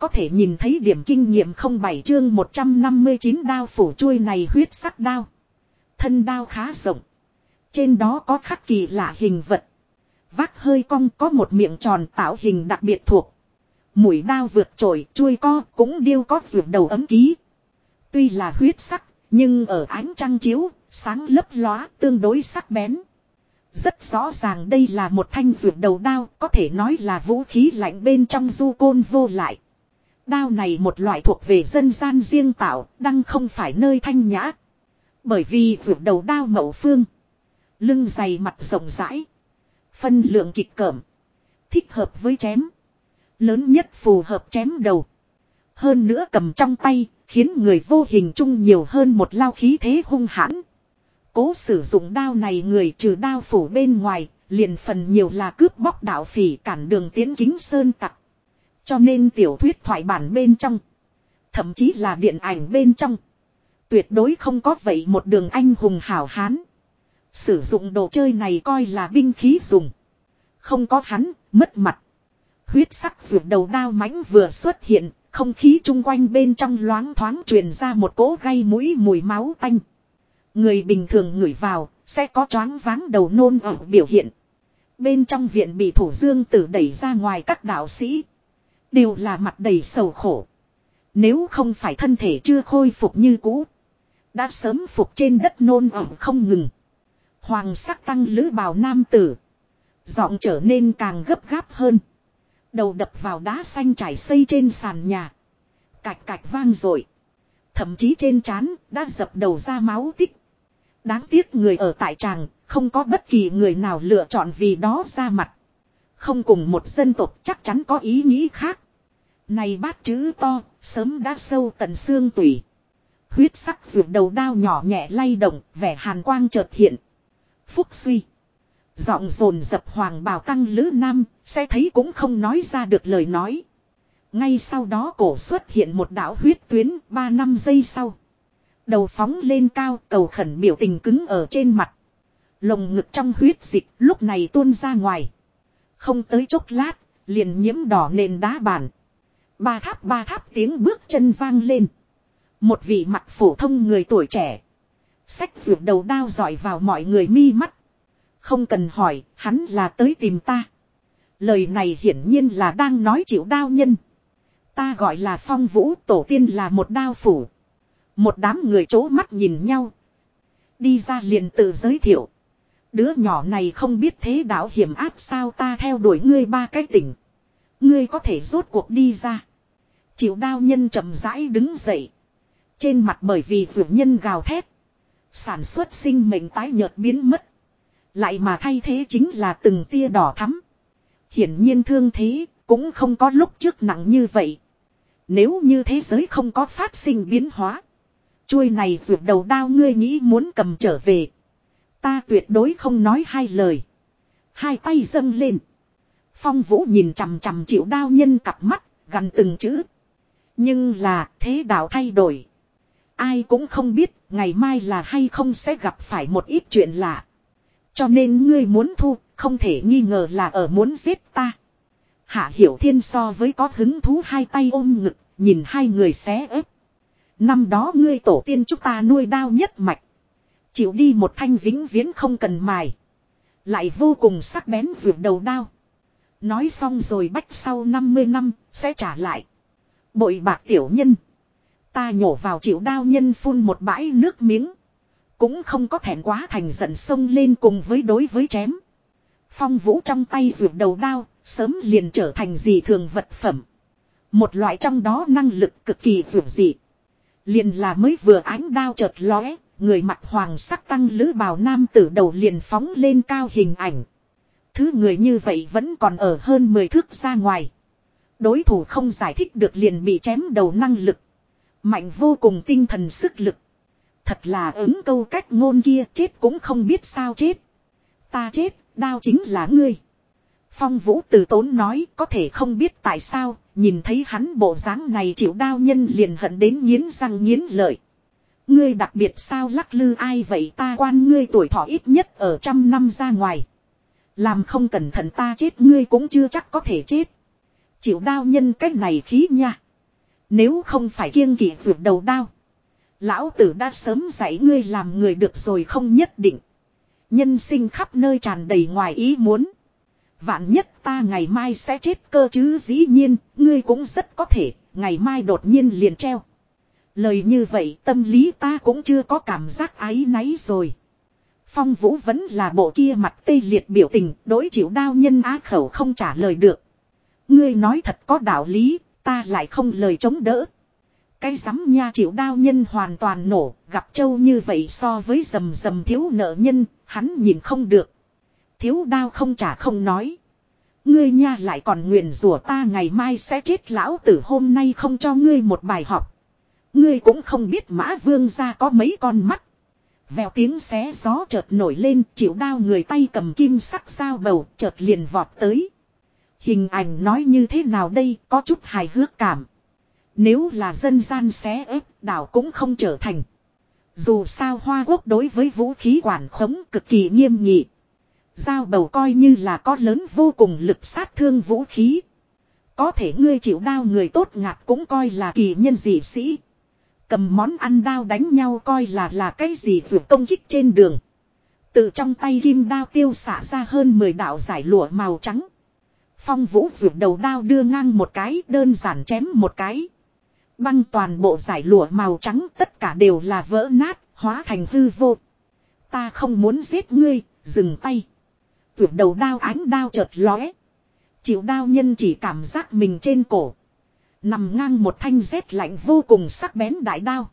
có thể nhìn thấy điểm kinh nghiệm không bảy chương 159 đao phủ chuôi này huyết sắc đao. Thân đao khá rộng. Trên đó có khắc kỳ lạ hình vật. Vác hơi cong có một miệng tròn tạo hình đặc biệt thuộc. Mũi đao vượt trội, chuôi co cũng điêu có ruột đầu ấm ký. Tuy là huyết sắc, nhưng ở ánh trăng chiếu, sáng lấp lóa tương đối sắc bén. Rất rõ ràng đây là một thanh ruột đầu đao, có thể nói là vũ khí lạnh bên trong du côn vô lại. Đao này một loại thuộc về dân gian riêng tạo, đăng không phải nơi thanh nhã. Bởi vì vượt đầu đao mậu phương. Lưng dày mặt rộng rãi. Phân lượng kịch cẩm. Thích hợp với chém. Lớn nhất phù hợp chém đầu. Hơn nữa cầm trong tay, khiến người vô hình chung nhiều hơn một lao khí thế hung hãn. Cố sử dụng đao này người trừ đao phủ bên ngoài, liền phần nhiều là cướp bóc đạo phỉ cản đường tiến kính sơn tặc. Cho nên tiểu thuyết thoại bản bên trong, thậm chí là điện ảnh bên trong, tuyệt đối không có vậy một đường anh hùng hảo hán. Sử dụng đồ chơi này coi là binh khí dùng. Không có hắn, mất mặt. Huyết sắc ruột đầu đao mãnh vừa xuất hiện, không khí chung quanh bên trong loáng thoáng truyền ra một cỗ gây mũi mùi máu tanh. Người bình thường ngửi vào, sẽ có choáng váng đầu nôn ở biểu hiện. Bên trong viện bị thủ dương tử đẩy ra ngoài các đạo sĩ. Đều là mặt đầy sầu khổ. Nếu không phải thân thể chưa khôi phục như cũ. Đã sớm phục trên đất nôn ẩm không ngừng. Hoàng sắc tăng lữ bào nam tử. Giọng trở nên càng gấp gáp hơn. Đầu đập vào đá xanh trải xây trên sàn nhà. Cạch cạch vang rồi. Thậm chí trên trán đã dập đầu ra máu tích. Đáng tiếc người ở tại tràng, không có bất kỳ người nào lựa chọn vì đó ra mặt. Không cùng một dân tộc chắc chắn có ý nghĩ khác. Này bát chữ to, sớm đã sâu tận xương tủy. Huyết sắc ruột đầu đao nhỏ nhẹ lay động, vẻ hàn quang chợt hiện. Phúc suy. Giọng rồn dập hoàng bào tăng lữ nam, sẽ thấy cũng không nói ra được lời nói. Ngay sau đó cổ xuất hiện một đạo huyết tuyến, ba năm giây sau. Đầu phóng lên cao, cầu khẩn biểu tình cứng ở trên mặt. Lồng ngực trong huyết dịch, lúc này tuôn ra ngoài. Không tới chốc lát, liền nhiễm đỏ nền đá bàn. Ba tháp ba tháp tiếng bước chân vang lên. Một vị mặt phổ thông người tuổi trẻ. Sách ruột đầu đao dọi vào mọi người mi mắt. Không cần hỏi, hắn là tới tìm ta. Lời này hiển nhiên là đang nói chịu đao nhân. Ta gọi là phong vũ, tổ tiên là một đao phủ. Một đám người chố mắt nhìn nhau. Đi ra liền tự giới thiệu. Đứa nhỏ này không biết thế đạo hiểm áp sao ta theo đuổi ngươi ba cái tỉnh. Ngươi có thể rốt cuộc đi ra. Chịu đao nhân chậm rãi đứng dậy. Trên mặt bởi vì vượt nhân gào thét. Sản xuất sinh mệnh tái nhợt biến mất. Lại mà thay thế chính là từng tia đỏ thắm. Hiển nhiên thương thế, cũng không có lúc trước nặng như vậy. Nếu như thế giới không có phát sinh biến hóa. Chuôi này ruột đầu đao ngươi nghĩ muốn cầm trở về. Ta tuyệt đối không nói hai lời. Hai tay dâng lên. Phong vũ nhìn chằm chằm chịu đao nhân cặp mắt, gần từng chữ. Nhưng là thế đạo thay đổi. Ai cũng không biết ngày mai là hay không sẽ gặp phải một ít chuyện lạ. Cho nên ngươi muốn thu, không thể nghi ngờ là ở muốn giết ta. Hạ Hiểu Thiên so với có hứng thú hai tay ôm ngực, nhìn hai người xé ép. Năm đó ngươi tổ tiên chúng ta nuôi đao nhất mạch. Chịu đi một thanh vĩnh viễn không cần mài. Lại vô cùng sắc bén vượt đầu đao. Nói xong rồi bách sau 50 năm, sẽ trả lại. Bội bạc tiểu nhân. Ta nhổ vào chịu đao nhân phun một bãi nước miếng. Cũng không có thẹn quá thành giận sông lên cùng với đối với chém. Phong vũ trong tay rượu đầu đao, sớm liền trở thành gì thường vật phẩm. Một loại trong đó năng lực cực kỳ vượt dị. Liền là mới vừa ánh đao chợt lóe, người mặt hoàng sắc tăng lữ bào nam tử đầu liền phóng lên cao hình ảnh. Thứ người như vậy vẫn còn ở hơn 10 thước ra ngoài. Đối thủ không giải thích được liền bị chém đầu năng lực. Mạnh vô cùng tinh thần sức lực. Thật là ứng câu cách ngôn kia chết cũng không biết sao chết. Ta chết, đao chính là ngươi. Phong vũ từ tốn nói có thể không biết tại sao, nhìn thấy hắn bộ dáng này chịu đao nhân liền hận đến nghiến răng nghiến lợi. Ngươi đặc biệt sao lắc lư ai vậy ta quan ngươi tuổi thọ ít nhất ở trăm năm ra ngoài. Làm không cẩn thận ta chết ngươi cũng chưa chắc có thể chết. Chịu đao nhân cách này khí nha. Nếu không phải kiêng kỵ vượt đầu đao. Lão tử đã sớm dạy ngươi làm người được rồi không nhất định. Nhân sinh khắp nơi tràn đầy ngoài ý muốn. Vạn nhất ta ngày mai sẽ chết cơ chứ dĩ nhiên, ngươi cũng rất có thể, ngày mai đột nhiên liền treo. Lời như vậy tâm lý ta cũng chưa có cảm giác áy náy rồi. Phong Vũ vẫn là bộ kia mặt tê liệt biểu tình, đối chịu đao nhân á khẩu không trả lời được. Ngươi nói thật có đạo lý, ta lại không lời chống đỡ. Cái rắm nha chịu đao nhân hoàn toàn nổ, gặp châu như vậy so với rầm rầm thiếu nợ nhân, hắn nhìn không được. Thiếu đao không trả không nói. Ngươi nha lại còn nguyện rủa ta ngày mai sẽ chết lão tử hôm nay không cho ngươi một bài học. Ngươi cũng không biết mã vương ra có mấy con mắt. Vèo tiếng xé gió chợt nổi lên, chịu đao người tay cầm kim sắc sao bầu chợt liền vọt tới. Hình ảnh nói như thế nào đây, có chút hài hước cảm. Nếu là dân gian xé ép đảo cũng không trở thành. Dù sao Hoa Quốc đối với vũ khí quản khống cực kỳ nghiêm nghị. Giao bầu coi như là có lớn vô cùng lực sát thương vũ khí. Có thể ngươi chịu đao người tốt ngạc cũng coi là kỳ nhân dị sĩ. Cầm món ăn đao đánh nhau coi là là cái gì vượt công kích trên đường. Từ trong tay kim đao tiêu xả ra hơn 10 đạo giải lụa màu trắng. Phong vũ vượt đầu đao đưa ngang một cái đơn giản chém một cái. Băng toàn bộ giải lụa màu trắng tất cả đều là vỡ nát, hóa thành hư vô. Ta không muốn giết ngươi, dừng tay. Vượt đầu đao ánh đao chợt lóe. Chịu đao nhân chỉ cảm giác mình trên cổ. Nằm ngang một thanh rét lạnh vô cùng sắc bén đại đao.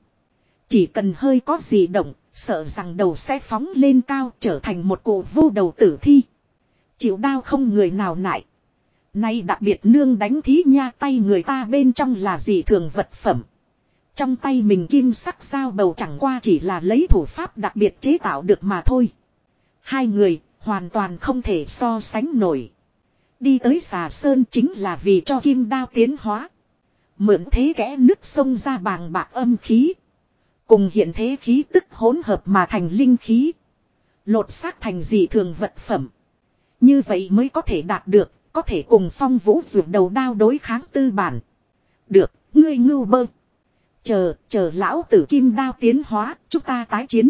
Chỉ cần hơi có gì động, sợ rằng đầu sẽ phóng lên cao trở thành một cụ vô đầu tử thi. Chịu đao không người nào nại. Nay đặc biệt nương đánh thí nha tay người ta bên trong là gì thường vật phẩm. Trong tay mình kim sắc dao bầu chẳng qua chỉ là lấy thủ pháp đặc biệt chế tạo được mà thôi. Hai người hoàn toàn không thể so sánh nổi. Đi tới xà sơn chính là vì cho kim đao tiến hóa. Mượn thế kẽ nứt sông ra bàng bạc âm khí. Cùng hiện thế khí tức hỗn hợp mà thành linh khí. Lột xác thành dị thường vật phẩm. Như vậy mới có thể đạt được, có thể cùng phong vũ dược đầu đao đối kháng tư bản. Được, ngươi ngưu bơ. Chờ, chờ lão tử kim đao tiến hóa, chúng ta tái chiến.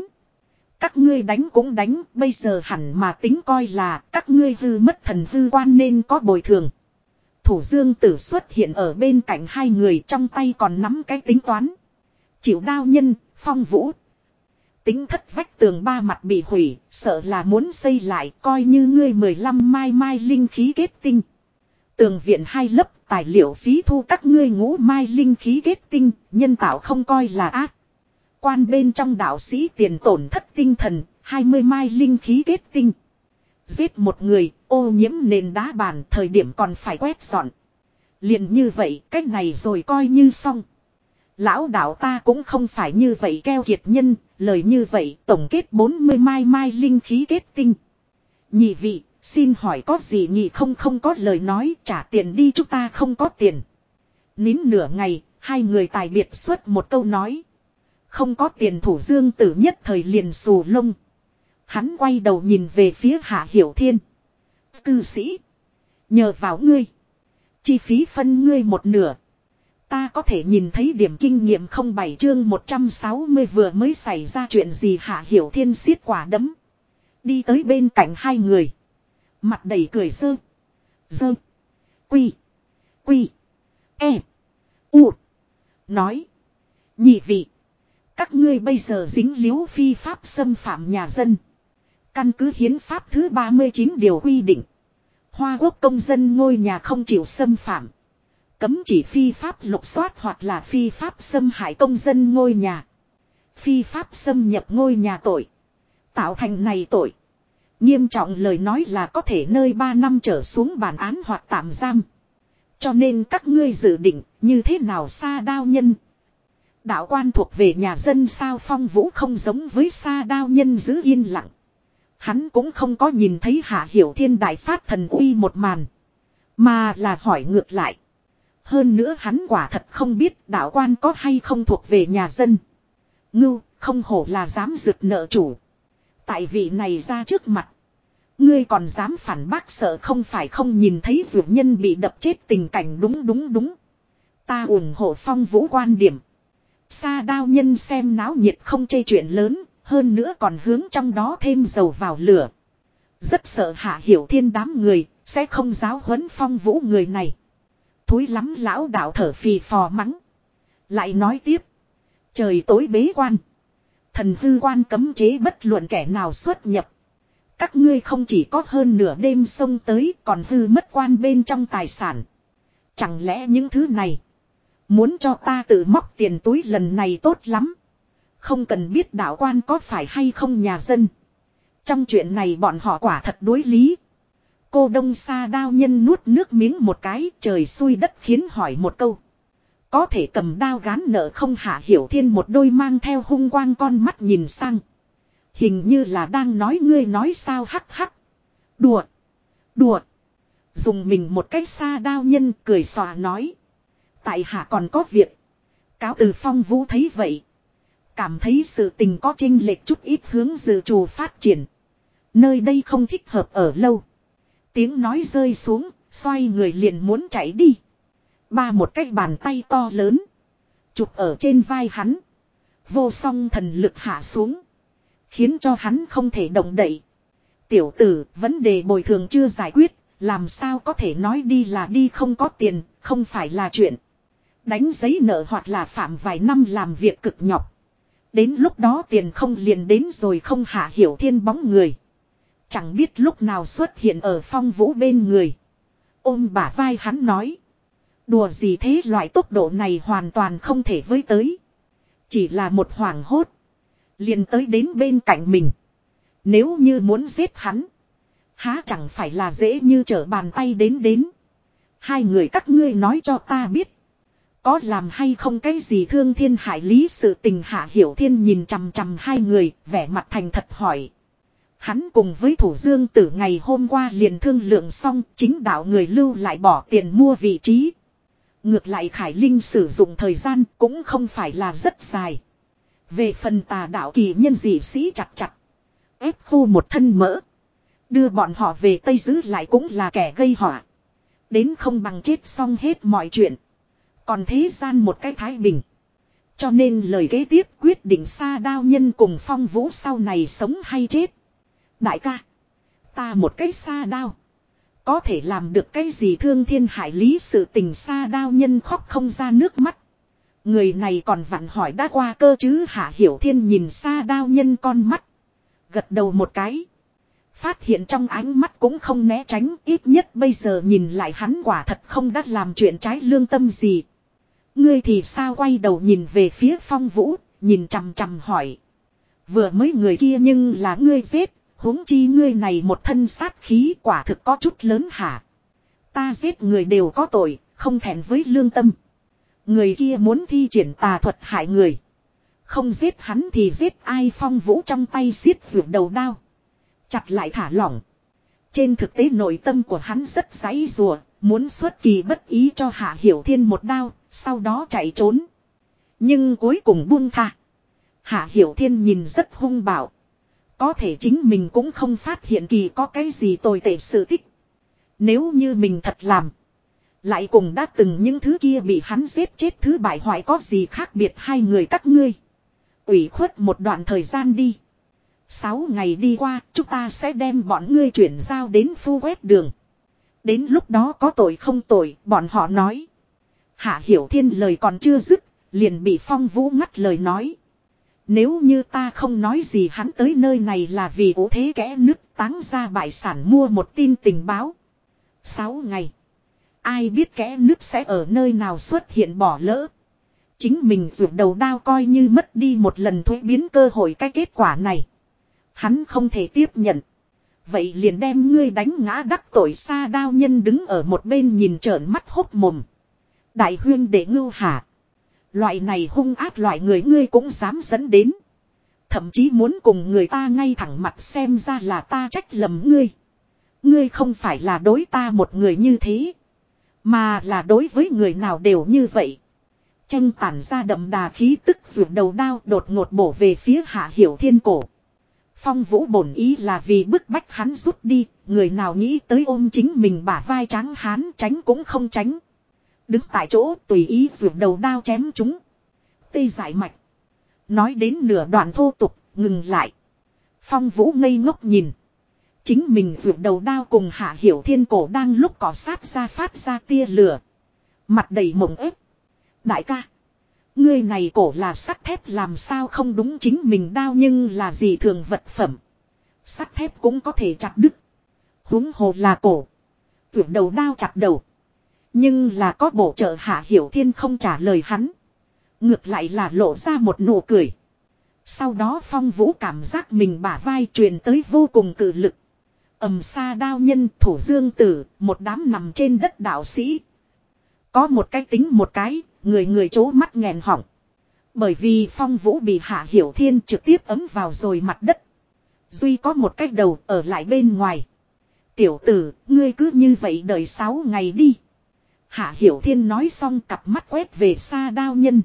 Các ngươi đánh cũng đánh, bây giờ hẳn mà tính coi là các ngươi hư mất thần hư quan nên có bồi thường thủ dương tử xuất hiện ở bên cạnh hai người trong tay còn nắm cái tính toán. Chịu đao nhân, phong vũ. Tính thất vách tường ba mặt bị hủy, sợ là muốn xây lại coi như ngươi 15 mai mai linh khí kết tinh. Tường viện hai lớp tài liệu phí thu các ngươi ngũ mai linh khí kết tinh, nhân tạo không coi là ác. Quan bên trong đạo sĩ tiền tổn thất tinh thần, 20 mai linh khí kết tinh. Giết một người, ô nhiễm nền đá bàn thời điểm còn phải quét dọn. liền như vậy, cách này rồi coi như xong. Lão đạo ta cũng không phải như vậy keo kiệt nhân, lời như vậy tổng kết 40 mai mai linh khí kết tinh. Nhị vị, xin hỏi có gì nhị không không có lời nói trả tiền đi chúng ta không có tiền. Nín nửa ngày, hai người tài biệt xuất một câu nói. Không có tiền thủ dương tử nhất thời liền xù lông. Hắn quay đầu nhìn về phía Hạ Hiểu Thiên. Cư sĩ. Nhờ vào ngươi. Chi phí phân ngươi một nửa. Ta có thể nhìn thấy điểm kinh nghiệm không bảy chương 160 vừa mới xảy ra chuyện gì Hạ Hiểu Thiên xiết quả đấm. Đi tới bên cạnh hai người. Mặt đầy cười sơ. Dơ. Quy. Quy. E. U. Nói. Nhị vị. Các ngươi bây giờ dính liếu phi pháp xâm phạm nhà dân. Căn cứ hiến pháp thứ 39 điều quy định. Hoa quốc công dân ngôi nhà không chịu xâm phạm. Cấm chỉ phi pháp lục soát hoặc là phi pháp xâm hại công dân ngôi nhà. Phi pháp xâm nhập ngôi nhà tội. Tạo thành này tội. Nghiêm trọng lời nói là có thể nơi 3 năm trở xuống bản án hoặc tạm giam. Cho nên các ngươi dự định như thế nào xa đao nhân. Đạo quan thuộc về nhà dân sao phong vũ không giống với xa đao nhân giữ yên lặng. Hắn cũng không có nhìn thấy Hạ Hiểu Thiên đại phát thần uy một màn. Mà là hỏi ngược lại. Hơn nữa hắn quả thật không biết đạo quan có hay không thuộc về nhà dân. Ngưu, không hổ là dám rực nợ chủ. Tại vị này ra trước mặt. Ngươi còn dám phản bác sợ không phải không nhìn thấy vượt nhân bị đập chết tình cảnh đúng đúng đúng. Ta ủng hộ phong vũ quan điểm. Sa đao nhân xem náo nhiệt không chê chuyện lớn, hơn nữa còn hướng trong đó thêm dầu vào lửa. Rất sợ hạ hiểu thiên đám người, sẽ không giáo huấn phong vũ người này. Thúi lắm lão đạo thở phì phò mắng. Lại nói tiếp. Trời tối bế quan. Thần hư quan cấm chế bất luận kẻ nào xuất nhập. Các ngươi không chỉ có hơn nửa đêm sông tới còn hư mất quan bên trong tài sản. Chẳng lẽ những thứ này. Muốn cho ta tự móc tiền túi lần này tốt lắm. Không cần biết đạo quan có phải hay không nhà dân. Trong chuyện này bọn họ quả thật đối lý. Cô đông xa đao nhân nuốt nước miếng một cái, trời xui đất khiến hỏi một câu. Có thể cầm đao gán nợ không hạ hiểu thiên một đôi mang theo hung quang con mắt nhìn sang. Hình như là đang nói ngươi nói sao hắc hắc. Đùa. Đùa. Dùng mình một cách xa đao nhân cười xòa nói. Tại hạ còn có việc. Cáo từ phong vũ thấy vậy. Cảm thấy sự tình có chênh lệch chút ít hướng dự trù phát triển. Nơi đây không thích hợp ở lâu. Tiếng nói rơi xuống, xoay người liền muốn chạy đi. Ba một cái bàn tay to lớn. Chụp ở trên vai hắn. Vô song thần lực hạ xuống. Khiến cho hắn không thể động đậy. Tiểu tử, vấn đề bồi thường chưa giải quyết, làm sao có thể nói đi là đi không có tiền, không phải là chuyện. Đánh giấy nợ hoặc là phạm vài năm làm việc cực nhọc. Đến lúc đó tiền không liền đến rồi không hạ hiểu thiên bóng người. Chẳng biết lúc nào xuất hiện ở phong vũ bên người. Ôm bả vai hắn nói. Đùa gì thế loại tốc độ này hoàn toàn không thể với tới. Chỉ là một hoàng hốt. Liền tới đến bên cạnh mình. Nếu như muốn giết hắn. Há chẳng phải là dễ như trở bàn tay đến đến. Hai người các ngươi nói cho ta biết. Có làm hay không cái gì thương thiên hại lý sự tình hạ hiểu thiên nhìn chằm chằm hai người, vẻ mặt thành thật hỏi. Hắn cùng với thủ dương tử ngày hôm qua liền thương lượng xong chính đạo người lưu lại bỏ tiền mua vị trí. Ngược lại Khải Linh sử dụng thời gian cũng không phải là rất dài. Về phần tà đạo kỳ nhân dị sĩ chặt chặt. Ép khu một thân mỡ. Đưa bọn họ về Tây giữ lại cũng là kẻ gây họa. Đến không bằng chết xong hết mọi chuyện. Còn thế gian một cái thái bình. Cho nên lời kế tiếp quyết định xa đao nhân cùng phong vũ sau này sống hay chết. Đại ca. Ta một cái xa đao. Có thể làm được cái gì thương thiên hải lý sự tình xa đao nhân khóc không ra nước mắt. Người này còn vặn hỏi đã qua cơ chứ hạ hiểu thiên nhìn xa đao nhân con mắt. Gật đầu một cái. Phát hiện trong ánh mắt cũng không né tránh, ít nhất bây giờ nhìn lại hắn quả thật không đắt làm chuyện trái lương tâm gì. Ngươi thì sao quay đầu nhìn về phía phong vũ, nhìn chằm chằm hỏi. Vừa mới người kia nhưng là ngươi giết, huống chi ngươi này một thân sát khí quả thực có chút lớn hả. Ta giết người đều có tội, không thẹn với lương tâm. Người kia muốn thi triển tà thuật hại người. Không giết hắn thì giết ai phong vũ trong tay xiết ruột đầu đao. Chặt lại thả lỏng. Trên thực tế nội tâm của hắn rất giấy rùa, muốn xuất kỳ bất ý cho Hạ Hiểu Thiên một đao, sau đó chạy trốn. Nhưng cuối cùng buông tha. Hạ Hiểu Thiên nhìn rất hung bạo. Có thể chính mình cũng không phát hiện kỳ có cái gì tồi tệ sự tích. Nếu như mình thật làm. Lại cùng đã từng những thứ kia bị hắn giết chết thứ bại hoại có gì khác biệt hai người các ngươi. ủy khuất một đoạn thời gian đi. Sáu ngày đi qua, chúng ta sẽ đem bọn ngươi chuyển giao đến phu quét đường. Đến lúc đó có tội không tội, bọn họ nói. Hạ Hiểu Thiên lời còn chưa dứt, liền bị Phong Vũ ngắt lời nói. Nếu như ta không nói gì hắn tới nơi này là vì ố thế kẽ nứt táng ra bại sản mua một tin tình báo. Sáu ngày. Ai biết kẽ nứt sẽ ở nơi nào xuất hiện bỏ lỡ. Chính mình rụt đầu đao coi như mất đi một lần thuế biến cơ hội cái kết quả này. Hắn không thể tiếp nhận. Vậy liền đem ngươi đánh ngã đắc tội xa đao nhân đứng ở một bên nhìn trợn mắt hốt mồm. Đại huyên để ngưu hạ. Loại này hung ác loại người ngươi cũng dám dẫn đến. Thậm chí muốn cùng người ta ngay thẳng mặt xem ra là ta trách lầm ngươi. Ngươi không phải là đối ta một người như thế. Mà là đối với người nào đều như vậy. Tranh tản ra đậm đà khí tức ruột đầu đao đột ngột bổ về phía hạ hiểu thiên cổ. Phong vũ bổn ý là vì bức bách hắn rút đi, người nào nghĩ tới ôm chính mình bả vai trắng hắn tránh cũng không tránh. Đứng tại chỗ tùy ý rượt đầu đao chém chúng. Tê giải mạch. Nói đến nửa đoạn thô tục, ngừng lại. Phong vũ ngây ngốc nhìn. Chính mình rượt đầu đao cùng hạ hiểu thiên cổ đang lúc cỏ sát ra phát ra tia lửa. Mặt đầy mộng ép. Đại ca. Ngươi này cổ là sắt thép làm sao không đúng chính mình đao nhưng là gì thường vật phẩm. Sắt thép cũng có thể chặt đứt. huống hồ là cổ. Vượt đầu đao chặt đầu. Nhưng là có bộ trợ hạ hiểu thiên không trả lời hắn. Ngược lại là lộ ra một nụ cười. Sau đó phong vũ cảm giác mình bả vai truyền tới vô cùng cự lực. ầm xa đao nhân thủ dương tử, một đám nằm trên đất đạo sĩ. Có một cái tính một cái, người người chố mắt nghèn họng. Bởi vì phong vũ bị hạ hiểu thiên trực tiếp ấm vào rồi mặt đất. Duy có một cách đầu ở lại bên ngoài. Tiểu tử, ngươi cứ như vậy đợi sáu ngày đi. Hạ hiểu thiên nói xong cặp mắt quét về xa đao nhân.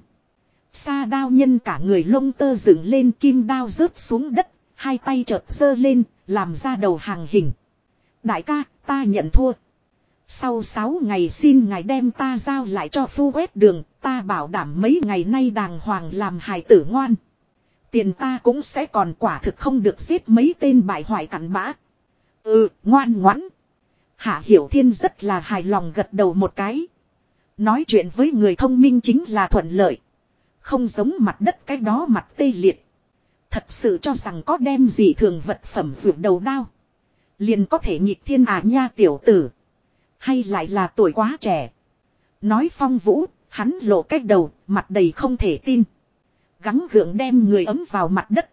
Xa đao nhân cả người lông tơ dựng lên kim đao rớt xuống đất, hai tay chợt giơ lên, làm ra đầu hàng hình. Đại ca, ta nhận thua. Sau sáu ngày xin ngài đem ta giao lại cho phu quét đường, ta bảo đảm mấy ngày nay đàng hoàng làm hài tử ngoan. Tiền ta cũng sẽ còn quả thực không được giết mấy tên bại hoại cặn bã. Ừ, ngoan ngoãn. Hạ Hiểu Thiên rất là hài lòng gật đầu một cái. Nói chuyện với người thông minh chính là thuận lợi. Không giống mặt đất cái đó mặt tê liệt. Thật sự cho rằng có đem gì thường vật phẩm vượt đầu đao. Liền có thể nhịp thiên à nha tiểu tử. Hay lại là tuổi quá trẻ. Nói phong vũ, hắn lộ cách đầu, mặt đầy không thể tin. Gắng gượng đem người ấm vào mặt đất.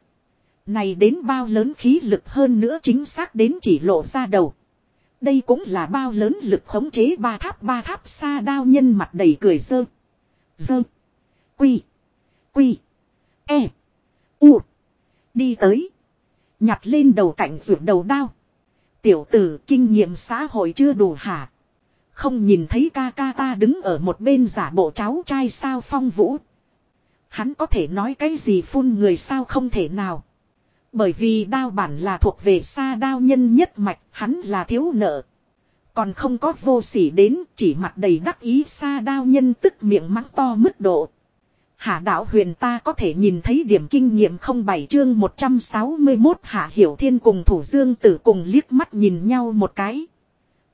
Này đến bao lớn khí lực hơn nữa chính xác đến chỉ lộ ra đầu. Đây cũng là bao lớn lực khống chế ba tháp ba tháp xa đao nhân mặt đầy cười dơ. Dơ. Quy. Quy. E. U. Đi tới. Nhặt lên đầu cạnh ruột đầu đao. Tiểu tử kinh nghiệm xã hội chưa đủ hả. Không nhìn thấy ca ca ta đứng ở một bên giả bộ cháu trai sao phong vũ. Hắn có thể nói cái gì phun người sao không thể nào. Bởi vì đao bản là thuộc về xa đao nhân nhất mạch, hắn là thiếu nợ. Còn không có vô sỉ đến, chỉ mặt đầy đắc ý xa đao nhân tức miệng mắng to mức độ. Hạ đạo huyền ta có thể nhìn thấy điểm kinh nghiệm không bảy chương 161 Hạ Hiểu Thiên cùng Thủ Dương Tử cùng liếc mắt nhìn nhau một cái.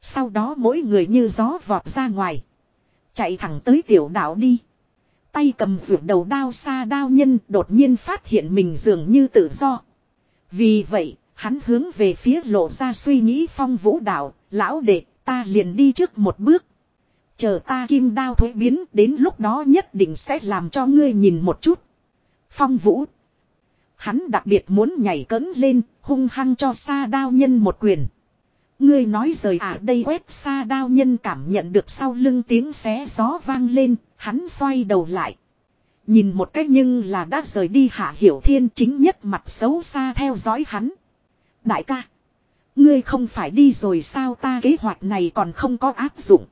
Sau đó mỗi người như gió vọt ra ngoài. Chạy thẳng tới tiểu đảo đi. Tay cầm vượt đầu đao xa đao nhân đột nhiên phát hiện mình dường như tự do. Vì vậy, hắn hướng về phía lộ ra suy nghĩ phong vũ đạo, lão đệ, ta liền đi trước một bước. Chờ ta kim đao thối biến đến lúc đó nhất định sẽ làm cho ngươi nhìn một chút. Phong vũ. Hắn đặc biệt muốn nhảy cấn lên, hung hăng cho xa đao nhân một quyền. Ngươi nói rời à đây quét xa đao nhân cảm nhận được sau lưng tiếng xé gió vang lên, hắn xoay đầu lại. Nhìn một cách nhưng là đã rời đi hạ hiểu thiên chính nhất mặt xấu xa theo dõi hắn. Đại ca. Ngươi không phải đi rồi sao ta kế hoạch này còn không có áp dụng.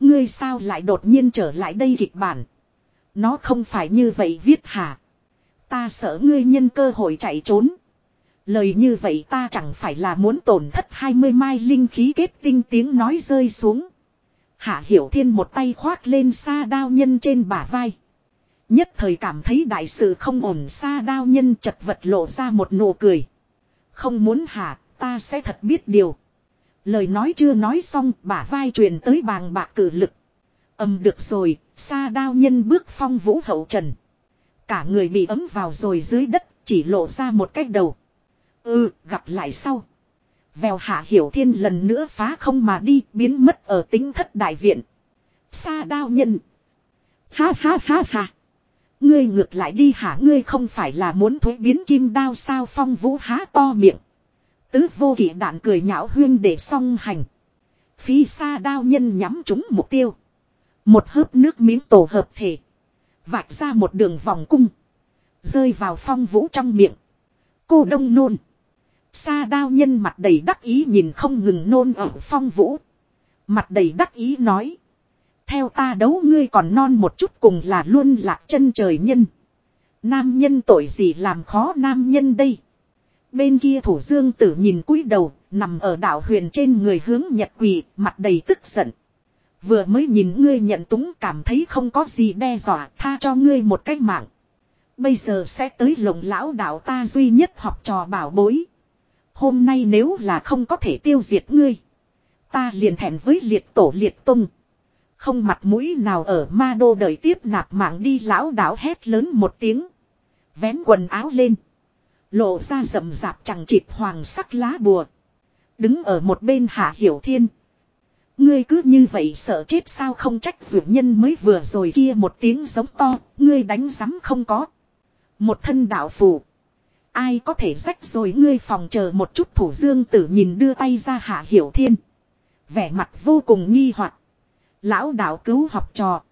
Ngươi sao lại đột nhiên trở lại đây kịch bản. Nó không phải như vậy viết hả. Ta sợ ngươi nhân cơ hội chạy trốn. Lời như vậy ta chẳng phải là muốn tổn thất 20 mai linh khí kết tinh tiếng nói rơi xuống. Hạ Hiểu Thiên một tay khoác lên xa đao nhân trên bả vai. Nhất thời cảm thấy đại sự không ổn xa đao nhân chật vật lộ ra một nụ cười. Không muốn hạ, ta sẽ thật biết điều. Lời nói chưa nói xong, bả vai truyền tới bàng bạc cử lực. âm được rồi, xa đao nhân bước phong vũ hậu trần. Cả người bị ấm vào rồi dưới đất, chỉ lộ ra một cách đầu. Ừ, gặp lại sau. Vèo hạ hiểu thiên lần nữa phá không mà đi, biến mất ở tính thất đại viện. Xa đao nhân. Ha ha ha ha. Ngươi ngược lại đi hả ngươi không phải là muốn thuế biến kim đao sao phong vũ há to miệng. Tứ vô kỷ đạn cười nhạo huyên để song hành. Phi xa đao nhân nhắm trúng mục tiêu. Một hớp nước miếng tổ hợp thể. Vạch ra một đường vòng cung. Rơi vào phong vũ trong miệng. Cô đông nôn. Sa đao nhân mặt đầy đắc ý nhìn không ngừng nôn ở phong vũ. Mặt đầy đắc ý nói. Theo ta đấu ngươi còn non một chút cùng là luôn lạc chân trời nhân. Nam nhân tội gì làm khó nam nhân đây. Bên kia thủ dương tử nhìn cúi đầu, nằm ở đảo huyền trên người hướng nhật quỳ, mặt đầy tức giận. Vừa mới nhìn ngươi nhận túng cảm thấy không có gì đe dọa tha cho ngươi một cái mạng. Bây giờ sẽ tới lồng lão đạo ta duy nhất học trò bảo bối. Hôm nay nếu là không có thể tiêu diệt ngươi. Ta liền thẹn với liệt tổ liệt tung. Không mặt mũi nào ở ma đô đợi tiếp nạp mạng đi lão đảo hét lớn một tiếng. Vén quần áo lên. Lộ ra rậm rạp chẳng chịt hoàng sắc lá bùa. Đứng ở một bên hạ hiểu thiên. Ngươi cứ như vậy sợ chết sao không trách dụ nhân mới vừa rồi kia một tiếng giống to, ngươi đánh rắm không có. Một thân đạo phù. Ai có thể rách rồi ngươi phòng chờ một chút thủ dương tử nhìn đưa tay ra hạ hiểu thiên. Vẻ mặt vô cùng nghi hoặc Lão đạo cứu học trò.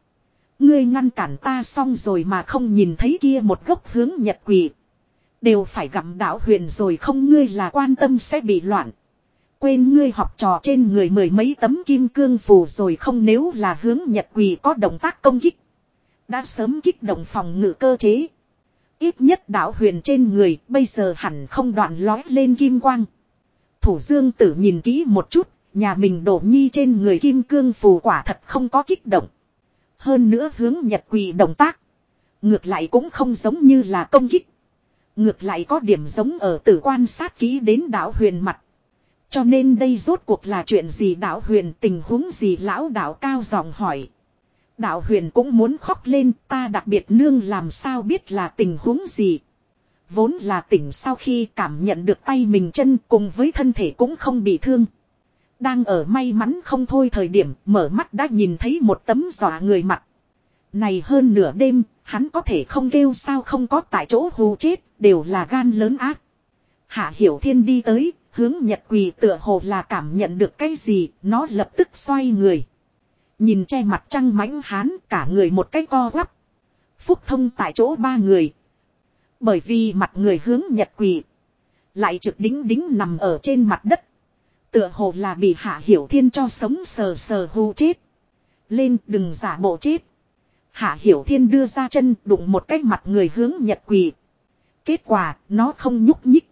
Ngươi ngăn cản ta xong rồi mà không nhìn thấy kia một gốc hướng nhật quỷ. Đều phải gặm đạo huyền rồi không ngươi là quan tâm sẽ bị loạn. Quên ngươi học trò trên người mười mấy tấm kim cương phù rồi không nếu là hướng nhật quỷ có động tác công kích. Đã sớm kích động phòng ngự cơ chế. Ít nhất đạo huyền trên người bây giờ hẳn không đoạn lói lên kim quang. Thủ dương tử nhìn kỹ một chút, nhà mình đổ nhi trên người kim cương phù quả thật không có kích động. Hơn nữa hướng nhật quỳ động tác. Ngược lại cũng không giống như là công kích. Ngược lại có điểm giống ở tử quan sát kỹ đến đạo huyền mặt. Cho nên đây rốt cuộc là chuyện gì đạo huyền tình huống gì lão đạo cao giọng hỏi. Đạo huyền cũng muốn khóc lên ta đặc biệt nương làm sao biết là tình huống gì. Vốn là tỉnh sau khi cảm nhận được tay mình chân cùng với thân thể cũng không bị thương. Đang ở may mắn không thôi thời điểm mở mắt đã nhìn thấy một tấm giỏ người mặt. Này hơn nửa đêm, hắn có thể không kêu sao không có tại chỗ hù chết, đều là gan lớn ác. Hạ Hiểu Thiên đi tới, hướng Nhật Quỳ tựa hồ là cảm nhận được cái gì, nó lập tức xoay người. Nhìn che mặt trăng mãnh hán cả người một cái co quắp. Phúc thông tại chỗ ba người. Bởi vì mặt người hướng Nhật Quỳ. Lại trực đính đính nằm ở trên mặt đất. Tựa hồ là bị Hạ Hiểu Thiên cho sống sờ sờ hù chết. Lên đừng giả bộ chết. Hạ Hiểu Thiên đưa ra chân đụng một cái mặt người hướng Nhật Quỳ. Kết quả, nó không nhúc nhích.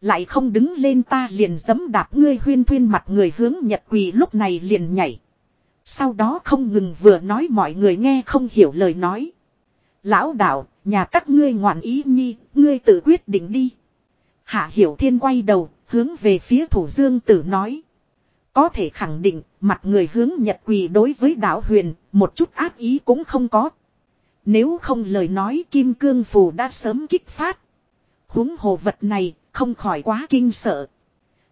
Lại không đứng lên ta liền giấm đạp ngươi huyên thuyên mặt người hướng Nhật Quỳ lúc này liền nhảy. Sau đó không ngừng vừa nói mọi người nghe không hiểu lời nói. Lão đạo, nhà các ngươi ngoạn ý nhi, ngươi tự quyết định đi. Hạ Hiểu Thiên quay đầu, hướng về phía thủ dương tử nói. Có thể khẳng định, mặt người hướng nhật quỳ đối với đạo huyền, một chút ác ý cũng không có. Nếu không lời nói kim cương phù đã sớm kích phát. huống hồ vật này, không khỏi quá kinh sợ.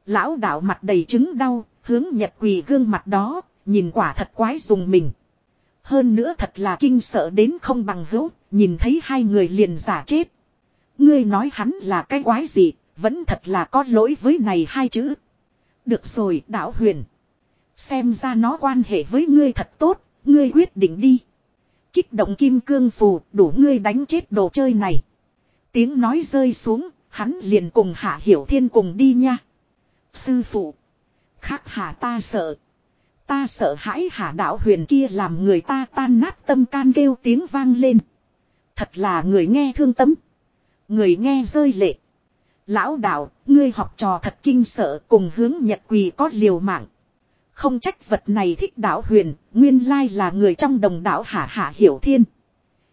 Lão đạo mặt đầy chứng đau, hướng nhật quỳ gương mặt đó, nhìn quả thật quái dùng mình. Hơn nữa thật là kinh sợ đến không bằng hữu, nhìn thấy hai người liền giả chết. Ngươi nói hắn là cái quái gì, vẫn thật là có lỗi với này hai chữ. Được rồi, đạo huyền. Xem ra nó quan hệ với ngươi thật tốt, ngươi quyết định đi. Kích động kim cương phù, đủ ngươi đánh chết đồ chơi này. Tiếng nói rơi xuống, hắn liền cùng hạ hiểu thiên cùng đi nha. Sư phụ. Khắc hạ ta sợ. Ta sợ hãi hạ đạo huyền kia làm người ta tan nát tâm can kêu tiếng vang lên. Thật là người nghe thương tâm. Người nghe rơi lệ. Lão đạo, ngươi học trò thật kinh sợ cùng hướng nhật quỳ có liều mạng. Không trách vật này thích đạo huyền, nguyên lai là người trong đồng đạo hạ hạ hiểu thiên.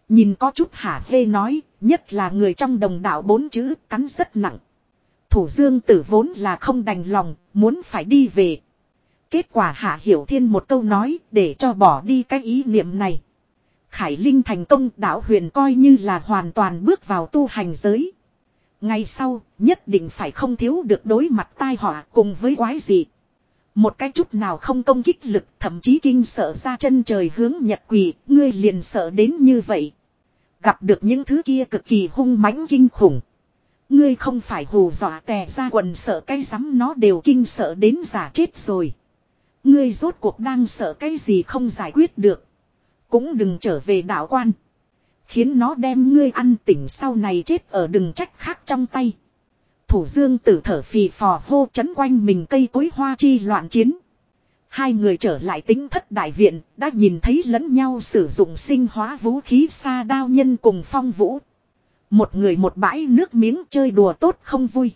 Nhìn có chút hạ hê nói, nhất là người trong đồng đạo bốn chữ cắn rất nặng. Thủ dương tử vốn là không đành lòng, muốn phải đi về. Kết quả hạ hiểu thiên một câu nói để cho bỏ đi cái ý niệm này. Khải Linh thành công đạo huyền coi như là hoàn toàn bước vào tu hành giới. Ngày sau, nhất định phải không thiếu được đối mặt tai họa cùng với quái gì. Một cái chút nào không công kích lực, thậm chí kinh sợ ra chân trời hướng nhật quỳ, ngươi liền sợ đến như vậy. Gặp được những thứ kia cực kỳ hung mãnh kinh khủng. Ngươi không phải hù dọa tè ra quần sợ cái rắm nó đều kinh sợ đến giả chết rồi. Ngươi rốt cuộc đang sợ cái gì không giải quyết được. Cũng đừng trở về đạo quan. Khiến nó đem ngươi ăn tỉnh sau này chết ở đừng trách khác trong tay. Thủ dương tử thở phì phò hô chấn quanh mình cây cối hoa chi loạn chiến. Hai người trở lại tính thất đại viện, đã nhìn thấy lẫn nhau sử dụng sinh hóa vũ khí xa đao nhân cùng phong vũ. Một người một bãi nước miếng chơi đùa tốt không vui.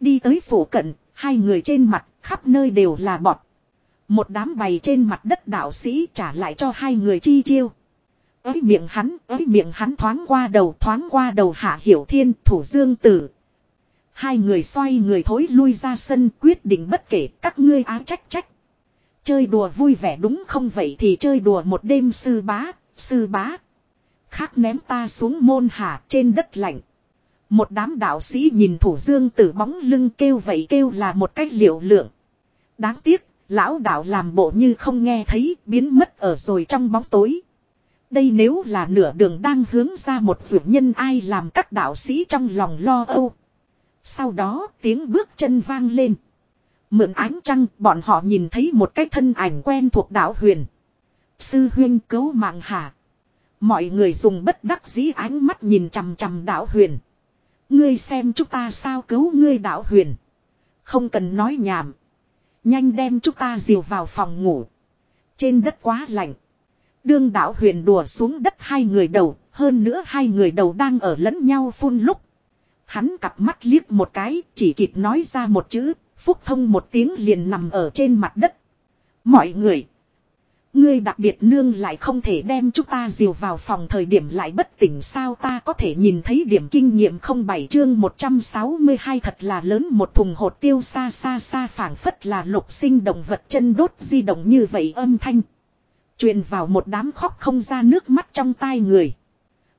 Đi tới phủ cận, hai người trên mặt, khắp nơi đều là bọt. Một đám bày trên mặt đất đạo sĩ trả lại cho hai người chi chiêu. Ới miệng hắn, ới miệng hắn thoáng qua đầu thoáng qua đầu hạ hiểu thiên thủ dương tử. Hai người xoay người thối lui ra sân quyết định bất kể các ngươi á trách trách. Chơi đùa vui vẻ đúng không vậy thì chơi đùa một đêm sư bá, sư bá. Khác ném ta xuống môn hạ trên đất lạnh. Một đám đạo sĩ nhìn thủ dương tử bóng lưng kêu vậy kêu là một cách liệu lượng. Đáng tiếc, lão đạo làm bộ như không nghe thấy, biến mất ở rồi trong bóng tối. Đây nếu là nửa đường đang hướng ra một vượt nhân ai làm các đạo sĩ trong lòng lo âu. Sau đó, tiếng bước chân vang lên. Mượn ánh trăng, bọn họ nhìn thấy một cái thân ảnh quen thuộc đạo huyền. Sư huyên cứu mạng hà Mọi người dùng bất đắc dĩ ánh mắt nhìn chằm chằm đạo huyền. Ngươi xem chúng ta sao cứu ngươi đạo huyền. Không cần nói nhảm. Nhanh đem chúng ta diều vào phòng ngủ. Trên đất quá lạnh. Đương Đảo huyền đùa xuống đất hai người đầu. Hơn nữa hai người đầu đang ở lẫn nhau phun lúc. Hắn cặp mắt liếc một cái, chỉ kịp nói ra một chữ. Phúc thông một tiếng liền nằm ở trên mặt đất. Mọi người. Ngươi đặc biệt nương lại không thể đem chúng ta diều vào phòng thời điểm lại bất tỉnh sao ta có thể nhìn thấy điểm kinh nghiệm không bảy chương 162 thật là lớn một thùng hột tiêu xa xa xa phảng phất là lục sinh động vật chân đốt di động như vậy âm thanh. truyền vào một đám khóc không ra nước mắt trong tai người.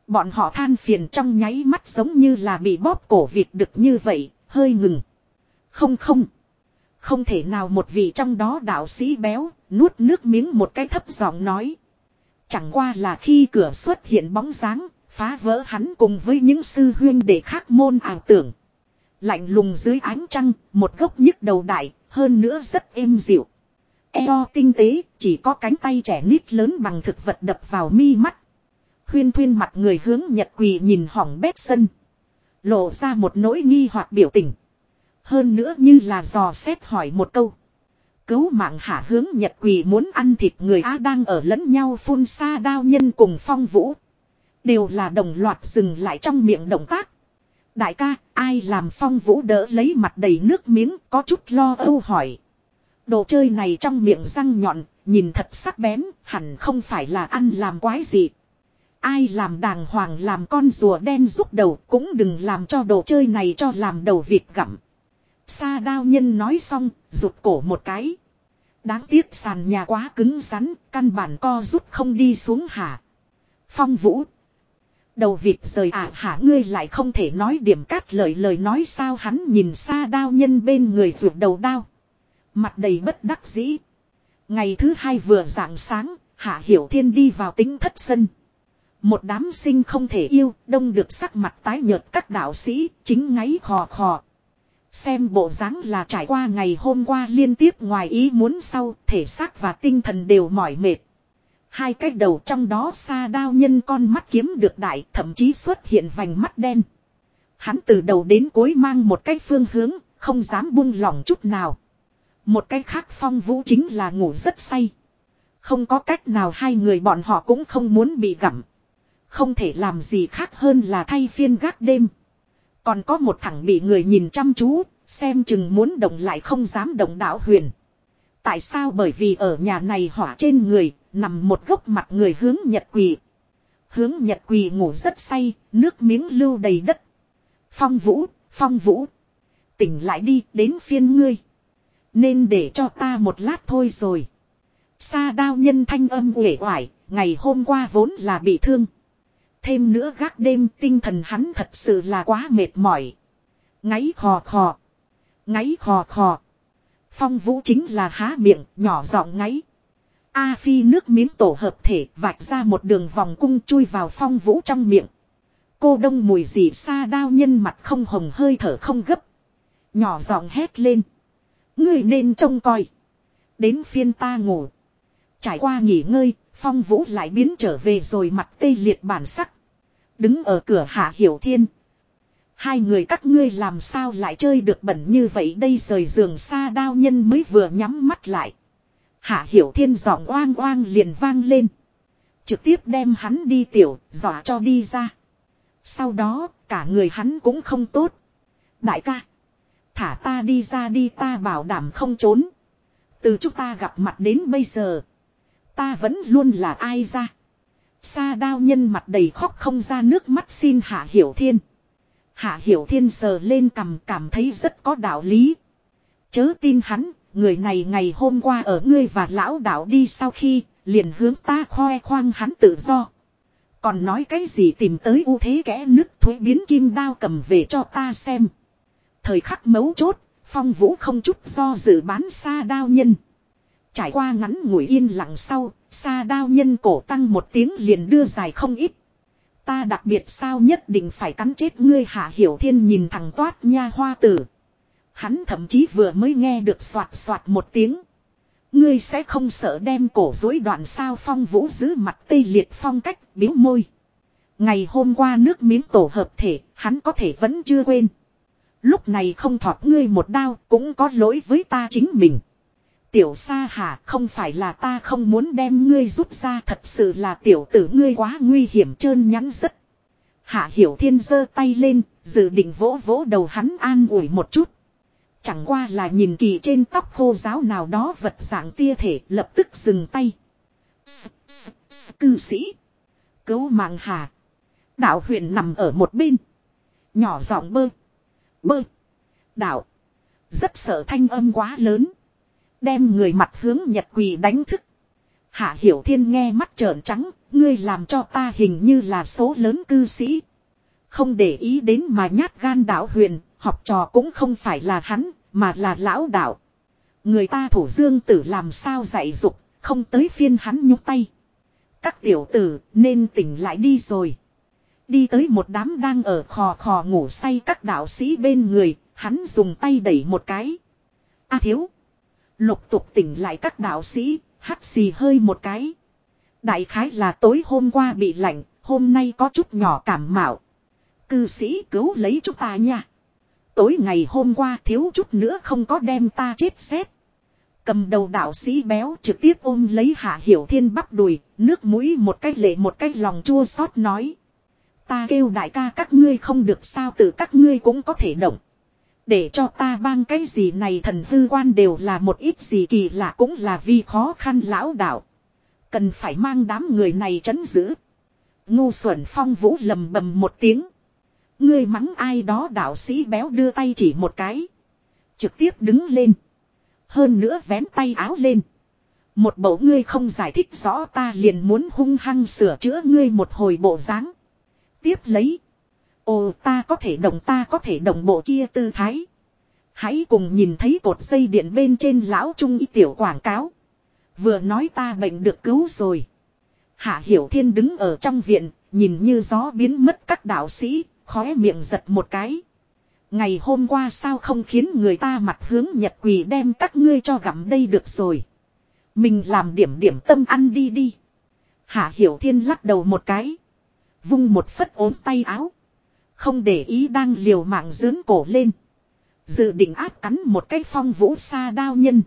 Bọn họ than phiền trong nháy mắt giống như là bị bóp cổ việc được như vậy, hơi ngừng. Không không. Không thể nào một vị trong đó đạo sĩ béo, nuốt nước miếng một cái thấp giọng nói. Chẳng qua là khi cửa xuất hiện bóng dáng, phá vỡ hắn cùng với những sư huyên để khác môn ảo tưởng. Lạnh lùng dưới ánh trăng, một gốc nhức đầu đại, hơn nữa rất êm dịu. Eo tinh tế, chỉ có cánh tay trẻ nít lớn bằng thực vật đập vào mi mắt. Huyên thuyên mặt người hướng nhật quỳ nhìn hỏng bét sân. Lộ ra một nỗi nghi hoặc biểu tình. Hơn nữa như là dò xét hỏi một câu. Cứu mạng hạ hướng Nhật quỳ muốn ăn thịt người Á đang ở lẫn nhau phun xa đao nhân cùng phong vũ. Đều là đồng loạt dừng lại trong miệng động tác. Đại ca, ai làm phong vũ đỡ lấy mặt đầy nước miếng có chút lo âu hỏi. Đồ chơi này trong miệng răng nhọn, nhìn thật sắc bén, hẳn không phải là ăn làm quái gì. Ai làm đàng hoàng làm con rùa đen rút đầu cũng đừng làm cho đồ chơi này cho làm đầu việc gặm. Sa đao nhân nói xong, rụt cổ một cái. Đáng tiếc sàn nhà quá cứng rắn, căn bản co rút không đi xuống hả. Phong vũ. Đầu vịt rời ạ à, hả ngươi lại không thể nói điểm cát lời lời nói sao hắn nhìn xa đao nhân bên người ruột đầu đao. Mặt đầy bất đắc dĩ. Ngày thứ hai vừa rạng sáng, Hạ Hiểu Thiên đi vào tính thất sân. Một đám sinh không thể yêu, đông được sắc mặt tái nhợt các đạo sĩ, chính ngáy khò khò. Xem bộ dáng là trải qua ngày hôm qua liên tiếp ngoài ý muốn sau, thể xác và tinh thần đều mỏi mệt. Hai cái đầu trong đó xa đao nhân con mắt kiếm được đại, thậm chí xuất hiện vành mắt đen. Hắn từ đầu đến cuối mang một cái phương hướng, không dám buông lỏng chút nào. Một cái khác phong vũ chính là ngủ rất say. Không có cách nào hai người bọn họ cũng không muốn bị gặm. Không thể làm gì khác hơn là thay phiên gác đêm. Còn có một thằng bị người nhìn chăm chú, xem chừng muốn động lại không dám động đạo huyền. Tại sao bởi vì ở nhà này hỏa trên người, nằm một gốc mặt người hướng nhật quỳ. Hướng nhật quỳ ngủ rất say, nước miếng lưu đầy đất. Phong vũ, phong vũ. Tỉnh lại đi, đến phiên ngươi. Nên để cho ta một lát thôi rồi. Sa đao nhân thanh âm uể oải, ngày hôm qua vốn là bị thương. Thêm nữa gác đêm tinh thần hắn thật sự là quá mệt mỏi. Ngáy khò khò. Ngáy khò khò. Phong vũ chính là há miệng, nhỏ giọng ngáy. A phi nước miếng tổ hợp thể vạch ra một đường vòng cung chui vào phong vũ trong miệng. Cô đông mùi gì xa đao nhân mặt không hồng hơi thở không gấp. Nhỏ giọng hét lên. Người nên trông coi. Đến phiên ta ngủ. Trải qua nghỉ ngơi, phong vũ lại biến trở về rồi mặt tê liệt bản sắc. Đứng ở cửa hạ hiểu thiên. Hai người các ngươi làm sao lại chơi được bẩn như vậy đây rời giường xa đao nhân mới vừa nhắm mắt lại. Hạ hiểu thiên giọng oang oang liền vang lên. Trực tiếp đem hắn đi tiểu, dọa cho đi ra. Sau đó, cả người hắn cũng không tốt. Đại ca, thả ta đi ra đi ta bảo đảm không trốn. Từ chúng ta gặp mặt đến bây giờ. Ta vẫn luôn là ai ra. Sa đao nhân mặt đầy khóc không ra nước mắt xin Hạ Hiểu Thiên. Hạ Hiểu Thiên sờ lên cầm cảm thấy rất có đạo lý. Chớ tin hắn, người này ngày hôm qua ở ngươi và lão đạo đi sau khi, liền hướng ta khoe khoang hắn tự do. Còn nói cái gì tìm tới ưu thế kẽ nước thuế biến kim đao cầm về cho ta xem. Thời khắc mấu chốt, phong vũ không chút do dự bán xa đao nhân. Trải qua ngắn ngủi yên lặng sau, xa đao nhân cổ tăng một tiếng liền đưa dài không ít. Ta đặc biệt sao nhất định phải cắn chết ngươi hạ hiểu thiên nhìn thẳng toát nha hoa tử. Hắn thậm chí vừa mới nghe được soạt soạt một tiếng. Ngươi sẽ không sợ đem cổ dối đoạn sao phong vũ giữ mặt tây liệt phong cách biếu môi. Ngày hôm qua nước miếng tổ hợp thể, hắn có thể vẫn chưa quên. Lúc này không thọt ngươi một đao cũng có lỗi với ta chính mình. Tiểu sa hà không phải là ta không muốn đem ngươi rút ra thật sự là tiểu tử ngươi quá nguy hiểm trơn nhắn rất. Hạ hiểu thiên giơ tay lên, dự định vỗ vỗ đầu hắn an ủi một chút. Chẳng qua là nhìn kỳ trên tóc khô giáo nào đó vật dạng tia thể lập tức dừng tay. Cư sĩ. Cứu mạng hà. Đạo huyện nằm ở một bên. Nhỏ giọng bơ. Bơ. Đạo. Rất sợ thanh âm quá lớn. Đem người mặt hướng nhật quỳ đánh thức. Hạ hiểu thiên nghe mắt trợn trắng. Ngươi làm cho ta hình như là số lớn cư sĩ. Không để ý đến mà nhát gan đạo huyền. Học trò cũng không phải là hắn. Mà là lão đạo. Người ta thủ dương tử làm sao dạy dục. Không tới phiên hắn nhúc tay. Các tiểu tử nên tỉnh lại đi rồi. Đi tới một đám đang ở khò khò ngủ say các đạo sĩ bên người, hắn dùng tay đẩy một cái. A thiếu. Lục tục tỉnh lại các đạo sĩ, hắt xì hơi một cái. Đại khái là tối hôm qua bị lạnh, hôm nay có chút nhỏ cảm mạo. Cư sĩ cứu lấy chúng ta nha. Tối ngày hôm qua thiếu chút nữa không có đem ta chết xét. Cầm đầu đạo sĩ béo trực tiếp ôm lấy hạ hiểu thiên bắp đùi, nước mũi một cách lệ một cách lòng chua xót nói. Ta kêu đại ca các ngươi không được sao tự các ngươi cũng có thể động. Để cho ta bang cái gì này thần hư quan đều là một ít gì kỳ lạ cũng là vì khó khăn lão đạo. Cần phải mang đám người này chấn giữ. Ngu xuẩn phong vũ lầm bầm một tiếng. Ngươi mắng ai đó đạo sĩ béo đưa tay chỉ một cái. Trực tiếp đứng lên. Hơn nữa vén tay áo lên. Một bộ ngươi không giải thích rõ ta liền muốn hung hăng sửa chữa ngươi một hồi bộ dáng Tiếp lấy. Ồ ta có thể động ta có thể động bộ kia tư thái. Hãy cùng nhìn thấy cột dây điện bên trên lão trung y tiểu quảng cáo. Vừa nói ta bệnh được cứu rồi. Hạ Hiểu Thiên đứng ở trong viện, nhìn như gió biến mất các đạo sĩ, khóe miệng giật một cái. Ngày hôm qua sao không khiến người ta mặt hướng nhật quỳ đem các ngươi cho gặm đây được rồi. Mình làm điểm điểm tâm ăn đi đi. Hạ Hiểu Thiên lắc đầu một cái. Vung một phất ốm tay áo. Không để ý đang liều mạng dướn cổ lên. Dự định áp cắn một cái phong vũ xa đao nhân.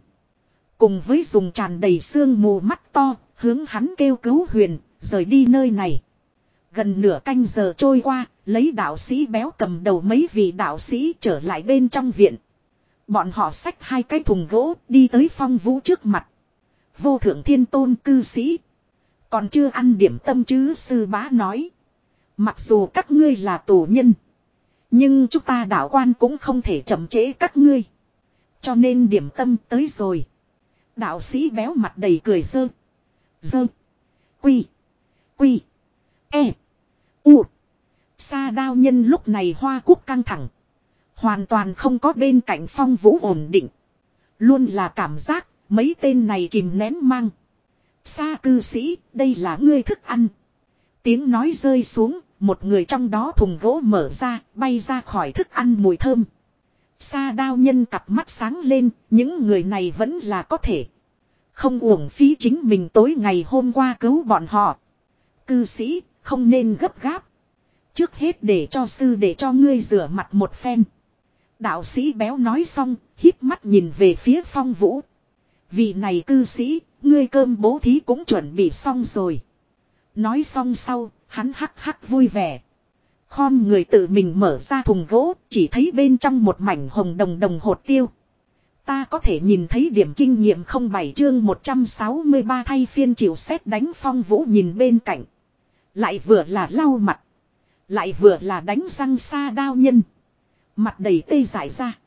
Cùng với dùng tràn đầy xương mù mắt to, hướng hắn kêu cứu huyền, rời đi nơi này. Gần nửa canh giờ trôi qua, lấy đạo sĩ béo cầm đầu mấy vị đạo sĩ trở lại bên trong viện. Bọn họ xách hai cái thùng gỗ đi tới phong vũ trước mặt. Vô thượng thiên tôn cư sĩ. Còn chưa ăn điểm tâm chứ sư bá nói. Mặc dù các ngươi là tù nhân. Nhưng chúng ta đạo quan cũng không thể chậm trễ các ngươi. Cho nên điểm tâm tới rồi. Đạo sĩ béo mặt đầy cười dơ. Dơ. Quy. Quy. E. U. Sa đao nhân lúc này hoa quốc căng thẳng. Hoàn toàn không có bên cạnh phong vũ ổn định. Luôn là cảm giác mấy tên này kìm nén mang. Sa cư sĩ, đây là ngươi thức ăn. Tiếng nói rơi xuống, một người trong đó thùng gỗ mở ra, bay ra khỏi thức ăn mùi thơm. Sa đao nhân cặp mắt sáng lên, những người này vẫn là có thể. Không uổng phí chính mình tối ngày hôm qua cứu bọn họ. Cư sĩ, không nên gấp gáp. Trước hết để cho sư để cho ngươi rửa mặt một phen. Đạo sĩ béo nói xong, hít mắt nhìn về phía phong vũ. Vị này cư sĩ, ngươi cơm bố thí cũng chuẩn bị xong rồi. Nói xong sau, hắn hắc hắc vui vẻ. Khom người tự mình mở ra thùng gỗ, chỉ thấy bên trong một mảnh hồng đồng đồng hột tiêu. Ta có thể nhìn thấy điểm kinh nghiệm không bảy chương 163 thay phiên chịu xét đánh phong vũ nhìn bên cạnh. Lại vừa là lau mặt. Lại vừa là đánh răng xa đao nhân. Mặt đầy tê giải ra.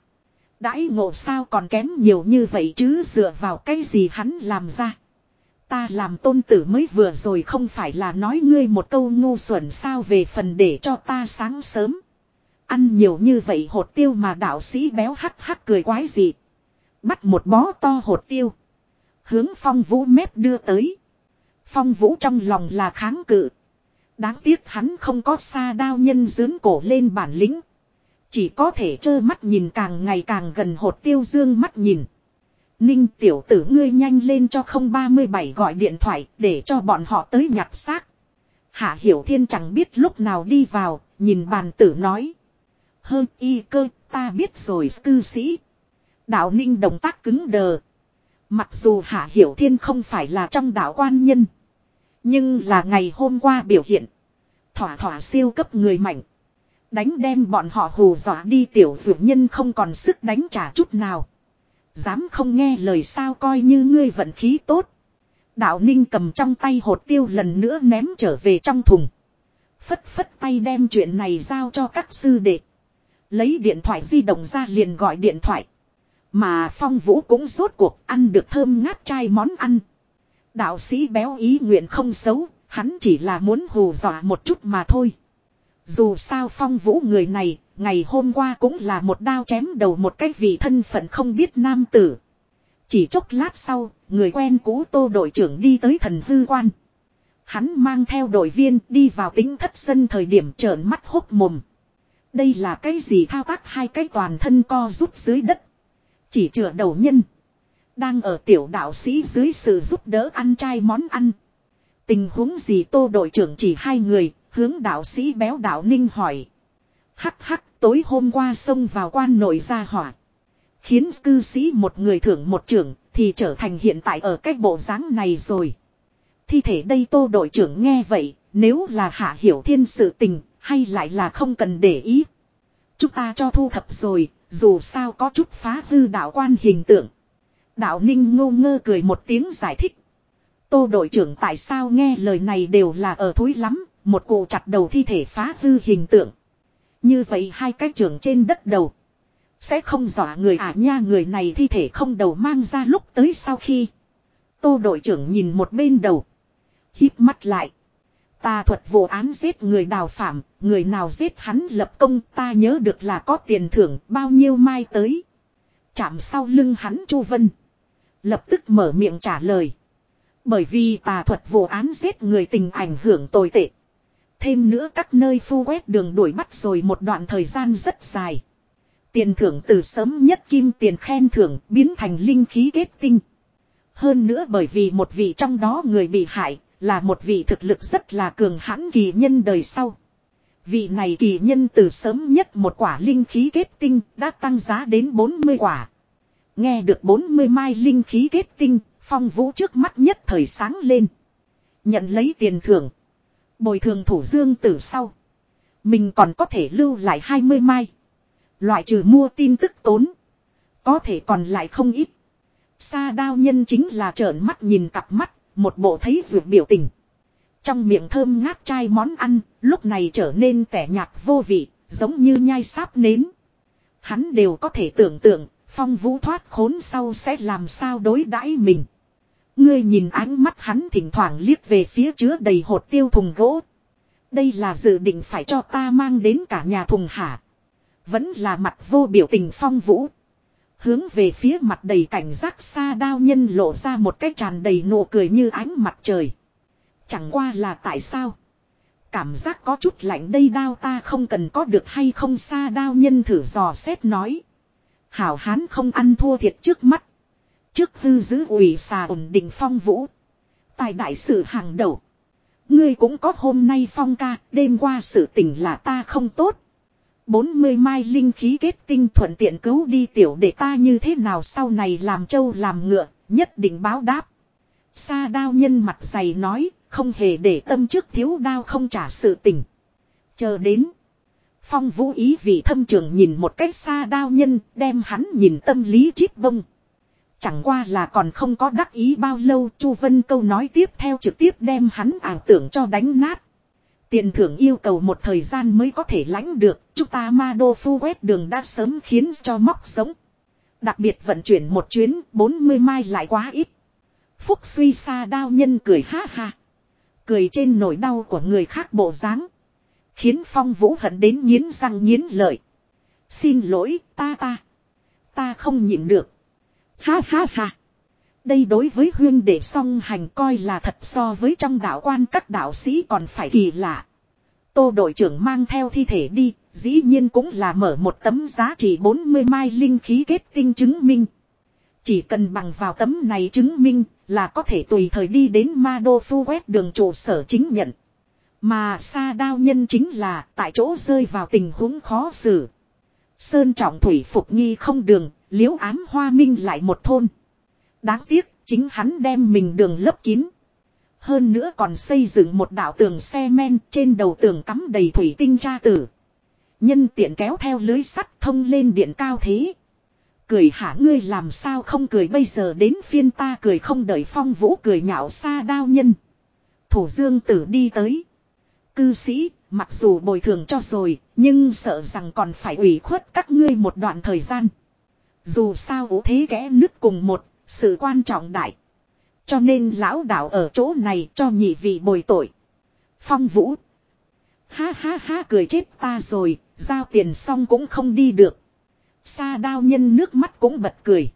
Đãi ngộ sao còn kém nhiều như vậy chứ dựa vào cái gì hắn làm ra. Ta làm tôn tử mới vừa rồi không phải là nói ngươi một câu ngu xuẩn sao về phần để cho ta sáng sớm. Ăn nhiều như vậy hột tiêu mà đạo sĩ béo hắc hắc cười quái gì. Bắt một bó to hột tiêu. Hướng phong vũ mép đưa tới. Phong vũ trong lòng là kháng cự. Đáng tiếc hắn không có xa đao nhân dướn cổ lên bản lĩnh. Chỉ có thể trơ mắt nhìn càng ngày càng gần hột tiêu dương mắt nhìn. Ninh tiểu tử ngươi nhanh lên cho không 37 gọi điện thoại để cho bọn họ tới nhặt xác. Hạ Hiểu Thiên chẳng biết lúc nào đi vào, nhìn bàn tử nói. Hơn y cơ, ta biết rồi cư sĩ. Đạo Ninh động tác cứng đờ. Mặc dù Hạ Hiểu Thiên không phải là trong đạo quan nhân. Nhưng là ngày hôm qua biểu hiện. Thỏa thỏa siêu cấp người mạnh. Đánh đem bọn họ hù dọa đi tiểu dược nhân không còn sức đánh trả chút nào. Dám không nghe lời sao coi như ngươi vận khí tốt. Đạo ninh cầm trong tay hột tiêu lần nữa ném trở về trong thùng. Phất phất tay đem chuyện này giao cho các sư đệ. Lấy điện thoại di động ra liền gọi điện thoại. Mà phong vũ cũng rốt cuộc ăn được thơm ngát chai món ăn. Đạo sĩ béo ý nguyện không xấu, hắn chỉ là muốn hù dọa một chút mà thôi. Dù sao phong vũ người này, ngày hôm qua cũng là một đao chém đầu một cái vị thân phận không biết nam tử. Chỉ chốc lát sau, người quen cũ tô đội trưởng đi tới thần hư quan. Hắn mang theo đội viên đi vào tính thất sân thời điểm trợn mắt hốc mồm. Đây là cái gì thao tác hai cái toàn thân co rút dưới đất. Chỉ chữa đầu nhân. Đang ở tiểu đạo sĩ dưới sự giúp đỡ ăn chay món ăn. Tình huống gì tô đội trưởng chỉ hai người, hướng đạo sĩ béo đạo ninh hỏi. Hắc hắc tối hôm qua xông vào quan nội ra hỏa. Khiến cư sĩ một người thưởng một trưởng thì trở thành hiện tại ở cái bộ dáng này rồi. Thi thể đây tô đội trưởng nghe vậy, nếu là hạ hiểu thiên sự tình, hay lại là không cần để ý. Chúng ta cho thu thập rồi, dù sao có chút phá hư đạo quan hình tượng. Đạo ninh ngô ngơ cười một tiếng giải thích. Tô đội trưởng tại sao nghe lời này đều là ở thúi lắm, một cụ chặt đầu thi thể phá hư hình tượng. Như vậy hai cái trưởng trên đất đầu. Sẽ không dọa người à nha người này thi thể không đầu mang ra lúc tới sau khi. Tô đội trưởng nhìn một bên đầu. híp mắt lại. Ta thuật vụ án giết người đào phạm, người nào giết hắn lập công ta nhớ được là có tiền thưởng bao nhiêu mai tới. Chạm sau lưng hắn Chu Vân. Lập tức mở miệng trả lời. Bởi vì tà thuật vụ án giết người tình ảnh hưởng tồi tệ. Thêm nữa các nơi phu quét đường đuổi bắt rồi một đoạn thời gian rất dài. Tiền thưởng từ sớm nhất kim tiền khen thưởng biến thành linh khí kết tinh. Hơn nữa bởi vì một vị trong đó người bị hại là một vị thực lực rất là cường hãn kỳ nhân đời sau. Vị này kỳ nhân từ sớm nhất một quả linh khí kết tinh đã tăng giá đến 40 quả. Nghe được 40 mai linh khí kết tinh, phong vũ trước mắt nhất thời sáng lên. Nhận lấy tiền thưởng. Bồi thường thủ dương tử sau. Mình còn có thể lưu lại 20 mai. Loại trừ mua tin tức tốn. Có thể còn lại không ít. Sa đao nhân chính là trợn mắt nhìn cặp mắt, một bộ thấy ruột biểu tình. Trong miệng thơm ngát chai món ăn, lúc này trở nên tẻ nhạt vô vị, giống như nhai sáp nến. Hắn đều có thể tưởng tượng, phong vũ thoát khốn sau sẽ làm sao đối đãi mình. Ngươi nhìn ánh mắt hắn thỉnh thoảng liếc về phía chứa đầy hột tiêu thùng gỗ. Đây là dự định phải cho ta mang đến cả nhà thùng hả. Vẫn là mặt vô biểu tình phong vũ. Hướng về phía mặt đầy cảnh giác xa đao nhân lộ ra một cái tràn đầy nụ cười như ánh mặt trời. Chẳng qua là tại sao. Cảm giác có chút lạnh đây đao ta không cần có được hay không xa đao nhân thử dò xét nói. Hảo hán không ăn thua thiệt trước mắt. Trước hư giữ ủy xà ổn định phong vũ. Tài đại sự hàng đầu. Ngươi cũng có hôm nay phong ca, đêm qua sự tình là ta không tốt. 40 mai linh khí kết tinh thuận tiện cứu đi tiểu để ta như thế nào sau này làm trâu làm ngựa, nhất định báo đáp. Sa đao nhân mặt dày nói, không hề để tâm trước thiếu đao không trả sự tình. Chờ đến. Phong vũ ý vị thâm trường nhìn một cách xa đao nhân đem hắn nhìn tâm lý chít bông. Chẳng qua là còn không có đắc ý bao lâu Chu Vân câu nói tiếp theo trực tiếp đem hắn ảo tưởng cho đánh nát. Tiền thưởng yêu cầu một thời gian mới có thể lãnh được, chúng ta ma đô phu quét đường đã sớm khiến cho móc sống. Đặc biệt vận chuyển một chuyến, 40 mai lại quá ít. Phúc suy xa đao nhân cười ha ha. Cười trên nỗi đau của người khác bộ dáng Khiến phong vũ hận đến nghiến răng nghiến lợi. Xin lỗi, ta ta. Ta không nhịn được. Ha ha ha. Đây đối với huyên đệ song hành coi là thật so với trong đạo quan các đạo sĩ còn phải kỳ lạ. Tô đội trưởng mang theo thi thể đi, dĩ nhiên cũng là mở một tấm giá trị 40 mai linh khí kết tinh chứng minh. Chỉ cần bằng vào tấm này chứng minh là có thể tùy thời đi đến ma đô phu quét đường trụ sở chính nhận. Mà xa đao nhân chính là tại chỗ rơi vào tình huống khó xử. Sơn trọng thủy phục nghi không đường, liễu ám hoa minh lại một thôn. Đáng tiếc, chính hắn đem mình đường lấp kín. Hơn nữa còn xây dựng một đạo tường xe men trên đầu tường cắm đầy thủy tinh tra tử. Nhân tiện kéo theo lưới sắt thông lên điện cao thế. Cười hả ngươi làm sao không cười bây giờ đến phiên ta cười không đợi phong vũ cười nhạo xa đao nhân. Thủ dương tử đi tới. Cư sĩ, mặc dù bồi thường cho rồi, nhưng sợ rằng còn phải ủy khuất các ngươi một đoạn thời gian. Dù sao ủ thế kẽ nước cùng một, sự quan trọng đại. Cho nên lão đạo ở chỗ này cho nhị vị bồi tội. Phong vũ. Ha ha ha cười chết ta rồi, giao tiền xong cũng không đi được. Sa đao nhân nước mắt cũng bật cười.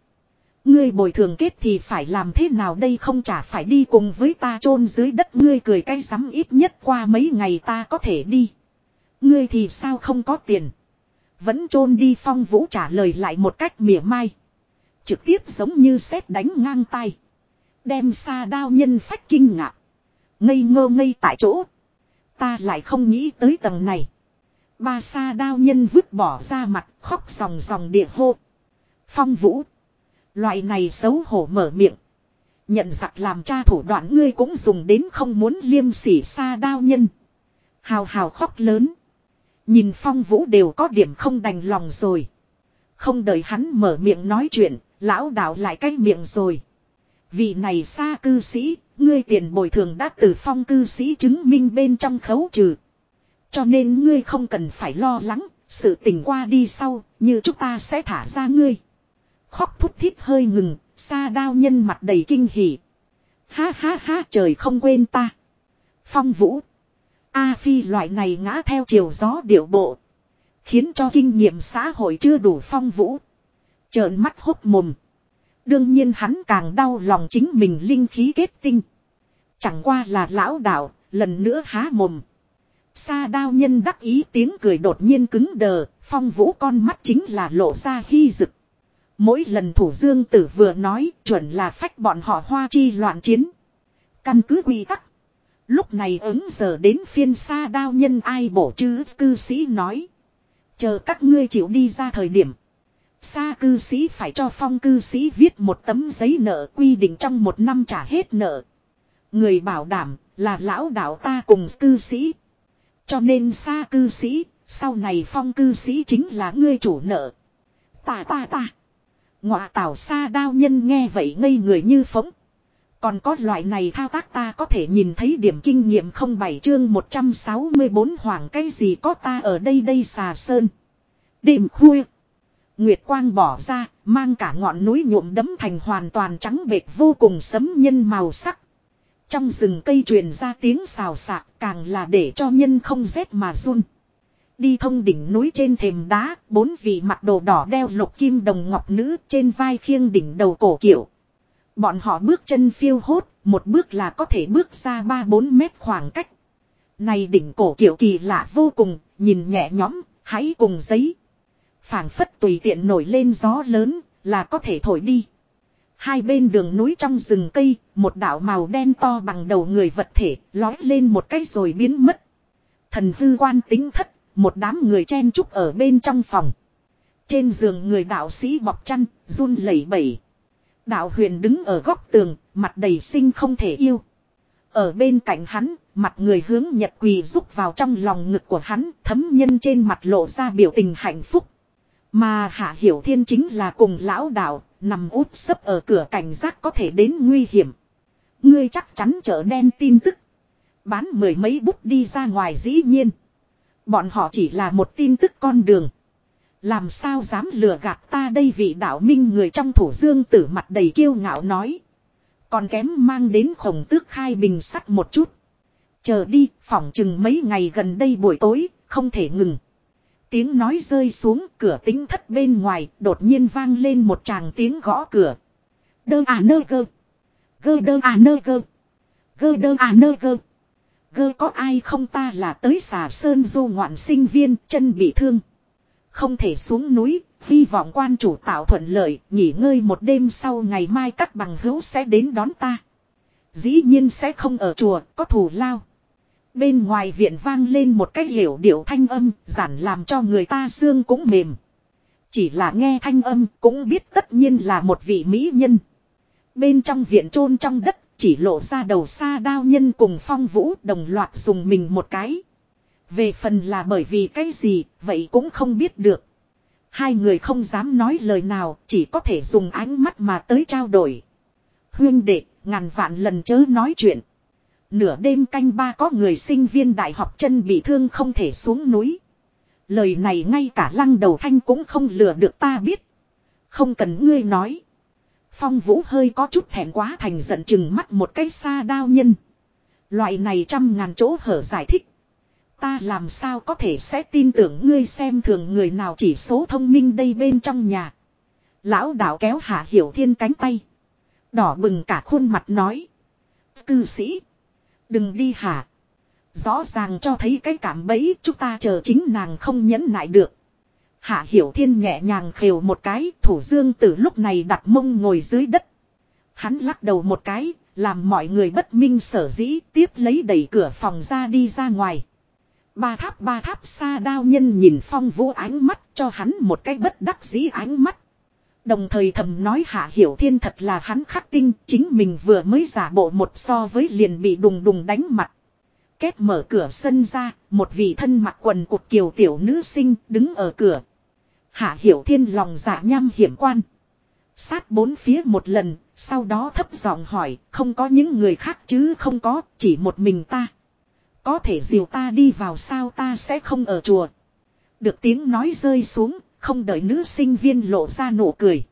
Ngươi bồi thường kết thì phải làm thế nào đây không chả phải đi cùng với ta chôn dưới đất ngươi cười cay sắm ít nhất qua mấy ngày ta có thể đi. Ngươi thì sao không có tiền. Vẫn chôn đi phong vũ trả lời lại một cách mỉa mai. Trực tiếp giống như sét đánh ngang tay. Đem xa đao nhân phách kinh ngạc. Ngây ngơ ngây tại chỗ. Ta lại không nghĩ tới tầng này. Ba xa đao nhân vứt bỏ ra mặt, khóc ròng ròng địa hô. Phong vũ. Loại này xấu hổ mở miệng. Nhận giặc làm cha thủ đoạn ngươi cũng dùng đến không muốn liêm sỉ xa đao nhân. Hào hào khóc lớn. Nhìn phong vũ đều có điểm không đành lòng rồi. Không đợi hắn mở miệng nói chuyện, lão đạo lại cái miệng rồi. Vị này xa cư sĩ, ngươi tiền bồi thường đã từ phong cư sĩ chứng minh bên trong khấu trừ. Cho nên ngươi không cần phải lo lắng, sự tình qua đi sau, như chúng ta sẽ thả ra ngươi. Khóc thút thít hơi ngừng, xa đao nhân mặt đầy kinh hỉ. Ha ha ha trời không quên ta. Phong vũ. A phi loại này ngã theo chiều gió điệu bộ. Khiến cho kinh nghiệm xã hội chưa đủ phong vũ. Trợn mắt hốc mồm. Đương nhiên hắn càng đau lòng chính mình linh khí kết tinh. Chẳng qua là lão đạo, lần nữa há mồm. Sa đao nhân đắc ý tiếng cười đột nhiên cứng đờ, phong vũ con mắt chính là lộ ra hy dực. Mỗi lần thủ dương tử vừa nói chuẩn là phách bọn họ hoa chi loạn chiến. Căn cứ quy tắc. Lúc này ứng giờ đến phiên xa đao nhân ai bổ chứ cư sĩ nói. Chờ các ngươi chịu đi ra thời điểm. Xa cư sĩ phải cho phong cư sĩ viết một tấm giấy nợ quy định trong một năm trả hết nợ. Người bảo đảm là lão đạo ta cùng cư sĩ. Cho nên xa cư sĩ, sau này phong cư sĩ chính là ngươi chủ nợ. Ta ta ta. Ngọa tảo xa đao nhân nghe vậy ngây người như phóng. Còn có loại này thao tác ta có thể nhìn thấy điểm kinh nghiệm không bảy chương 164 hoàng cái gì có ta ở đây đây xà sơn. Đêm khuya. Nguyệt quang bỏ ra, mang cả ngọn núi nhuộm đấm thành hoàn toàn trắng bệt vô cùng sấm nhân màu sắc. Trong rừng cây truyền ra tiếng xào xạc càng là để cho nhân không rét mà run. Đi thông đỉnh núi trên thềm đá, bốn vị mặc đồ đỏ đeo lục kim đồng ngọc nữ trên vai khiêng đỉnh đầu cổ kiểu. Bọn họ bước chân phiêu hốt, một bước là có thể bước ra 3-4 mét khoảng cách. Này đỉnh cổ kiểu kỳ lạ vô cùng, nhìn nhẹ nhõm, hãy cùng giấy. phảng phất tùy tiện nổi lên gió lớn, là có thể thổi đi. Hai bên đường núi trong rừng cây, một đảo màu đen to bằng đầu người vật thể, lói lên một cái rồi biến mất. Thần hư quan tính thất, một đám người chen chúc ở bên trong phòng. Trên giường người đạo sĩ bọc chăn, run lẩy bẩy. Đạo huyền đứng ở góc tường, mặt đầy sinh không thể yêu. Ở bên cạnh hắn, mặt người hướng nhật quỳ rúc vào trong lòng ngực của hắn, thấm nhân trên mặt lộ ra biểu tình hạnh phúc. Mà Hạ Hiểu Thiên chính là cùng lão đạo, nằm út sấp ở cửa cảnh giác có thể đến nguy hiểm. Ngươi chắc chắn chở đen tin tức. Bán mười mấy bút đi ra ngoài dĩ nhiên. Bọn họ chỉ là một tin tức con đường. Làm sao dám lừa gạt ta đây vị đạo minh người trong thủ dương tử mặt đầy kiêu ngạo nói. Còn kém mang đến khổng tước khai bình sắt một chút. Chờ đi, phỏng chừng mấy ngày gần đây buổi tối, không thể ngừng. Tiếng nói rơi xuống cửa tính thất bên ngoài, đột nhiên vang lên một tràng tiếng gõ cửa. Đơ à nơ gơ. Gơ đơ à nơ gơ. Gơ đơ à nơ gơ. Gơ có ai không ta là tới xà sơn du ngoạn sinh viên, chân bị thương. Không thể xuống núi, hy vọng quan chủ tạo thuận lợi, nghỉ ngơi một đêm sau ngày mai các bằng hữu sẽ đến đón ta. Dĩ nhiên sẽ không ở chùa, có thù lao. Bên ngoài viện vang lên một cái hiểu điệu thanh âm, giản làm cho người ta xương cũng mềm. Chỉ là nghe thanh âm cũng biết tất nhiên là một vị mỹ nhân. Bên trong viện chôn trong đất chỉ lộ ra đầu xa đao nhân cùng phong vũ đồng loạt dùng mình một cái. Về phần là bởi vì cái gì, vậy cũng không biết được. Hai người không dám nói lời nào, chỉ có thể dùng ánh mắt mà tới trao đổi. Huyên đệ, ngàn vạn lần chớ nói chuyện. Nửa đêm canh ba có người sinh viên đại học chân bị thương không thể xuống núi. Lời này ngay cả lăng đầu thanh cũng không lừa được ta biết. Không cần ngươi nói. Phong vũ hơi có chút thẹn quá thành giận chừng mắt một cái xa đao nhân. Loại này trăm ngàn chỗ hở giải thích. Ta làm sao có thể sẽ tin tưởng ngươi xem thường người nào chỉ số thông minh đây bên trong nhà. Lão đạo kéo hạ hiểu thiên cánh tay. Đỏ bừng cả khuôn mặt nói. Cư sĩ. Đừng đi hả. Rõ ràng cho thấy cái cảm bẫy chúng ta chờ chính nàng không nhẫn nại được. Hạ Hiểu Thiên nhẹ nhàng khều một cái, thủ dương từ lúc này đặt mông ngồi dưới đất. Hắn lắc đầu một cái, làm mọi người bất minh sở dĩ tiếp lấy đẩy cửa phòng ra đi ra ngoài. Ba tháp ba tháp xa đao nhân nhìn phong vũ ánh mắt cho hắn một cái bất đắc dĩ ánh mắt. Đồng thời thầm nói Hạ Hiểu Thiên thật là hắn khắc tinh, chính mình vừa mới giả bộ một so với liền bị đùng đùng đánh mặt. Kết mở cửa sân ra, một vị thân mặc quần cục kiều tiểu nữ sinh đứng ở cửa. Hạ Hiểu Thiên lòng dạ nham hiểm quan. Sát bốn phía một lần, sau đó thấp giọng hỏi, không có những người khác chứ không có, chỉ một mình ta. Có thể dìu ta đi vào sao ta sẽ không ở chùa. Được tiếng nói rơi xuống, không đợi nữ sinh viên lộ ra nụ cười.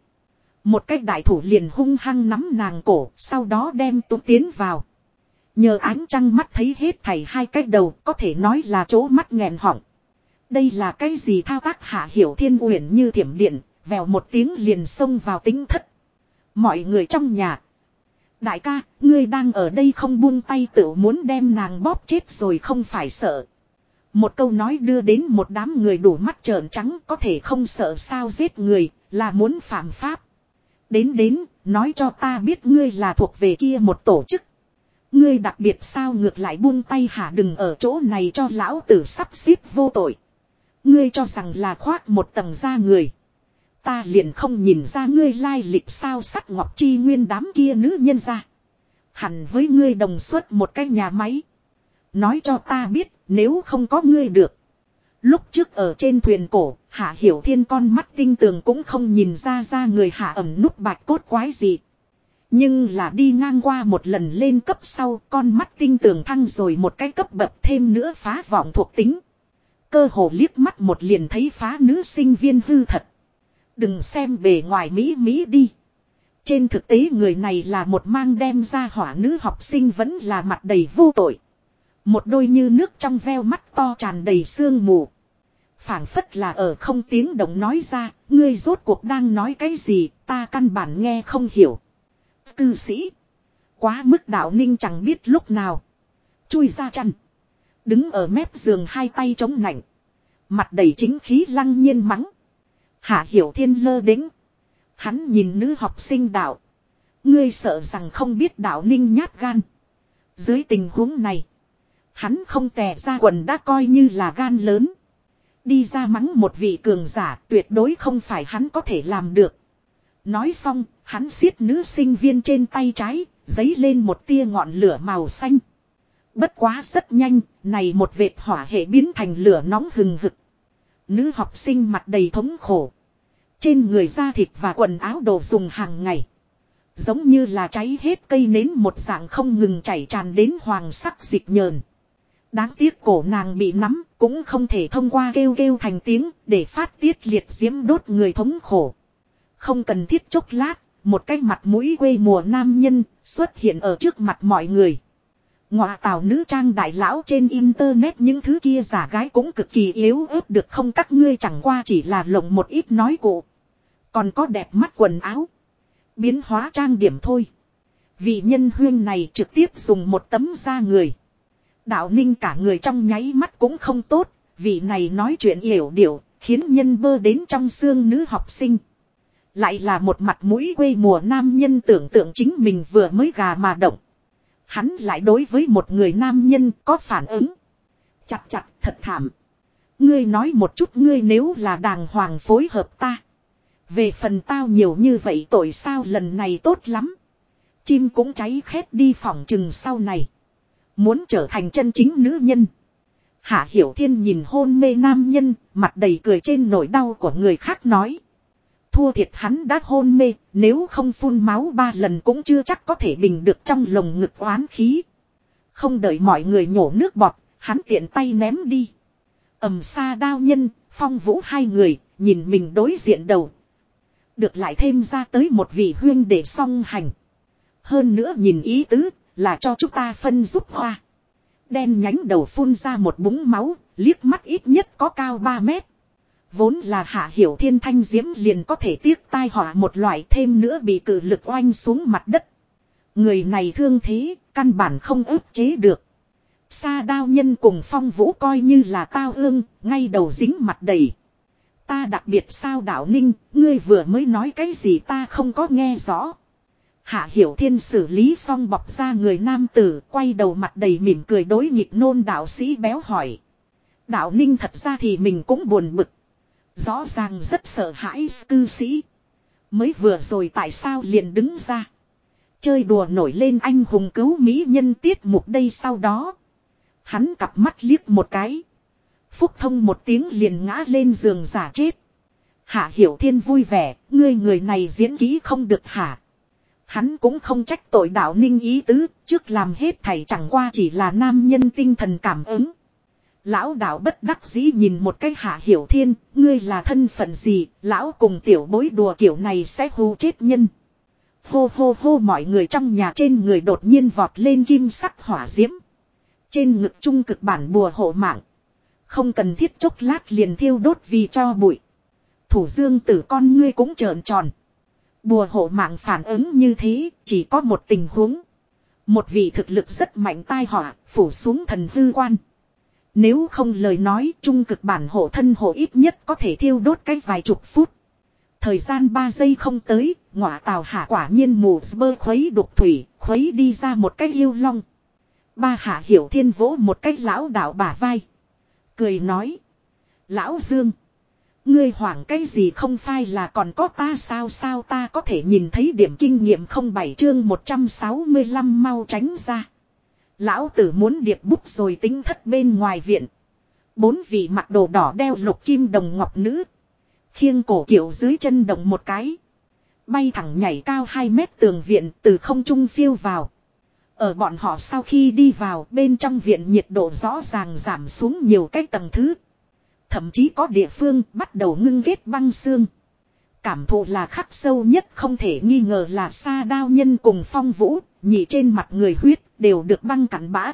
Một cách đại thủ liền hung hăng nắm nàng cổ, sau đó đem túng tiến vào. Nhờ ánh trăng mắt thấy hết thảy hai cái đầu, có thể nói là chỗ mắt nghẹn họng. Đây là cái gì thao tác hạ hiểu thiên uyển như thiểm điện, vèo một tiếng liền xông vào tính thất. Mọi người trong nhà. Đại ca, ngươi đang ở đây không buông tay tự muốn đem nàng bóp chết rồi không phải sợ. Một câu nói đưa đến một đám người đủ mắt trợn trắng có thể không sợ sao giết người, là muốn phạm pháp. Đến đến, nói cho ta biết ngươi là thuộc về kia một tổ chức. Ngươi đặc biệt sao ngược lại buông tay hả đừng ở chỗ này cho lão tử sắp xếp vô tội. Ngươi cho rằng là khoác một tầng da người. Ta liền không nhìn ra ngươi lai lịch sao sắt ngọc chi nguyên đám kia nữ nhân ra. Hẳn với ngươi đồng xuất một cái nhà máy. Nói cho ta biết nếu không có ngươi được. Lúc trước ở trên thuyền cổ, Hạ Hiểu Thiên con mắt tinh tường cũng không nhìn ra ra người Hạ ẩm nút bạch cốt quái gì. Nhưng là đi ngang qua một lần lên cấp sau, con mắt tinh tường thăng rồi một cái cấp bậc thêm nữa phá vọng thuộc tính. Cơ hồ liếc mắt một liền thấy phá nữ sinh viên hư thật. Đừng xem bề ngoài Mỹ Mỹ đi. Trên thực tế người này là một mang đem ra hỏa nữ học sinh vẫn là mặt đầy vô tội. Một đôi như nước trong veo mắt to tràn đầy sương mù. phảng phất là ở không tiếng động nói ra, ngươi rốt cuộc đang nói cái gì, ta căn bản nghe không hiểu. Cư sĩ. Quá mức đạo ninh chẳng biết lúc nào. Chui ra chăn. Đứng ở mép giường hai tay chống nạnh. Mặt đầy chính khí lăng nhiên mắng. Hạ hiểu thiên lơ đính. Hắn nhìn nữ học sinh đạo. Ngươi sợ rằng không biết đạo ninh nhát gan. Dưới tình huống này. Hắn không tè ra quần đã coi như là gan lớn. Đi ra mắng một vị cường giả tuyệt đối không phải hắn có thể làm được. Nói xong, hắn xiết nữ sinh viên trên tay trái, giấy lên một tia ngọn lửa màu xanh. Bất quá rất nhanh, này một vệt hỏa hệ biến thành lửa nóng hừng hực. Nữ học sinh mặt đầy thống khổ. Trên người da thịt và quần áo đồ dùng hàng ngày. Giống như là cháy hết cây nến một dạng không ngừng chảy tràn đến hoàng sắc dịch nhờn. Đáng tiếc cổ nàng bị nắm, cũng không thể thông qua kêu kêu thành tiếng để phát tiết liệt diễm đốt người thống khổ. Không cần thiết chốc lát, một cái mặt mũi quê mùa nam nhân xuất hiện ở trước mặt mọi người. Ngọa tào nữ trang đại lão trên internet những thứ kia giả gái cũng cực kỳ yếu ớt được không các ngươi chẳng qua chỉ là lộng một ít nói cụ. Còn có đẹp mắt quần áo. Biến hóa trang điểm thôi. Vị nhân huyên này trực tiếp dùng một tấm da người. Đạo ninh cả người trong nháy mắt cũng không tốt. Vị này nói chuyện hiểu điệu, khiến nhân bơ đến trong xương nữ học sinh. Lại là một mặt mũi quê mùa nam nhân tưởng tượng chính mình vừa mới gà mà động. Hắn lại đối với một người nam nhân có phản ứng. Chặt chặt thật thảm. Ngươi nói một chút ngươi nếu là đàng hoàng phối hợp ta. Về phần tao nhiều như vậy tội sao lần này tốt lắm. Chim cũng cháy khét đi phòng chừng sau này. Muốn trở thành chân chính nữ nhân. Hạ Hiểu Thiên nhìn hôn mê nam nhân, mặt đầy cười trên nỗi đau của người khác nói. Thua thiệt hắn đã hôn mê, nếu không phun máu ba lần cũng chưa chắc có thể bình được trong lồng ngực oán khí. Không đợi mọi người nhổ nước bọt, hắn tiện tay ném đi. ầm xa đao nhân, phong vũ hai người, nhìn mình đối diện đầu. Được lại thêm ra tới một vị huyên để song hành. Hơn nữa nhìn ý tứ, là cho chúng ta phân giúp hoa. Đen nhánh đầu phun ra một búng máu, liếc mắt ít nhất có cao 3 mét. Vốn là hạ hiểu thiên thanh diễm liền có thể tiếc tai họa một loại thêm nữa bị cử lực oanh xuống mặt đất. Người này thương thế, căn bản không ức chế được. Sa đao nhân cùng phong vũ coi như là tao ương, ngay đầu dính mặt đầy. Ta đặc biệt sao đạo ninh, ngươi vừa mới nói cái gì ta không có nghe rõ. Hạ Hiểu Thiên xử lý xong bọc ra người nam tử, quay đầu mặt đầy mỉm cười đối nghịch nôn đạo sĩ béo hỏi. Đạo ninh thật ra thì mình cũng buồn bực. Rõ ràng rất sợ hãi cư sĩ. Mới vừa rồi tại sao liền đứng ra. Chơi đùa nổi lên anh hùng cứu mỹ nhân tiết mục đây sau đó. Hắn cặp mắt liếc một cái. Phúc thông một tiếng liền ngã lên giường giả chết. Hạ Hiểu Thiên vui vẻ, ngươi người này diễn kỹ không được hả. Hắn cũng không trách tội đạo ninh ý tứ, trước làm hết thầy chẳng qua chỉ là nam nhân tinh thần cảm ứng. Lão đạo bất đắc dĩ nhìn một cái hạ hiểu thiên, ngươi là thân phận gì, lão cùng tiểu bối đùa kiểu này sẽ hù chết nhân. Hô hô hô mọi người trong nhà trên người đột nhiên vọt lên kim sắc hỏa diễm. Trên ngực trung cực bản bùa hộ mạng. Không cần thiết chốc lát liền thiêu đốt vì cho bụi. Thủ dương tử con ngươi cũng trợn tròn. Bùa hộ mạng phản ứng như thế, chỉ có một tình huống. Một vị thực lực rất mạnh tai họa, phủ xuống thần hư quan. Nếu không lời nói trung cực bản hộ thân hộ ít nhất có thể thiêu đốt cách vài chục phút. Thời gian 3 giây không tới, ngọa tàu hạ quả nhiên mù bơ khuấy đục thủy, khuấy đi ra một cách yêu long. Ba hạ hiểu thiên vỗ một cách lão đạo bả vai. Cười nói. Lão Dương. Ngươi hoảng cái gì không phải là còn có ta sao sao ta có thể nhìn thấy điểm kinh nghiệm không bảy chương 165 mau tránh ra. Lão tử muốn điệp bút rồi tính thất bên ngoài viện. Bốn vị mặc đồ đỏ đeo lục kim đồng ngọc nữ. Khiêng cổ kiểu dưới chân đồng một cái. Bay thẳng nhảy cao 2 mét tường viện từ không trung phiêu vào. Ở bọn họ sau khi đi vào bên trong viện nhiệt độ rõ ràng giảm xuống nhiều cái tầng thứ. Thậm chí có địa phương bắt đầu ngưng ghét băng xương. Cảm thụ là khắc sâu nhất không thể nghi ngờ là xa đao nhân cùng phong vũ, nhị trên mặt người huyết, đều được băng cắn bã.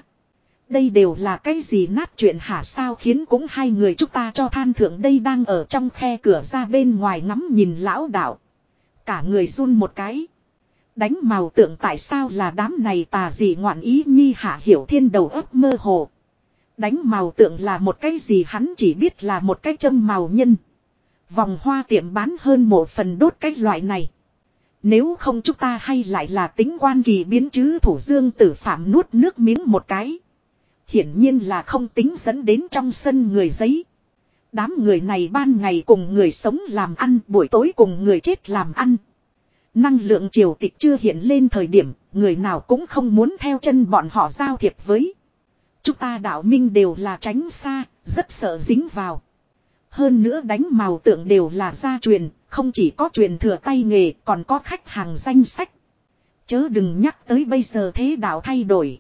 Đây đều là cái gì nát chuyện hả sao khiến cũng hai người chúng ta cho than thượng đây đang ở trong khe cửa ra bên ngoài ngắm nhìn lão đạo. Cả người run một cái. Đánh màu tượng tại sao là đám này tà gì ngoạn ý nhi hạ hiểu thiên đầu ấp mơ hồ. Đánh màu tượng là một cái gì hắn chỉ biết là một cái châm màu nhân. Vòng hoa tiệm bán hơn một phần đốt cái loại này. Nếu không chúng ta hay lại là tính quan kỳ biến chứ thủ dương tử phạm nuốt nước miếng một cái. Hiển nhiên là không tính dẫn đến trong sân người giấy. Đám người này ban ngày cùng người sống làm ăn, buổi tối cùng người chết làm ăn. Năng lượng triều tịch chưa hiện lên thời điểm, người nào cũng không muốn theo chân bọn họ giao thiệp với. Chúng ta đạo minh đều là tránh xa, rất sợ dính vào. Hơn nữa đánh màu tượng đều là gia truyền, không chỉ có truyền thừa tay nghề còn có khách hàng danh sách. Chớ đừng nhắc tới bây giờ thế đạo thay đổi.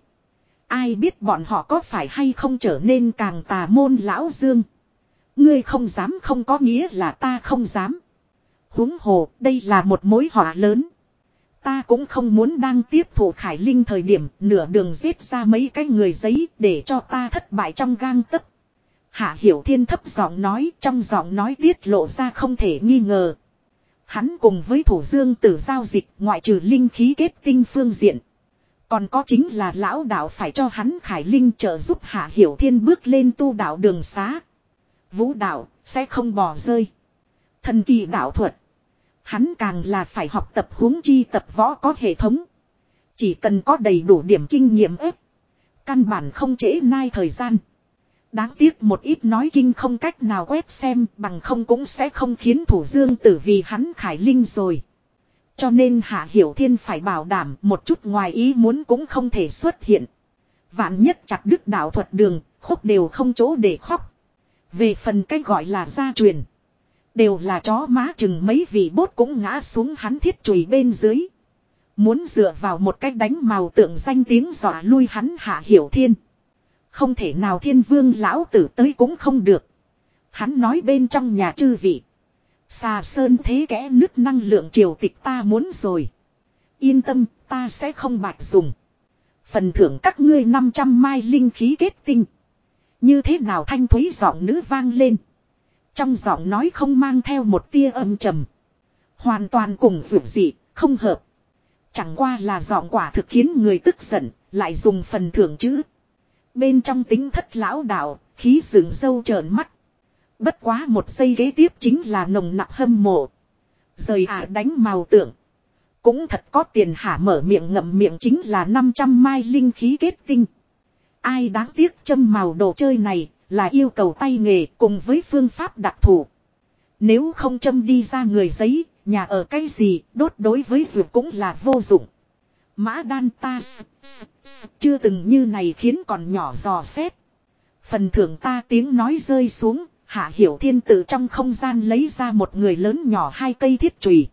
Ai biết bọn họ có phải hay không trở nên càng tà môn lão dương. Ngươi không dám không có nghĩa là ta không dám. huống hồ, đây là một mối họa lớn. Ta cũng không muốn đang tiếp thụ Khải Linh thời điểm nửa đường giết ra mấy cái người giấy để cho ta thất bại trong gang tấc. Hạ Hiểu Thiên thấp giọng nói, trong giọng nói tiết lộ ra không thể nghi ngờ. Hắn cùng với thủ dương tử giao dịch, ngoại trừ linh khí kết tinh phương diện. Còn có chính là lão đạo phải cho hắn Khải Linh trợ giúp Hạ Hiểu Thiên bước lên tu đạo đường xá. Vũ đạo, sẽ không bỏ rơi. Thần kỳ đạo thuật. Hắn càng là phải học tập huống chi tập võ có hệ thống. Chỉ cần có đầy đủ điểm kinh nghiệm ếp. Căn bản không trễ nai thời gian. Đáng tiếc một ít nói kinh không cách nào quét xem bằng không cũng sẽ không khiến thủ dương tử vì hắn khải linh rồi. Cho nên Hạ Hiểu Thiên phải bảo đảm một chút ngoài ý muốn cũng không thể xuất hiện. Vạn nhất chặt đứt đạo thuật đường, khúc đều không chỗ để khóc. Về phần cái gọi là gia truyền. Đều là chó má chừng mấy vị bốt cũng ngã xuống hắn thiết chùy bên dưới. Muốn dựa vào một cách đánh màu tượng danh tiếng dọa lui hắn hạ hiểu thiên. Không thể nào thiên vương lão tử tới cũng không được. Hắn nói bên trong nhà chư vị. Xà sơn thế kẽ nứt năng lượng triều tịch ta muốn rồi. Yên tâm, ta sẽ không bạch dùng. Phần thưởng các ngươi 500 mai linh khí kết tinh. Như thế nào thanh thúy giọng nữ vang lên. Trong giọng nói không mang theo một tia âm trầm. Hoàn toàn cùng vượt dị, không hợp. Chẳng qua là giọng quả thực khiến người tức giận, lại dùng phần thưởng chữ. Bên trong tính thất lão đạo, khí sừng sâu trợn mắt. Bất quá một giây kế tiếp chính là nồng nặc hâm mộ. Rời ả đánh màu tượng. Cũng thật có tiền hả mở miệng ngậm miệng chính là 500 mai linh khí kết tinh. Ai đáng tiếc châm màu đồ chơi này là yêu cầu tay nghề cùng với phương pháp đặc thù. Nếu không châm đi ra người giấy, nhà ở cái gì, đốt đối với ruột cũng là vô dụng. Mã đan ta chưa từng như này khiến còn nhỏ dò xét. Phần thưởng ta tiếng nói rơi xuống, hạ hiểu thiên tử trong không gian lấy ra một người lớn nhỏ hai cây thiết chùy.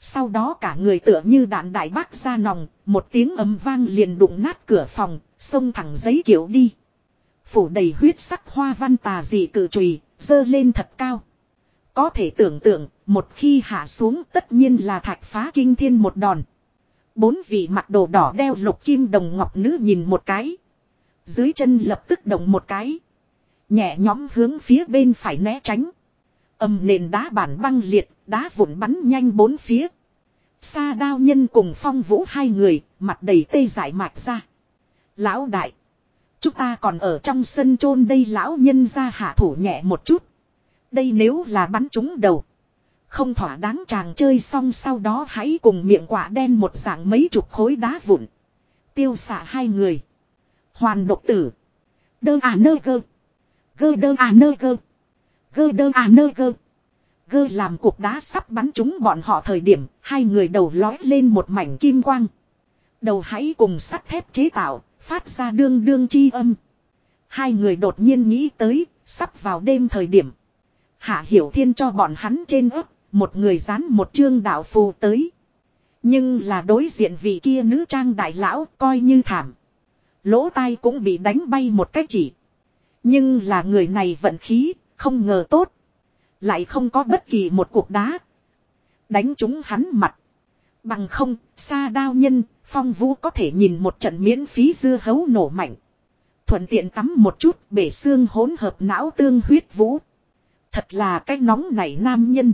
Sau đó cả người tựa như đạn đại bác ra nòng, một tiếng ấm vang liền đụng nát cửa phòng, xông thẳng giấy kiểu đi. Phủ đầy huyết sắc hoa văn tà dị cự trùy, dơ lên thật cao. Có thể tưởng tượng, một khi hạ xuống tất nhiên là thạch phá kinh thiên một đòn. Bốn vị mặt đồ đỏ đeo lục kim đồng ngọc nữ nhìn một cái. Dưới chân lập tức động một cái. Nhẹ nhóm hướng phía bên phải né tránh. Âm nền đá bản băng liệt, đá vụn bắn nhanh bốn phía. Sa đao nhân cùng phong vũ hai người, mặt đầy tê giải mạch ra. Lão đại. Chúng ta còn ở trong sân chôn đây lão nhân ra hạ thủ nhẹ một chút. Đây nếu là bắn trúng đầu. Không thỏa đáng chàng chơi xong sau đó hãy cùng miệng quả đen một dạng mấy chục khối đá vụn. Tiêu xạ hai người. Hoàn độc tử. Đơ à nơ gơ. Gơ đơ à nơ gơ. Gơ đơ à nơ gơ. Gơ làm cục đá sắp bắn chúng bọn họ thời điểm. Hai người đầu lói lên một mảnh kim quang. Đầu hãy cùng sắt thép chế tạo Phát ra đương đương chi âm. Hai người đột nhiên nghĩ tới, sắp vào đêm thời điểm. Hạ Hiểu Thiên cho bọn hắn trên ấp, một người dán một chương đạo phù tới. Nhưng là đối diện vị kia nữ trang đại lão coi như thảm. Lỗ tai cũng bị đánh bay một cách chỉ. Nhưng là người này vận khí, không ngờ tốt. Lại không có bất kỳ một cuộc đá. Đánh chúng hắn mặt. Bằng không, xa đao nhân, phong vũ có thể nhìn một trận miễn phí dưa hấu nổ mạnh. Thuận tiện tắm một chút bể xương hỗn hợp não tương huyết vũ. Thật là cái nóng này nam nhân.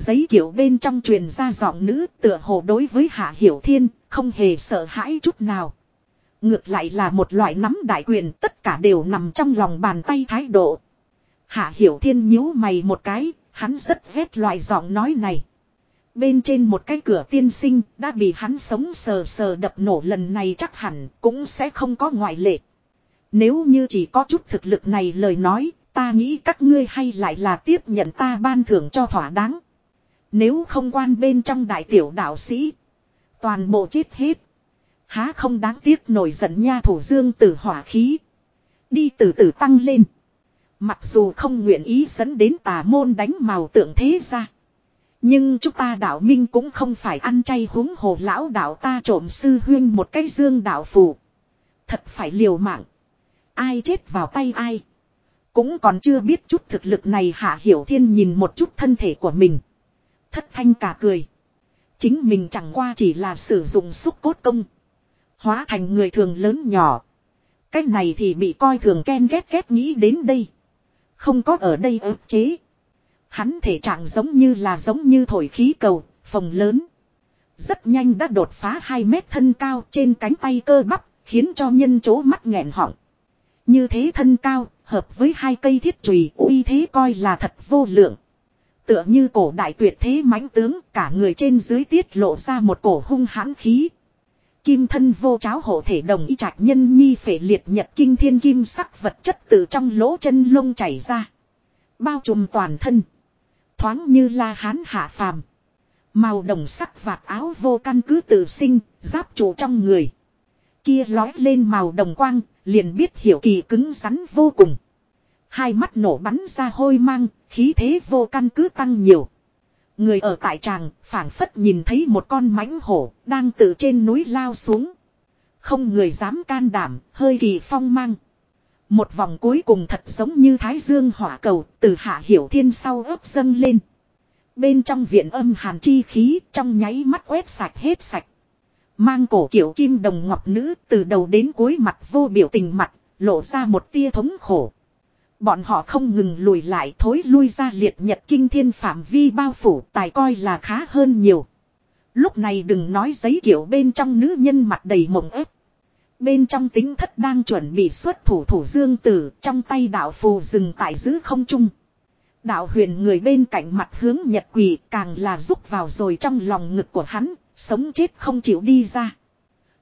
Giấy kiểu bên trong truyền ra giọng nữ tựa hồ đối với Hạ Hiểu Thiên, không hề sợ hãi chút nào. Ngược lại là một loại nắm đại quyền tất cả đều nằm trong lòng bàn tay thái độ. Hạ Hiểu Thiên nhíu mày một cái, hắn rất ghét loại giọng nói này. Bên trên một cái cửa tiên sinh đã bị hắn sống sờ sờ đập nổ lần này chắc hẳn cũng sẽ không có ngoại lệ. Nếu như chỉ có chút thực lực này lời nói, ta nghĩ các ngươi hay lại là tiếp nhận ta ban thưởng cho thỏa đáng. Nếu không quan bên trong đại tiểu đạo sĩ, toàn bộ chết hết. Há không đáng tiếc nổi giận nha thủ dương tử hỏa khí. Đi từ từ tăng lên. Mặc dù không nguyện ý dẫn đến tà môn đánh màu tượng thế ra. Nhưng chúng ta đạo minh cũng không phải ăn chay húng hồ lão đạo ta trộm sư huyên một cái dương đạo phù. Thật phải liều mạng. Ai chết vào tay ai. Cũng còn chưa biết chút thực lực này hạ hiểu thiên nhìn một chút thân thể của mình. Thất thanh cả cười. Chính mình chẳng qua chỉ là sử dụng xúc cốt công. Hóa thành người thường lớn nhỏ. Cách này thì bị coi thường ken ghét ghét nghĩ đến đây. Không có ở đây ức chế. Hắn thể trạng giống như là giống như thổi khí cầu, phòng lớn. Rất nhanh đã đột phá 2 mét thân cao trên cánh tay cơ bắp, khiến cho nhân chố mắt nghẹn họng. Như thế thân cao, hợp với hai cây thiết chùy uy thế coi là thật vô lượng. Tựa như cổ đại tuyệt thế mãnh tướng, cả người trên dưới tiết lộ ra một cổ hung hãn khí. Kim thân vô cháo hộ thể đồng y trạch nhân nhi phệ liệt nhật kinh thiên kim sắc vật chất từ trong lỗ chân lông chảy ra. Bao trùm toàn thân. Thoáng như la hán hạ phàm. Màu đồng sắc vạt áo vô căn cứ tự sinh, giáp trụ trong người. Kia lói lên màu đồng quang, liền biết hiểu kỳ cứng rắn vô cùng. Hai mắt nổ bắn ra hôi mang, khí thế vô căn cứ tăng nhiều. Người ở tại tràng phảng phất nhìn thấy một con mãnh hổ đang từ trên núi lao xuống. Không người dám can đảm, hơi kỳ phong mang. Một vòng cuối cùng thật giống như thái dương hỏa cầu từ hạ hiểu thiên sau ớt dâng lên. Bên trong viện âm hàn chi khí trong nháy mắt quét sạch hết sạch. Mang cổ kiểu kim đồng ngọc nữ từ đầu đến cuối mặt vô biểu tình mặt, lộ ra một tia thống khổ. Bọn họ không ngừng lùi lại thối lui ra liệt nhật kinh thiên phạm vi bao phủ tài coi là khá hơn nhiều. Lúc này đừng nói giấy kiểu bên trong nữ nhân mặt đầy mộng ép. Bên trong tính thất đang chuẩn bị xuất thủ thủ dương tử trong tay đạo phù dừng tại giữ không trung. Đạo huyền người bên cạnh mặt hướng nhật quỷ càng là rút vào rồi trong lòng ngực của hắn, sống chết không chịu đi ra.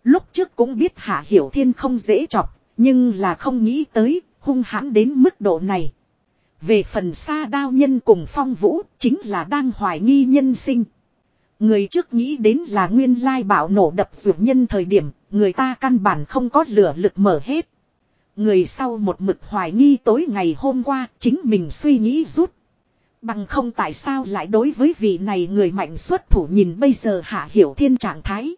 Lúc trước cũng biết hạ hiểu thiên không dễ chọc, nhưng là không nghĩ tới hung hãn đến mức độ này. Về phần xa đao nhân cùng phong vũ chính là đang hoài nghi nhân sinh. Người trước nghĩ đến là nguyên lai bảo nổ đập dụ nhân thời điểm, người ta căn bản không có lửa lực mở hết. Người sau một mực hoài nghi tối ngày hôm qua chính mình suy nghĩ rút. Bằng không tại sao lại đối với vị này người mạnh xuất thủ nhìn bây giờ hạ hiểu thiên trạng thái.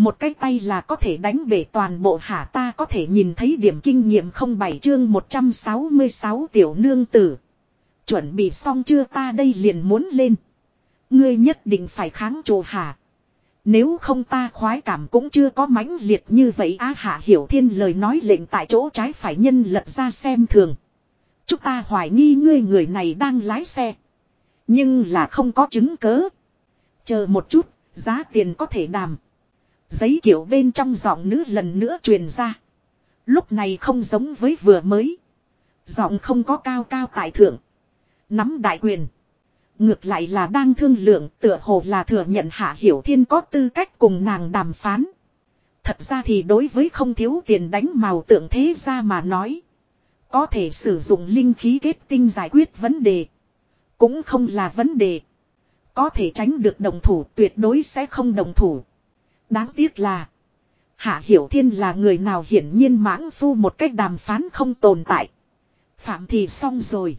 Một cái tay là có thể đánh bể toàn bộ hả ta có thể nhìn thấy điểm kinh nghiệm không bảy chương 166 tiểu nương tử. Chuẩn bị xong chưa ta đây liền muốn lên. Ngươi nhất định phải kháng chủ hả. Nếu không ta khoái cảm cũng chưa có mãnh liệt như vậy á hạ hiểu thiên lời nói lệnh tại chỗ trái phải nhân lật ra xem thường. Chúng ta hoài nghi ngươi người này đang lái xe. Nhưng là không có chứng cớ. Chờ một chút, giá tiền có thể đàm. Giấy kiểu bên trong giọng nữ lần nữa truyền ra. Lúc này không giống với vừa mới. Giọng không có cao cao tại thượng. Nắm đại quyền. Ngược lại là đang thương lượng, tựa hồ là thừa nhận Hạ Hiểu Thiên có tư cách cùng nàng đàm phán. Thật ra thì đối với không thiếu tiền đánh màu tượng thế ra mà nói. Có thể sử dụng linh khí kết tinh giải quyết vấn đề. Cũng không là vấn đề. Có thể tránh được đồng thủ, tuyệt đối sẽ không đồng thủ. Đáng tiếc là. Hạ Hiểu Thiên là người nào hiển nhiên mãng phu một cách đàm phán không tồn tại. Phạm thì xong rồi.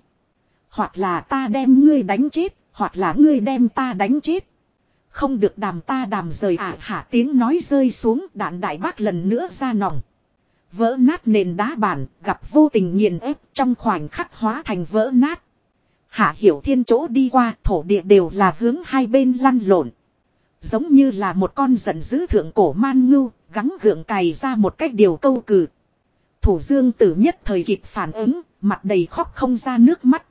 Hoặc là ta đem ngươi đánh chết, hoặc là ngươi đem ta đánh chết. Không được đàm ta đàm rời ả à, hạ tiếng nói rơi xuống đạn đại bác lần nữa ra nòng. Vỡ nát nền đá bản, gặp vô tình nghiền ép trong khoảnh khắc hóa thành vỡ nát. Hạ hiểu thiên chỗ đi qua thổ địa đều là hướng hai bên lăn lộn. Giống như là một con giận dữ thượng cổ man ngưu, gắng gượng cày ra một cách điều câu cử. Thủ dương tử nhất thời kịp phản ứng, mặt đầy khóc không ra nước mắt.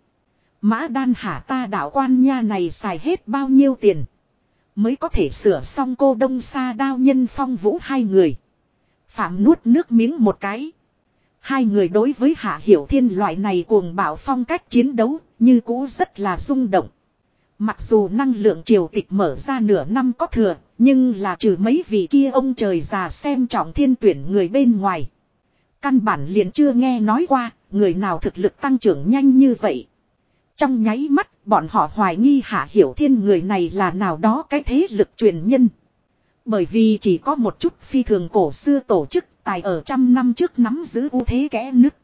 Mã đan hả ta đạo quan nha này xài hết bao nhiêu tiền. Mới có thể sửa xong cô đông xa đao nhân phong vũ hai người. Phạm nuốt nước miếng một cái. Hai người đối với hạ hiểu thiên loại này cuồng bạo phong cách chiến đấu như cũ rất là rung động. Mặc dù năng lượng triều tịch mở ra nửa năm có thừa, nhưng là trừ mấy vị kia ông trời già xem trọng thiên tuyển người bên ngoài. Căn bản liền chưa nghe nói qua, người nào thực lực tăng trưởng nhanh như vậy. Trong nháy mắt, bọn họ hoài nghi hạ hiểu thiên người này là nào đó cái thế lực truyền nhân. Bởi vì chỉ có một chút phi thường cổ xưa tổ chức tài ở trăm năm trước nắm giữ ưu thế kẽ nứt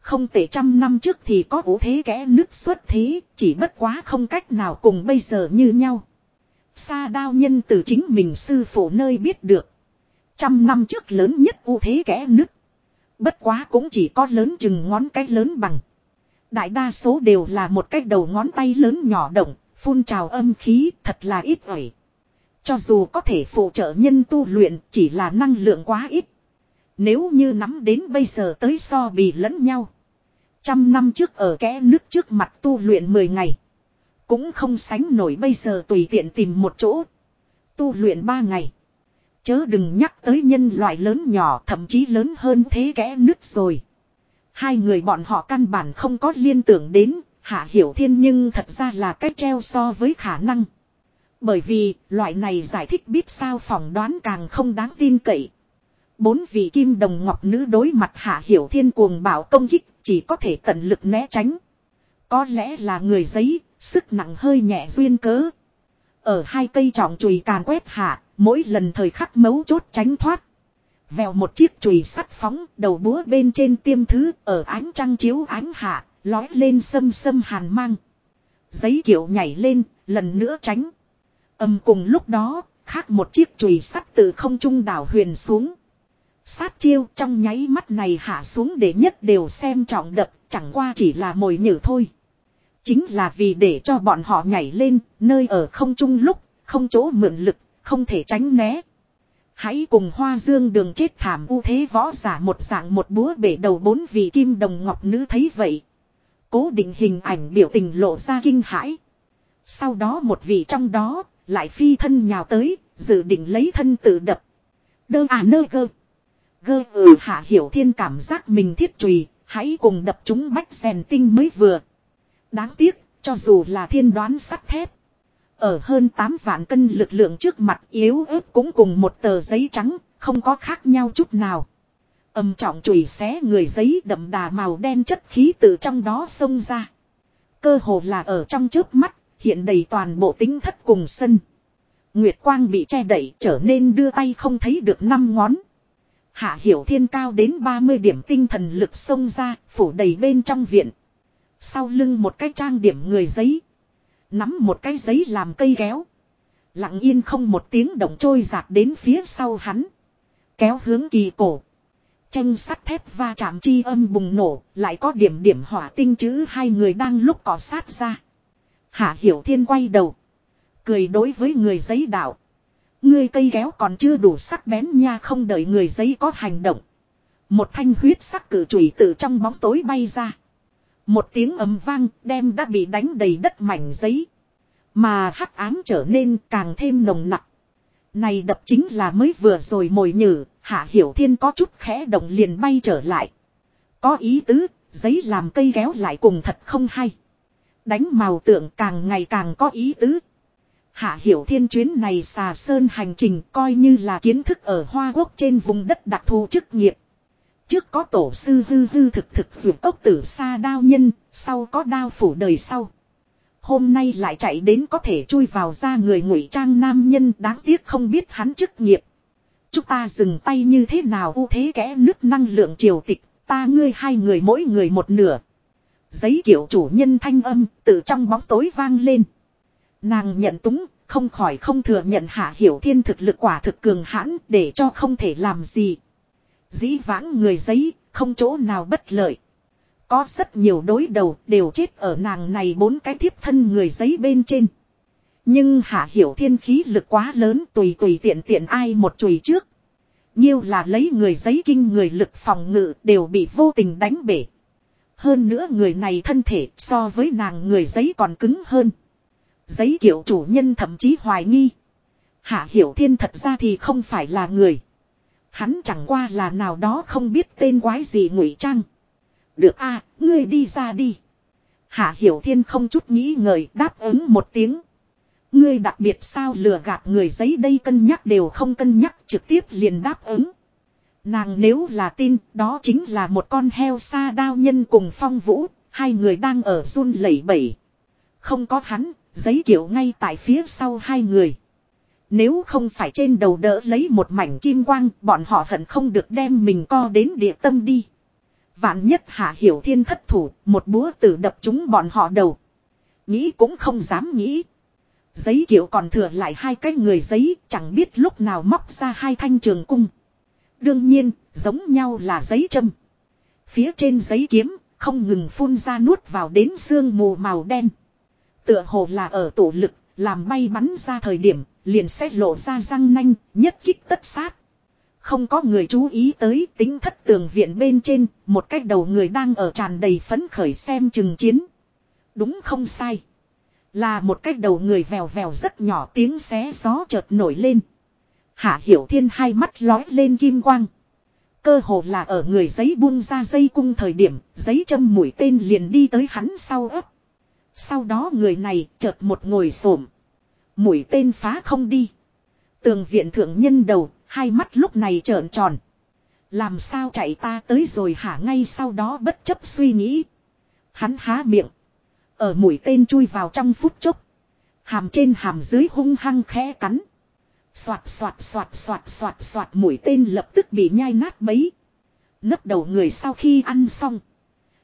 không tệ trăm năm trước thì có ủ thế kẽ nước xuất thế, chỉ bất quá không cách nào cùng bây giờ như nhau. Sa đao nhân từ chính mình sư phụ nơi biết được. Trăm năm trước lớn nhất ưu thế kẽ nứt. Bất quá cũng chỉ có lớn chừng ngón cái lớn bằng. Đại đa số đều là một cái đầu ngón tay lớn nhỏ động, phun trào âm khí thật là ít ỏi. Cho dù có thể phụ trợ nhân tu luyện chỉ là năng lượng quá ít. Nếu như nắm đến bây giờ tới so bì lẫn nhau. Trăm năm trước ở kẽ nước trước mặt tu luyện 10 ngày. Cũng không sánh nổi bây giờ tùy tiện tìm một chỗ. Tu luyện 3 ngày. Chớ đừng nhắc tới nhân loại lớn nhỏ thậm chí lớn hơn thế kẽ nước rồi. Hai người bọn họ căn bản không có liên tưởng đến, Hạ Hiểu Thiên nhưng thật ra là cách treo so với khả năng. Bởi vì, loại này giải thích biết sao phỏng đoán càng không đáng tin cậy. Bốn vị kim đồng ngọc nữ đối mặt Hạ Hiểu Thiên cuồng bảo công kích, chỉ có thể tận lực né tránh. Có lẽ là người giấy, sức nặng hơi nhẹ duyên cớ. Ở hai cây trọng chùy càn quét hạ, mỗi lần thời khắc mấu chốt tránh thoát. Vèo một chiếc chùy sắt phóng, đầu búa bên trên tiêm thứ, ở ánh trăng chiếu ánh hạ, lói lên sâm sâm hàn mang. Giấy kiểu nhảy lên, lần nữa tránh. Âm cùng lúc đó, khác một chiếc chùy sắt từ không trung đảo huyền xuống. Sát chiêu trong nháy mắt này hạ xuống để nhất đều xem trọng đập, chẳng qua chỉ là mồi nhử thôi. Chính là vì để cho bọn họ nhảy lên, nơi ở không chung lúc, không chỗ mượn lực, không thể tránh né. Hãy cùng hoa dương đường chết thảm u thế võ giả một dạng một búa bể đầu bốn vị kim đồng ngọc nữ thấy vậy. Cố định hình ảnh biểu tình lộ ra kinh hãi. Sau đó một vị trong đó, lại phi thân nhào tới, dự định lấy thân tự đập. Đơ à nơ gơ. Gơ ừ hạ hiểu thiên cảm giác mình thiết trùy, hãy cùng đập chúng bách rèn tinh mới vừa. Đáng tiếc, cho dù là thiên đoán sắt thép. Ở hơn 8 vạn cân lực lượng trước mặt yếu ớt cũng cùng một tờ giấy trắng, không có khác nhau chút nào. Âm trọng chùy xé người giấy đậm đà màu đen chất khí từ trong đó xông ra. Cơ hồ là ở trong trước mắt, hiện đầy toàn bộ tính thất cùng sân. Nguyệt quang bị che đẩy trở nên đưa tay không thấy được năm ngón. Hạ hiểu thiên cao đến 30 điểm tinh thần lực xông ra, phủ đầy bên trong viện. Sau lưng một cái trang điểm người giấy. Nắm một cái giấy làm cây kéo. Lặng yên không một tiếng động trôi giạt đến phía sau hắn. Kéo hướng kỳ cổ. Tranh sắt thép va chạm chi âm bùng nổ, lại có điểm điểm hỏa tinh chữ hai người đang lúc cọ sát ra. Hạ Hiểu Thiên quay đầu. Cười đối với người giấy đạo. Ngươi cây kéo còn chưa đủ sắc bén nha không đợi người giấy có hành động. Một thanh huyết sắc cử chùy từ trong bóng tối bay ra. Một tiếng ầm vang đem đã bị đánh đầy đất mảnh giấy. Mà hắc ám trở nên càng thêm nồng nặc. Này đập chính là mới vừa rồi mồi nhử, hạ hiểu thiên có chút khẽ động liền bay trở lại. Có ý tứ, giấy làm cây kéo lại cùng thật không hay. Đánh màu tượng càng ngày càng có ý tứ. Hạ hiểu thiên chuyến này xà sơn hành trình coi như là kiến thức ở Hoa Quốc trên vùng đất đặc thù chức nghiệp. Trước có tổ sư hư hư thực thực vượt cốc tử xa đao nhân, sau có đao phủ đời sau. Hôm nay lại chạy đến có thể chui vào ra người ngụy trang nam nhân đáng tiếc không biết hắn chức nghiệp. Chúng ta dừng tay như thế nào ưu thế kẽ nước năng lượng triều tịch, ta ngươi hai người mỗi người một nửa. Giấy kiểu chủ nhân thanh âm từ trong bóng tối vang lên. Nàng nhận túng, không khỏi không thừa nhận hạ hiểu thiên thực lực quả thực cường hãn để cho không thể làm gì. Dĩ vãng người giấy, không chỗ nào bất lợi. Có rất nhiều đối đầu đều chết ở nàng này bốn cái thiếp thân người giấy bên trên. Nhưng hạ hiểu thiên khí lực quá lớn tùy tùy tiện tiện ai một chùy trước. Nhiêu là lấy người giấy kinh người lực phòng ngự đều bị vô tình đánh bể. Hơn nữa người này thân thể so với nàng người giấy còn cứng hơn. Giấy kiểu chủ nhân thậm chí hoài nghi. Hạ hiểu thiên thật ra thì không phải là người. Hắn chẳng qua là nào đó không biết tên quái gì ngụy trang. Được a ngươi đi ra đi. Hạ Hiểu Thiên không chút nghĩ ngợi đáp ứng một tiếng. Ngươi đặc biệt sao lừa gạt người giấy đây cân nhắc đều không cân nhắc trực tiếp liền đáp ứng. Nàng nếu là tin đó chính là một con heo xa đao nhân cùng phong vũ, hai người đang ở run lẩy bẩy. Không có hắn, giấy kiểu ngay tại phía sau hai người. Nếu không phải trên đầu đỡ lấy một mảnh kim quang, bọn họ hận không được đem mình co đến địa tâm đi. Vạn nhất hạ hiểu thiên thất thủ, một búa tử đập chúng bọn họ đầu. Nghĩ cũng không dám nghĩ. Giấy kiểu còn thừa lại hai cái người giấy, chẳng biết lúc nào móc ra hai thanh trường cung. Đương nhiên, giống nhau là giấy châm. Phía trên giấy kiếm, không ngừng phun ra nuốt vào đến xương mù màu đen. Tựa hồ là ở tổ lực, làm bay bắn ra thời điểm, liền sẽ lộ ra răng nanh, nhất kích tất sát. Không có người chú ý tới tính thất tường viện bên trên, một cách đầu người đang ở tràn đầy phấn khởi xem chừng chiến. Đúng không sai. Là một cách đầu người vèo vèo rất nhỏ tiếng xé gió chợt nổi lên. Hạ Hiểu Thiên hai mắt lói lên kim quang. Cơ hồ là ở người giấy buông ra dây cung thời điểm, giấy châm mũi tên liền đi tới hắn sau ấp. Sau đó người này chợt một ngồi xổm Mũi tên phá không đi. Tường viện thượng nhân đầu, hai mắt lúc này trợn tròn. Làm sao chạy ta tới rồi hả ngay sau đó bất chấp suy nghĩ. Hắn há miệng. Ở mũi tên chui vào trong phút chốc. Hàm trên hàm dưới hung hăng khẽ cắn. Xoạt xoạt xoạt xoạt xoạt xoạt mũi tên lập tức bị nhai nát bấy. Nấp đầu người sau khi ăn xong.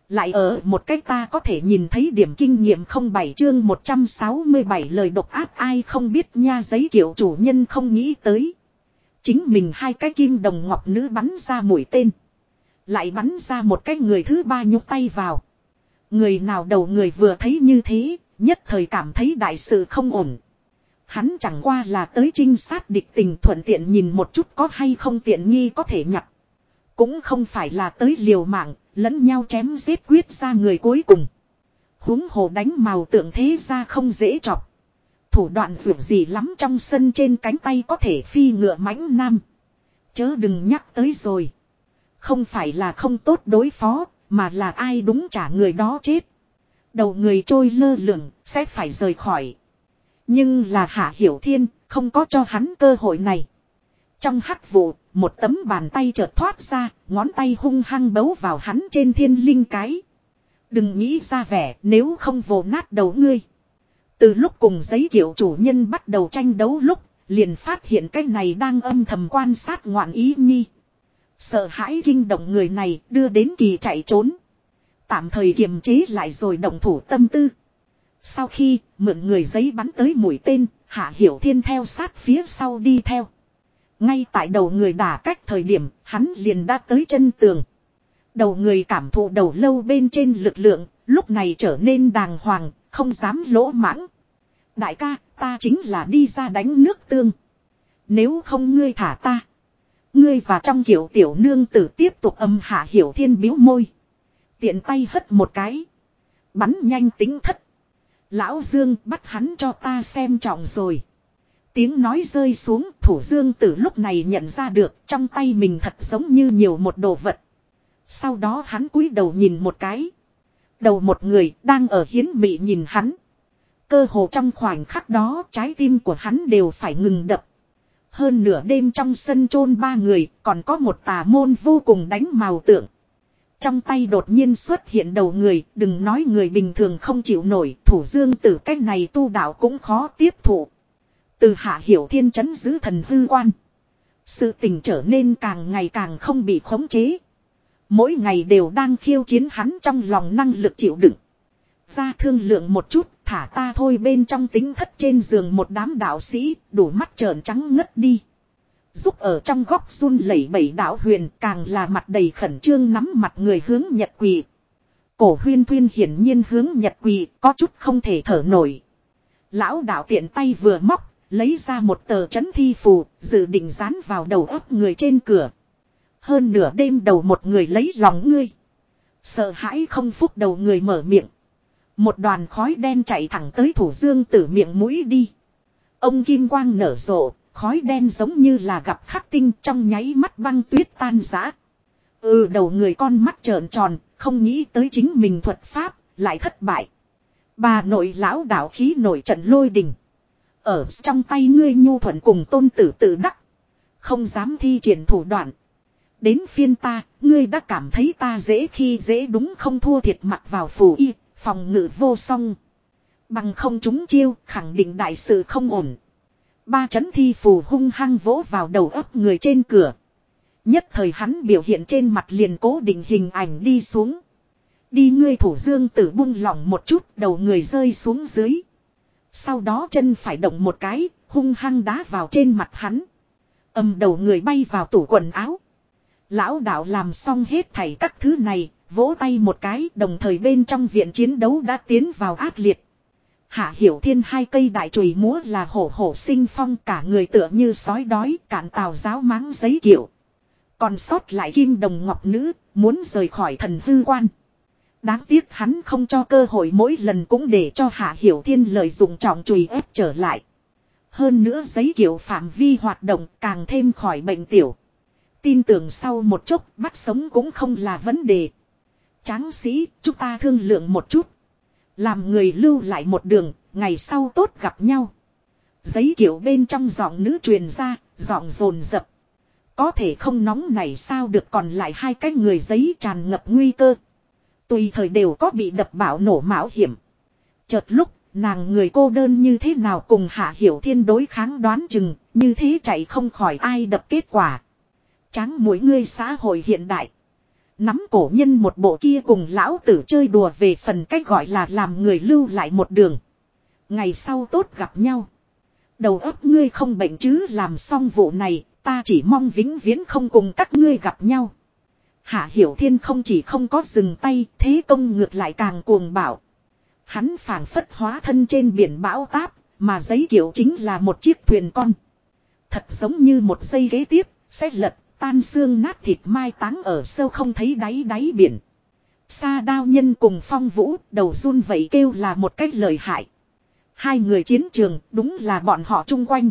Lại ở một cách ta có thể nhìn thấy điểm kinh nghiệm không bảy chương 167 lời độc ác ai không biết nha giấy kiểu chủ nhân không nghĩ tới. Chính mình hai cái kim đồng ngọc nữ bắn ra mũi tên. Lại bắn ra một cái người thứ ba nhúc tay vào. Người nào đầu người vừa thấy như thế, nhất thời cảm thấy đại sự không ổn. Hắn chẳng qua là tới trinh sát địch tình thuận tiện nhìn một chút có hay không tiện nghi có thể nhặt. Cũng không phải là tới liều mạng, lẫn nhau chém giết quyết ra người cuối cùng. húng hồ đánh màu tượng thế ra không dễ chọc. Thủ đoạn vượt gì lắm trong sân trên cánh tay có thể phi ngựa mãnh nam. Chớ đừng nhắc tới rồi. Không phải là không tốt đối phó, mà là ai đúng trả người đó chết. Đầu người trôi lơ lửng, sẽ phải rời khỏi. Nhưng là Hạ Hiểu Thiên, không có cho hắn cơ hội này. Trong hắc vụ, một tấm bàn tay chợt thoát ra, ngón tay hung hăng bấu vào hắn trên thiên linh cái. Đừng nghĩ ra vẻ nếu không vồ nát đầu ngươi. Từ lúc cùng giấy kiểu chủ nhân bắt đầu tranh đấu lúc, liền phát hiện cái này đang âm thầm quan sát ngoạn ý nhi. Sợ hãi kinh động người này đưa đến kỳ chạy trốn. Tạm thời kiềm chế lại rồi động thủ tâm tư. Sau khi mượn người giấy bắn tới mũi tên, Hạ Hiểu Thiên theo sát phía sau đi theo. Ngay tại đầu người đả cách thời điểm, hắn liền đã tới chân tường. Đầu người cảm thụ đầu lâu bên trên lực lượng, lúc này trở nên đàng hoàng, không dám lỗ mãng. Đại ca, ta chính là đi ra đánh nước tương. Nếu không ngươi thả ta. Ngươi và trong kiểu tiểu nương tử tiếp tục âm hạ hiểu thiên biếu môi. Tiện tay hất một cái. Bắn nhanh tính thất. Lão Dương bắt hắn cho ta xem trọng rồi. Tiếng nói rơi xuống thủ Dương tử lúc này nhận ra được trong tay mình thật giống như nhiều một đồ vật. Sau đó hắn cúi đầu nhìn một cái. Đầu một người đang ở hiến mị nhìn hắn. Cơ hồ trong khoảnh khắc đó trái tim của hắn đều phải ngừng đập. Hơn nửa đêm trong sân chôn ba người còn có một tà môn vô cùng đánh màu tượng. Trong tay đột nhiên xuất hiện đầu người, đừng nói người bình thường không chịu nổi, thủ dương tử cách này tu đạo cũng khó tiếp thụ. Từ hạ hiểu thiên chấn giữ thần hư quan. Sự tình trở nên càng ngày càng không bị khống chế. Mỗi ngày đều đang khiêu chiến hắn trong lòng năng lực chịu đựng. Ra thương lượng một chút, thả ta thôi bên trong tính thất trên giường một đám đạo sĩ, đủ mắt trợn trắng ngất đi. Giúp ở trong góc run lẩy bẩy đạo huyền càng là mặt đầy khẩn trương nắm mặt người hướng nhật quỳ. Cổ huyên thuyên hiển nhiên hướng nhật quỳ có chút không thể thở nổi. Lão đạo tiện tay vừa móc, lấy ra một tờ chấn thi phù, dự định dán vào đầu óc người trên cửa. Hơn nửa đêm đầu một người lấy lòng ngươi. Sợ hãi không phúc đầu người mở miệng. Một đoàn khói đen chạy thẳng tới thủ dương tử miệng mũi đi. Ông Kim Quang nở rộ, khói đen giống như là gặp khắc tinh trong nháy mắt băng tuyết tan rã. Ừ đầu người con mắt trợn tròn, không nghĩ tới chính mình thuật pháp, lại thất bại. Bà nội lão đảo khí nổi trận lôi đình. Ở trong tay ngươi nhu thuận cùng tôn tử tự đắc. Không dám thi triển thủ đoạn. Đến phiên ta, ngươi đã cảm thấy ta dễ khi dễ đúng không thua thiệt mặt vào phủ y, phòng ngự vô song. Bằng không chúng chiêu, khẳng định đại sự không ổn. Ba chấn thi phù hung hăng vỗ vào đầu ấp người trên cửa. Nhất thời hắn biểu hiện trên mặt liền cố định hình ảnh đi xuống. Đi ngươi thủ dương tử buông lỏng một chút đầu người rơi xuống dưới. Sau đó chân phải động một cái, hung hăng đá vào trên mặt hắn. ầm đầu người bay vào tủ quần áo. Lão đạo làm xong hết thảy các thứ này, vỗ tay một cái đồng thời bên trong viện chiến đấu đã tiến vào ác liệt. Hạ hiểu thiên hai cây đại chùy múa là hổ hổ sinh phong cả người tựa như sói đói cạn tàu giáo máng giấy kiểu. Còn sót lại kim đồng ngọc nữ, muốn rời khỏi thần hư quan. Đáng tiếc hắn không cho cơ hội mỗi lần cũng để cho Hạ Hiểu Thiên lợi dụng trọng chùy ép trở lại. Hơn nữa giấy kiểu phạm vi hoạt động càng thêm khỏi bệnh tiểu. Tin tưởng sau một chốc bắt sống cũng không là vấn đề. Tráng sĩ, chúng ta thương lượng một chút. Làm người lưu lại một đường, ngày sau tốt gặp nhau. Giấy kiểu bên trong giọng nữ truyền ra, giọng rồn rập. Có thể không nóng này sao được còn lại hai cái người giấy tràn ngập nguy cơ. Tùy thời đều có bị đập bảo nổ mạo hiểm. Chợt lúc, nàng người cô đơn như thế nào cùng hạ hiểu thiên đối kháng đoán chừng, như thế chạy không khỏi ai đập kết quả. Tráng mũi ngươi xã hội hiện đại. Nắm cổ nhân một bộ kia cùng lão tử chơi đùa về phần cách gọi là làm người lưu lại một đường. Ngày sau tốt gặp nhau. Đầu óc ngươi không bệnh chứ làm xong vụ này, ta chỉ mong vĩnh viễn không cùng các ngươi gặp nhau. Hạ Hiểu Thiên không chỉ không có dừng tay, thế công ngược lại càng cuồng bạo. Hắn phảng phất hóa thân trên biển bão táp, mà giấy kiểu chính là một chiếc thuyền con. Thật giống như một dây ghế tiếp, sẽ lật, tan xương nát thịt mai táng ở sâu không thấy đáy đáy biển. Sa đao nhân cùng phong vũ, đầu run vậy kêu là một cách lời hại. Hai người chiến trường, đúng là bọn họ chung quanh.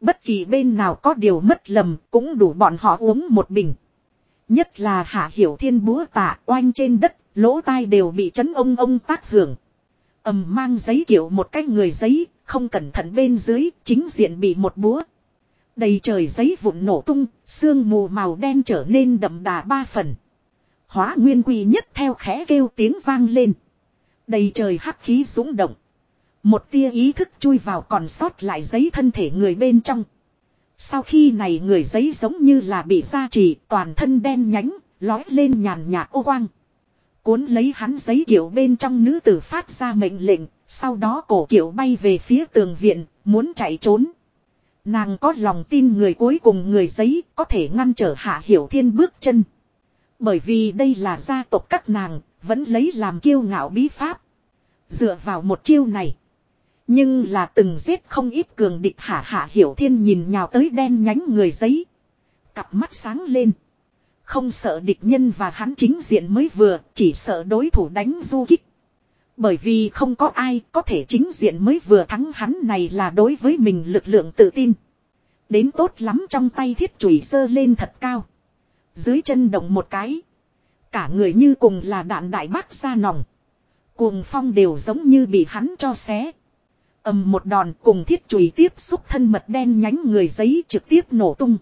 Bất kỳ bên nào có điều mất lầm, cũng đủ bọn họ uống một bình. Nhất là hạ hiểu thiên búa tạ oanh trên đất, lỗ tai đều bị chấn ông ông tác hưởng. ầm mang giấy kiểu một cái người giấy, không cẩn thận bên dưới, chính diện bị một búa. Đầy trời giấy vụn nổ tung, sương mù màu đen trở nên đậm đà ba phần. Hóa nguyên quy nhất theo khẽ kêu tiếng vang lên. Đầy trời hắc khí súng động. Một tia ý thức chui vào còn sót lại giấy thân thể người bên trong. Sau khi này người giấy giống như là bị gia trì toàn thân đen nhánh, lói lên nhàn nhạt ô quang. Cuốn lấy hắn giấy kiểu bên trong nữ tử phát ra mệnh lệnh, sau đó cổ kiểu bay về phía tường viện, muốn chạy trốn. Nàng có lòng tin người cuối cùng người giấy có thể ngăn trở hạ hiểu thiên bước chân. Bởi vì đây là gia tộc các nàng, vẫn lấy làm kiêu ngạo bí pháp. Dựa vào một chiêu này. Nhưng là từng giết không ít cường địch hạ hạ hiểu thiên nhìn nhào tới đen nhánh người giấy. Cặp mắt sáng lên. Không sợ địch nhân và hắn chính diện mới vừa, chỉ sợ đối thủ đánh du kích. Bởi vì không có ai có thể chính diện mới vừa thắng hắn này là đối với mình lực lượng tự tin. Đến tốt lắm trong tay thiết chùy sơ lên thật cao. Dưới chân động một cái. Cả người như cùng là đạn đại bác ra nòng. Cuồng phong đều giống như bị hắn cho xé ầm một đòn cùng thiết chùy tiếp xúc thân mật đen nhánh người giấy trực tiếp nổ tung.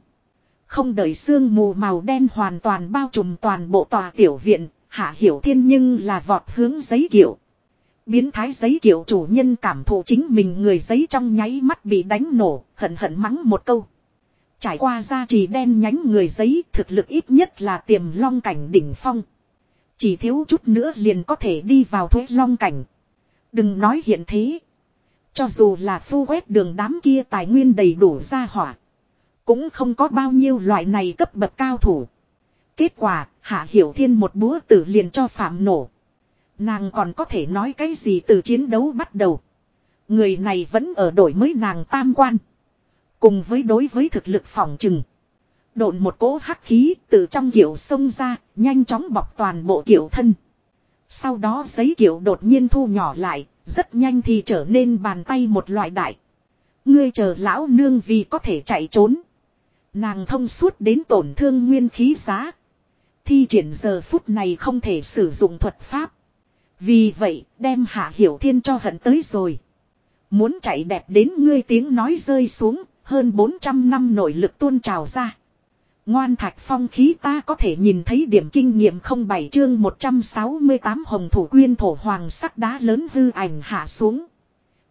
Không đợi sương mù màu đen hoàn toàn bao trùm toàn bộ tòa tiểu viện, hạ hiểu thiên nhưng là vọt hướng giấy kiểu. Biến thái giấy kiểu chủ nhân cảm thụ chính mình người giấy trong nháy mắt bị đánh nổ, hận hận mắng một câu. Trải qua gia trì đen nhánh người giấy thực lực ít nhất là tiềm long cảnh đỉnh phong. Chỉ thiếu chút nữa liền có thể đi vào thuế long cảnh. Đừng nói hiện thế. Cho dù là phu quét đường đám kia tài nguyên đầy đủ ra hỏa. Cũng không có bao nhiêu loại này cấp bậc cao thủ. Kết quả, Hạ Hiểu Thiên một búa tử liền cho phạm nổ. Nàng còn có thể nói cái gì từ chiến đấu bắt đầu. Người này vẫn ở đổi mới nàng tam quan. Cùng với đối với thực lực phòng trừng. Độn một cỗ hắc khí từ trong kiểu sông ra, nhanh chóng bọc toàn bộ kiểu thân. Sau đó giấy kiểu đột nhiên thu nhỏ lại, rất nhanh thì trở nên bàn tay một loại đại. Ngươi chờ lão nương vì có thể chạy trốn. Nàng thông suốt đến tổn thương nguyên khí giá. Thi triển giờ phút này không thể sử dụng thuật pháp. Vì vậy đem hạ hiểu thiên cho hận tới rồi. Muốn chạy đẹp đến ngươi tiếng nói rơi xuống, hơn 400 năm nội lực tuôn trào ra. Ngoan thạch phong khí ta có thể nhìn thấy điểm kinh nghiệm không bảy chương 168 hồng thủ quyên thổ hoàng sắc đá lớn hư ảnh hạ xuống.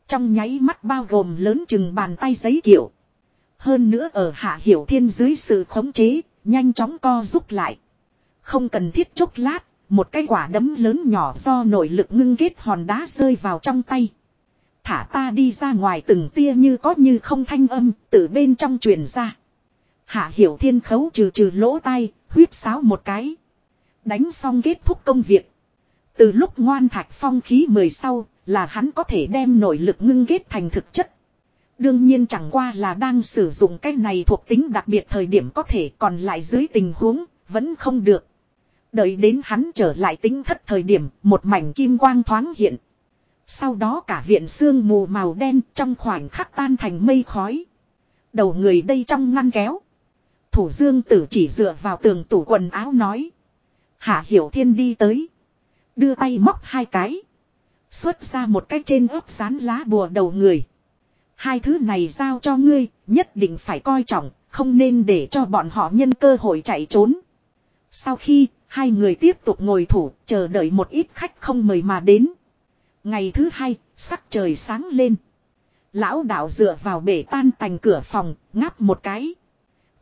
Trong nháy mắt bao gồm lớn chừng bàn tay giấy kiểu. Hơn nữa ở hạ hiểu thiên dưới sự khống chế, nhanh chóng co rút lại. Không cần thiết chốc lát, một cái quả đấm lớn nhỏ do nội lực ngưng kết hòn đá rơi vào trong tay. Thả ta đi ra ngoài từng tia như có như không thanh âm, từ bên trong truyền ra. Hạ hiểu thiên khấu trừ trừ lỗ tai, huyết sáo một cái. Đánh xong kết thúc công việc. Từ lúc ngoan thạch phong khí mười sau, là hắn có thể đem nội lực ngưng kết thành thực chất. Đương nhiên chẳng qua là đang sử dụng cái này thuộc tính đặc biệt thời điểm có thể còn lại dưới tình huống, vẫn không được. Đợi đến hắn trở lại tính thất thời điểm, một mảnh kim quang thoáng hiện. Sau đó cả viện xương mù màu đen trong khoảnh khắc tan thành mây khói. Đầu người đây trong ngăn kéo. Thủ dương tử chỉ dựa vào tường tủ quần áo nói. Hạ hiểu thiên đi tới. Đưa tay móc hai cái. Xuất ra một cái trên ớp sán lá bùa đầu người. Hai thứ này giao cho ngươi, nhất định phải coi trọng, không nên để cho bọn họ nhân cơ hội chạy trốn. Sau khi, hai người tiếp tục ngồi thủ, chờ đợi một ít khách không mời mà đến. Ngày thứ hai, sắc trời sáng lên. Lão đạo dựa vào bể tan tành cửa phòng, ngáp một cái.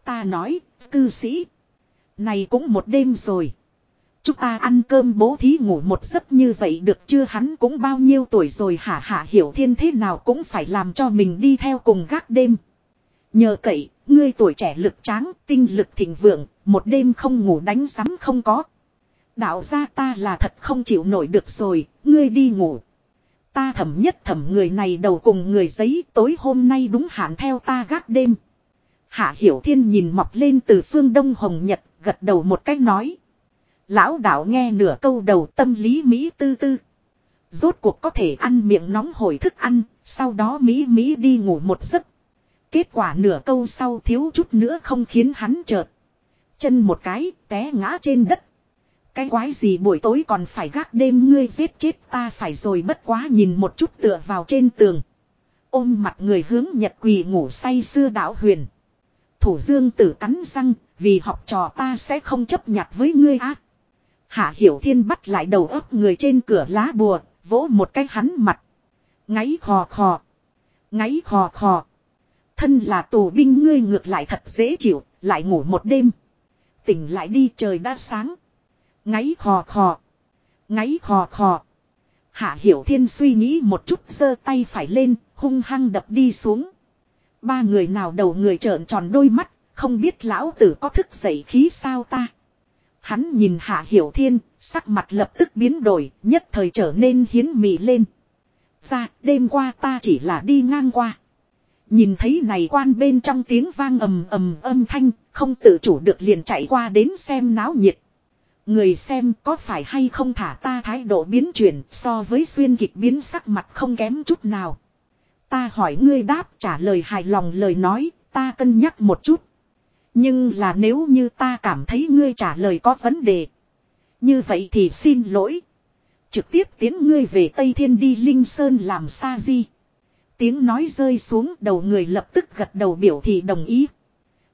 Ta nói, cư sĩ. Này cũng một đêm rồi. Chúng ta ăn cơm bố thí ngủ một giấc như vậy được chưa hắn cũng bao nhiêu tuổi rồi hả hả hiểu thiên thế nào cũng phải làm cho mình đi theo cùng gác đêm. Nhờ cậy, ngươi tuổi trẻ lực tráng, tinh lực thịnh vượng, một đêm không ngủ đánh sắm không có. Đạo gia ta là thật không chịu nổi được rồi, ngươi đi ngủ. Ta thẩm nhất thẩm người này đầu cùng người giấy tối hôm nay đúng hạn theo ta gác đêm. Hạ Hiểu Thiên nhìn mọc lên từ phương Đông Hồng Nhật, gật đầu một cách nói. Lão đạo nghe nửa câu đầu tâm lý Mỹ tư tư. Rốt cuộc có thể ăn miệng nóng hổi thức ăn, sau đó Mỹ Mỹ đi ngủ một giấc. Kết quả nửa câu sau thiếu chút nữa không khiến hắn chợt. Chân một cái, té ngã trên đất. Cái quái gì buổi tối còn phải gác đêm ngươi giết chết ta phải rồi bất quá nhìn một chút tựa vào trên tường. Ôm mặt người hướng nhật quỳ ngủ say xưa đạo huyền. Thủ dương tử cắn răng, vì học trò ta sẽ không chấp nhặt với ngươi ác. Hạ Hiểu Thiên bắt lại đầu ấp người trên cửa lá bùa, vỗ một cái hắn mặt. Ngáy khò khò. Ngáy khò khò. Thân là tù binh ngươi ngược lại thật dễ chịu, lại ngủ một đêm. Tỉnh lại đi trời đã sáng. Ngáy khò khò. Ngáy khò khò. Hạ Hiểu Thiên suy nghĩ một chút giơ tay phải lên, hung hăng đập đi xuống. Ba người nào đầu người trợn tròn đôi mắt, không biết lão tử có thức dậy khí sao ta. Hắn nhìn Hạ Hiểu Thiên, sắc mặt lập tức biến đổi, nhất thời trở nên hiến mị lên. Ra, đêm qua ta chỉ là đi ngang qua. Nhìn thấy này quan bên trong tiếng vang ầm ầm âm thanh, không tự chủ được liền chạy qua đến xem náo nhiệt. Người xem có phải hay không thả ta thái độ biến chuyển so với xuyên kịch biến sắc mặt không kém chút nào. Ta hỏi ngươi đáp trả lời hài lòng lời nói, ta cân nhắc một chút. Nhưng là nếu như ta cảm thấy ngươi trả lời có vấn đề. Như vậy thì xin lỗi. Trực tiếp tiến ngươi về Tây Thiên đi Linh Sơn làm sa di. Tiếng nói rơi xuống đầu người lập tức gật đầu biểu thị đồng ý.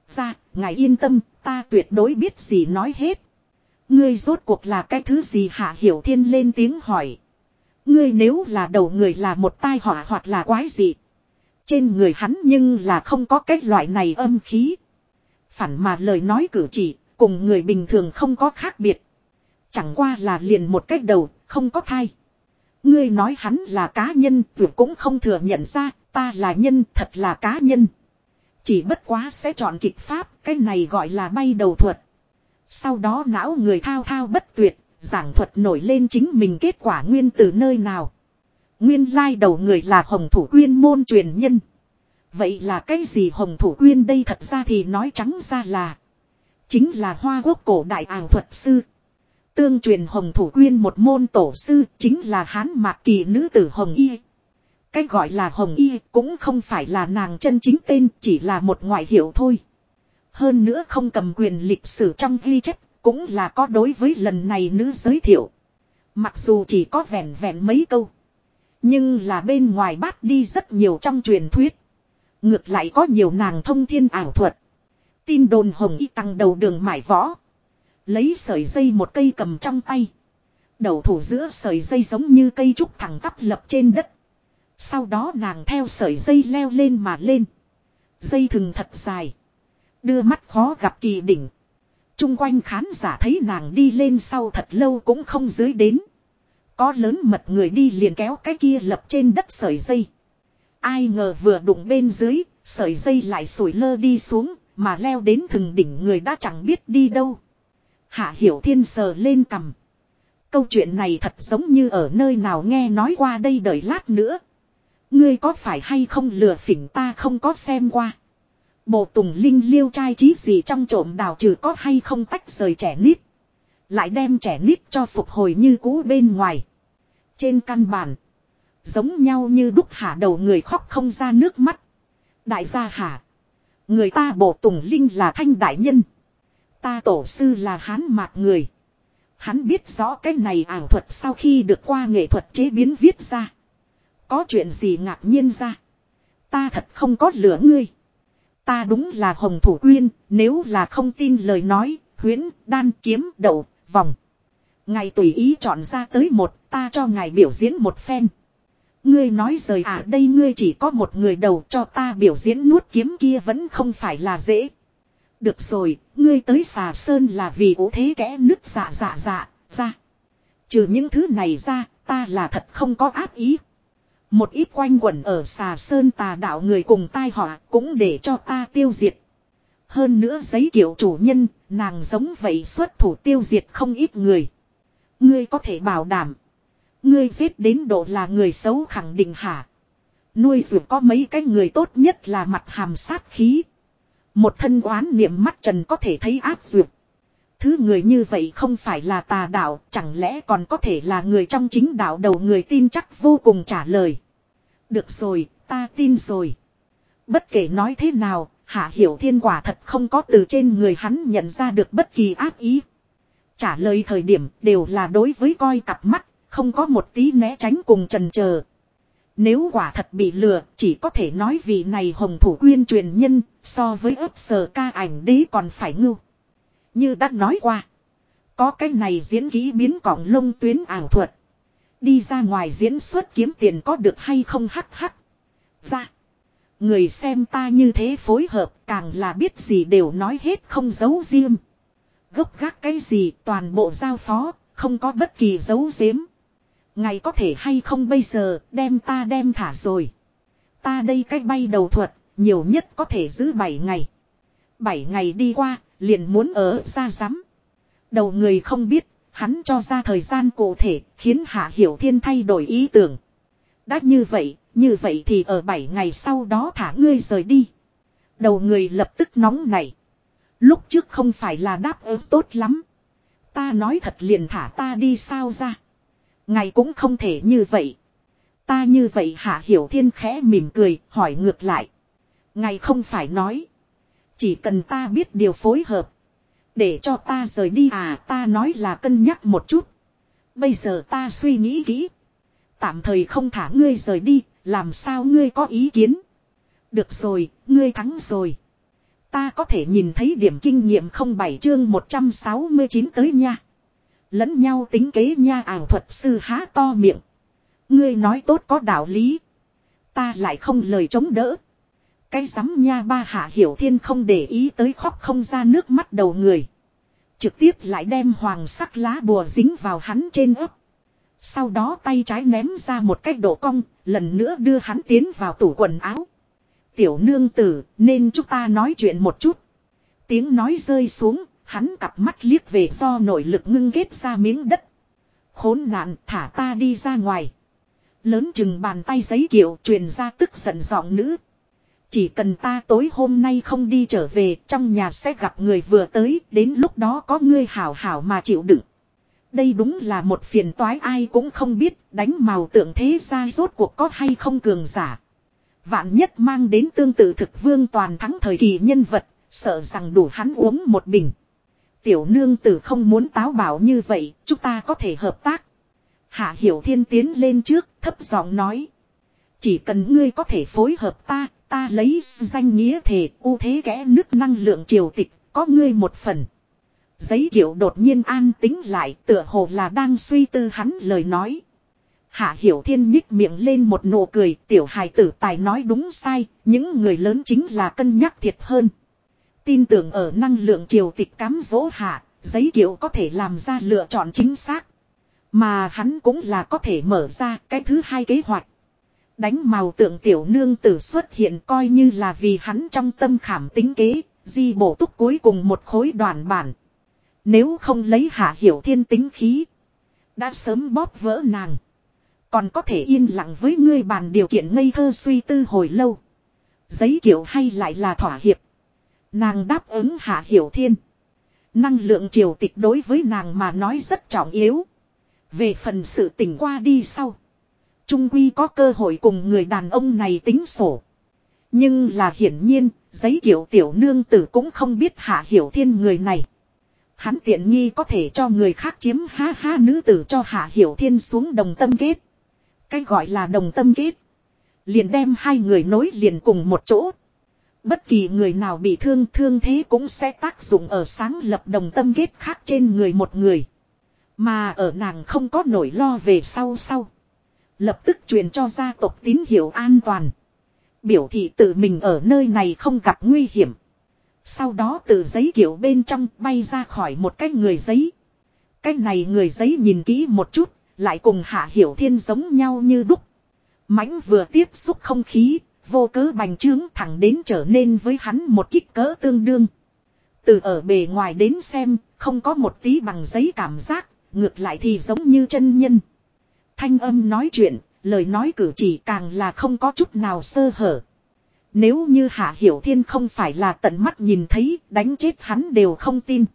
Ra, ngài yên tâm, ta tuyệt đối biết gì nói hết. Ngươi rốt cuộc là cái thứ gì hạ hiểu thiên lên tiếng hỏi. Ngươi nếu là đầu người là một tai họa hoặc là quái gì. Trên người hắn nhưng là không có cái loại này âm khí. Phản mà lời nói cử chỉ, cùng người bình thường không có khác biệt. Chẳng qua là liền một cách đầu, không có thai. Ngươi nói hắn là cá nhân, tuyệt cũng không thừa nhận ra, ta là nhân, thật là cá nhân. Chỉ bất quá sẽ chọn kịch pháp, cái này gọi là bay đầu thuật. Sau đó não người thao thao bất tuyệt, giảng thuật nổi lên chính mình kết quả nguyên từ nơi nào. Nguyên lai đầu người là hồng thủ quyên môn truyền nhân. Vậy là cái gì hồng thủ quyên đây thật ra thì nói trắng ra là. Chính là hoa quốc cổ đại ảo thuật sư. Tương truyền hồng thủ quyên một môn tổ sư chính là hán mạc kỳ nữ tử hồng y. Cái gọi là hồng y cũng không phải là nàng chân chính tên, chỉ là một ngoại hiệu thôi. Hơn nữa không cầm quyền lịch sử trong ghi chép cũng là có đối với lần này nữ giới thiệu. Mặc dù chỉ có vẹn vẹn mấy câu. Nhưng là bên ngoài bát đi rất nhiều trong truyền thuyết. Ngược lại có nhiều nàng thông thiên ảo thuật. Tin đồn hồng y tăng đầu đường mải võ. Lấy sợi dây một cây cầm trong tay. Đầu thủ giữa sợi dây giống như cây trúc thẳng tắp lập trên đất. Sau đó nàng theo sợi dây leo lên mà lên. Dây thừng thật dài. Đưa mắt khó gặp kỳ đỉnh. Trung quanh khán giả thấy nàng đi lên sau thật lâu cũng không dưới đến. Có lớn mật người đi liền kéo cái kia lập trên đất sợi dây. Ai ngờ vừa đụng bên dưới, sợi dây lại sủi lơ đi xuống, mà leo đến thừng đỉnh người đã chẳng biết đi đâu. Hạ Hiểu Thiên sờ lên cầm. Câu chuyện này thật giống như ở nơi nào nghe nói qua đây đợi lát nữa. Ngươi có phải hay không lừa phỉnh ta không có xem qua. Bộ tùng linh liêu trai trí gì trong trộm đào trừ có hay không tách rời trẻ nít. Lại đem trẻ nít cho phục hồi như cũ bên ngoài. Trên căn bản. Giống nhau như đúc hạ đầu người khóc không ra nước mắt. Đại gia hả. Người ta bộ tùng linh là thanh đại nhân. Ta tổ sư là hán mạc người. Hắn biết rõ cái này ảo thuật sau khi được qua nghệ thuật chế biến viết ra. Có chuyện gì ngạc nhiên ra. Ta thật không có lửa ngươi. Ta đúng là hồng thủ quyên, nếu là không tin lời nói, huyễn, đan, kiếm, đậu, vòng. Ngài tùy ý chọn ra tới một, ta cho ngài biểu diễn một phen. Ngươi nói rời à đây ngươi chỉ có một người đầu cho ta biểu diễn nuốt kiếm kia vẫn không phải là dễ. Được rồi, ngươi tới xà sơn là vì ố thế kẽ nứt dạ dạ dạ, ra. Trừ những thứ này ra, ta là thật không có ác ý. Một ít quanh quẩn ở xà sơn tà đạo người cùng tai họa cũng để cho ta tiêu diệt. Hơn nữa giấy kiểu chủ nhân, nàng giống vậy xuất thủ tiêu diệt không ít người. Ngươi có thể bảo đảm. Ngươi giết đến độ là người xấu khẳng định hả. Nuôi dưỡng có mấy cái người tốt nhất là mặt hàm sát khí. Một thân oán niệm mắt trần có thể thấy áp dược. Thứ người như vậy không phải là tà đạo, chẳng lẽ còn có thể là người trong chính đạo đầu người tin chắc vô cùng trả lời. Được rồi, ta tin rồi. Bất kể nói thế nào, Hạ Hiểu Thiên quả thật không có từ trên người hắn nhận ra được bất kỳ ác ý. Trả lời thời điểm đều là đối với coi cặp mắt, không có một tí né tránh cùng trần chờ. Nếu quả thật bị lừa, chỉ có thể nói vị này hồng thủ quyên truyền nhân, so với ấp sờ ca ảnh đế còn phải ngưu. Như đã nói qua. Có cái này diễn ký biến cỏng lông tuyến ảo thuật. Đi ra ngoài diễn xuất kiếm tiền có được hay không hắc hắc. Ra. Người xem ta như thế phối hợp càng là biết gì đều nói hết không giấu riêng. Gốc gác cái gì toàn bộ giao phó, không có bất kỳ giấu giếm. Ngày có thể hay không bây giờ đem ta đem thả rồi. Ta đây cách bay đầu thuật, nhiều nhất có thể giữ 7 ngày. 7 ngày đi qua, liền muốn ở ra rắm. Đầu người không biết, hắn cho ra thời gian cụ thể, khiến Hạ Hiểu Thiên thay đổi ý tưởng. Đã như vậy, như vậy thì ở 7 ngày sau đó thả ngươi rời đi. Đầu người lập tức nóng nảy. Lúc trước không phải là đáp ứng tốt lắm. Ta nói thật liền thả ta đi sao ra. Ngày cũng không thể như vậy. Ta như vậy hạ hiểu thiên khẽ mỉm cười, hỏi ngược lại. Ngày không phải nói. Chỉ cần ta biết điều phối hợp. Để cho ta rời đi à ta nói là cân nhắc một chút. Bây giờ ta suy nghĩ kỹ. Tạm thời không thả ngươi rời đi, làm sao ngươi có ý kiến. Được rồi, ngươi thắng rồi. Ta có thể nhìn thấy điểm kinh nghiệm không bảy chương 169 tới nha. Lẫn nhau tính kế nha ảo thuật sư há to miệng. Ngươi nói tốt có đạo lý. Ta lại không lời chống đỡ. Cái sắm nha ba hạ hiểu thiên không để ý tới khóc không ra nước mắt đầu người. Trực tiếp lại đem hoàng sắc lá bùa dính vào hắn trên ấp. Sau đó tay trái ném ra một cách độ cong, lần nữa đưa hắn tiến vào tủ quần áo. Tiểu nương tử, nên chúng ta nói chuyện một chút. Tiếng nói rơi xuống, hắn cặp mắt liếc về do nội lực ngưng ghét ra miếng đất. Khốn nạn, thả ta đi ra ngoài. Lớn chừng bàn tay giấy kiệu truyền ra tức giận giọng nữ. Chỉ cần ta tối hôm nay không đi trở về, trong nhà sẽ gặp người vừa tới, đến lúc đó có ngươi hảo hảo mà chịu đựng. Đây đúng là một phiền toái ai cũng không biết, đánh màu tượng thế ra rốt cuộc có hay không cường giả. Vạn nhất mang đến tương tự thực vương toàn thắng thời kỳ nhân vật, sợ rằng đủ hắn uống một bình. Tiểu nương tử không muốn táo bảo như vậy, chúng ta có thể hợp tác. Hạ Hiểu Thiên tiến lên trước, thấp giọng nói. Chỉ cần ngươi có thể phối hợp ta, ta lấy danh nghĩa thể ưu thế kẽ nước năng lượng triều tịch, có ngươi một phần. Giấy kiểu đột nhiên an tính lại tựa hồ là đang suy tư hắn lời nói. Hạ Hiểu Thiên nhích miệng lên một nụ cười tiểu hài tử tài nói đúng sai, những người lớn chính là cân nhắc thiệt hơn. tin tưởng ở năng lượng triều tịch cám dỗ hạ, giấy kiểu có thể làm ra lựa chọn chính xác. Mà hắn cũng là có thể mở ra cái thứ hai kế hoạch. Đánh màu tượng tiểu nương tử xuất hiện coi như là vì hắn trong tâm khảm tính kế, di bổ túc cuối cùng một khối đoàn bản. Nếu không lấy hạ hiểu thiên tính khí. Đã sớm bóp vỡ nàng. Còn có thể yên lặng với ngươi bàn điều kiện ngây thơ suy tư hồi lâu. Giấy kiểu hay lại là thỏa hiệp. Nàng đáp ứng hạ hiểu thiên. Năng lượng triều tịch đối với nàng mà nói rất trọng yếu. Về phần sự tình qua đi sau. Trung Quy có cơ hội cùng người đàn ông này tính sổ. Nhưng là hiển nhiên, giấy kiểu tiểu nương tử cũng không biết hạ hiểu thiên người này. Hắn tiện nghi có thể cho người khác chiếm ha ha nữ tử cho hạ hiểu thiên xuống đồng tâm kết. Cái gọi là đồng tâm kết. Liền đem hai người nối liền cùng một chỗ. Bất kỳ người nào bị thương thương thế cũng sẽ tác dụng ở sáng lập đồng tâm kết khác trên người một người. Mà ở nàng không có nỗi lo về sau sau. Lập tức truyền cho gia tộc tín hiệu an toàn. Biểu thị tự mình ở nơi này không gặp nguy hiểm. Sau đó từ giấy kiểu bên trong bay ra khỏi một cái người giấy. Cái này người giấy nhìn kỹ một chút, lại cùng Hạ Hiểu Thiên giống nhau như đúc. mãnh vừa tiếp xúc không khí, vô cớ bành trướng thẳng đến trở nên với hắn một kích cỡ tương đương. Từ ở bề ngoài đến xem, không có một tí bằng giấy cảm giác, ngược lại thì giống như chân nhân. Thanh âm nói chuyện, lời nói cử chỉ càng là không có chút nào sơ hở. Nếu như Hạ Hiểu Thiên không phải là tận mắt nhìn thấy, đánh chết hắn đều không tin.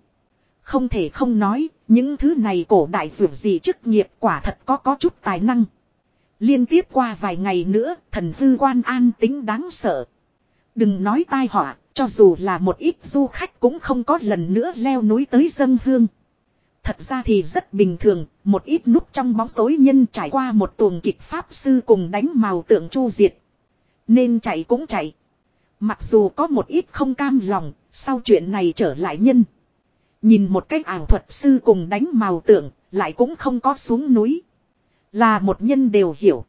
Không thể không nói, những thứ này cổ đại dược gì chức nghiệp quả thật có có chút tài năng. Liên tiếp qua vài ngày nữa, thần hư quan an tính đáng sợ. Đừng nói tai họa, cho dù là một ít du khách cũng không có lần nữa leo núi tới dân hương. Thật ra thì rất bình thường, một ít nút trong bóng tối nhân trải qua một tuồng kịch pháp sư cùng đánh màu tượng chu diệt. Nên chạy cũng chạy. Mặc dù có một ít không cam lòng, sau chuyện này trở lại nhân. Nhìn một cách ảo thuật sư cùng đánh màu tượng, lại cũng không có xuống núi. Là một nhân đều hiểu.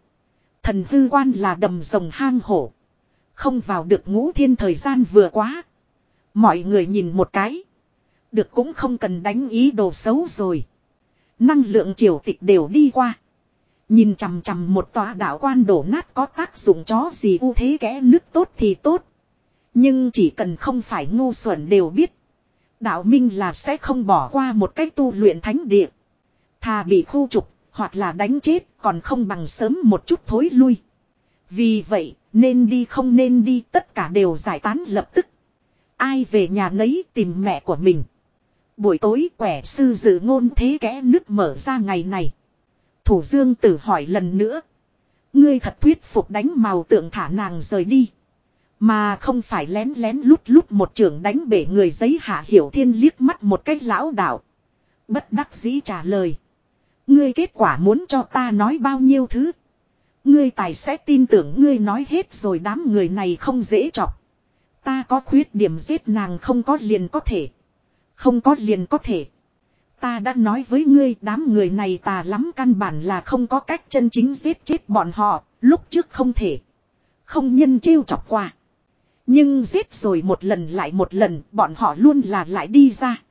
Thần hư quan là đầm rồng hang hổ. Không vào được ngũ thiên thời gian vừa quá. Mọi người nhìn một cái. Được cũng không cần đánh ý đồ xấu rồi. Năng lượng triều tịch đều đi qua. Nhìn chằm chằm một tòa đạo quan đổ nát có tác dụng chó gì ưu thế kẽ nước tốt thì tốt. Nhưng chỉ cần không phải ngu xuẩn đều biết. Đạo minh là sẽ không bỏ qua một cách tu luyện thánh địa. Thà bị khu trục, hoặc là đánh chết, còn không bằng sớm một chút thối lui. Vì vậy, nên đi không nên đi tất cả đều giải tán lập tức. Ai về nhà nấy tìm mẹ của mình. Buổi tối quẻ sư dự ngôn thế kẽ nước mở ra ngày này. Thủ dương tử hỏi lần nữa. Ngươi thật thuyết phục đánh màu tượng thả nàng rời đi. Mà không phải lén lén lút lút một trưởng đánh bể người giấy hạ hiểu thiên liếc mắt một cách lão đạo. Bất đắc dĩ trả lời. Ngươi kết quả muốn cho ta nói bao nhiêu thứ. Ngươi tài sẽ tin tưởng ngươi nói hết rồi đám người này không dễ chọc. Ta có khuyết điểm giết nàng không có liền có thể. Không có liền có thể. Ta đã nói với ngươi đám người này tà lắm căn bản là không có cách chân chính giết chết bọn họ, lúc trước không thể. Không nhân trêu chọc qua. Nhưng giết rồi một lần lại một lần, bọn họ luôn là lại đi ra.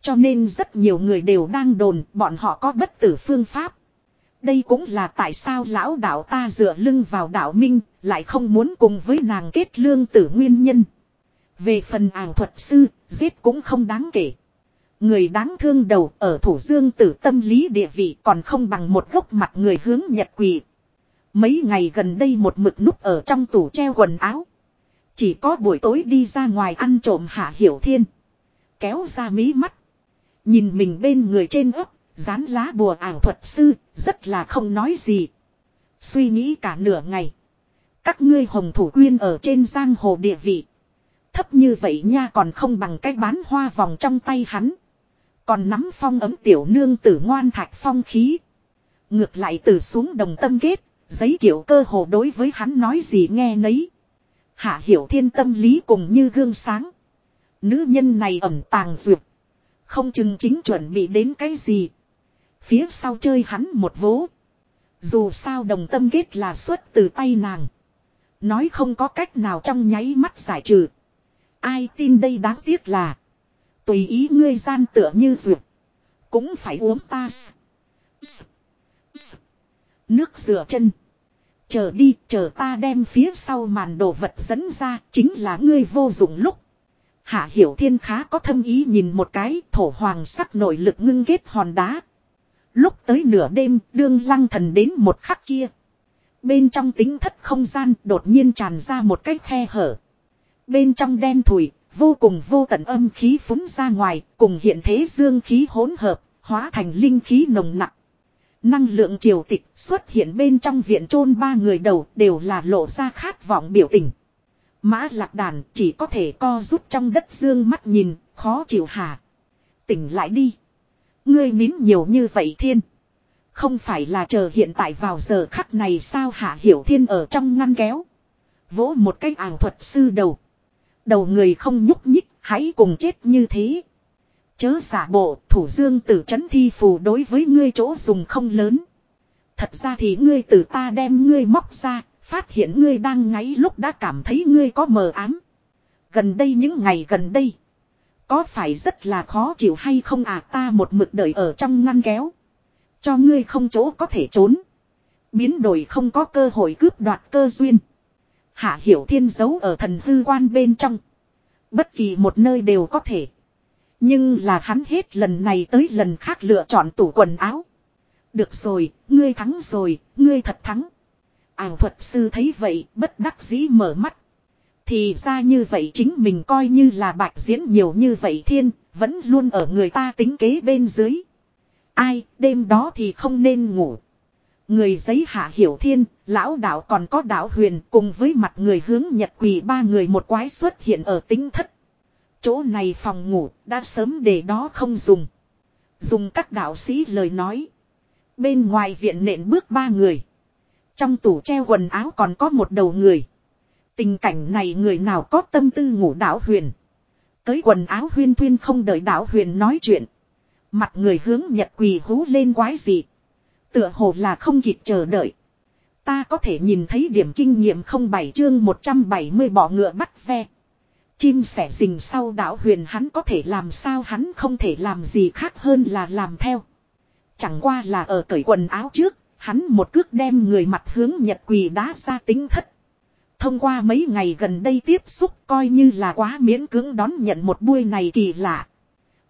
Cho nên rất nhiều người đều đang đồn bọn họ có bất tử phương pháp. Đây cũng là tại sao lão đạo ta dựa lưng vào đạo minh, lại không muốn cùng với nàng kết lương tử nguyên nhân. Về phần ảo thuật sư, giết cũng không đáng kể. Người đáng thương đầu ở thủ dương tử tâm lý địa vị còn không bằng một gốc mặt người hướng nhật quỷ. Mấy ngày gần đây một mực núp ở trong tủ treo quần áo. Chỉ có buổi tối đi ra ngoài ăn trộm hạ hiểu thiên. Kéo ra mí mắt. Nhìn mình bên người trên ấp, dán lá bùa ảo thuật sư, rất là không nói gì. Suy nghĩ cả nửa ngày. Các ngươi hồng thủ quyên ở trên giang hồ địa vị. Thấp như vậy nha còn không bằng cái bán hoa vòng trong tay hắn. Còn nắm phong ấm tiểu nương tử ngoan thạch phong khí. Ngược lại từ xuống đồng tâm kết, giấy kiểu cơ hồ đối với hắn nói gì nghe nấy. Hạ hiểu thiên tâm lý cùng như gương sáng. Nữ nhân này ẩm tàng duyệt. Không chừng chính chuẩn bị đến cái gì. Phía sau chơi hắn một vố. Dù sao đồng tâm kết là xuất từ tay nàng. Nói không có cách nào trong nháy mắt giải trừ. Ai tin đây đáng tiếc là. Tùy ý ngươi gian tựa như duyệt. Cũng phải uống ta. Nước rửa chân. Chờ đi, chờ ta đem phía sau màn đồ vật dẫn ra, chính là ngươi vô dụng lúc. Hạ Hiểu Thiên khá có thâm ý nhìn một cái, thổ hoàng sắc nội lực ngưng kết hòn đá. Lúc tới nửa đêm, đương lăng thần đến một khắc kia. Bên trong tính thất không gian đột nhiên tràn ra một cái khe hở. Bên trong đen thủi, vô cùng vô tận âm khí phúng ra ngoài, cùng hiện thế dương khí hỗn hợp, hóa thành linh khí nồng nặng. Năng lượng triều tịch xuất hiện bên trong viện chôn ba người đầu đều là lộ ra khát vọng biểu tình. Mã lạc đàn chỉ có thể co rút trong đất dương mắt nhìn, khó chịu hả. Tỉnh lại đi. Ngươi nín nhiều như vậy thiên. Không phải là chờ hiện tại vào giờ khắc này sao hạ hiểu thiên ở trong ngăn kéo. Vỗ một cái ảo thuật sư đầu. Đầu người không nhúc nhích, hãy cùng chết như thế. Chớ giả bộ, thủ dương tử chấn thi phù đối với ngươi chỗ dùng không lớn. Thật ra thì ngươi từ ta đem ngươi móc ra, phát hiện ngươi đang ngáy lúc đã cảm thấy ngươi có mờ ám. Gần đây những ngày gần đây. Có phải rất là khó chịu hay không à ta một mực đợi ở trong ngăn kéo. Cho ngươi không chỗ có thể trốn. Biến đổi không có cơ hội cướp đoạt cơ duyên. Hạ hiểu thiên giấu ở thần hư quan bên trong. Bất kỳ một nơi đều có thể. Nhưng là hắn hết lần này tới lần khác lựa chọn tủ quần áo. Được rồi, ngươi thắng rồi, ngươi thật thắng. Ảo thuật sư thấy vậy, bất đắc dĩ mở mắt. Thì ra như vậy chính mình coi như là bạch diễn nhiều như vậy thiên, vẫn luôn ở người ta tính kế bên dưới. Ai, đêm đó thì không nên ngủ. Người giấy hạ hiểu thiên, lão đạo còn có đạo huyền cùng với mặt người hướng nhật quỳ ba người một quái xuất hiện ở tính thất. Chỗ này phòng ngủ đã sớm để đó không dùng. Dùng các đạo sĩ lời nói. Bên ngoài viện nện bước ba người. Trong tủ treo quần áo còn có một đầu người. Tình cảnh này người nào có tâm tư ngủ đạo huyền. Tới quần áo huyên thuyên không đợi đạo huyền nói chuyện. Mặt người hướng nhật quỳ hú lên quái gì. Tựa hồ là không kịp chờ đợi. Ta có thể nhìn thấy điểm kinh nghiệm không bảy chương 170 bỏ ngựa bắt ve. Chim sẻ rình sau đạo huyền hắn có thể làm sao hắn không thể làm gì khác hơn là làm theo. Chẳng qua là ở cởi quần áo trước, hắn một cước đem người mặt hướng nhật quỳ đá ra tính thất. Thông qua mấy ngày gần đây tiếp xúc coi như là quá miễn cưỡng đón nhận một buổi này kỳ lạ.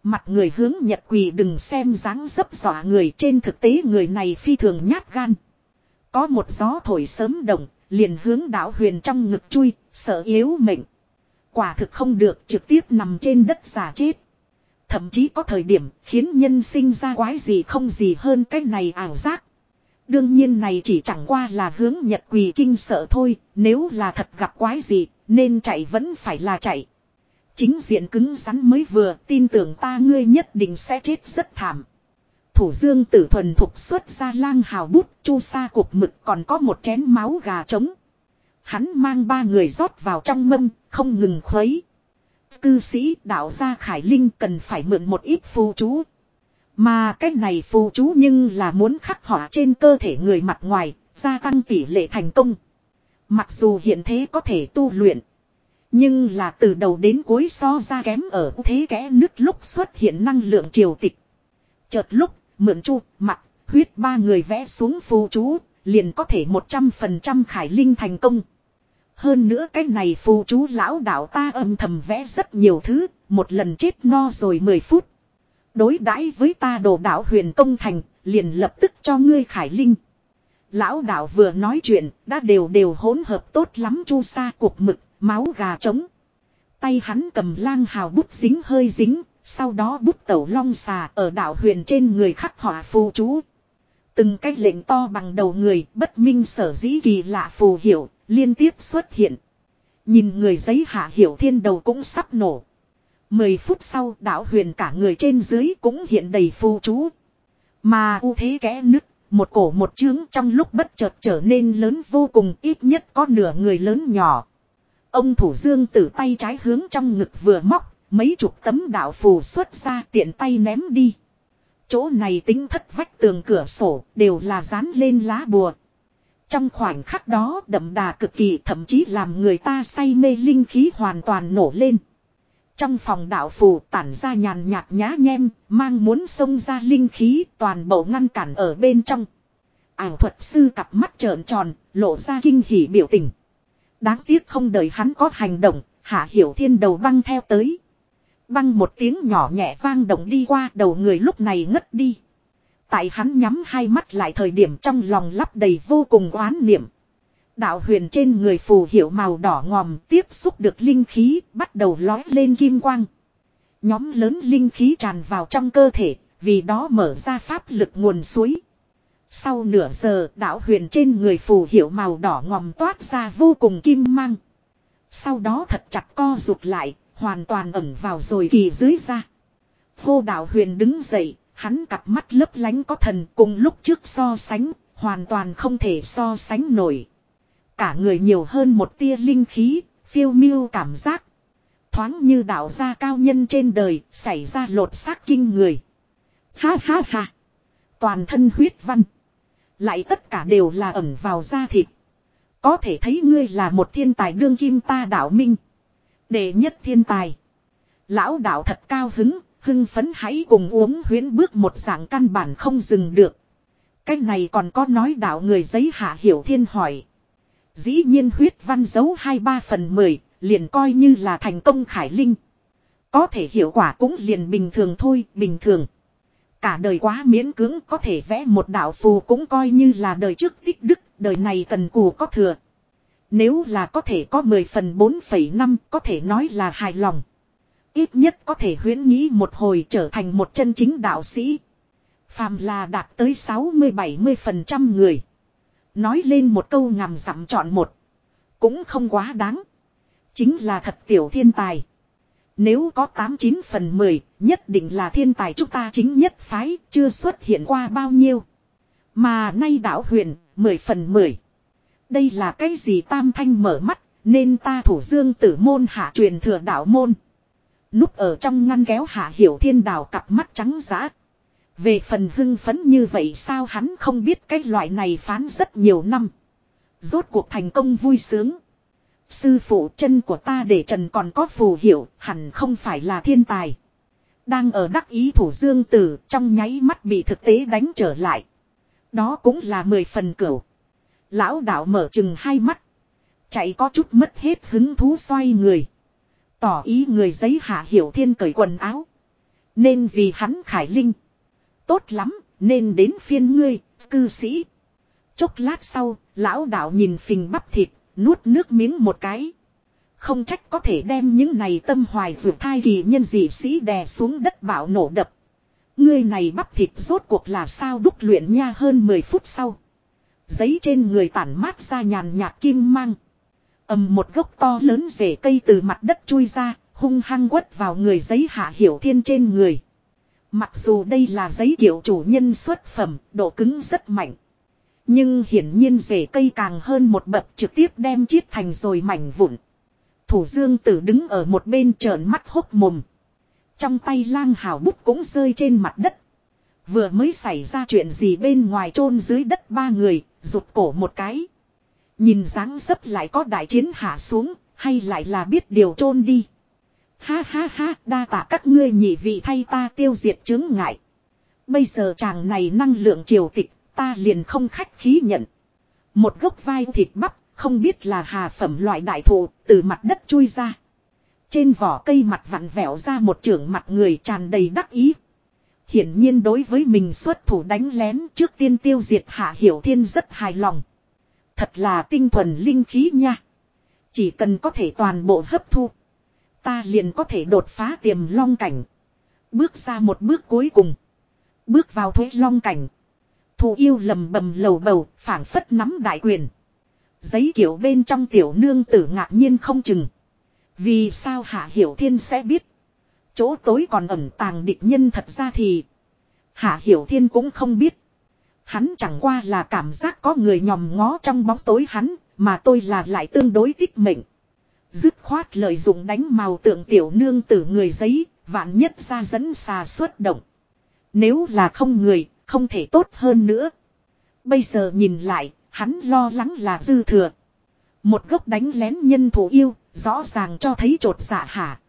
Mặt người hướng nhật quỳ đừng xem dáng dấp dọa người trên thực tế người này phi thường nhát gan. Có một gió thổi sớm động, liền hướng đảo huyền trong ngực chui, sợ yếu mệnh. Quả thực không được trực tiếp nằm trên đất giả chết. Thậm chí có thời điểm khiến nhân sinh ra quái gì không gì hơn cái này ảo giác. Đương nhiên này chỉ chẳng qua là hướng nhật quỳ kinh sợ thôi, nếu là thật gặp quái gì, nên chạy vẫn phải là chạy. Chính diện cứng rắn mới vừa, tin tưởng ta ngươi nhất định sẽ chết rất thảm. Thủ dương tử thuần thục xuất ra lang hào bút, chu sa cục mực còn có một chén máu gà trống. Hắn mang ba người rót vào trong mâm, không ngừng khuấy. Cư sĩ đạo gia Khải Linh cần phải mượn một ít phù chú. Mà cái này phù chú nhưng là muốn khắc họa trên cơ thể người mặt ngoài, gia tăng tỷ lệ thành công. Mặc dù hiện thế có thể tu luyện. Nhưng là từ đầu đến cuối so ra kém ở thế kẽ nứt lúc xuất hiện năng lượng triều tịch. Chợt lúc, mượn chu, mặt, huyết ba người vẽ xuống phù chú, liền có thể 100% khải linh thành công. Hơn nữa cái này phù chú lão đạo ta âm thầm vẽ rất nhiều thứ, một lần chết no rồi 10 phút. Đối đãi với ta đồ đạo huyền công thành, liền lập tức cho ngươi khải linh. Lão đạo vừa nói chuyện, đã đều đều hỗn hợp tốt lắm chu sa cuộc mực, máu gà trống. Tay hắn cầm lang hào bút dính hơi dính, sau đó bút tẩu long xà ở đảo huyền trên người khắc họa phù chú. Từng cái lệnh to bằng đầu người, bất minh sở dĩ kỳ lạ phù hiệu, liên tiếp xuất hiện. Nhìn người giấy hạ hiểu thiên đầu cũng sắp nổ. Mười phút sau đảo huyền cả người trên dưới cũng hiện đầy phù chú. Mà ưu thế kẽ nứt, một cổ một chương trong lúc bất chợt trở nên lớn vô cùng ít nhất có nửa người lớn nhỏ. Ông thủ dương tử tay trái hướng trong ngực vừa móc, mấy chục tấm đạo phù xuất ra tiện tay ném đi. Chỗ này tính thất vách tường cửa sổ đều là dán lên lá bùa. Trong khoảnh khắc đó đậm đà cực kỳ thậm chí làm người ta say mê linh khí hoàn toàn nổ lên. Trong phòng đạo phù tản ra nhàn nhạt nhá nhem, mang muốn xông ra linh khí toàn bộ ngăn cản ở bên trong. Ảng thuật sư cặp mắt trợn tròn, lộ ra kinh hỉ biểu tình. Đáng tiếc không đợi hắn có hành động, hạ hiểu thiên đầu băng theo tới. Băng một tiếng nhỏ nhẹ vang động đi qua đầu người lúc này ngất đi. Tại hắn nhắm hai mắt lại thời điểm trong lòng lắp đầy vô cùng oán niệm. Đạo huyền trên người phù hiệu màu đỏ ngòm tiếp xúc được linh khí bắt đầu lói lên kim quang. Nhóm lớn linh khí tràn vào trong cơ thể, vì đó mở ra pháp lực nguồn suối. Sau nửa giờ đạo huyền trên người phù hiệu màu đỏ ngòm toát ra vô cùng kim mang. Sau đó thật chặt co rụt lại, hoàn toàn ẩn vào rồi kỳ dưới ra. Hô đạo huyền đứng dậy, hắn cặp mắt lấp lánh có thần cùng lúc trước so sánh, hoàn toàn không thể so sánh nổi. Cả người nhiều hơn một tia linh khí, phiêu miêu cảm giác. Thoáng như đạo gia cao nhân trên đời, xảy ra lột xác kinh người. Ha ha ha. Toàn thân huyết văn. Lại tất cả đều là ẩn vào da thịt. Có thể thấy ngươi là một thiên tài đương kim ta đạo minh. Đệ nhất thiên tài. Lão đạo thật cao hứng, hưng phấn hãy cùng uống huyến bước một dạng căn bản không dừng được. Cái này còn có nói đạo người giấy hạ hiểu thiên hỏi. Dĩ nhiên huyết văn dấu hai ba phần mười, liền coi như là thành công khải linh. Có thể hiệu quả cũng liền bình thường thôi, bình thường. Cả đời quá miễn cưỡng có thể vẽ một đạo phù cũng coi như là đời trước tích đức, đời này cần cù có thừa. Nếu là có thể có 10 phần 4,5 có thể nói là hài lòng. Ít nhất có thể huyễn nghĩ một hồi trở thành một chân chính đạo sĩ. Phàm là đạt tới 60-70% người. Nói lên một câu ngầm dặm chọn một. Cũng không quá đáng. Chính là thật tiểu thiên tài. Nếu có 89 phần 10, nhất định là thiên tài chúng ta chính nhất phái, chưa xuất hiện qua bao nhiêu. Mà nay đảo huyền, 10 phần 10. Đây là cái gì tam thanh mở mắt, nên ta thủ dương tử môn hạ truyền thừa đạo môn. Núp ở trong ngăn kéo hạ hiểu thiên đào cặp mắt trắng giã. Về phần hưng phấn như vậy sao hắn không biết cái loại này phán rất nhiều năm. Rốt cuộc thành công vui sướng. Sư phụ chân của ta để trần còn có phù hiệu hẳn không phải là thiên tài. Đang ở đắc ý thủ dương tử trong nháy mắt bị thực tế đánh trở lại. Đó cũng là mười phần cửu. Lão đạo mở chừng hai mắt. Chạy có chút mất hết hứng thú xoay người. Tỏ ý người giấy hạ hiểu thiên cởi quần áo. Nên vì hắn khải linh. Tốt lắm, nên đến phiên ngươi, cư sĩ. Chốc lát sau, lão đạo nhìn phình bắp thịt, nuốt nước miếng một cái. Không trách có thể đem những này tâm hoài ruột thai kỳ nhân dị sĩ đè xuống đất bạo nổ đập. Ngươi này bắp thịt rốt cuộc là sao đúc luyện nha hơn 10 phút sau. Giấy trên người tản mát ra nhàn nhạt kim mang. ầm một gốc to lớn rễ cây từ mặt đất chui ra, hung hăng quất vào người giấy hạ hiểu thiên trên người. Mặc dù đây là giấy kiểu chủ nhân xuất phẩm, độ cứng rất mạnh. Nhưng hiển nhiên rễ cây càng hơn một bậc trực tiếp đem chiết thành rồi mảnh vụn. Thủ dương tử đứng ở một bên trợn mắt hốc mồm. Trong tay lang hào bút cũng rơi trên mặt đất. Vừa mới xảy ra chuyện gì bên ngoài chôn dưới đất ba người, rụt cổ một cái. Nhìn dáng dấp lại có đại chiến hạ xuống, hay lại là biết điều chôn đi. Ha ha ha, đa tạ các ngươi nhị vị thay ta tiêu diệt chứng ngại. Bây giờ chàng này năng lượng triều tịch, ta liền không khách khí nhận. Một gốc vai thịt bắp, không biết là hà phẩm loại đại thụ, từ mặt đất chui ra. Trên vỏ cây mặt vặn vẹo ra một trưởng mặt người tràn đầy đắc ý. Hiển nhiên đối với mình xuất thủ đánh lén trước tiên tiêu diệt Hạ Hiểu Thiên rất hài lòng. Thật là tinh thuần linh khí nha. Chỉ cần có thể toàn bộ hấp thu. Ta liền có thể đột phá tiềm long cảnh. Bước ra một bước cuối cùng. Bước vào thuế long cảnh. Thù yêu lầm bầm lầu bầu, phảng phất nắm đại quyền. Giấy kiểu bên trong tiểu nương tử ngạc nhiên không chừng. Vì sao Hạ Hiểu Thiên sẽ biết. Chỗ tối còn ẩn tàng địch nhân thật ra thì. Hạ Hiểu Thiên cũng không biết. Hắn chẳng qua là cảm giác có người nhòm ngó trong bóng tối hắn, mà tôi là lại tương đối tích mệnh. Dứt khoát lợi dụng đánh màu tượng tiểu nương tử người giấy, vạn nhất ra dẫn xà xuất động. Nếu là không người, không thể tốt hơn nữa. Bây giờ nhìn lại, hắn lo lắng là dư thừa. Một gốc đánh lén nhân thủ yêu, rõ ràng cho thấy trột dạ hả.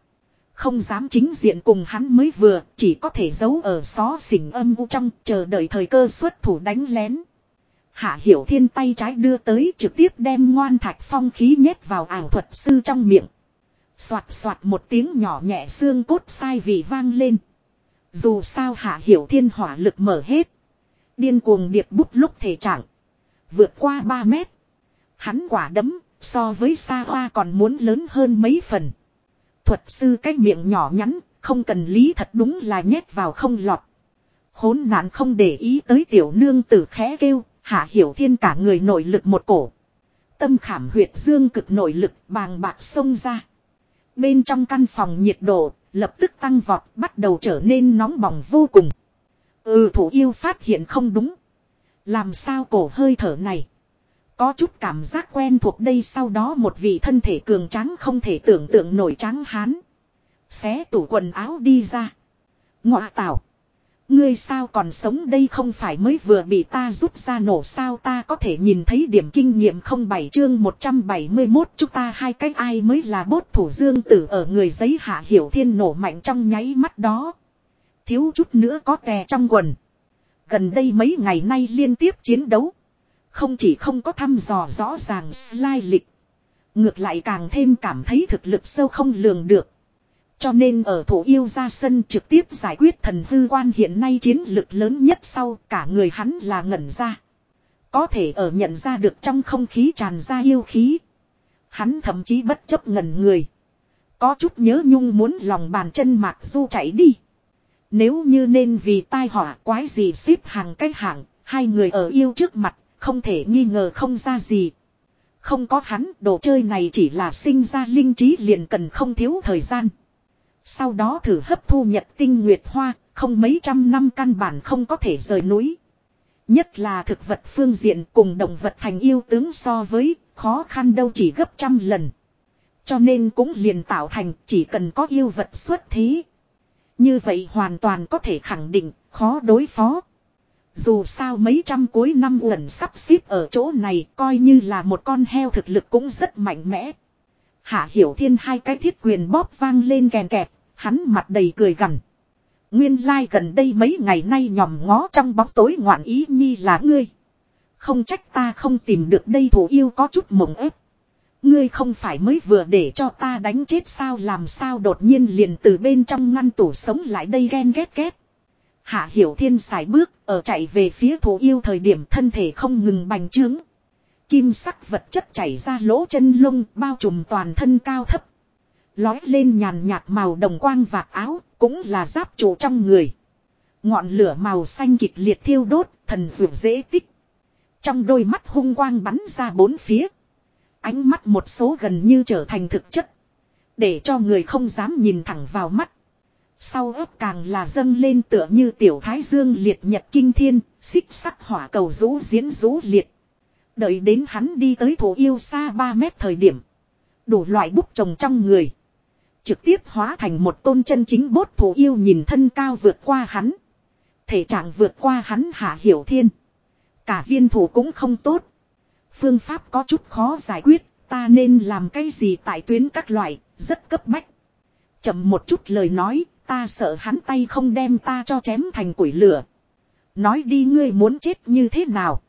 Không dám chính diện cùng hắn mới vừa, chỉ có thể giấu ở xó xỉnh âm u trong, chờ đợi thời cơ xuất thủ đánh lén. Hạ Hiểu Thiên tay trái đưa tới trực tiếp đem ngoan thạch phong khí nhét vào ảo thuật sư trong miệng. Xoạt xoạt một tiếng nhỏ nhẹ xương cốt sai vị vang lên. Dù sao Hạ Hiểu Thiên hỏa lực mở hết. Điên cuồng điệp bút lúc thể trạng. Vượt qua 3 mét. Hắn quả đấm, so với xa hoa còn muốn lớn hơn mấy phần. Thuật sư cái miệng nhỏ nhắn, không cần lý thật đúng là nhét vào không lọt. Khốn nạn không để ý tới tiểu nương tử khẽ kêu, hạ hiểu thiên cả người nội lực một cổ. Tâm khảm huyệt dương cực nội lực bàng bạc xông ra. Bên trong căn phòng nhiệt độ, lập tức tăng vọt, bắt đầu trở nên nóng bỏng vô cùng. Ừ thủ yêu phát hiện không đúng. Làm sao cổ hơi thở này. Có chút cảm giác quen thuộc đây, sau đó một vị thân thể cường tráng không thể tưởng tượng nổi trắng hán. Xé tủ quần áo đi ra. Ngọa tảo. Ngươi sao còn sống đây không phải mới vừa bị ta rút ra nổ sao ta có thể nhìn thấy điểm kinh nghiệm không bảy chương 171 chúng ta hai cách ai mới là bốt thủ dương tử ở người giấy hạ hiểu thiên nổ mạnh trong nháy mắt đó. Thiếu chút nữa có tè trong quần. Gần đây mấy ngày nay liên tiếp chiến đấu. Không chỉ không có thăm dò rõ ràng slide lịch. Ngược lại càng thêm cảm thấy thực lực sâu không lường được. Cho nên ở thủ yêu ra sân trực tiếp giải quyết thần hư quan hiện nay chiến lực lớn nhất sau cả người hắn là ngẩn ra. Có thể ở nhận ra được trong không khí tràn ra yêu khí. Hắn thậm chí bất chấp ngẩn người. Có chút nhớ nhung muốn lòng bàn chân mạc du chạy đi. Nếu như nên vì tai họa quái gì xếp hàng cách hạng, hai người ở yêu trước mặt, không thể nghi ngờ không ra gì. Không có hắn, đồ chơi này chỉ là sinh ra linh trí liền cần không thiếu thời gian. Sau đó thử hấp thu nhật tinh nguyệt hoa, không mấy trăm năm căn bản không có thể rời núi. Nhất là thực vật phương diện cùng động vật thành yêu tướng so với, khó khăn đâu chỉ gấp trăm lần. Cho nên cũng liền tạo thành chỉ cần có yêu vật xuất thí Như vậy hoàn toàn có thể khẳng định, khó đối phó. Dù sao mấy trăm cuối năm uẩn sắp xếp ở chỗ này coi như là một con heo thực lực cũng rất mạnh mẽ. Hạ Hiểu Thiên hai cái thiết quyền bóp vang lên kèn kẹt, hắn mặt đầy cười gằn. Nguyên lai like gần đây mấy ngày nay nhòm ngó trong bóng tối ngoạn ý nhi là ngươi. Không trách ta không tìm được đây thủ yêu có chút mộng ép. Ngươi không phải mới vừa để cho ta đánh chết sao, làm sao đột nhiên liền từ bên trong ngăn tủ sống lại đây ghen ghét ghét. Hạ hiểu thiên xài bước, ở chạy về phía thủ yêu thời điểm thân thể không ngừng bành trướng. Kim sắc vật chất chảy ra lỗ chân lông, bao trùm toàn thân cao thấp. Lói lên nhàn nhạt màu đồng quang vạt áo cũng là giáp trụ trong người. Ngọn lửa màu xanh kịch liệt thiêu đốt thần dược dễ tích. Trong đôi mắt hung quang bắn ra bốn phía. Ánh mắt một số gần như trở thành thực chất. Để cho người không dám nhìn thẳng vào mắt. Sau ớt càng là dâng lên tựa như tiểu thái dương liệt nhật kinh thiên, xích sắc hỏa cầu rũ diễn rũ liệt. Đợi đến hắn đi tới thủ yêu xa 3 mét thời điểm. Đủ loại bút trồng trong người. Trực tiếp hóa thành một tôn chân chính bốt thủ yêu nhìn thân cao vượt qua hắn. Thể trạng vượt qua hắn hạ hiểu thiên. Cả viên thủ cũng không tốt. Phương pháp có chút khó giải quyết, ta nên làm cái gì tại tuyến các loại, rất cấp bách. Chậm một chút lời nói, ta sợ hắn tay không đem ta cho chém thành củi lửa. Nói đi ngươi muốn chết như thế nào.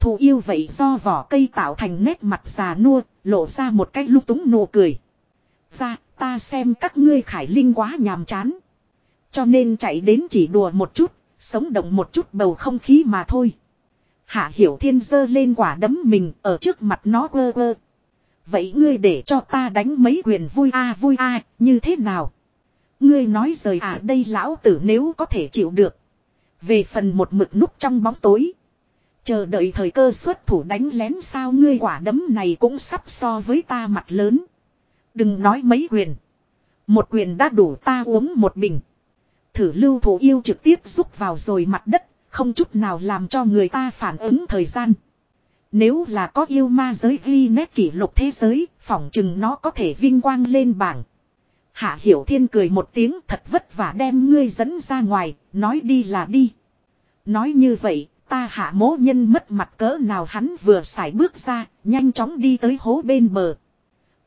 Thù yêu vậy do vỏ cây tạo thành nét mặt già nua, lộ ra một cái lúc túng nụ cười. Ra, ta xem các ngươi khải linh quá nhàm chán. Cho nên chạy đến chỉ đùa một chút, sống động một chút bầu không khí mà thôi. Hạ hiểu thiên dơ lên quả đấm mình ở trước mặt nó ơ ơ. Vậy ngươi để cho ta đánh mấy quyền vui a à, vui a à, như thế nào? Ngươi nói rời à đây lão tử nếu có thể chịu được. Về phần một mực núp trong bóng tối. Chờ đợi thời cơ xuất thủ đánh lén sao ngươi quả đấm này cũng sắp so với ta mặt lớn. Đừng nói mấy quyền. Một quyền đã đủ ta uống một bình. Thử lưu thủ yêu trực tiếp rút vào rồi mặt đất không chút nào làm cho người ta phản ứng thời gian. Nếu là có yêu ma giới ghi nét kỷ lục thế giới, phỏng chừng nó có thể vinh quang lên bảng. Hạ Hiểu Thiên cười một tiếng thật vất vả đem ngươi dẫn ra ngoài, nói đi là đi. Nói như vậy, ta hạ mố nhân mất mặt cỡ nào hắn vừa xài bước ra, nhanh chóng đi tới hố bên bờ.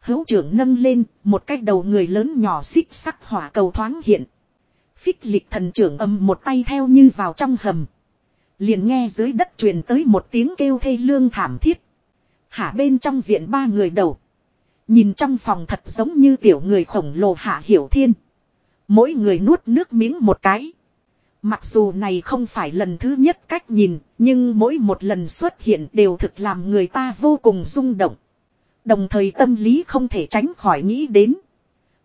Hữu trưởng nâng lên, một cái đầu người lớn nhỏ xích sắc hỏa cầu thoáng hiện. Phích lịch thần trưởng âm một tay theo như vào trong hầm. Liền nghe dưới đất truyền tới một tiếng kêu thê lương thảm thiết. Hạ bên trong viện ba người đầu. Nhìn trong phòng thật giống như tiểu người khổng lồ hạ hiểu thiên. Mỗi người nuốt nước miếng một cái. Mặc dù này không phải lần thứ nhất cách nhìn, nhưng mỗi một lần xuất hiện đều thực làm người ta vô cùng rung động. Đồng thời tâm lý không thể tránh khỏi nghĩ đến.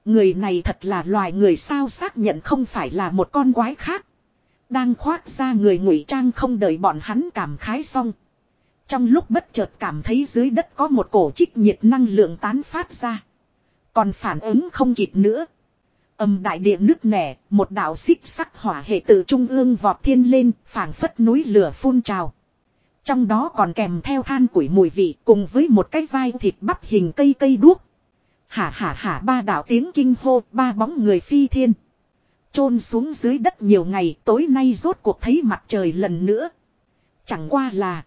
Người này thật là loài người sao xác nhận không phải là một con quái khác. Đang khoác ra người ngụy trang không đợi bọn hắn cảm khái xong. Trong lúc bất chợt cảm thấy dưới đất có một cổ trích nhiệt năng lượng tán phát ra. Còn phản ứng không kịp nữa. Âm đại địa nứt nẻ, một đạo xích sắc hỏa hệ từ trung ương vọt thiên lên, phảng phất núi lửa phun trào. Trong đó còn kèm theo than củi mùi vị cùng với một cái vai thịt bắp hình cây cây đuốc. Hả hả hả ba đạo tiếng kinh hô, ba bóng người phi thiên. chôn xuống dưới đất nhiều ngày, tối nay rốt cuộc thấy mặt trời lần nữa. Chẳng qua là...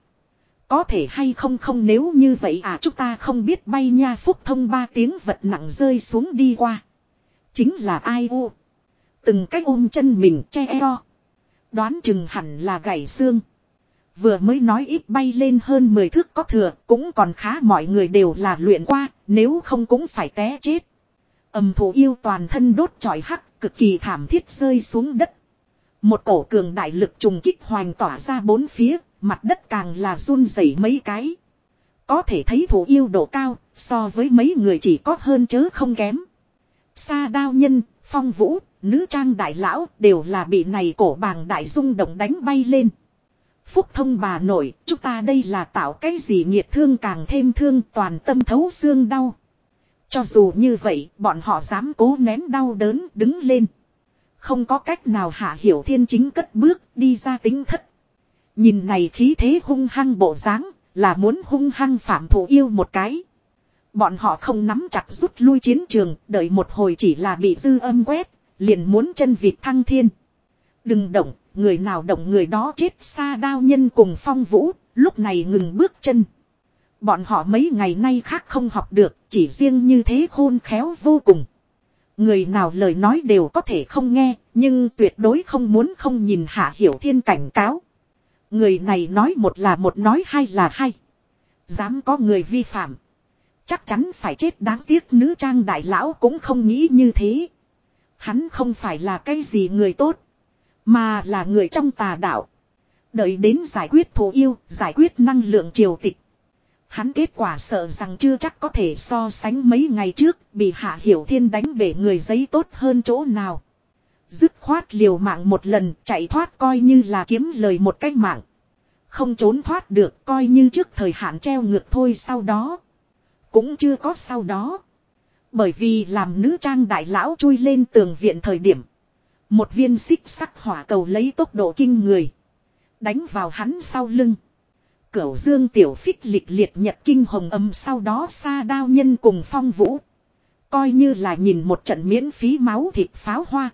Có thể hay không không nếu như vậy à chúng ta không biết bay nha phúc thông ba tiếng vật nặng rơi xuống đi qua. Chính là ai u. Từng cách ôm chân mình che eo. Đoán chừng hẳn là gãy xương. Vừa mới nói ít bay lên hơn 10 thước có thừa cũng còn khá mọi người đều là luyện qua nếu không cũng phải té chết. Âm thủ yêu toàn thân đốt chói hắc cực kỳ thảm thiết rơi xuống đất. Một cổ cường đại lực trùng kích hoành tỏa ra bốn phía Mặt đất càng là run rẩy mấy cái. Có thể thấy thủ yêu độ cao, so với mấy người chỉ có hơn chớ không kém. Sa đao nhân, phong vũ, nữ trang đại lão đều là bị này cổ bàng đại rung động đánh bay lên. Phúc thông bà nội, chúng ta đây là tạo cái gì nhiệt thương càng thêm thương toàn tâm thấu xương đau. Cho dù như vậy, bọn họ dám cố nén đau đớn đứng lên. Không có cách nào hạ hiểu thiên chính cất bước đi ra tính thất. Nhìn này khí thế hung hăng bộ dáng là muốn hung hăng phạm thủ yêu một cái. Bọn họ không nắm chặt rút lui chiến trường, đợi một hồi chỉ là bị dư âm quét, liền muốn chân vịt thăng thiên. Đừng động, người nào động người đó chết xa đao nhân cùng phong vũ, lúc này ngừng bước chân. Bọn họ mấy ngày nay khác không học được, chỉ riêng như thế khôn khéo vô cùng. Người nào lời nói đều có thể không nghe, nhưng tuyệt đối không muốn không nhìn hạ hiểu thiên cảnh cáo. Người này nói một là một nói hai là hai. Dám có người vi phạm. Chắc chắn phải chết đáng tiếc nữ trang đại lão cũng không nghĩ như thế. Hắn không phải là cái gì người tốt. Mà là người trong tà đạo. Đợi đến giải quyết thù yêu, giải quyết năng lượng triều tịch. Hắn kết quả sợ rằng chưa chắc có thể so sánh mấy ngày trước bị Hạ Hiểu Thiên đánh bể người giấy tốt hơn chỗ nào. Dứt khoát liều mạng một lần chạy thoát coi như là kiếm lời một cách mạng. Không trốn thoát được coi như trước thời hạn treo ngược thôi sau đó. Cũng chưa có sau đó. Bởi vì làm nữ trang đại lão chui lên tường viện thời điểm. Một viên xích sắc hỏa cầu lấy tốc độ kinh người. Đánh vào hắn sau lưng. Cửu dương tiểu phích lịch liệt nhật kinh hồng âm sau đó xa đao nhân cùng phong vũ. Coi như là nhìn một trận miễn phí máu thịt pháo hoa.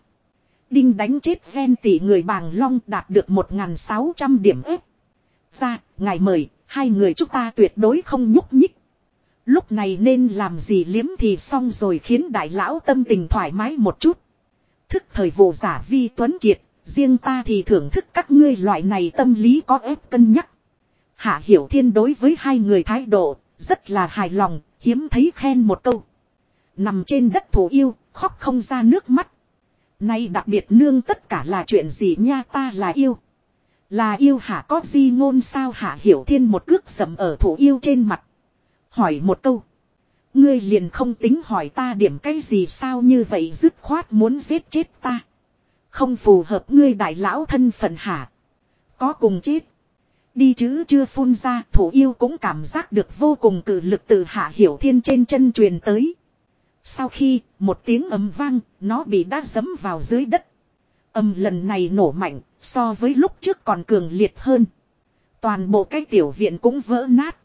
Đinh đánh chết ven tỷ người bàng long đạt được 1.600 điểm ếp. Ra, ngài mời, hai người chúng ta tuyệt đối không nhúc nhích. Lúc này nên làm gì liếm thì xong rồi khiến đại lão tâm tình thoải mái một chút. Thức thời vụ giả vi tuấn kiệt, riêng ta thì thưởng thức các ngươi loại này tâm lý có ép cân nhắc. Hạ hiểu thiên đối với hai người thái độ, rất là hài lòng, hiếm thấy khen một câu. Nằm trên đất thủ yêu, khóc không ra nước mắt. Nay đặc biệt nương tất cả là chuyện gì nha ta là yêu. Là yêu hả có di ngôn sao hạ hiểu thiên một cước sầm ở thủ yêu trên mặt. Hỏi một câu. Ngươi liền không tính hỏi ta điểm cái gì sao như vậy dứt khoát muốn giết chết ta. Không phù hợp ngươi đại lão thân phận hả. Có cùng chết. Đi chứ chưa phun ra, thủ yêu cũng cảm giác được vô cùng cử lực từ hạ hiểu thiên trên chân truyền tới. Sau khi một tiếng ấm vang, nó bị đá dấm vào dưới đất. Âm lần này nổ mạnh, so với lúc trước còn cường liệt hơn. Toàn bộ cái tiểu viện cũng vỡ nát.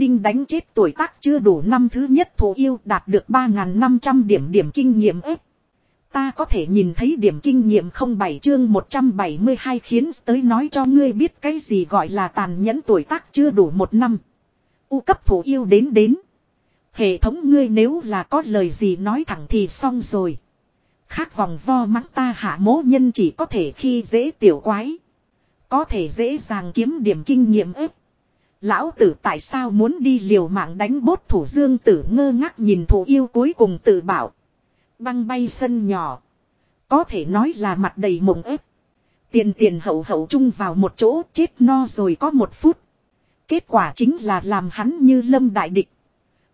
Đinh đánh chết tuổi tác chưa đủ năm thứ nhất thủ yêu đạt được 3.500 điểm điểm kinh nghiệm ếp. Ta có thể nhìn thấy điểm kinh nghiệm không bảy chương 172 khiến tới nói cho ngươi biết cái gì gọi là tàn nhẫn tuổi tác chưa đủ một năm. U cấp thủ yêu đến đến. Hệ thống ngươi nếu là có lời gì nói thẳng thì xong rồi. Khác vòng vo mắng ta hạ mố nhân chỉ có thể khi dễ tiểu quái. Có thể dễ dàng kiếm điểm kinh nghiệm ếp. Lão tử tại sao muốn đi liều mạng đánh bốt thủ dương tử ngơ ngác nhìn thủ yêu cuối cùng tự bảo. Băng bay sân nhỏ. Có thể nói là mặt đầy mộng ếp. Tiền tiền hậu hậu chung vào một chỗ, chết no rồi có một phút. Kết quả chính là làm hắn như lâm đại địch.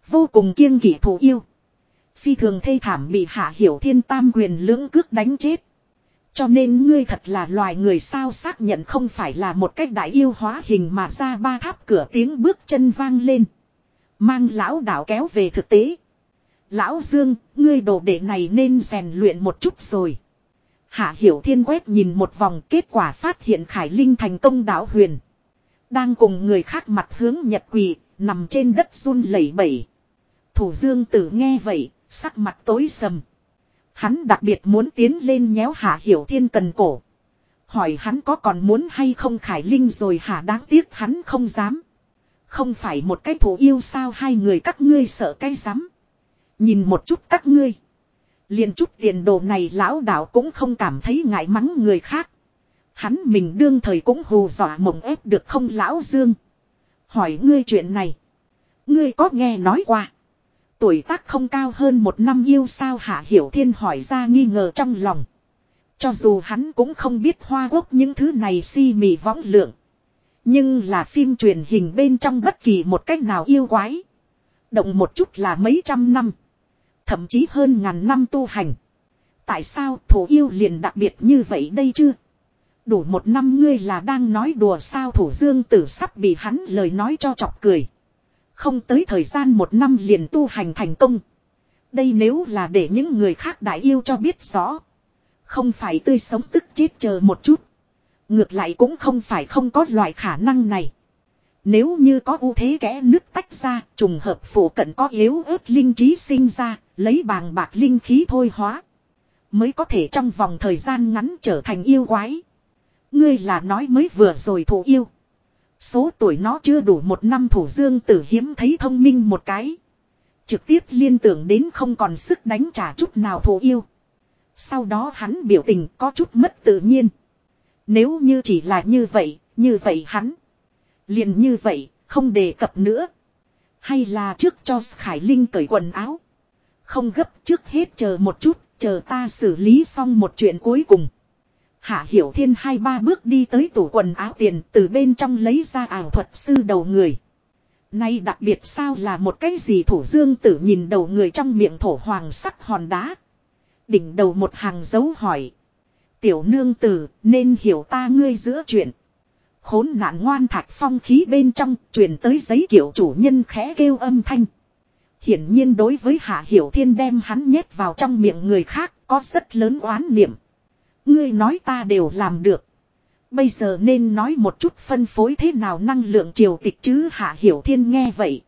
Vô cùng kiêng kỷ thủ yêu. Phi thường thê thảm bị hạ hiểu thiên tam quyền lưỡng cước đánh chết. Cho nên ngươi thật là loài người sao xác nhận không phải là một cách đại yêu hóa hình mà ra ba tháp cửa tiếng bước chân vang lên. Mang lão đạo kéo về thực tế. Lão Dương, ngươi đồ đệ này nên rèn luyện một chút rồi. Hạ Hiểu Thiên quét nhìn một vòng kết quả phát hiện Khải Linh thành công đảo huyền. Đang cùng người khác mặt hướng nhật quỳ, nằm trên đất run lẩy bẩy. Thủ Dương tử nghe vậy, sắc mặt tối sầm. Hắn đặc biệt muốn tiến lên nhéo Hạ Hiểu Thiên cần cổ. Hỏi hắn có còn muốn hay không Khải Linh rồi hả đáng tiếc hắn không dám. Không phải một cái thủ yêu sao hai người các ngươi sợ cái dám. Nhìn một chút các ngươi. liền chút tiền đồ này lão đạo cũng không cảm thấy ngại mắng người khác. Hắn mình đương thời cũng hù dọa mộng ép được không lão dương. Hỏi ngươi chuyện này. Ngươi có nghe nói qua. Tuổi tác không cao hơn một năm yêu sao hạ hiểu thiên hỏi ra nghi ngờ trong lòng. Cho dù hắn cũng không biết hoa quốc những thứ này si mị võng lượng. Nhưng là phim truyền hình bên trong bất kỳ một cách nào yêu quái. Động một chút là mấy trăm năm. Thậm chí hơn ngàn năm tu hành. Tại sao thủ yêu liền đặc biệt như vậy đây chưa? Đủ một năm ngươi là đang nói đùa sao thủ dương tử sắp bị hắn lời nói cho chọc cười. Không tới thời gian một năm liền tu hành thành công. Đây nếu là để những người khác đại yêu cho biết rõ. Không phải tươi sống tức chết chờ một chút. Ngược lại cũng không phải không có loại khả năng này. Nếu như có ưu thế kẽ nước tách ra, trùng hợp phủ cận có yếu ớt linh trí sinh ra, lấy bàng bạc linh khí thôi hóa. Mới có thể trong vòng thời gian ngắn trở thành yêu quái. Ngươi là nói mới vừa rồi thủ yêu. Số tuổi nó chưa đủ một năm thủ dương tử hiếm thấy thông minh một cái. Trực tiếp liên tưởng đến không còn sức đánh trả chút nào thủ yêu. Sau đó hắn biểu tình có chút mất tự nhiên. Nếu như chỉ là như vậy, như vậy hắn. liền như vậy, không đề cập nữa. Hay là trước cho Khải Linh cởi quần áo. Không gấp trước hết chờ một chút, chờ ta xử lý xong một chuyện cuối cùng. Hạ Hiểu Thiên hai ba bước đi tới tủ quần áo tiền, từ bên trong lấy ra ảo thuật sư đầu người. Nay đặc biệt sao là một cái gì thủ dương tử nhìn đầu người trong miệng thổ hoàng sắc hòn đá. Đỉnh đầu một hàng dấu hỏi. Tiểu nương tử, nên hiểu ta ngươi giữa chuyện. Khốn nạn ngoan thạch phong khí bên trong, truyền tới giấy kiểu chủ nhân khẽ kêu âm thanh. Hiển nhiên đối với Hạ Hiểu Thiên đem hắn nhét vào trong miệng người khác, có rất lớn oán niệm. Ngươi nói ta đều làm được. Bây giờ nên nói một chút phân phối thế nào năng lượng triều tịch chứ Hạ Hiểu Thiên nghe vậy.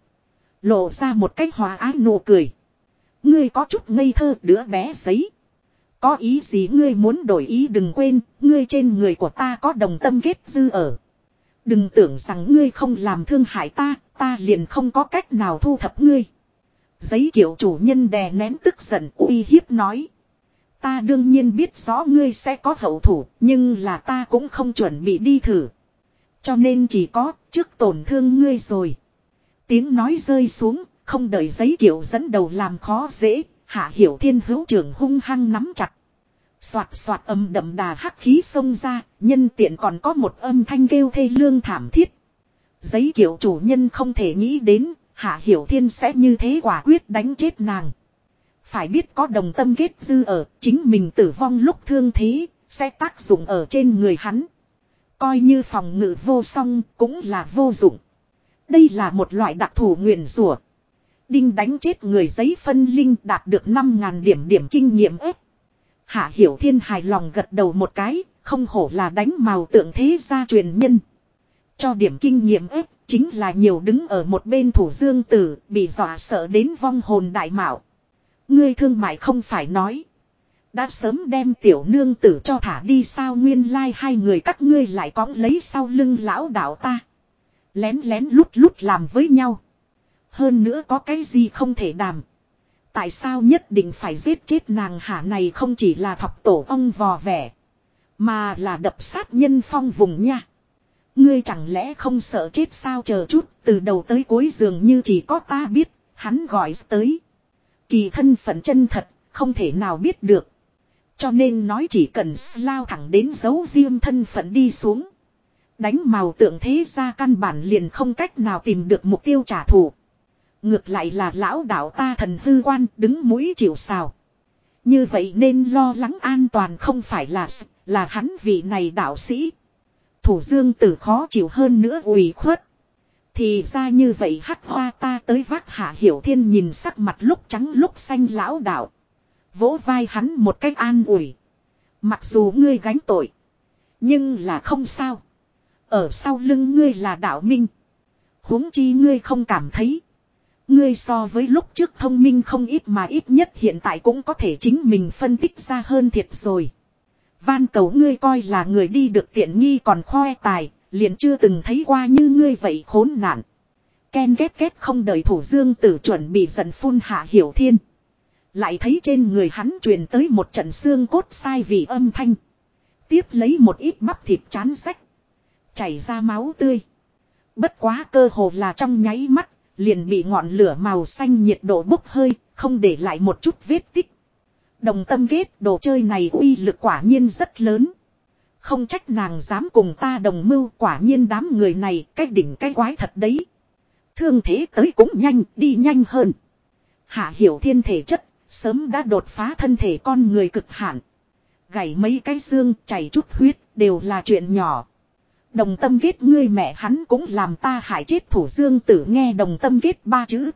Lộ ra một cách hòa ái nụ cười. Ngươi có chút ngây thơ đứa bé giấy. Có ý gì ngươi muốn đổi ý đừng quên, ngươi trên người của ta có đồng tâm kết dư ở. Đừng tưởng rằng ngươi không làm thương hại ta, ta liền không có cách nào thu thập ngươi. Giấy kiểu chủ nhân đè nén tức giận uy hiếp nói. Ta đương nhiên biết rõ ngươi sẽ có hậu thủ, nhưng là ta cũng không chuẩn bị đi thử. Cho nên chỉ có trước tổn thương ngươi rồi. Tiếng nói rơi xuống, không đợi giấy kiểu dẫn đầu làm khó dễ, hạ hiểu thiên hữu trưởng hung hăng nắm chặt. Xoạt xoạt âm đậm đà hắc khí xông ra, nhân tiện còn có một âm thanh kêu thê lương thảm thiết. Giấy kiểu chủ nhân không thể nghĩ đến, hạ hiểu thiên sẽ như thế quả quyết đánh chết nàng. Phải biết có đồng tâm kết dư ở, chính mình tử vong lúc thương thế, sẽ tác dụng ở trên người hắn. Coi như phòng ngự vô song, cũng là vô dụng. Đây là một loại đặc thù nguyền rủa Đinh đánh chết người giấy phân linh đạt được 5.000 điểm điểm kinh nghiệm ếp. Hạ Hiểu Thiên hài lòng gật đầu một cái, không hổ là đánh màu tượng thế gia truyền nhân. Cho điểm kinh nghiệm ếp, chính là nhiều đứng ở một bên thủ dương tử, bị dọa sợ đến vong hồn đại mạo. Ngươi thương mại không phải nói. Đã sớm đem tiểu nương tử cho thả đi sao nguyên lai like hai người các ngươi lại cõng lấy sau lưng lão đạo ta. Lén lén lút lút làm với nhau. Hơn nữa có cái gì không thể đàm. Tại sao nhất định phải giết chết nàng hạ này không chỉ là thọc tổ ông vò vẻ. Mà là đập sát nhân phong vùng nha. Ngươi chẳng lẽ không sợ chết sao chờ chút, từ đầu tới cuối giường như chỉ có ta biết. Hắn gọi tới. Kỳ thân phận chân thật, không thể nào biết được. Cho nên nói chỉ cần lao thẳng đến dấu riêng thân phận đi xuống. Đánh màu tượng thế ra căn bản liền không cách nào tìm được mục tiêu trả thù. Ngược lại là lão đạo ta thần hư quan đứng mũi chịu sào. Như vậy nên lo lắng an toàn không phải là là hắn vị này đạo sĩ. Thủ dương tử khó chịu hơn nữa ủy khuất. Thì ra như vậy hắc hoa ta tới vác hạ hiểu thiên nhìn sắc mặt lúc trắng lúc xanh lão đạo. Vỗ vai hắn một cách an ủi. Mặc dù ngươi gánh tội. Nhưng là không sao. Ở sau lưng ngươi là đạo minh. huống chi ngươi không cảm thấy. Ngươi so với lúc trước thông minh không ít mà ít nhất hiện tại cũng có thể chính mình phân tích ra hơn thiệt rồi. Van cầu ngươi coi là người đi được tiện nghi còn khoe tài, liền chưa từng thấy qua như ngươi vậy khốn nạn. Ken ghét ghét không đợi thủ dương tử chuẩn bị giận phun hạ hiểu thiên. Lại thấy trên người hắn truyền tới một trận xương cốt sai vì âm thanh. Tiếp lấy một ít bắp thịt chán rách. Chảy ra máu tươi. Bất quá cơ hồ là trong nháy mắt, liền bị ngọn lửa màu xanh nhiệt độ bốc hơi, không để lại một chút vết tích. Đồng tâm ghét đồ chơi này uy lực quả nhiên rất lớn. Không trách nàng dám cùng ta đồng mưu quả nhiên đám người này cái đỉnh cái quái thật đấy. Thương thế tới cũng nhanh, đi nhanh hơn. Hạ hiểu thiên thể chất, sớm đã đột phá thân thể con người cực hạn. Gãy mấy cái xương, chảy chút huyết, đều là chuyện nhỏ. Đồng tâm ghét ngươi mẹ hắn cũng làm ta hại chết thủ dương tử nghe đồng tâm ghét ba chữ.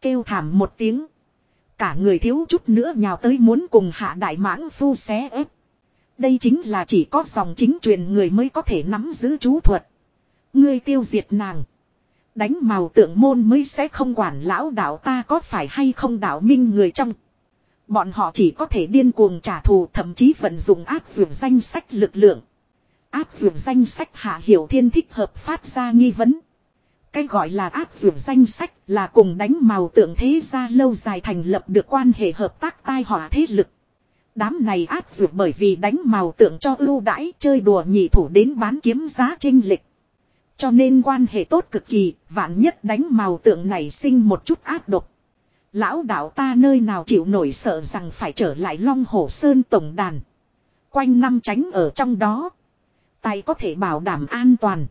Kêu thảm một tiếng. Cả người thiếu chút nữa nhào tới muốn cùng hạ đại mãng phu xé ép. Đây chính là chỉ có dòng chính truyền người mới có thể nắm giữ chú thuật. Ngươi tiêu diệt nàng. Đánh màu tượng môn mới sẽ không quản lão đạo ta có phải hay không đạo minh người trong. Bọn họ chỉ có thể điên cuồng trả thù, thậm chí vận dụng áp dụng danh sách lực lượng. Áp dụng danh sách hạ hiểu thiên thích hợp phát ra nghi vấn. Cái gọi là áp dụng danh sách là cùng đánh màu tượng thế gia lâu dài thành lập được quan hệ hợp tác tai họa thế lực. Đám này áp dụng bởi vì đánh màu tượng cho ưu đãi chơi đùa nhị thủ đến bán kiếm giá trinh lịch. Cho nên quan hệ tốt cực kỳ, vạn nhất đánh màu tượng này sinh một chút áp độc. Lão đạo ta nơi nào chịu nổi sợ rằng phải trở lại Long Hồ Sơn Tổng Đàn. Quanh năm tránh ở trong đó. Tay có thể bảo đảm an toàn.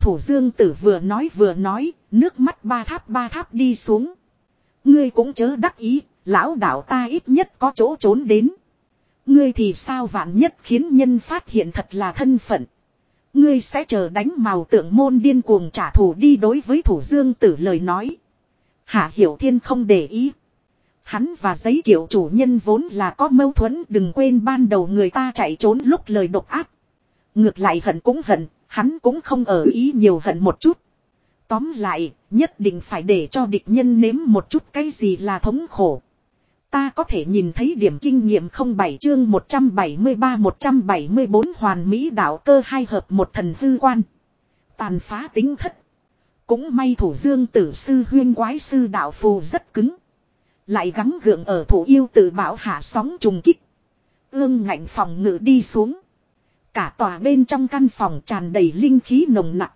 Thủ Dương Tử vừa nói vừa nói, nước mắt ba tháp ba tháp đi xuống. Ngươi cũng chớ đắc ý, lão đạo ta ít nhất có chỗ trốn đến. Ngươi thì sao vạn nhất khiến nhân phát hiện thật là thân phận. Ngươi sẽ chờ đánh màu tượng môn điên cuồng trả thù đi đối với thủ dương tử lời nói. Hạ Hiểu Thiên không để ý. Hắn và giấy kiểu chủ nhân vốn là có mâu thuẫn đừng quên ban đầu người ta chạy trốn lúc lời độc ác. Ngược lại hận cũng hận, hắn cũng không ở ý nhiều hận một chút. Tóm lại, nhất định phải để cho địch nhân nếm một chút cái gì là thống khổ. Ta có thể nhìn thấy điểm kinh nghiệm không bảy chương 173-174 hoàn mỹ đạo cơ hai hợp một thần hư quan. Tàn phá tính thất. Cũng may thủ dương tử sư huyên quái sư đạo phù rất cứng. Lại gắng gượng ở thủ yêu tử bảo hạ sóng trùng kích. Ương ngạnh phòng ngự đi xuống. Cả tòa bên trong căn phòng tràn đầy linh khí nồng nặng.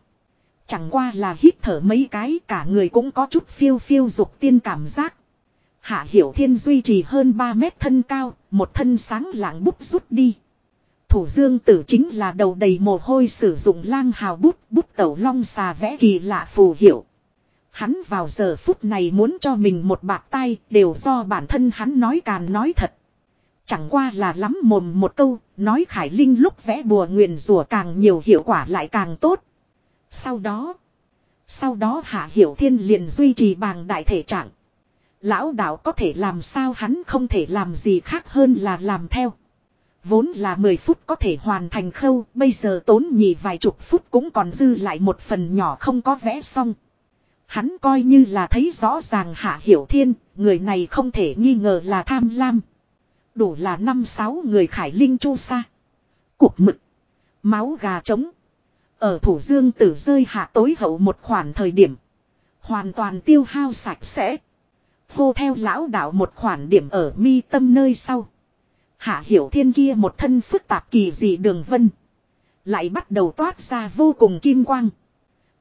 Chẳng qua là hít thở mấy cái, cả người cũng có chút phiêu phiêu dục tiên cảm giác. Hạ Hiểu Thiên duy trì hơn 3 mét thân cao, một thân sáng lạng bút rút đi. Thủ dương tử chính là đầu đầy mồ hôi sử dụng lang hào bút, bút tẩu long xà vẽ kỳ lạ phù hiệu. Hắn vào giờ phút này muốn cho mình một bạc tay đều do bản thân hắn nói càn nói thật. Chẳng qua là lắm mồm một câu, nói Khải Linh lúc vẽ bùa nguyền rùa càng nhiều hiệu quả lại càng tốt. Sau đó, sau đó Hạ Hiểu Thiên liền duy trì bàng đại thể trạng. Lão đạo có thể làm sao hắn không thể làm gì khác hơn là làm theo. Vốn là 10 phút có thể hoàn thành khâu, bây giờ tốn nhì vài chục phút cũng còn dư lại một phần nhỏ không có vẽ xong. Hắn coi như là thấy rõ ràng Hạ Hiểu Thiên, người này không thể nghi ngờ là tham lam. Đủ là năm sáu người khải linh chu sa. Cục mực. Máu gà trống. Ở thủ dương tử rơi hạ tối hậu một khoản thời điểm. Hoàn toàn tiêu hao sạch sẽ. Hô theo lão đạo một khoản điểm ở mi tâm nơi sau. Hạ hiểu thiên kia một thân phức tạp kỳ dị đường vân. Lại bắt đầu toát ra vô cùng kim quang.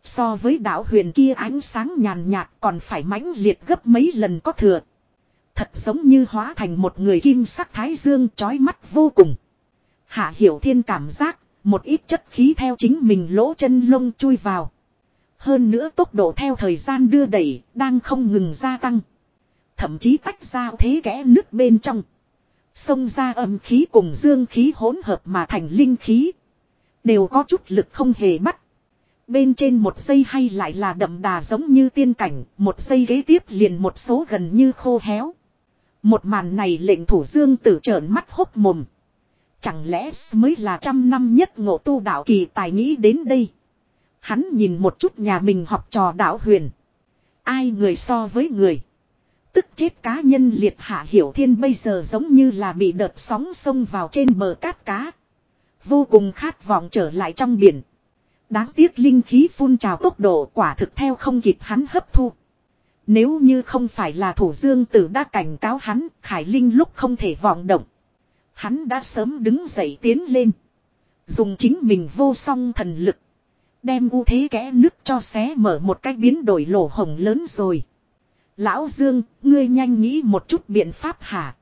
So với đạo huyền kia ánh sáng nhàn nhạt còn phải mãnh liệt gấp mấy lần có thừa. Thật giống như hóa thành một người kim sắc thái dương chói mắt vô cùng. Hạ hiểu thiên cảm giác, một ít chất khí theo chính mình lỗ chân lông chui vào. Hơn nữa tốc độ theo thời gian đưa đẩy, đang không ngừng gia tăng. Thậm chí tách ra thế kẽ nước bên trong. Xông ra âm khí cùng dương khí hỗn hợp mà thành linh khí. Đều có chút lực không hề bắt. Bên trên một giây hay lại là đậm đà giống như tiên cảnh, một giây ghế tiếp liền một số gần như khô héo. Một màn này lệnh thủ dương tử trợn mắt hốc mồm. Chẳng lẽ mới là trăm năm nhất ngộ tu đạo kỳ tài nghĩ đến đây. Hắn nhìn một chút nhà mình học trò đạo huyền. Ai người so với người. Tức chết cá nhân liệt hạ hiểu thiên bây giờ giống như là bị đợt sóng xông vào trên bờ cát cá. Vô cùng khát vọng trở lại trong biển. Đáng tiếc linh khí phun trào tốc độ quả thực theo không kịp hắn hấp thu. Nếu như không phải là thủ dương tử đã cảnh cáo hắn, Khải Linh lúc không thể vọng động. Hắn đã sớm đứng dậy tiến lên. Dùng chính mình vô song thần lực. Đem ưu thế kẽ nước cho xé mở một cách biến đổi lỗ hồng lớn rồi. Lão Dương, ngươi nhanh nghĩ một chút biện pháp hả?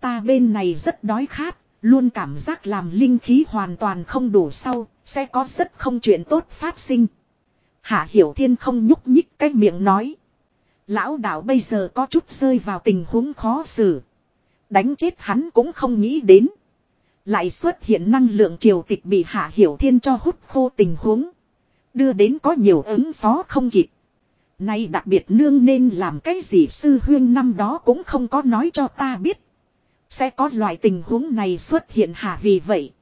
Ta bên này rất đói khát, luôn cảm giác làm linh khí hoàn toàn không đủ sau, sẽ có rất không chuyện tốt phát sinh. Hạ Hiểu Thiên không nhúc nhích cái miệng nói. Lão đạo bây giờ có chút rơi vào tình huống khó xử. Đánh chết hắn cũng không nghĩ đến. Lại xuất hiện năng lượng triều tịch bị Hạ Hiểu Thiên cho hút khô tình huống. Đưa đến có nhiều ứng phó không kịp. Nay đặc biệt nương nên làm cái gì sư huyên năm đó cũng không có nói cho ta biết. Sẽ có loại tình huống này xuất hiện hả vì vậy.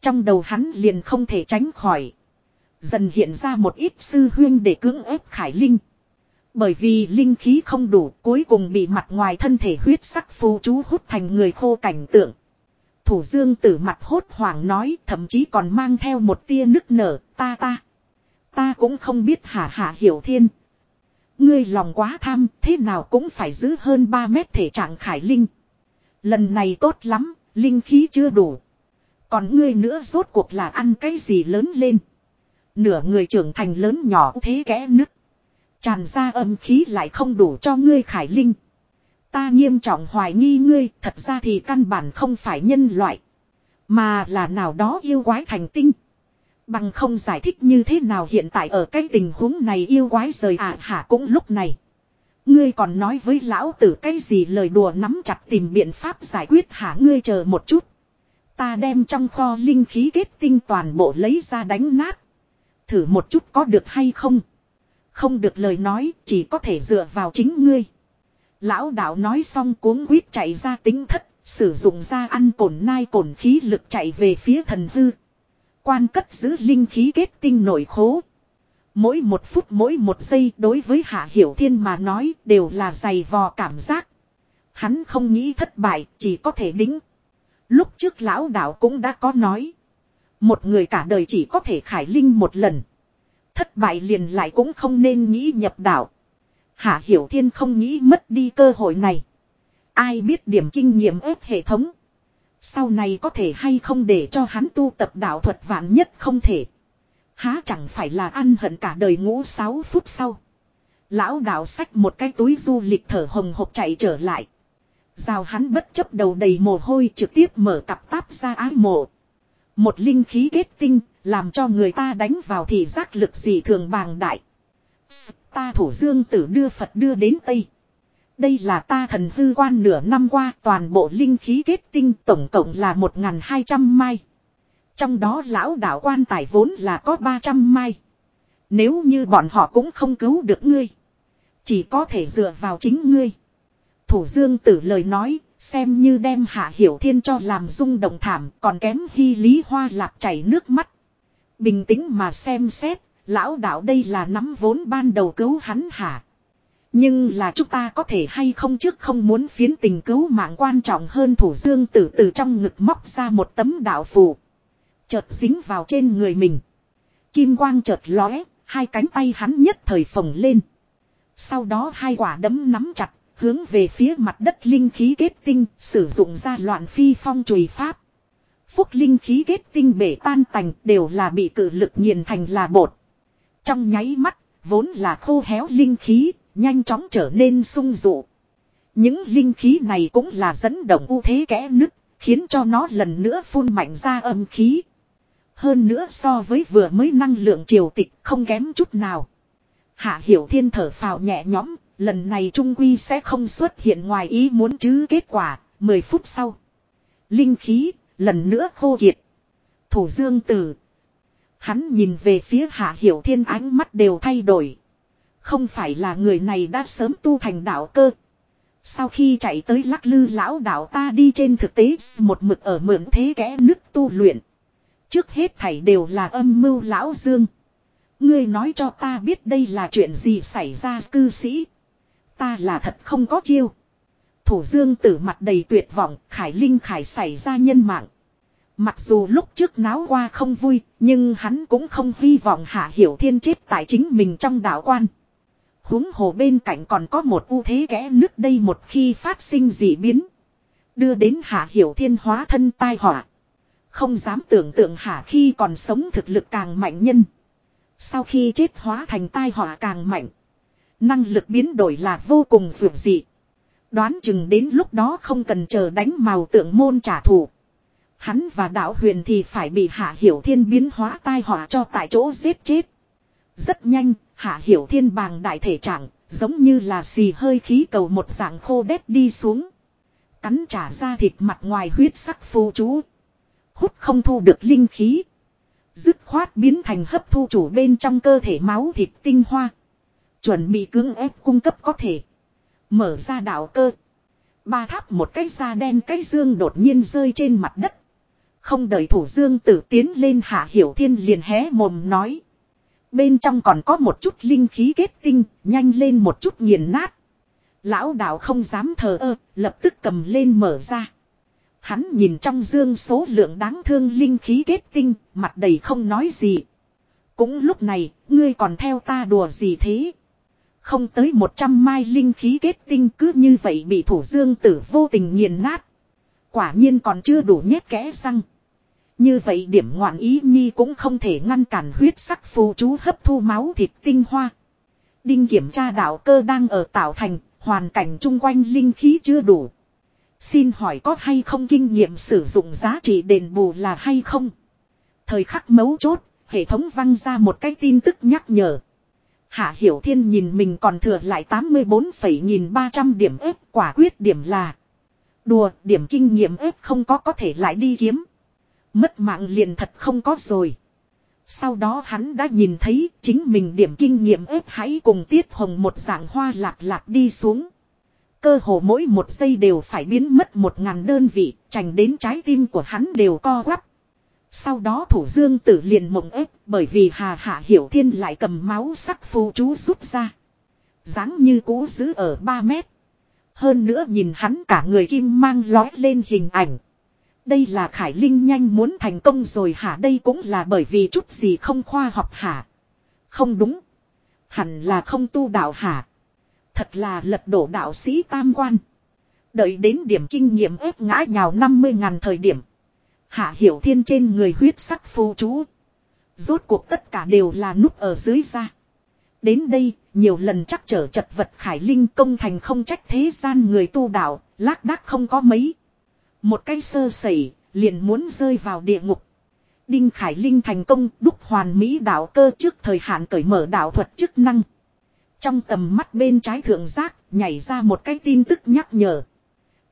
Trong đầu hắn liền không thể tránh khỏi. Dần hiện ra một ít sư huyên để cưỡng ép Khải Linh. Bởi vì linh khí không đủ, cuối cùng bị mặt ngoài thân thể huyết sắc phù chú hút thành người khô cảnh tượng. Thủ dương tử mặt hốt hoảng nói, thậm chí còn mang theo một tia nức nở, ta ta. Ta cũng không biết hả hả hiểu thiên. Ngươi lòng quá tham thế nào cũng phải giữ hơn 3 mét thể trạng khải linh. Lần này tốt lắm, linh khí chưa đủ. Còn ngươi nữa rốt cuộc là ăn cái gì lớn lên. Nửa người trưởng thành lớn nhỏ thế kẽ nứt. Tràn ra âm khí lại không đủ cho ngươi khải linh. Ta nghiêm trọng hoài nghi ngươi, thật ra thì căn bản không phải nhân loại. Mà là nào đó yêu quái thành tinh. Bằng không giải thích như thế nào hiện tại ở cái tình huống này yêu quái rời à hả cũng lúc này. Ngươi còn nói với lão tử cái gì lời đùa nắm chặt tìm biện pháp giải quyết hả, ngươi chờ một chút. Ta đem trong kho linh khí kết tinh toàn bộ lấy ra đánh nát. Thử một chút có được hay không. Không được lời nói, chỉ có thể dựa vào chính ngươi. Lão đạo nói xong cuống quýt chạy ra tính thất. Sử dụng ra ăn cổn nai cổn khí lực chạy về phía thần hư. Quan cất giữ linh khí kết tinh nổi khố. Mỗi một phút mỗi một giây đối với Hạ Hiểu Thiên mà nói đều là dày vò cảm giác. Hắn không nghĩ thất bại, chỉ có thể đính. Lúc trước lão đạo cũng đã có nói. Một người cả đời chỉ có thể khải linh một lần. Thất bại liền lại cũng không nên nghĩ nhập đạo. Hạ Hiểu Thiên không nghĩ mất đi cơ hội này. Ai biết điểm kinh nghiệm ép hệ thống. Sau này có thể hay không để cho hắn tu tập đạo thuật vạn nhất không thể. Há chẳng phải là ăn hận cả đời ngũ sáu phút sau. Lão đạo xách một cái túi du lịch thở hồng hộc chạy trở lại. Rào hắn bất chấp đầu đầy mồ hôi trực tiếp mở cặp táp ra ái mộ. Một linh khí kết tinh, làm cho người ta đánh vào thì giác lực gì thường bàng đại. Ta thủ dương tử đưa Phật đưa đến Tây. Đây là ta thần hư quan nửa năm qua toàn bộ linh khí kết tinh tổng cộng là 1.200 mai. Trong đó lão đạo quan tài vốn là có 300 mai. Nếu như bọn họ cũng không cứu được ngươi. Chỉ có thể dựa vào chính ngươi. Thủ dương tử lời nói, xem như đem hạ hiểu thiên cho làm rung động thảm còn kém hy lý hoa lạp chảy nước mắt. Bình tĩnh mà xem xét, lão đạo đây là nắm vốn ban đầu cứu hắn hả. Nhưng là chúng ta có thể hay không trước không muốn phiến tình cứu mạng quan trọng hơn thủ dương tử từ trong ngực móc ra một tấm đạo phù. Chợt dính vào trên người mình. Kim quang chợt lóe, hai cánh tay hắn nhất thời phồng lên. Sau đó hai quả đấm nắm chặt, hướng về phía mặt đất linh khí kết tinh, sử dụng ra loạn phi phong chùy pháp. Phúc linh khí kết tinh bể tan tành đều là bị cử lực nghiền thành là bột. Trong nháy mắt, vốn là khô héo linh khí, nhanh chóng trở nên sung dụ. Những linh khí này cũng là dẫn động ưu thế kẽ nứt, khiến cho nó lần nữa phun mạnh ra âm khí. Hơn nữa so với vừa mới năng lượng triều tịch không kém chút nào. Hạ Hiểu Thiên thở phào nhẹ nhõm, lần này Trung Quy sẽ không xuất hiện ngoài ý muốn chứ kết quả, 10 phút sau. Linh khí, lần nữa khô kiệt. Thủ Dương Tử. Hắn nhìn về phía Hạ Hiểu Thiên ánh mắt đều thay đổi. Không phải là người này đã sớm tu thành đạo cơ. Sau khi chạy tới lắc lư lão đạo ta đi trên thực tế một mực ở mượn thế kẽ nước tu luyện. Trước hết thảy đều là âm mưu lão dương. Ngươi nói cho ta biết đây là chuyện gì xảy ra cư sĩ. Ta là thật không có chiêu. Thủ dương tử mặt đầy tuyệt vọng, khải linh khải xảy ra nhân mạng. Mặc dù lúc trước náo qua không vui, nhưng hắn cũng không hy vọng hạ hiểu thiên chết tại chính mình trong đạo quan huống hồ bên cạnh còn có một ưu thế kẽ nước đây một khi phát sinh dị biến. Đưa đến hạ hiểu thiên hóa thân tai họa. Không dám tưởng tượng hạ khi còn sống thực lực càng mạnh nhân. Sau khi chết hóa thành tai họa càng mạnh. Năng lực biến đổi là vô cùng vượt dị. Đoán chừng đến lúc đó không cần chờ đánh màu tượng môn trả thù. Hắn và đạo huyền thì phải bị hạ hiểu thiên biến hóa tai họa cho tại chỗ giết chết. Rất nhanh, Hạ Hiểu Thiên bàng đại thể trạng, giống như là xì hơi khí cầu một dạng khô đét đi xuống. Cắn trả ra thịt mặt ngoài huyết sắc phù chú. Hút không thu được linh khí. Dứt khoát biến thành hấp thu chủ bên trong cơ thể máu thịt tinh hoa. Chuẩn bị cưỡng ép cung cấp có thể. Mở ra đạo cơ. Ba tháp một cái da đen cái dương đột nhiên rơi trên mặt đất. Không đợi thủ dương tử tiến lên hạ hiểu thiên liền hé mồm nói. Bên trong còn có một chút linh khí kết tinh, nhanh lên một chút nghiền nát. Lão đạo không dám thờ ơ, lập tức cầm lên mở ra. Hắn nhìn trong dương số lượng đáng thương linh khí kết tinh, mặt đầy không nói gì. Cũng lúc này, ngươi còn theo ta đùa gì thế? Không tới 100 mai linh khí kết tinh cứ như vậy bị thủ dương tử vô tình nghiền nát. Quả nhiên còn chưa đủ nhét kẽ răng. Như vậy điểm ngoạn ý nhi cũng không thể ngăn cản huyết sắc phù chú hấp thu máu thịt tinh hoa. Đinh kiểm tra đạo cơ đang ở tạo thành, hoàn cảnh chung quanh linh khí chưa đủ. Xin hỏi có hay không kinh nghiệm sử dụng giá trị đền bù là hay không? Thời khắc mấu chốt, hệ thống văng ra một cái tin tức nhắc nhở. Hạ Hiểu Thiên nhìn mình còn thừa lại 84,300 điểm ếp quả quyết điểm là. Đùa, điểm kinh nghiệm ếp không có có thể lại đi kiếm. Mất mạng liền thật không có rồi. Sau đó hắn đã nhìn thấy chính mình điểm kinh nghiệm ếp hãy cùng tiết hồng một dạng hoa lạc lạc đi xuống. Cơ hồ mỗi một giây đều phải biến mất một ngàn đơn vị, trành đến trái tim của hắn đều co quắp. Sau đó thủ dương tử liền mộng ép bởi vì hà hạ hiểu thiên lại cầm máu sắc phù chú rút ra. dáng như cũ giữ ở 3 mét. Hơn nữa nhìn hắn cả người kim mang lói lên hình ảnh. Đây là Khải Linh nhanh muốn thành công rồi hả đây cũng là bởi vì chút gì không khoa học hả. Không đúng. Hẳn là không tu đạo hả. Thật là lật đổ đạo sĩ tam quan. Đợi đến điểm kinh nghiệm ép ngã nhào 50 ngàn thời điểm. Hạ hiểu thiên trên người huyết sắc phù chú. Rốt cuộc tất cả đều là núp ở dưới da. Đến đây, nhiều lần chắc trở chật vật Khải Linh công thành không trách thế gian người tu đạo, lác đác không có mấy. Một cái sơ sẩy, liền muốn rơi vào địa ngục. Đinh Khải Linh thành công đúc hoàn mỹ đạo cơ trước thời hạn cởi mở đạo thuật chức năng. Trong tầm mắt bên trái thượng giác, nhảy ra một cái tin tức nhắc nhở.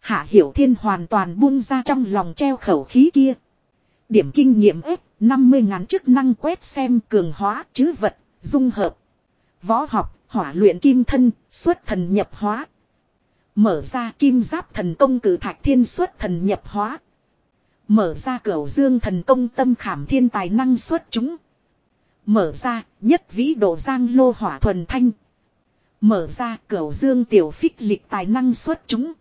Hạ Hiểu Thiên hoàn toàn buông ra trong lòng treo khẩu khí kia. Điểm kinh nghiệm ếp, 50 ngàn chức năng quét xem cường hóa chứ vật, dung hợp. Võ học, hỏa luyện kim thân, xuất thần nhập hóa, Mở ra kim giáp thần công cử thạch thiên xuất thần nhập hóa. Mở ra cửu dương thần công tâm khảm thiên tài năng xuất chúng. Mở ra nhất vĩ độ giang lô hỏa thuần thanh. Mở ra cửu dương tiểu phích lịch tài năng xuất chúng.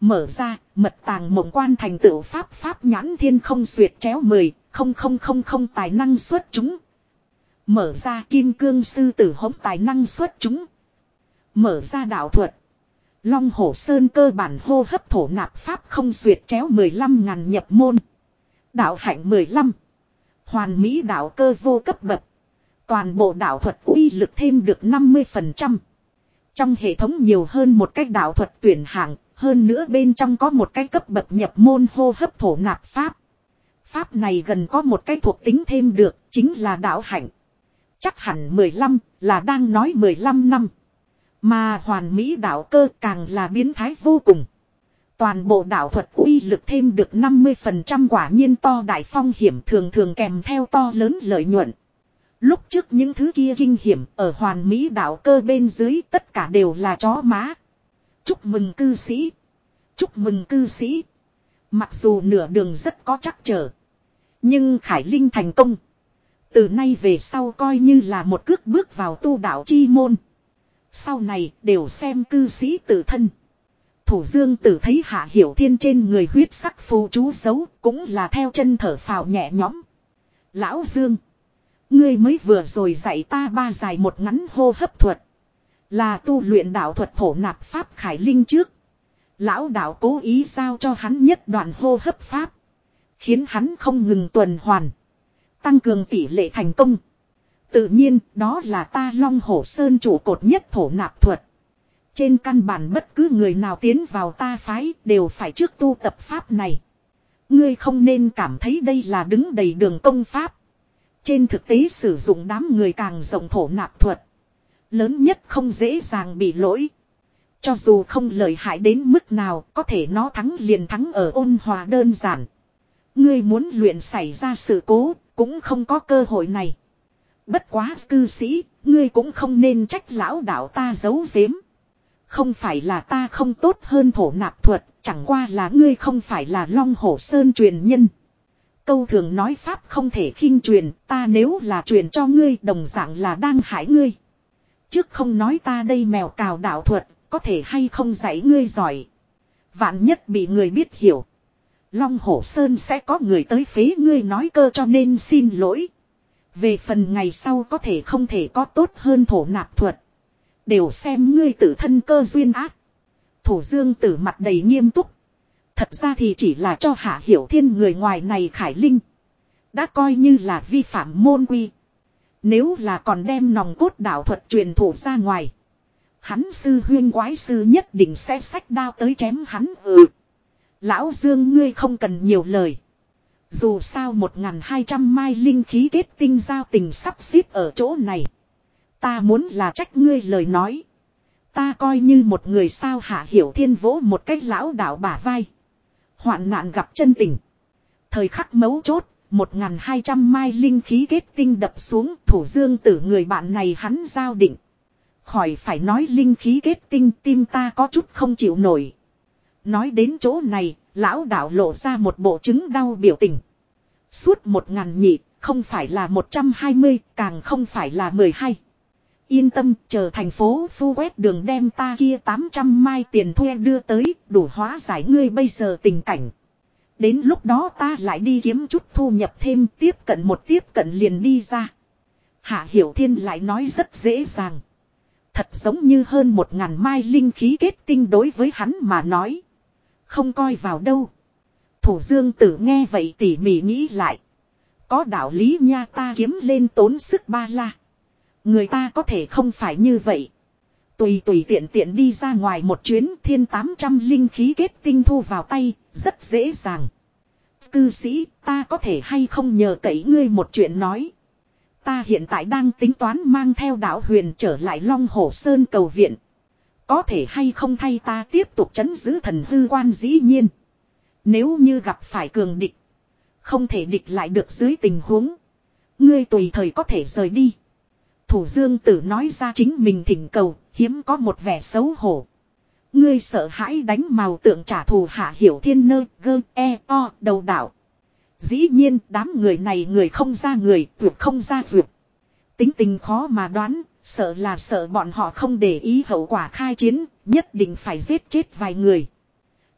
Mở ra mật tàng mộng quan thành tựu pháp pháp nhãn thiên không xuyệt chéo mười, không không không không tài năng xuất chúng. Mở ra kim cương sư tử hống tài năng xuất chúng. Mở ra đạo thuật. Long hổ sơn cơ bản hô hấp thổ nạp pháp không duyệt chéo 15 ngàn nhập môn. Đạo hạnh 15. Hoàn mỹ đạo cơ vô cấp bậc. Toàn bộ đạo thuật uy lực thêm được 50%. Trong hệ thống nhiều hơn một cách đạo thuật tuyển hạng, hơn nữa bên trong có một cái cấp bậc nhập môn hô hấp thổ nạp pháp. Pháp này gần có một cái thuộc tính thêm được, chính là đạo hạnh. Chắc hẳn 15 là đang nói 15 năm. Mà hoàn mỹ đạo cơ càng là biến thái vô cùng. Toàn bộ đạo thuật uy lực thêm được 50% quả nhiên to đại phong hiểm thường thường kèm theo to lớn lợi nhuận. Lúc trước những thứ kia kinh hiểm ở hoàn mỹ đạo cơ bên dưới tất cả đều là chó má. Chúc mừng cư sĩ. Chúc mừng cư sĩ. Mặc dù nửa đường rất có chắc trở. Nhưng Khải Linh thành công. Từ nay về sau coi như là một cước bước vào tu đạo chi môn. Sau này, đều xem cư sĩ tự thân. Thủ dương tử thấy hạ hiểu thiên trên người huyết sắc phù chú xấu, cũng là theo chân thở phào nhẹ nhõm. Lão Dương. Ngươi mới vừa rồi dạy ta ba dài một ngắn hô hấp thuật. Là tu luyện đạo thuật thổ nạp pháp khải linh trước. Lão đạo cố ý giao cho hắn nhất đoạn hô hấp pháp. Khiến hắn không ngừng tuần hoàn. Tăng cường tỷ lệ thành công. Tự nhiên, đó là ta long hổ sơn chủ cột nhất thổ nạp thuật. Trên căn bản bất cứ người nào tiến vào ta phái đều phải trước tu tập pháp này. Ngươi không nên cảm thấy đây là đứng đầy đường công pháp. Trên thực tế sử dụng đám người càng rộng thổ nạp thuật. Lớn nhất không dễ dàng bị lỗi. Cho dù không lợi hại đến mức nào, có thể nó thắng liền thắng ở ôn hòa đơn giản. Ngươi muốn luyện xảy ra sự cố, cũng không có cơ hội này. Bất quá cư sĩ, ngươi cũng không nên trách lão đạo ta giấu giếm. Không phải là ta không tốt hơn thổ nạp thuật, chẳng qua là ngươi không phải là long hổ sơn truyền nhân. Câu thường nói pháp không thể khinh truyền, ta nếu là truyền cho ngươi đồng dạng là đang hại ngươi. Trước không nói ta đây mèo cào đạo thuật, có thể hay không dạy ngươi giỏi. Vạn nhất bị người biết hiểu. Long hổ sơn sẽ có người tới phế ngươi nói cơ cho nên xin lỗi. Về phần ngày sau có thể không thể có tốt hơn thổ nạp thuật. Đều xem ngươi tự thân cơ duyên ác. Thủ dương tử mặt đầy nghiêm túc. Thật ra thì chỉ là cho hạ hiểu thiên người ngoài này khải linh. Đã coi như là vi phạm môn quy. Nếu là còn đem nòng cốt đạo thuật truyền thủ ra ngoài. Hắn sư huyên quái sư nhất định sẽ sách đao tới chém hắn ừ. Lão Dương, ngươi không cần nhiều lời. Dù sao 1.200 mai linh khí kết tinh giao tình sắp xếp ở chỗ này. Ta muốn là trách ngươi lời nói. Ta coi như một người sao hạ hiểu thiên vỗ một cách lão đạo bả vai. Hoạn nạn gặp chân tình. Thời khắc mấu chốt, 1.200 mai linh khí kết tinh đập xuống thủ dương tử người bạn này hắn giao định. Khỏi phải nói linh khí kết tinh tim ta có chút không chịu nổi. Nói đến chỗ này, lão đạo lộ ra một bộ chứng đau biểu tình. Suốt một ngàn nhị, không phải là 120, càng không phải là 12. Yên tâm, chờ thành phố phu quét đường đem ta kia 800 mai tiền thuê đưa tới, đủ hóa giải ngươi bây giờ tình cảnh. Đến lúc đó ta lại đi kiếm chút thu nhập thêm tiếp cận một tiếp cận liền đi ra. Hạ Hiểu Thiên lại nói rất dễ dàng. Thật giống như hơn một ngàn mai linh khí kết tinh đối với hắn mà nói. Không coi vào đâu. Thủ dương tử nghe vậy tỉ mỉ nghĩ lại. Có đạo lý nha ta kiếm lên tốn sức ba la. Người ta có thể không phải như vậy. Tùy tùy tiện tiện đi ra ngoài một chuyến thiên tám trăm linh khí kết tinh thu vào tay, rất dễ dàng. Cư sĩ, ta có thể hay không nhờ cậy ngươi một chuyện nói. Ta hiện tại đang tính toán mang theo đạo huyền trở lại Long Hồ Sơn cầu viện. Có thể hay không thay ta tiếp tục chấn giữ thần hư quan dĩ nhiên. Nếu như gặp phải cường địch. Không thể địch lại được dưới tình huống. Ngươi tùy thời có thể rời đi. Thủ dương tử nói ra chính mình thỉnh cầu, hiếm có một vẻ xấu hổ. Ngươi sợ hãi đánh màu tượng trả thù hạ hiểu thiên nơ, gơ, e, o, đầu đảo. Dĩ nhiên đám người này người không ra người, tuyệt không ra tuyệt. Tính tình khó mà đoán, sợ là sợ bọn họ không để ý hậu quả khai chiến, nhất định phải giết chết vài người.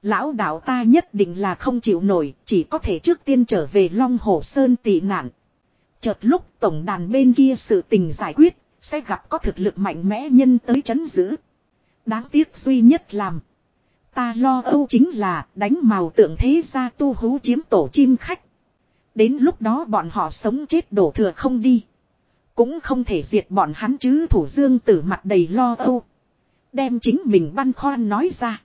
Lão đạo ta nhất định là không chịu nổi, chỉ có thể trước tiên trở về Long Hồ Sơn tị nạn. Chợt lúc tổng đàn bên kia sự tình giải quyết, sẽ gặp có thực lực mạnh mẽ nhân tới chấn giữ. Đáng tiếc duy nhất làm. Ta lo âu chính là đánh màu tượng thế gia tu hú chiếm tổ chim khách. Đến lúc đó bọn họ sống chết đổ thừa không đi. Cũng không thể diệt bọn hắn chứ thủ dương tử mặt đầy lo âu. Đem chính mình băn khoăn nói ra.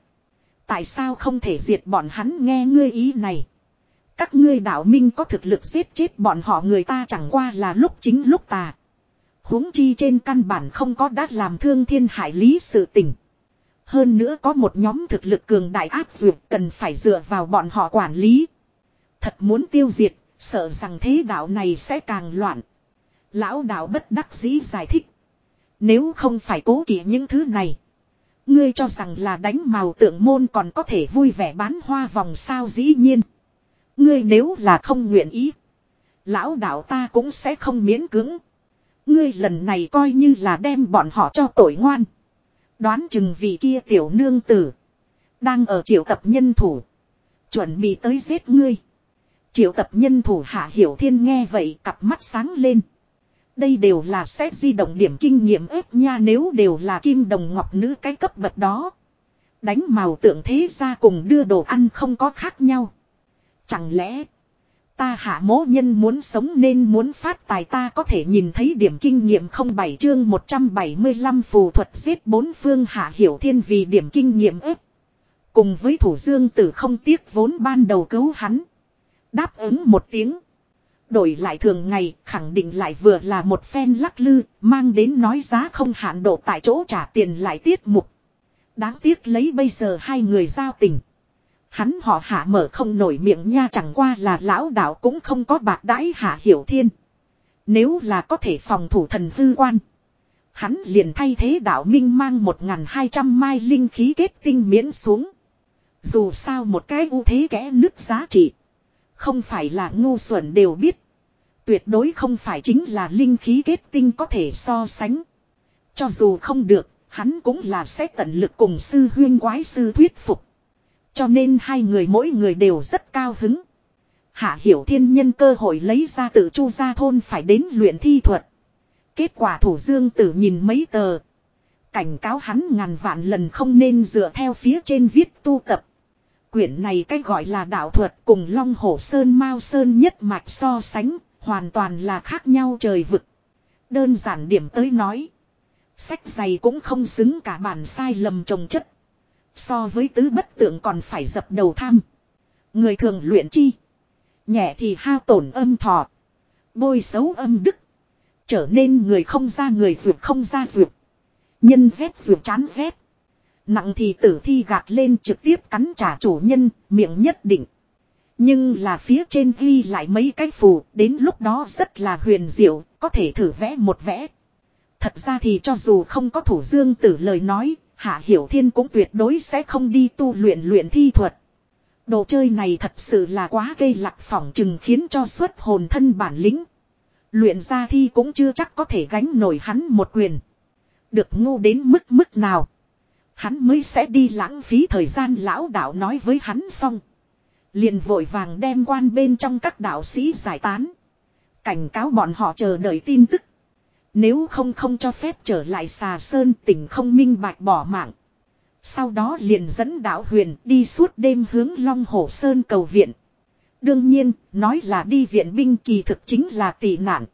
Tại sao không thể diệt bọn hắn nghe ngươi ý này. Các ngươi đạo minh có thực lực giết chết bọn họ người ta chẳng qua là lúc chính lúc tà. huống chi trên căn bản không có đã làm thương thiên hải lý sự tình. Hơn nữa có một nhóm thực lực cường đại áp dược cần phải dựa vào bọn họ quản lý. Thật muốn tiêu diệt, sợ rằng thế đạo này sẽ càng loạn. Lão đạo bất đắc dĩ giải thích. Nếu không phải cố kỵ những thứ này. Ngươi cho rằng là đánh màu tượng môn còn có thể vui vẻ bán hoa vòng sao dĩ nhiên. Ngươi nếu là không nguyện ý. Lão đạo ta cũng sẽ không miễn cưỡng. Ngươi lần này coi như là đem bọn họ cho tội ngoan. Đoán chừng vì kia tiểu nương tử. Đang ở triệu tập nhân thủ. Chuẩn bị tới giết ngươi. Triệu tập nhân thủ hạ hiểu thiên nghe vậy cặp mắt sáng lên. Đây đều là xét di động điểm kinh nghiệm ép nha nếu đều là kim đồng ngọc nữ cái cấp bậc đó. Đánh màu tượng thế ra cùng đưa đồ ăn không có khác nhau. Chẳng lẽ, ta hạ mố nhân muốn sống nên muốn phát tài ta có thể nhìn thấy điểm kinh nghiệm không bảy chương 175 phù thuật giết bốn phương hạ hiểu thiên vì điểm kinh nghiệm ếp. Cùng với thủ dương tử không tiếc vốn ban đầu cứu hắn. Đáp ứng một tiếng. Đổi lại thường ngày, khẳng định lại vừa là một phen lắc lư, mang đến nói giá không hạn độ tại chỗ trả tiền lại tiết mục. Đáng tiếc lấy bây giờ hai người giao tình. Hắn họ hạ mở không nổi miệng nha chẳng qua là lão đạo cũng không có bạc đãi hạ hiểu thiên. Nếu là có thể phòng thủ thần hư quan. Hắn liền thay thế đạo minh mang 1.200 mai linh khí kết tinh miễn xuống. Dù sao một cái ưu thế kẽ nứt giá trị. Không phải là ngu xuẩn đều biết. Tuyệt đối không phải chính là linh khí kết tinh có thể so sánh. Cho dù không được, hắn cũng là sẽ tận lực cùng sư huyên quái sư thuyết phục. Cho nên hai người mỗi người đều rất cao hứng. Hạ hiểu thiên nhân cơ hội lấy ra tự chu ra thôn phải đến luyện thi thuật. Kết quả thủ dương tử nhìn mấy tờ. Cảnh cáo hắn ngàn vạn lần không nên dựa theo phía trên viết tu tập. Quyển này cách gọi là đạo thuật cùng long hổ sơn mao sơn nhất mạch so sánh, hoàn toàn là khác nhau trời vực. Đơn giản điểm tới nói. Sách dày cũng không xứng cả bản sai lầm trồng chất. So với tứ bất tượng còn phải dập đầu tham. Người thường luyện chi. Nhẹ thì hao tổn âm thọ. Bôi xấu âm đức. Trở nên người không ra người duyệt không ra duyệt. Nhân phép duyệt chán phép. Nặng thì tử thi gạt lên trực tiếp cắn trả chủ nhân, miệng nhất định. Nhưng là phía trên ghi lại mấy cái phù, đến lúc đó rất là huyền diệu, có thể thử vẽ một vẽ. Thật ra thì cho dù không có thủ dương tử lời nói, Hạ Hiểu Thiên cũng tuyệt đối sẽ không đi tu luyện luyện thi thuật. Đồ chơi này thật sự là quá gây lạc phỏng chừng khiến cho xuất hồn thân bản lĩnh. Luyện ra thi cũng chưa chắc có thể gánh nổi hắn một quyền. Được ngu đến mức mức nào. Hắn mới sẽ đi lãng phí thời gian lão đạo nói với hắn xong. Liền vội vàng đem quan bên trong các đạo sĩ giải tán. Cảnh cáo bọn họ chờ đợi tin tức. Nếu không không cho phép trở lại xà sơn tỉnh không minh bạch bỏ mạng. Sau đó liền dẫn đạo huyền đi suốt đêm hướng Long Hồ Sơn cầu viện. Đương nhiên, nói là đi viện binh kỳ thực chính là tỷ nạn.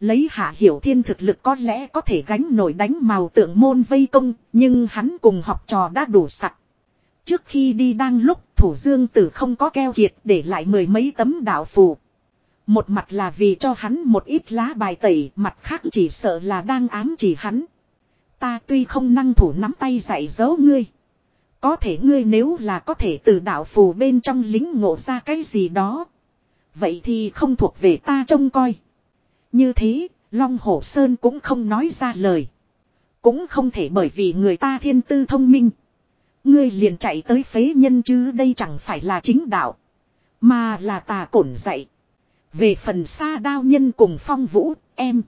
Lấy hạ hiểu thiên thực lực có lẽ có thể gánh nổi đánh màu tượng môn vây công, nhưng hắn cùng học trò đã đủ sặc. Trước khi đi đang lúc thủ dương tử không có keo kiệt để lại mười mấy tấm đạo phù. Một mặt là vì cho hắn một ít lá bài tẩy, mặt khác chỉ sợ là đang ám chỉ hắn. Ta tuy không năng thủ nắm tay dạy dỗ ngươi. Có thể ngươi nếu là có thể từ đạo phù bên trong lính ngộ ra cái gì đó. Vậy thì không thuộc về ta trông coi. Như thế, Long Hổ Sơn cũng không nói ra lời. Cũng không thể bởi vì người ta thiên tư thông minh. Ngươi liền chạy tới phế nhân chứ đây chẳng phải là chính đạo. Mà là tà cổn dạy. Về phần xa đao nhân cùng phong vũ, em.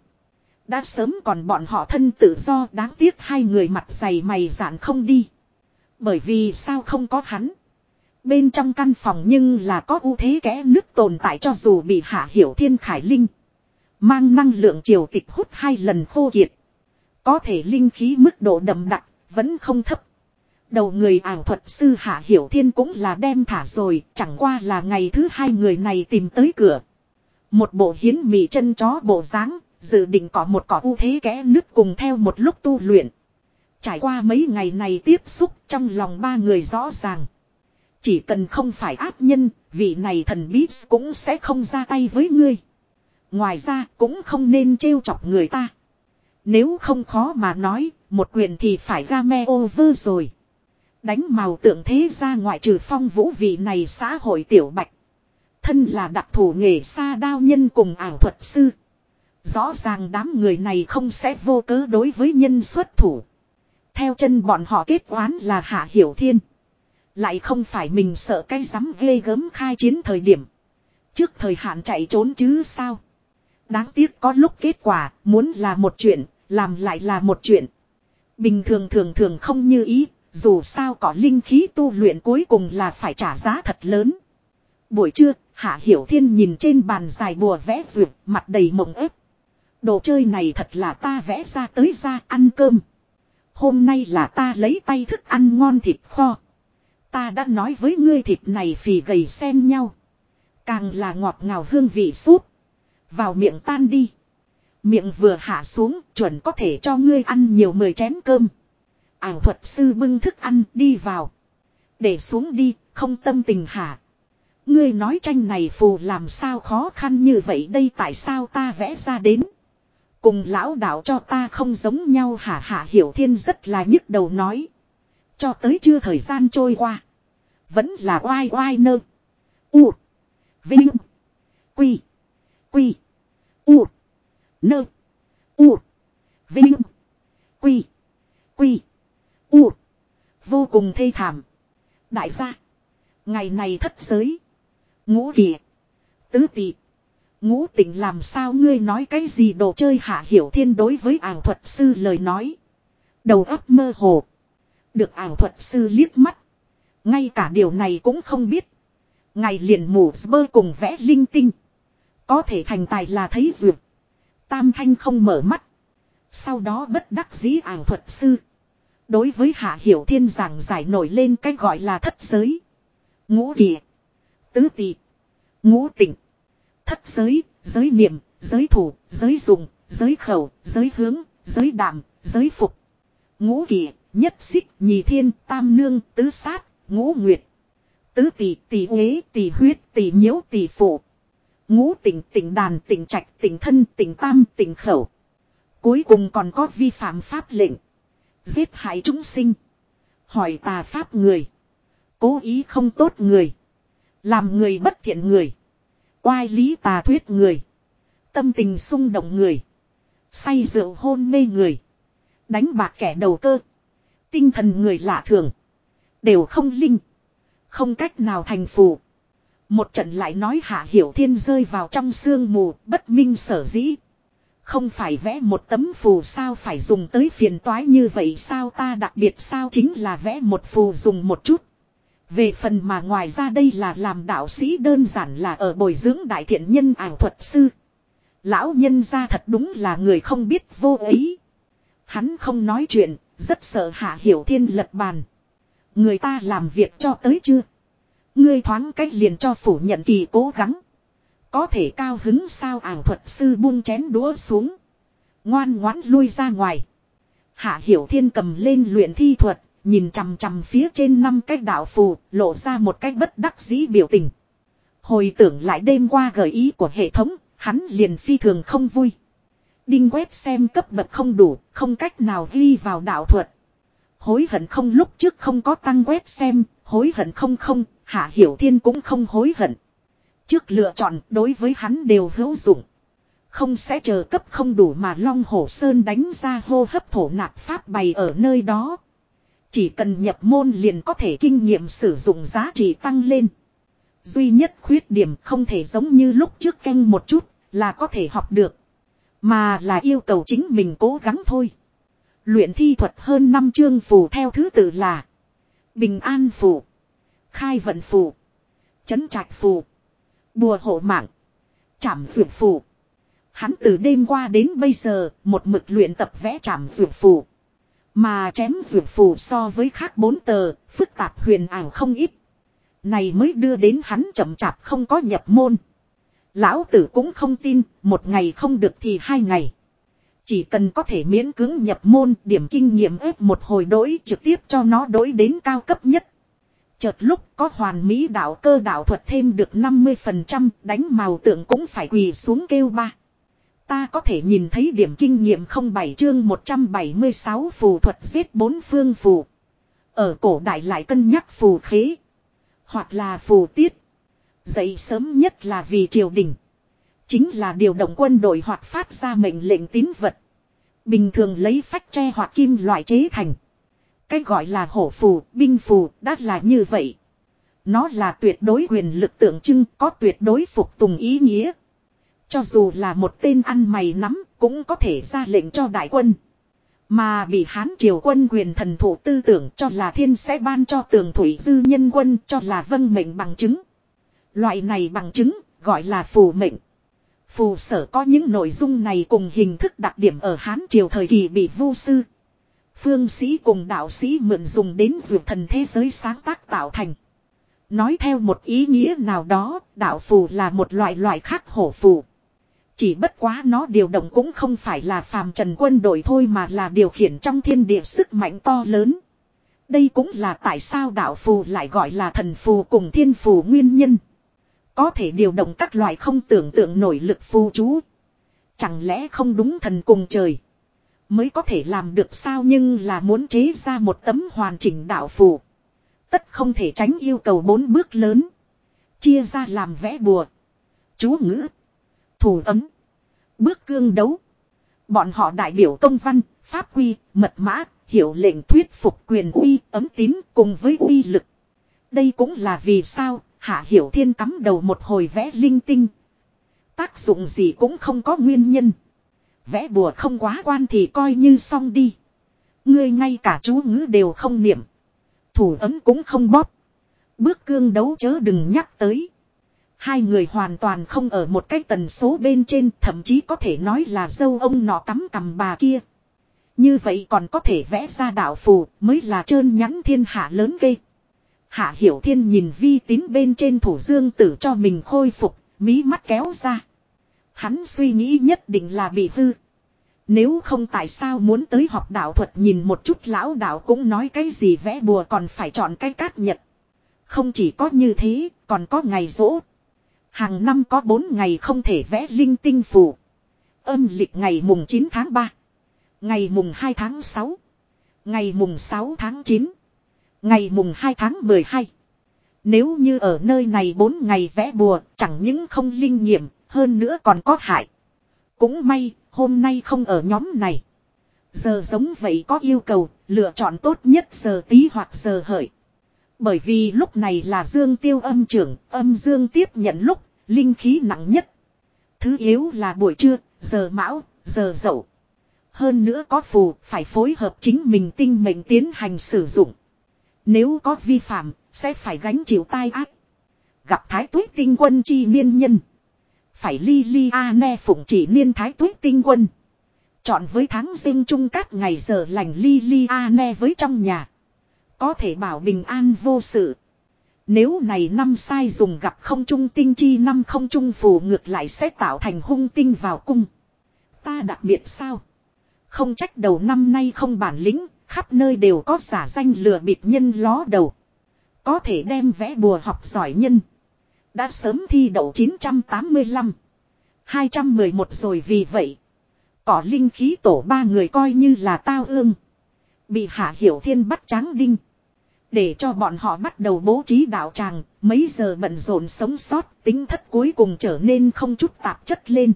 Đã sớm còn bọn họ thân tự do đáng tiếc hai người mặt dày mày dạn không đi. Bởi vì sao không có hắn. Bên trong căn phòng nhưng là có ưu thế kẽ nước tồn tại cho dù bị hạ hiểu thiên khải linh. Mang năng lượng triều tịch hút hai lần khô kiệt. Có thể linh khí mức độ đậm đặc, vẫn không thấp. Đầu người ảo thuật sư Hạ Hiểu Thiên cũng là đem thả rồi, chẳng qua là ngày thứ hai người này tìm tới cửa. Một bộ hiến mị chân chó bộ dáng dự định có một cỏ ưu thế kẽ nứt cùng theo một lúc tu luyện. Trải qua mấy ngày này tiếp xúc trong lòng ba người rõ ràng. Chỉ cần không phải áp nhân, vị này thần bí cũng sẽ không ra tay với ngươi. Ngoài ra cũng không nên trêu chọc người ta. Nếu không khó mà nói, một quyền thì phải game over rồi. Đánh màu tượng thế ra ngoại trừ phong vũ vị này xã hội tiểu bạch. Thân là đặc thù nghề xa đao nhân cùng ảo thuật sư. Rõ ràng đám người này không sẽ vô cớ đối với nhân xuất thủ. Theo chân bọn họ kết oán là Hạ Hiểu Thiên. Lại không phải mình sợ cái rắm ghê gớm khai chiến thời điểm. Trước thời hạn chạy trốn chứ sao. Đáng tiếc có lúc kết quả muốn là một chuyện, làm lại là một chuyện. Bình thường thường thường không như ý, dù sao có linh khí tu luyện cuối cùng là phải trả giá thật lớn. Buổi trưa, Hạ Hiểu Thiên nhìn trên bàn dài bùa vẽ rượu, mặt đầy mộng ếp. Đồ chơi này thật là ta vẽ ra tới ra ăn cơm. Hôm nay là ta lấy tay thức ăn ngon thịt kho. Ta đã nói với ngươi thịt này phì gầy xen nhau. Càng là ngọt ngào hương vị súp. Vào miệng tan đi. Miệng vừa hạ xuống chuẩn có thể cho ngươi ăn nhiều mười chén cơm. Ảo thuật sư bưng thức ăn đi vào. Để xuống đi, không tâm tình hả. Ngươi nói tranh này phù làm sao khó khăn như vậy đây tại sao ta vẽ ra đến. Cùng lão đạo cho ta không giống nhau hả hạ hiểu thiên rất là nhức đầu nói. Cho tới chưa thời gian trôi qua. Vẫn là oai oai nơ. U. Vinh. Quy. Quy. U. Nơ. U. Vinh. Quy. Quy. U. Vô cùng thê thảm. Đại gia. Ngày này thất giới. Ngũ kỳ. Tứ tị. Ngũ tỉnh làm sao ngươi nói cái gì đồ chơi hạ hiểu thiên đối với ảo thuật sư lời nói. Đầu óc mơ hồ. Được ảo thuật sư liếc mắt. Ngay cả điều này cũng không biết. Ngày liền mù bơ cùng vẽ linh tinh. Có thể thành tài là thấy duyệt. Tam thanh không mở mắt. Sau đó bất đắc dĩ ảo thuật sư. Đối với hạ hiểu thiên giảng giải nổi lên cái gọi là thất giới. Ngũ kỳ. Tứ tị. Ngũ tỉnh. Thất giới, giới niệm, giới thủ, giới dùng, giới khẩu, giới hướng, giới đảm, giới phục. Ngũ kỳ, nhất xích, nhì thiên, tam nương, tứ sát, ngũ nguyệt. Tứ tỷ, tỷ uế, tỷ huyết, tỷ nhiễu, tỷ phụ. Ngũ tỉnh, tỉnh đàn, tỉnh trạch, tỉnh thân, tỉnh tam, tỉnh khẩu. Cuối cùng còn có vi phạm pháp lệnh. Giết hại chúng sinh. Hỏi tà pháp người. Cố ý không tốt người. Làm người bất thiện người. Oai lý tà thuyết người. Tâm tình xung động người. Say rượu hôn mê người. Đánh bạc kẻ đầu cơ. Tinh thần người lạ thường. Đều không linh. Không cách nào thành phù. Một trận lại nói hạ hiểu thiên rơi vào trong sương mù, bất minh sở dĩ. Không phải vẽ một tấm phù sao phải dùng tới phiền toái như vậy sao ta đặc biệt sao chính là vẽ một phù dùng một chút. Về phần mà ngoài ra đây là làm đạo sĩ đơn giản là ở bồi dưỡng đại thiện nhân ảo thuật sư. Lão nhân ra thật đúng là người không biết vô ấy. Hắn không nói chuyện, rất sợ hạ hiểu thiên lật bàn. Người ta làm việc cho tới chưa? Ngươi thoáng cách liền cho phủ nhận kỳ cố gắng. Có thể cao hứng sao ảo thuật sư buông chén đũa xuống. Ngoan ngoãn lui ra ngoài. Hạ hiểu thiên cầm lên luyện thi thuật, Nhìn chằm chằm phía trên năm cái đạo phù, lộ ra một cái bất đắc dĩ biểu tình. Hồi tưởng lại đêm qua gợi ý của hệ thống, hắn liền phi thường không vui. Đinh quét xem cấp bậc không đủ, không cách nào ghi vào đạo thuật. Hối hận không lúc trước không có tăng quét xem, hối hận không không, hạ hiểu thiên cũng không hối hận. Trước lựa chọn đối với hắn đều hữu dụng. Không sẽ chờ cấp không đủ mà Long Hổ Sơn đánh ra hô hấp thổ nạp pháp bày ở nơi đó. Chỉ cần nhập môn liền có thể kinh nghiệm sử dụng giá trị tăng lên. Duy nhất khuyết điểm không thể giống như lúc trước canh một chút là có thể học được. Mà là yêu cầu chính mình cố gắng thôi. Luyện thi thuật hơn năm chương phù theo thứ tự là Bình an phù, Khai vận phù, Chấn trạch phù Bùa hộ mạng chạm dược phù Hắn từ đêm qua đến bây giờ một mực luyện tập vẽ chạm dược phù Mà chém dược phù so với khác bốn tờ, phức tạp huyền ảo không ít. Này mới đưa đến hắn chậm chạp không có nhập môn. Lão tử cũng không tin, một ngày không được thì hai ngày. Chỉ cần có thể miễn cưỡng nhập môn điểm kinh nghiệm ép một hồi đổi trực tiếp cho nó đổi đến cao cấp nhất. Chợt lúc có hoàn mỹ đạo cơ đạo thuật thêm được 50% đánh màu tượng cũng phải quỳ xuống kêu ba. Ta có thể nhìn thấy điểm kinh nghiệm 07 chương 176 phù thuật giết bốn phương phù. Ở cổ đại lại cân nhắc phù khế. Hoặc là phù tiết. Dậy sớm nhất là vì triều đình. Chính là điều động quân đội hoặc phát ra mệnh lệnh tín vật. Bình thường lấy phách tre hoặc kim loại chế thành. Cái gọi là hổ phù, binh phù, đã là như vậy. Nó là tuyệt đối quyền lực tượng trưng, có tuyệt đối phục tùng ý nghĩa. Cho dù là một tên ăn mày nắm, cũng có thể ra lệnh cho đại quân. Mà bị hán triều quân quyền thần thủ tư tưởng cho là thiên sẽ ban cho tường thủy dư nhân quân cho là vân mệnh bằng chứng. Loại này bằng chứng, gọi là phù mệnh. Phù sở có những nội dung này cùng hình thức đặc điểm ở Hán triều thời kỳ bị vu sư. Phương sĩ cùng đạo sĩ mượn dùng đến vượt thần thế giới sáng tác tạo thành. Nói theo một ý nghĩa nào đó, đạo phù là một loại loại khác hổ phù. Chỉ bất quá nó điều động cũng không phải là phàm trần quân đội thôi mà là điều khiển trong thiên địa sức mạnh to lớn. Đây cũng là tại sao đạo phù lại gọi là thần phù cùng thiên phù nguyên nhân. Có thể điều động các loại không tưởng tượng nổi lực phù chú. Chẳng lẽ không đúng thần cùng trời. Mới có thể làm được sao nhưng là muốn chế ra một tấm hoàn chỉnh đạo phù. Tất không thể tránh yêu cầu bốn bước lớn. Chia ra làm vẽ bùa. Chú ngữ. Thủ ấm. Bước cương đấu. Bọn họ đại biểu công văn, pháp quy, mật mã, hiểu lệnh thuyết phục quyền uy, ấm tín cùng với uy lực. Đây cũng là vì sao Hạ Hiểu Thiên cắm đầu một hồi vẽ linh tinh. Tác dụng gì cũng không có nguyên nhân. Vẽ bùa không quá quan thì coi như xong đi. Ngươi ngay cả chú ngữ đều không niệm. Thủ ấm cũng không bóp. Bước cương đấu chớ đừng nhắc tới. Hai người hoàn toàn không ở một cái tần số bên trên thậm chí có thể nói là dâu ông nọ tắm cầm bà kia. Như vậy còn có thể vẽ ra đạo phù mới là trơn nhắn thiên hạ lớn ghê. Hạ Hiểu Thiên nhìn vi tín bên trên thủ dương tử cho mình khôi phục, mí mắt kéo ra. Hắn suy nghĩ nhất định là bị hư. Nếu không tại sao muốn tới học đạo thuật nhìn một chút lão đạo cũng nói cái gì vẽ bùa còn phải chọn cái cát nhật. Không chỉ có như thế, còn có ngày rỗ. Hàng năm có 4 ngày không thể vẽ linh tinh phù. Âm lịch ngày mùng 9 tháng 3. Ngày mùng 2 tháng 6. Ngày mùng 6 tháng 9. Ngày mùng 2 tháng 12. Nếu như ở nơi này 4 ngày vẽ bùa, chẳng những không linh nghiệm, hơn nữa còn có hại. Cũng may, hôm nay không ở nhóm này. Giờ giống vậy có yêu cầu, lựa chọn tốt nhất giờ tí hoặc giờ hợi. Bởi vì lúc này là dương tiêu âm trưởng, âm dương tiếp nhận lúc, linh khí nặng nhất. Thứ yếu là buổi trưa, giờ mão, giờ dậu. Hơn nữa có phù, phải phối hợp chính mình tinh mệnh tiến hành sử dụng. Nếu có vi phạm, sẽ phải gánh chịu tai ác. Gặp thái tuế tinh quân chi niên nhân. Phải li li a ne phụng chỉ niên thái tuế tinh quân. Chọn với tháng sinh chung các ngày giờ lành li li a ne với trong nhà. Có thể bảo bình an vô sự. Nếu này năm sai dùng gặp không trung tinh chi năm không trung phù ngược lại sẽ tạo thành hung tinh vào cung. Ta đặc biệt sao? Không trách đầu năm nay không bản lĩnh, Khắp nơi đều có giả danh lừa bịp nhân ló đầu. Có thể đem vẽ bùa học giỏi nhân. Đã sớm thi đậu 985. 211 rồi vì vậy. Cỏ linh khí tổ ba người coi như là tao ương. Bị hạ hiểu thiên bắt tráng đinh. Để cho bọn họ bắt đầu bố trí đạo tràng, mấy giờ bận rộn sống sót, tính thất cuối cùng trở nên không chút tạp chất lên.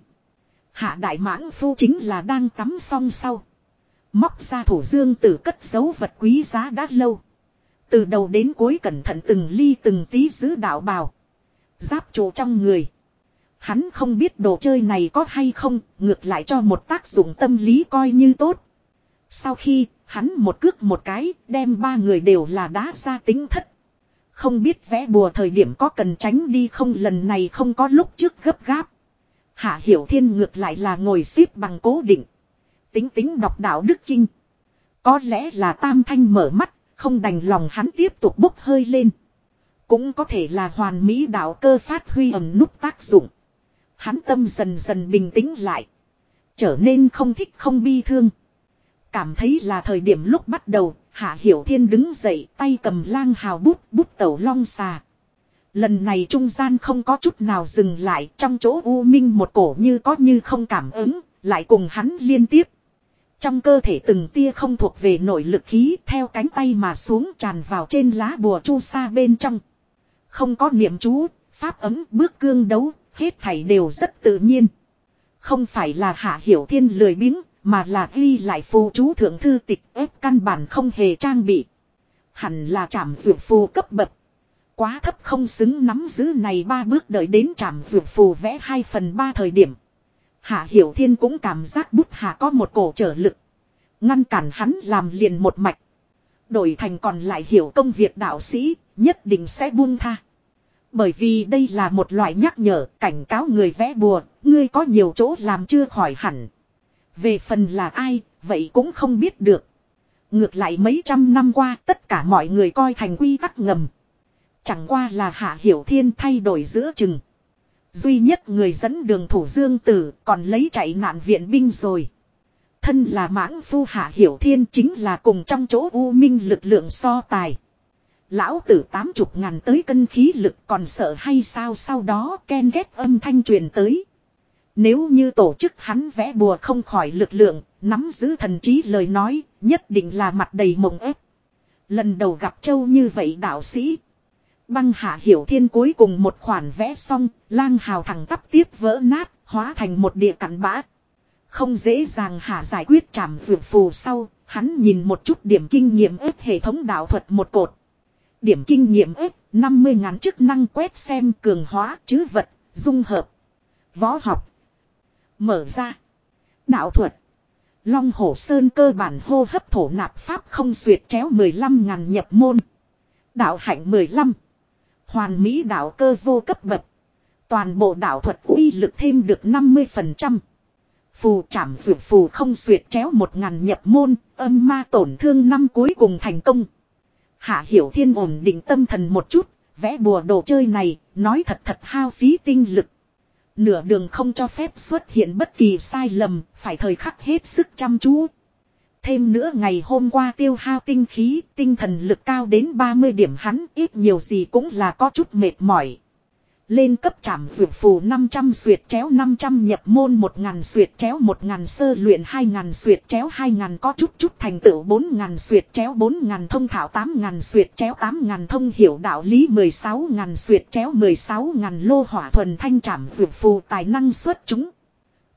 Hạ đại mãng phu chính là đang tắm xong sau. Móc ra thủ dương tử cất dấu vật quý giá đã lâu. Từ đầu đến cuối cẩn thận từng ly từng tí giữ đạo bào. Giáp trụ trong người. Hắn không biết đồ chơi này có hay không, ngược lại cho một tác dụng tâm lý coi như tốt. Sau khi, hắn một cước một cái, đem ba người đều là đá ra tính thất. Không biết vẽ bùa thời điểm có cần tránh đi không lần này không có lúc trước gấp gáp. Hạ Hiểu Thiên ngược lại là ngồi xếp bằng cố định. Tính tính đọc đạo đức kinh. Có lẽ là tam thanh mở mắt, không đành lòng hắn tiếp tục bốc hơi lên. Cũng có thể là hoàn mỹ đạo cơ phát huy ẩn nút tác dụng. Hắn tâm dần dần bình tĩnh lại. Trở nên không thích không bi thương. Cảm thấy là thời điểm lúc bắt đầu, Hạ Hiểu Thiên đứng dậy tay cầm lang hào bút bút tẩu long xà. Lần này trung gian không có chút nào dừng lại trong chỗ u minh một cổ như có như không cảm ứng, lại cùng hắn liên tiếp. Trong cơ thể từng tia không thuộc về nội lực khí theo cánh tay mà xuống tràn vào trên lá bùa chu sa bên trong. Không có niệm chú, pháp ấm bước cương đấu, hết thảy đều rất tự nhiên. Không phải là hạ hiểu thiên lười biếng, mà là ghi lại phù chú thượng thư tịch ép căn bản không hề trang bị. Hẳn là trảm dược phù cấp bậc. Quá thấp không xứng nắm giữ này ba bước đợi đến trảm dược phù vẽ hai phần ba thời điểm. Hạ Hiểu Thiên cũng cảm giác bút hạ có một cổ trở lực. Ngăn cản hắn làm liền một mạch. Đổi thành còn lại hiểu công việc đạo sĩ, nhất định sẽ buông tha. Bởi vì đây là một loại nhắc nhở, cảnh cáo người vẽ bùa, ngươi có nhiều chỗ làm chưa khỏi hẳn. Về phần là ai, vậy cũng không biết được. Ngược lại mấy trăm năm qua tất cả mọi người coi thành quy tắc ngầm. Chẳng qua là hạ hiểu thiên thay đổi giữa chừng. Duy nhất người dẫn đường thủ dương tử còn lấy chạy nạn viện binh rồi. Thân là mãng phu hạ hiểu thiên chính là cùng trong chỗ u minh lực lượng so tài. Lão tử tám chục ngàn tới cân khí lực còn sợ hay sao sau đó ken ghét âm thanh truyền tới. Nếu như tổ chức hắn vẽ bùa không khỏi lực lượng, nắm giữ thần trí lời nói, nhất định là mặt đầy mộng ép. Lần đầu gặp châu như vậy đạo sĩ. Băng hạ hiểu thiên cuối cùng một khoản vẽ xong, lang hào thẳng tắp tiếp vỡ nát, hóa thành một địa cặn bã. Không dễ dàng hạ giải quyết trảm vượt phù sau, hắn nhìn một chút điểm kinh nghiệm ếp hệ thống đạo thuật một cột. Điểm kinh nghiệm ếp, 50 ngàn chức năng quét xem cường hóa chứ vật, dung hợp. Võ học. Mở ra. Đạo thuật. Long hổ sơn cơ bản hô hấp thổ nạp pháp không xuyệt chéo 15 ngàn nhập môn. Đạo hạnh 15. Hoàn mỹ đạo cơ vô cấp bậc. Toàn bộ đạo thuật uy lực thêm được 50%. Phù trảm dược phù không xuyệt chéo một ngàn nhập môn, âm ma tổn thương năm cuối cùng thành công. Hạ Hiểu Thiên ổn định tâm thần một chút, vẽ bùa đồ chơi này, nói thật thật hao phí tinh lực. Nửa đường không cho phép xuất hiện bất kỳ sai lầm, phải thời khắc hết sức chăm chú. Thêm nữa ngày hôm qua tiêu hao tinh khí, tinh thần lực cao đến 30 điểm hắn ít nhiều gì cũng là có chút mệt mỏi. Lên cấp trảm vượt phù 500 suyệt chéo 500 nhập môn 1000 suyệt chéo 1000 sơ luyện 2000 suyệt chéo 2000 có chút chút thành tựu 4000 suyệt chéo 4000 thông thảo 8000 suyệt chéo 8000 thông hiểu đạo lý 16000 suyệt chéo 16000 lô hỏa thuần thanh trảm vượt phù tài năng xuất chúng.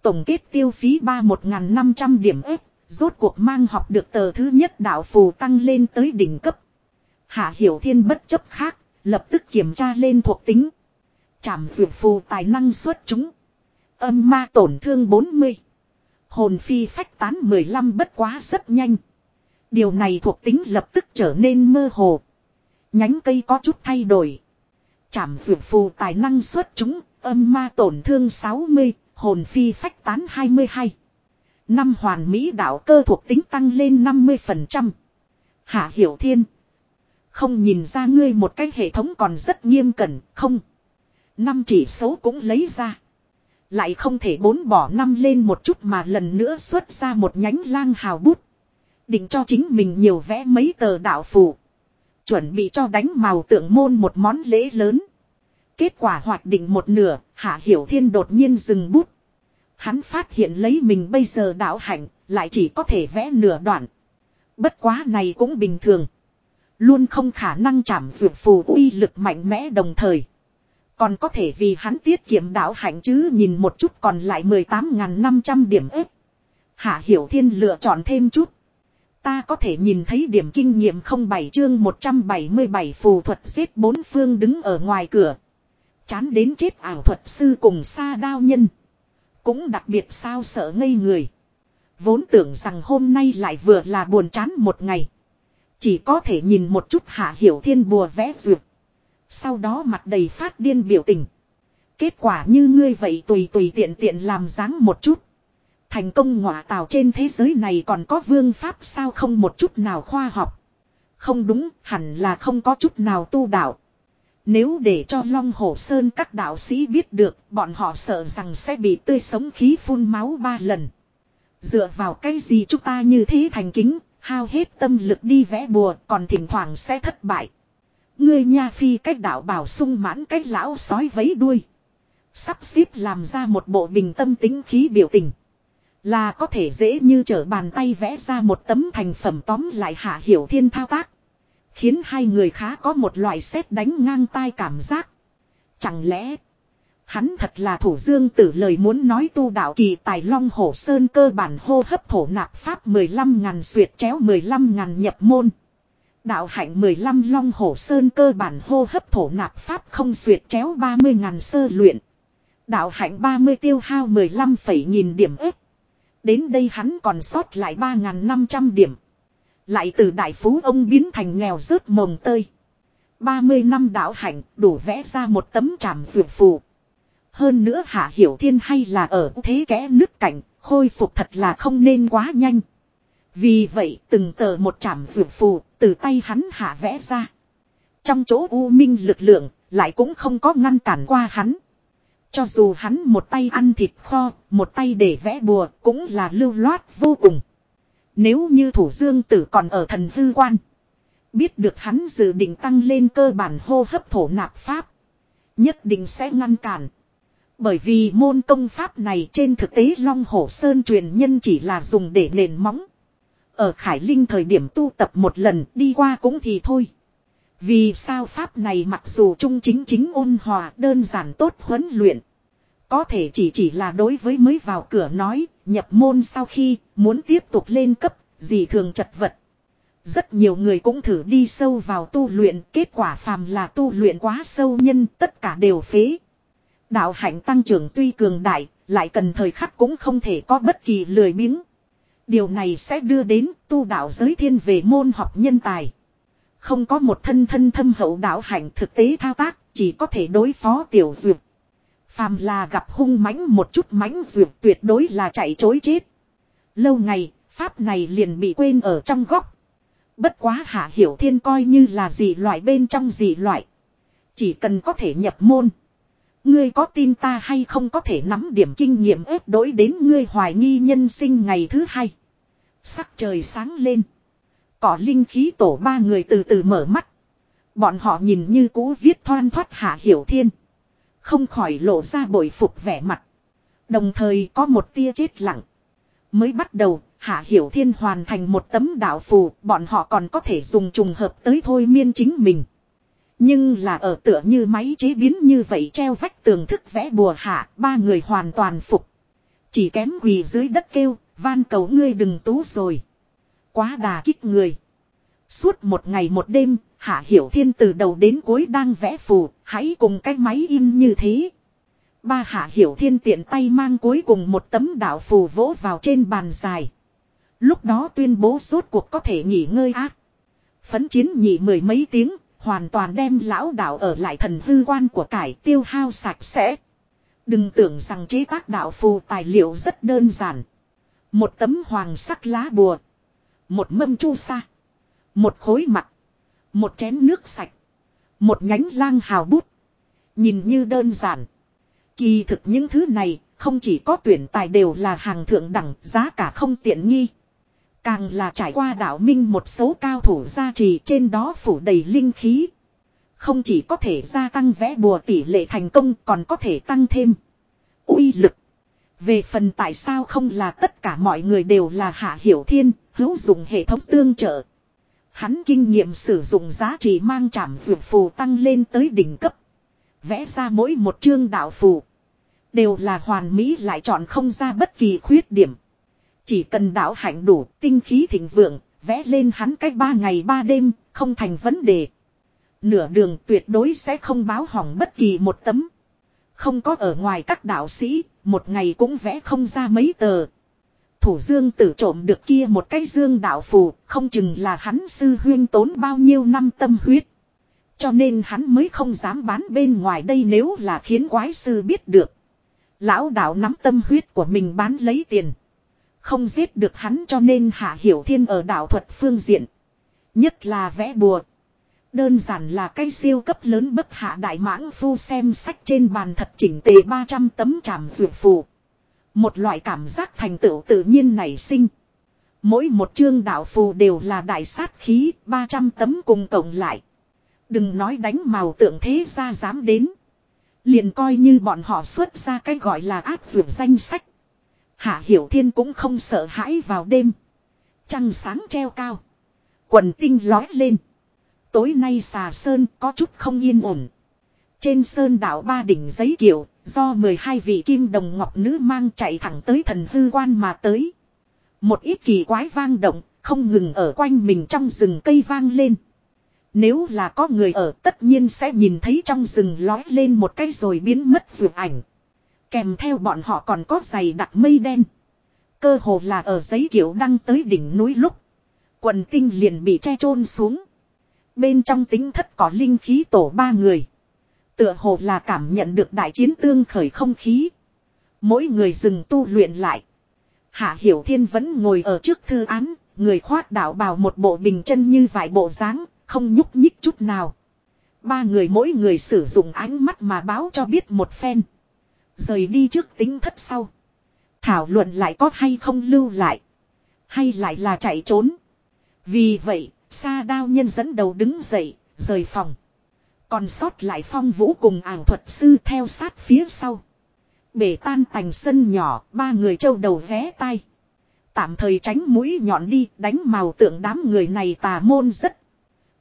Tổng kết tiêu phí 31500 điểm ép, rốt cuộc mang học được tờ thứ nhất đạo phù tăng lên tới đỉnh cấp. Hạ Hiểu Thiên bất chấp khác, lập tức kiểm tra lên thuộc tính. Trảm vượt phù tài năng xuất chúng. Âm ma tổn thương 40. Hồn phi phách tán 15 bất quá rất nhanh. Điều này thuộc tính lập tức trở nên mơ hồ. Nhánh cây có chút thay đổi. Chảm vượt phù tài năng xuất chúng, âm ma tổn thương 60, hồn phi phách tán 22. Năm hoàn mỹ đạo cơ thuộc tính tăng lên 50%. Hạ Hiểu Thiên. Không nhìn ra ngươi một cái hệ thống còn rất nghiêm cẩn, không. Năm chỉ số cũng lấy ra. Lại không thể bốn bỏ năm lên một chút mà lần nữa xuất ra một nhánh lang hào bút. Định cho chính mình nhiều vẽ mấy tờ đạo phù. Chuẩn bị cho đánh màu tượng môn một món lễ lớn. Kết quả hoạt định một nửa, Hạ Hiểu Thiên đột nhiên dừng bút. Hắn phát hiện lấy mình bây giờ đạo hạnh, lại chỉ có thể vẽ nửa đoạn. Bất quá này cũng bình thường. Luôn không khả năng chạm dược phù uy lực mạnh mẽ đồng thời. Còn có thể vì hắn tiết kiệm đạo hạnh chứ nhìn một chút còn lại 18.500 điểm ếp. Hạ Hiểu Thiên lựa chọn thêm chút. Ta có thể nhìn thấy điểm kinh nghiệm không bảy chương 177 phù thuật giết bốn phương đứng ở ngoài cửa. Chán đến chết ảo thuật sư cùng xa đao nhân. Cũng đặc biệt sao sợ ngây người. Vốn tưởng rằng hôm nay lại vừa là buồn chán một ngày. Chỉ có thể nhìn một chút hạ hiểu thiên bùa vẽ duyệt. Sau đó mặt đầy phát điên biểu tình. Kết quả như ngươi vậy tùy tùy tiện tiện làm dáng một chút. Thành công ngọa tào trên thế giới này còn có vương pháp sao không một chút nào khoa học. Không đúng, hẳn là không có chút nào tu đạo. Nếu để cho Long hồ Sơn các đạo sĩ biết được, bọn họ sợ rằng sẽ bị tươi sống khí phun máu ba lần. Dựa vào cái gì chúng ta như thế thành kính, hao hết tâm lực đi vẽ bùa, còn thỉnh thoảng sẽ thất bại. Ngươi nha phi cách đạo bảo sung mãn cách lão sói vấy đuôi. Sắp xếp làm ra một bộ bình tâm tính khí biểu tình. Là có thể dễ như trở bàn tay vẽ ra một tấm thành phẩm tóm lại hạ hiểu thiên thao tác. Khiến hai người khá có một loại xét đánh ngang tai cảm giác. Chẳng lẽ, Hắn thật là thủ dương tử lời muốn nói tu đạo kỳ tài long hổ sơn cơ bản hô hấp thổ nạp pháp 15 ngàn suyệt chéo 15 ngàn nhập môn. Đạo hạnh 15 long hổ sơn cơ bản hô hấp thổ nạp pháp không suyệt chéo 30 ngàn sơ luyện. Đạo hạnh 30 tiêu hao 15 phẩy nghìn điểm ếp. Đến đây hắn còn sót lại 3.500 điểm. Lại từ đại phú ông biến thành nghèo rớt mồng tơi. 30 năm đạo hạnh đủ vẽ ra một tấm tràm vượt phù. Hơn nữa Hạ Hiểu Thiên hay là ở thế kẽ nước cảnh, khôi phục thật là không nên quá nhanh. Vì vậy từng tờ một chảm vượt phù, từ tay hắn hạ vẽ ra. Trong chỗ u minh lực lượng, lại cũng không có ngăn cản qua hắn. Cho dù hắn một tay ăn thịt kho, một tay để vẽ bùa, cũng là lưu loát vô cùng. Nếu như thủ dương tử còn ở thần hư quan. Biết được hắn dự định tăng lên cơ bản hô hấp thổ nạp pháp. Nhất định sẽ ngăn cản. Bởi vì môn công pháp này trên thực tế Long Hổ Sơn truyền nhân chỉ là dùng để nền móng. Ở Khải Linh thời điểm tu tập một lần đi qua cũng thì thôi. Vì sao pháp này mặc dù trung chính chính ôn hòa đơn giản tốt huấn luyện. Có thể chỉ chỉ là đối với mới vào cửa nói, nhập môn sau khi muốn tiếp tục lên cấp, gì thường chật vật. Rất nhiều người cũng thử đi sâu vào tu luyện, kết quả phàm là tu luyện quá sâu nhân tất cả đều phế. Đạo hạnh tăng trưởng tuy cường đại, lại cần thời khắc cũng không thể có bất kỳ lười biếng. Điều này sẽ đưa đến tu đạo giới thiên về môn học nhân tài. Không có một thân thân thâm hậu đạo hạnh thực tế thao tác, chỉ có thể đối phó tiểu duyệt. Phàm là gặp hung mãnh một chút mãnh duyệt tuyệt đối là chạy chối chết. Lâu ngày, pháp này liền bị quên ở trong góc. Bất quá hạ hiểu thiên coi như là gì loại bên trong gì loại. Chỉ cần có thể nhập môn. Ngươi có tin ta hay không có thể nắm điểm kinh nghiệm ép đối đến ngươi hoài nghi nhân sinh ngày thứ hai. Sắc trời sáng lên. Cỏ linh khí tổ ba người từ từ mở mắt. Bọn họ nhìn như cũ viết thoan thoát hạ hiểu thiên. Không khỏi lộ ra bội phục vẻ mặt. Đồng thời có một tia chết lặng. Mới bắt đầu, Hạ Hiểu Thiên hoàn thành một tấm đạo phù, bọn họ còn có thể dùng trùng hợp tới thôi miên chính mình. Nhưng là ở tựa như máy chế biến như vậy treo vách tường thức vẽ bùa hạ, ba người hoàn toàn phục. Chỉ kém quỳ dưới đất kêu, van cầu ngươi đừng tú rồi. Quá đà kích người. Suốt một ngày một đêm, Hạ Hiểu Thiên từ đầu đến cuối đang vẽ phù, hãy cùng cái máy in như thế. Ba Hạ Hiểu Thiên tiện tay mang cuối cùng một tấm đạo phù vỗ vào trên bàn dài. Lúc đó tuyên bố suốt cuộc có thể nghỉ ngơi ác. Phấn chiến nhị mười mấy tiếng, Hoàn toàn đem lão đạo ở lại thần hư quan của cải tiêu hao sạch sẽ. Đừng tưởng rằng chế tác đạo phù tài liệu rất đơn giản. Một tấm hoàng sắc lá bùa. Một mâm chu sa. Một khối mặt. Một chén nước sạch. Một nhánh lang hào bút. Nhìn như đơn giản. Kỳ thực những thứ này không chỉ có tuyển tài đều là hàng thượng đẳng, giá cả không tiện nghi. Càng là trải qua đạo minh một số cao thủ gia trì trên đó phủ đầy linh khí. Không chỉ có thể gia tăng vẽ bùa tỷ lệ thành công còn có thể tăng thêm uy lực. Về phần tại sao không là tất cả mọi người đều là hạ hiểu thiên, hữu dụng hệ thống tương trợ. Hắn kinh nghiệm sử dụng giá trị mang trảm dược phù tăng lên tới đỉnh cấp. Vẽ ra mỗi một chương đạo phù. Đều là hoàn mỹ lại chọn không ra bất kỳ khuyết điểm. Chỉ cần đạo hạnh đủ, tinh khí thịnh vượng, vẽ lên hắn cách ba ngày ba đêm, không thành vấn đề. Nửa đường tuyệt đối sẽ không báo hỏng bất kỳ một tấm. Không có ở ngoài các đạo sĩ, một ngày cũng vẽ không ra mấy tờ. Thủ dương tử trộm được kia một cái dương đạo phù, không chừng là hắn sư huyên tốn bao nhiêu năm tâm huyết. Cho nên hắn mới không dám bán bên ngoài đây nếu là khiến quái sư biết được. Lão đạo nắm tâm huyết của mình bán lấy tiền. Không giết được hắn cho nên Hạ Hiểu Thiên ở đạo thuật phương diện. Nhất là vẽ bùa. Đơn giản là cái siêu cấp lớn bất hạ đại mãng phu xem sách trên bàn thật chỉnh tề 300 tấm tràm dược phù. Một loại cảm giác thành tựu tự nhiên nảy sinh. Mỗi một chương đạo phù đều là đại sát khí 300 tấm cùng cộng lại. Đừng nói đánh màu tượng thế ra dám đến. Liền coi như bọn họ xuất ra cái gọi là áp dược danh sách. Hạ Hiểu Thiên cũng không sợ hãi vào đêm. Trăng sáng treo cao. Quần tinh lói lên. Tối nay xà sơn có chút không yên ổn. Trên sơn đảo ba đỉnh giấy kiểu, do 12 vị kim đồng ngọc nữ mang chạy thẳng tới thần hư quan mà tới. Một ít kỳ quái vang động, không ngừng ở quanh mình trong rừng cây vang lên. Nếu là có người ở tất nhiên sẽ nhìn thấy trong rừng lói lên một cái rồi biến mất vượt ảnh. Kèm theo bọn họ còn có giày đặc mây đen. Cơ hồ là ở giấy kiểu đăng tới đỉnh núi lúc. Quần tinh liền bị che chôn xuống. Bên trong tính thất có linh khí tổ ba người. Tựa hồ là cảm nhận được đại chiến tương khởi không khí. Mỗi người dừng tu luyện lại. Hạ Hiểu Thiên vẫn ngồi ở trước thư án, người khoác đạo bào một bộ bình chân như vải bộ dáng, không nhúc nhích chút nào. Ba người mỗi người sử dụng ánh mắt mà báo cho biết một phen. Rời đi trước tính thất sau. Thảo luận lại có hay không lưu lại. Hay lại là chạy trốn. Vì vậy, Sa đao nhân dẫn đầu đứng dậy, rời phòng. Còn sót lại phong vũ cùng ảo thuật sư theo sát phía sau. Bể tan tành sân nhỏ, ba người châu đầu vé tay. Tạm thời tránh mũi nhọn đi, đánh màu tượng đám người này tà môn rất.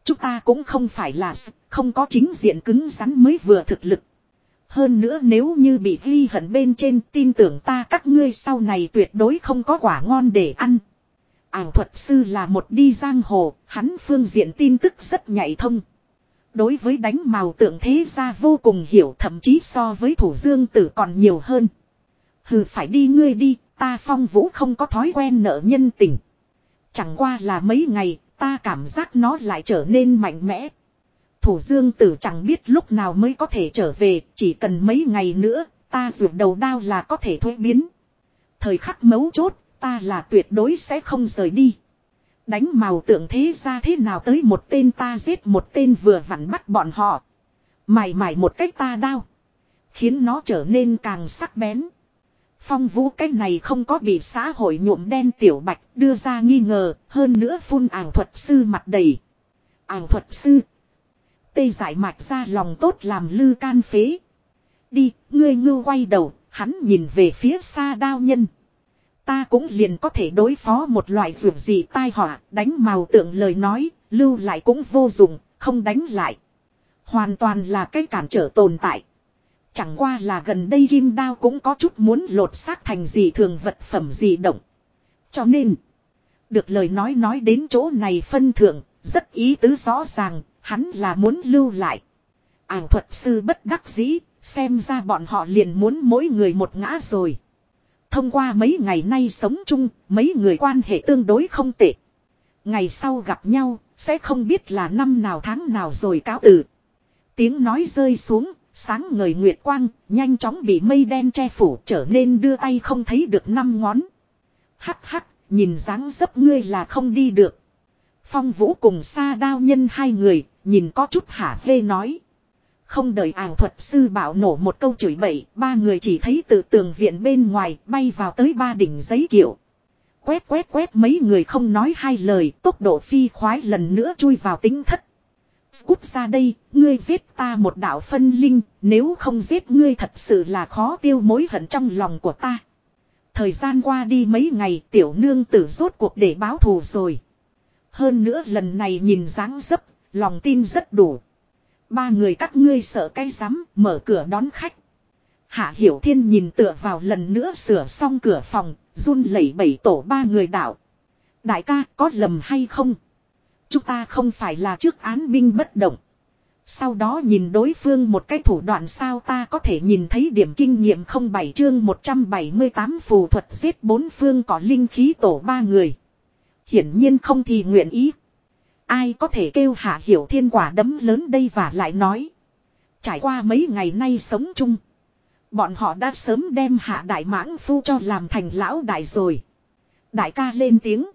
Chúng ta cũng không phải là không có chính diện cứng rắn mới vừa thực lực. Hơn nữa nếu như bị ghi hận bên trên tin tưởng ta các ngươi sau này tuyệt đối không có quả ngon để ăn. Ảo thuật sư là một đi giang hồ, hắn phương diện tin tức rất nhạy thông. Đối với đánh màu tượng thế ra vô cùng hiểu thậm chí so với thủ dương tử còn nhiều hơn. Hừ phải đi ngươi đi, ta phong vũ không có thói quen nợ nhân tình. Chẳng qua là mấy ngày, ta cảm giác nó lại trở nên mạnh mẽ. Thủ dương tử chẳng biết lúc nào mới có thể trở về, chỉ cần mấy ngày nữa, ta ruột đầu đao là có thể thuế biến. Thời khắc mấu chốt, ta là tuyệt đối sẽ không rời đi. Đánh màu tượng thế ra thế nào tới một tên ta giết một tên vừa vặn bắt bọn họ. mải mải một cách ta đao. Khiến nó trở nên càng sắc bén. Phong vũ cách này không có bị xã hội nhuộm đen tiểu bạch đưa ra nghi ngờ, hơn nữa phun ảo thuật sư mặt đầy. Ảo thuật sư. Tê giải mạch ra lòng tốt làm lư can phế. Đi, ngươi ngưu quay đầu, hắn nhìn về phía xa đao nhân. Ta cũng liền có thể đối phó một loại rượu gì tai họa, đánh màu tượng lời nói, lưu lại cũng vô dụng, không đánh lại. Hoàn toàn là cái cản trở tồn tại. Chẳng qua là gần đây kim đao cũng có chút muốn lột xác thành gì thường vật phẩm gì động. Cho nên, được lời nói nói đến chỗ này phân thượng, rất ý tứ rõ ràng, hắn là muốn lưu lại. Ảng thuật sư bất đắc dĩ, xem ra bọn họ liền muốn mỗi người một ngã rồi. Thông qua mấy ngày nay sống chung, mấy người quan hệ tương đối không tệ. Ngày sau gặp nhau, sẽ không biết là năm nào tháng nào rồi cáo từ. Tiếng nói rơi xuống, sáng ngời nguyệt quang, nhanh chóng bị mây đen che phủ trở nên đưa tay không thấy được năm ngón. Hắc hắc, nhìn dáng dấp ngươi là không đi được. Phong vũ cùng xa đao nhân hai người, nhìn có chút hả hê nói. Không đợi ảo thuật sư bảo nổ một câu chửi bậy, ba người chỉ thấy từ tường viện bên ngoài bay vào tới ba đỉnh giấy kiểu. Quét quét quét mấy người không nói hai lời, tốc độ phi khoái lần nữa chui vào tính thất. Cút ra đây, ngươi giết ta một đạo phân linh, nếu không giết ngươi thật sự là khó tiêu mối hận trong lòng của ta. Thời gian qua đi mấy ngày tiểu nương tử rốt cuộc để báo thù rồi. Hơn nữa lần này nhìn dáng dấp, lòng tin rất đủ. Ba người các ngươi sợ cay rắm mở cửa đón khách. Hạ Hiểu Thiên nhìn tựa vào lần nữa sửa xong cửa phòng, run lẩy bẩy tổ ba người đảo. Đại ca có lầm hay không? Chúng ta không phải là trước án binh bất động. Sau đó nhìn đối phương một cái thủ đoạn sao ta có thể nhìn thấy điểm kinh nghiệm không bảy chương 178 phù thuật giết bốn phương có linh khí tổ ba người. Hiển nhiên không thì nguyện ý. Ai có thể kêu hạ hiểu thiên quả đấm lớn đây và lại nói. Trải qua mấy ngày nay sống chung. Bọn họ đã sớm đem hạ đại mãng phu cho làm thành lão đại rồi. Đại ca lên tiếng.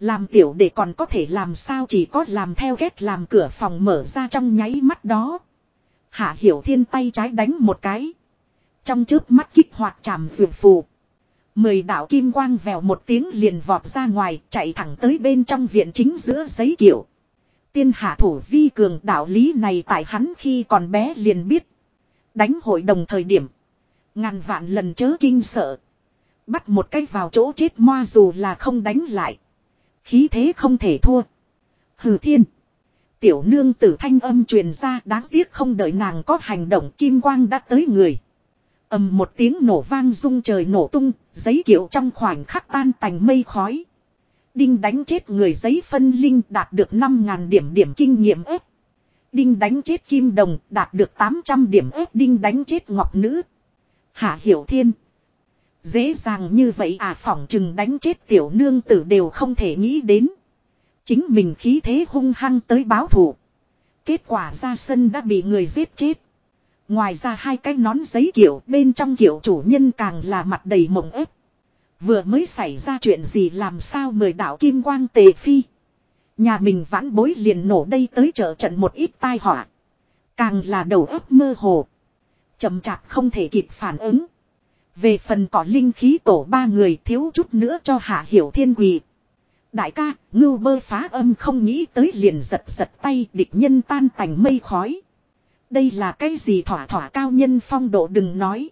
Làm tiểu để còn có thể làm sao chỉ có làm theo ghét làm cửa phòng mở ra trong nháy mắt đó. Hạ hiểu thiên tay trái đánh một cái. Trong trước mắt kích hoạt chàm dược phù. Mười đạo kim quang vèo một tiếng liền vọt ra ngoài, chạy thẳng tới bên trong viện chính giữa giấy kiểu. Tiên hạ thủ vi cường đạo lý này tại hắn khi còn bé liền biết. Đánh hội đồng thời điểm. Ngàn vạn lần chớ kinh sợ. Bắt một cái vào chỗ chết moa dù là không đánh lại. Khí thế không thể thua. Hừ thiên. Tiểu nương tử thanh âm truyền ra, đáng tiếc không đợi nàng có hành động, kim quang đã tới người ầm một tiếng nổ vang rung trời nổ tung, giấy kiệu trong khoảnh khắc tan tành mây khói. Đinh đánh chết người giấy phân linh đạt được 5.000 điểm điểm kinh nghiệm ếp. Đinh đánh chết kim đồng đạt được 800 điểm ếp. Đinh đánh chết ngọc nữ. Hạ hiểu thiên. Dễ dàng như vậy à phỏng chừng đánh chết tiểu nương tử đều không thể nghĩ đến. Chính mình khí thế hung hăng tới báo thù. Kết quả ra sân đã bị người giết chết. Ngoài ra hai cái nón giấy kiểu bên trong kiểu chủ nhân càng là mặt đầy mộng ép. Vừa mới xảy ra chuyện gì làm sao mời đạo kim quang tề phi. Nhà mình vãn bối liền nổ đây tới chợ trận một ít tai họa. Càng là đầu óc mơ hồ. chậm chạp không thể kịp phản ứng. Về phần cỏ linh khí tổ ba người thiếu chút nữa cho hạ hiểu thiên quỳ. Đại ca, ngưu bơ phá âm không nghĩ tới liền giật giật tay địch nhân tan tành mây khói. Đây là cái gì thỏa thỏa cao nhân phong độ đừng nói.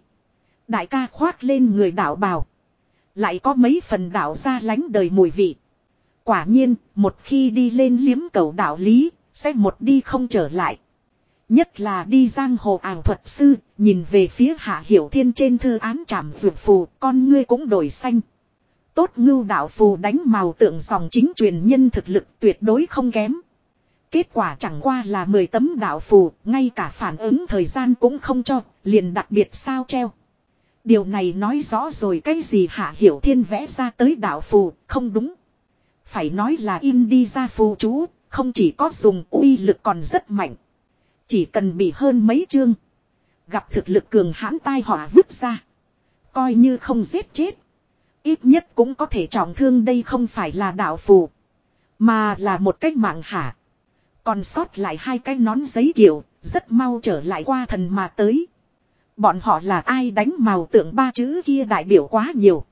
Đại ca khoác lên người đạo bào. Lại có mấy phần đạo ra lánh đời mùi vị. Quả nhiên, một khi đi lên liếm cầu đạo lý, sẽ một đi không trở lại. Nhất là đi giang hồ ảo thuật sư, nhìn về phía hạ hiểu thiên trên thư án trảm vượt phù, con ngươi cũng đổi xanh. Tốt ngưu đạo phù đánh màu tượng dòng chính truyền nhân thực lực tuyệt đối không kém. Kết quả chẳng qua là 10 tấm đạo phù, ngay cả phản ứng thời gian cũng không cho, liền đặc biệt sao treo. Điều này nói rõ rồi cái gì hạ hiểu thiên vẽ ra tới đạo phù, không đúng. Phải nói là in đi ra phù chú, không chỉ có dùng uy lực còn rất mạnh. Chỉ cần bị hơn mấy chương. Gặp thực lực cường hãn tai họa vứt ra. Coi như không giết chết. Ít nhất cũng có thể trọng thương đây không phải là đạo phù. Mà là một cách mạng hạ. Còn sót lại hai cái nón giấy kiểu, rất mau trở lại qua thần mà tới. Bọn họ là ai đánh màu tượng ba chữ kia đại biểu quá nhiều.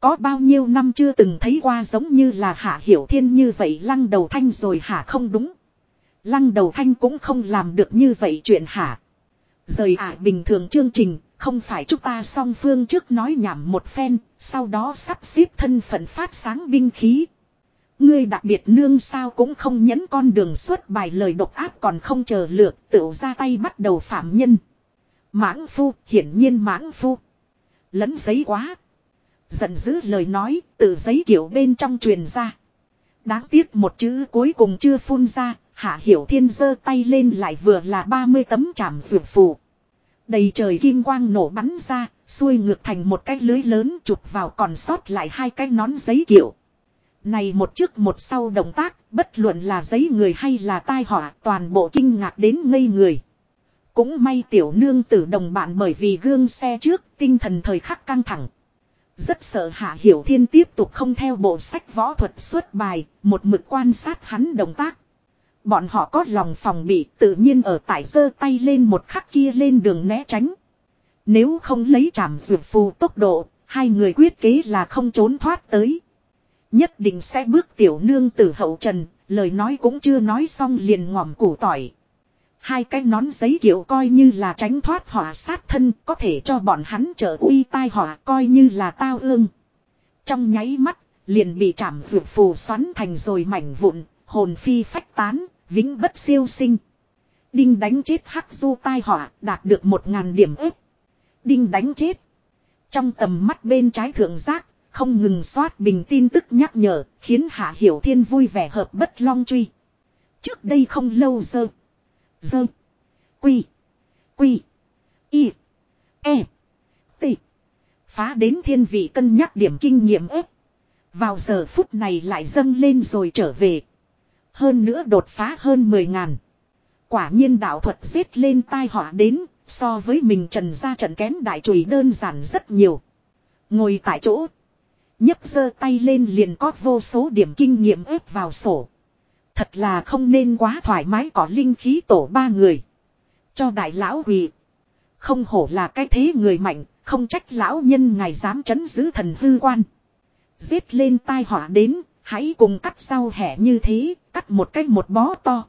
Có bao nhiêu năm chưa từng thấy qua giống như là hạ hiểu thiên như vậy lăng đầu thanh rồi hả không đúng. Lăng đầu thanh cũng không làm được như vậy chuyện hả. Rời ả bình thường chương trình, không phải chúng ta song phương trước nói nhảm một phen, sau đó sắp xếp thân phận phát sáng binh khí. Ngươi đặc biệt nương sao cũng không nhẫn con đường suốt bài lời độc áp còn không chờ lượt tự ra tay bắt đầu phạm nhân. Mãng phu, hiển nhiên mãng phu. lấn giấy quá. Giận dữ lời nói, từ giấy kiểu bên trong truyền ra. Đáng tiếc một chữ cuối cùng chưa phun ra, hạ hiểu thiên giơ tay lên lại vừa là 30 tấm chảm vượt phù. Đầy trời kim quang nổ bắn ra, xuôi ngược thành một cái lưới lớn chụp vào còn sót lại hai cái nón giấy kiểu. Này một trước một sau động tác, bất luận là giấy người hay là tai họa, toàn bộ kinh ngạc đến ngây người. Cũng may tiểu nương tử đồng bạn bởi vì gương xe trước, tinh thần thời khắc căng thẳng. Rất sợ hạ hiểu thiên tiếp tục không theo bộ sách võ thuật xuất bài, một mực quan sát hắn động tác. Bọn họ có lòng phòng bị tự nhiên ở tại giơ tay lên một khắc kia lên đường né tránh. Nếu không lấy chảm vượt phù tốc độ, hai người quyết kế là không trốn thoát tới. Nhất định sẽ bước tiểu nương từ hậu trần, lời nói cũng chưa nói xong liền ngòm củ tỏi. Hai cái nón giấy kiểu coi như là tránh thoát họa sát thân có thể cho bọn hắn trở uy tai họa coi như là tao ương. Trong nháy mắt, liền bị chạm vượt phù xoắn thành rồi mảnh vụn, hồn phi phách tán, vĩnh bất siêu sinh. Đinh đánh chết hắc du tai họa, đạt được một ngàn điểm ếp. Đinh đánh chết. Trong tầm mắt bên trái thượng giác, không ngừng xoát bình tin tức nhắc nhở, khiến Hạ Hiểu Thiên vui vẻ hợp bất long truy. Trước đây không lâu giờ giờ Quy. Quy. Y. E. T. Phá đến thiên vị cân nhắc điểm kinh nghiệm ếp. Vào giờ phút này lại dâng lên rồi trở về. Hơn nữa đột phá hơn 10 ngàn. Quả nhiên đạo thuật giết lên tai họa đến, so với mình trần ra trận kén đại chùy đơn giản rất nhiều. Ngồi tại chỗ, nhấc giơ tay lên liền có vô số điểm kinh nghiệm ép vào sổ. Thật là không nên quá thoải mái có linh khí tổ ba người. Cho đại lão quỳ. Không hổ là cái thế người mạnh, không trách lão nhân ngài dám chấn giữ thần hư quan. Giết lên tai họa đến, hãy cùng cắt sau hẻ như thế, cắt một cách một bó to.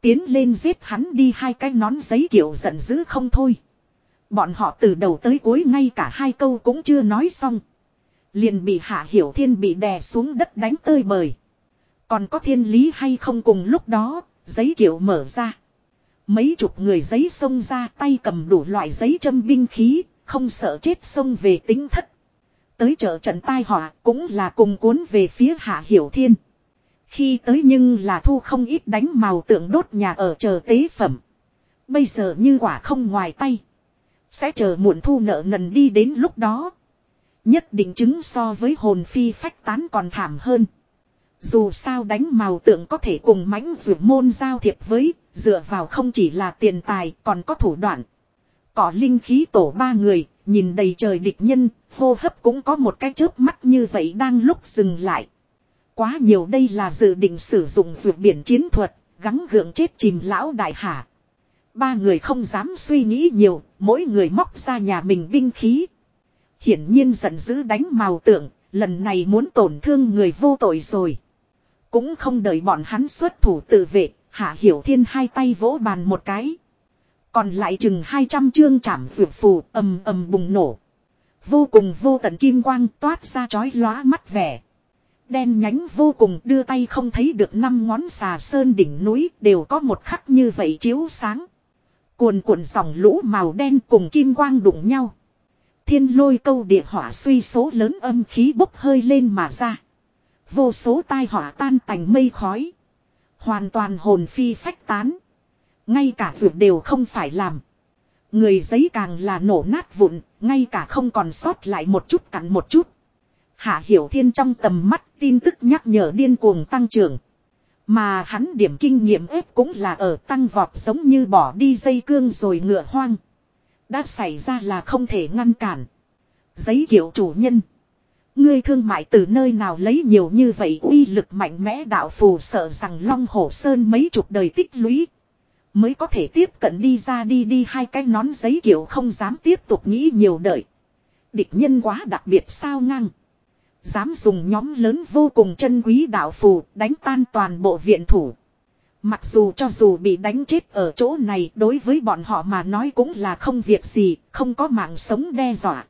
Tiến lên giết hắn đi hai cái nón giấy kiểu giận dữ không thôi. Bọn họ từ đầu tới cuối ngay cả hai câu cũng chưa nói xong. Liền bị hạ hiểu thiên bị đè xuống đất đánh tơi bời. Còn có thiên lý hay không cùng lúc đó, giấy kiểu mở ra. Mấy chục người giấy xông ra tay cầm đủ loại giấy châm binh khí, không sợ chết xông về tính thất. Tới chợ trận tai họa cũng là cùng cuốn về phía hạ hiểu thiên. Khi tới nhưng là thu không ít đánh màu tượng đốt nhà ở chờ tế phẩm. Bây giờ như quả không ngoài tay. Sẽ chờ muộn thu nợ nần đi đến lúc đó. Nhất định chứng so với hồn phi phách tán còn thảm hơn. Dù sao đánh màu tượng có thể cùng mãnh vượt môn giao thiệp với, dựa vào không chỉ là tiền tài còn có thủ đoạn. Có linh khí tổ ba người, nhìn đầy trời địch nhân, hô hấp cũng có một cái chớp mắt như vậy đang lúc dừng lại. Quá nhiều đây là dự định sử dụng vượt biển chiến thuật, gắng gượng chết chìm lão đại hạ. Ba người không dám suy nghĩ nhiều, mỗi người móc ra nhà mình binh khí. Hiển nhiên giận dữ đánh màu tượng, lần này muốn tổn thương người vô tội rồi. Cũng không đợi bọn hắn xuất thủ tự vệ, hạ hiểu thiên hai tay vỗ bàn một cái. Còn lại chừng 200 chương chảm vượt phù ầm ầm bùng nổ. Vô cùng vô tận kim quang toát ra chói lóa mắt vẻ. Đen nhánh vô cùng đưa tay không thấy được năm ngón xà sơn đỉnh núi đều có một khắc như vậy chiếu sáng. Cuồn cuộn dòng lũ màu đen cùng kim quang đụng nhau. Thiên lôi câu địa hỏa suy số lớn âm khí bốc hơi lên mà ra. Vô số tai hỏa tan tành mây khói. Hoàn toàn hồn phi phách tán. Ngay cả ruột đều không phải làm. Người giấy càng là nổ nát vụn, ngay cả không còn sót lại một chút cặn một chút. Hạ Hiểu Thiên trong tầm mắt tin tức nhắc nhở điên cuồng tăng trưởng. Mà hắn điểm kinh nghiệm ép cũng là ở tăng vọt giống như bỏ đi dây cương rồi ngựa hoang. Đã xảy ra là không thể ngăn cản. Giấy kiểu chủ nhân. Ngươi thương mại từ nơi nào lấy nhiều như vậy uy lực mạnh mẽ đạo phù sợ rằng Long Hổ Sơn mấy chục đời tích lũy. Mới có thể tiếp cận đi ra đi đi hai cái nón giấy kiểu không dám tiếp tục nghĩ nhiều đợi. Địch nhân quá đặc biệt sao ngang. Dám dùng nhóm lớn vô cùng chân quý đạo phù đánh tan toàn bộ viện thủ. Mặc dù cho dù bị đánh chết ở chỗ này đối với bọn họ mà nói cũng là không việc gì, không có mạng sống đe dọa.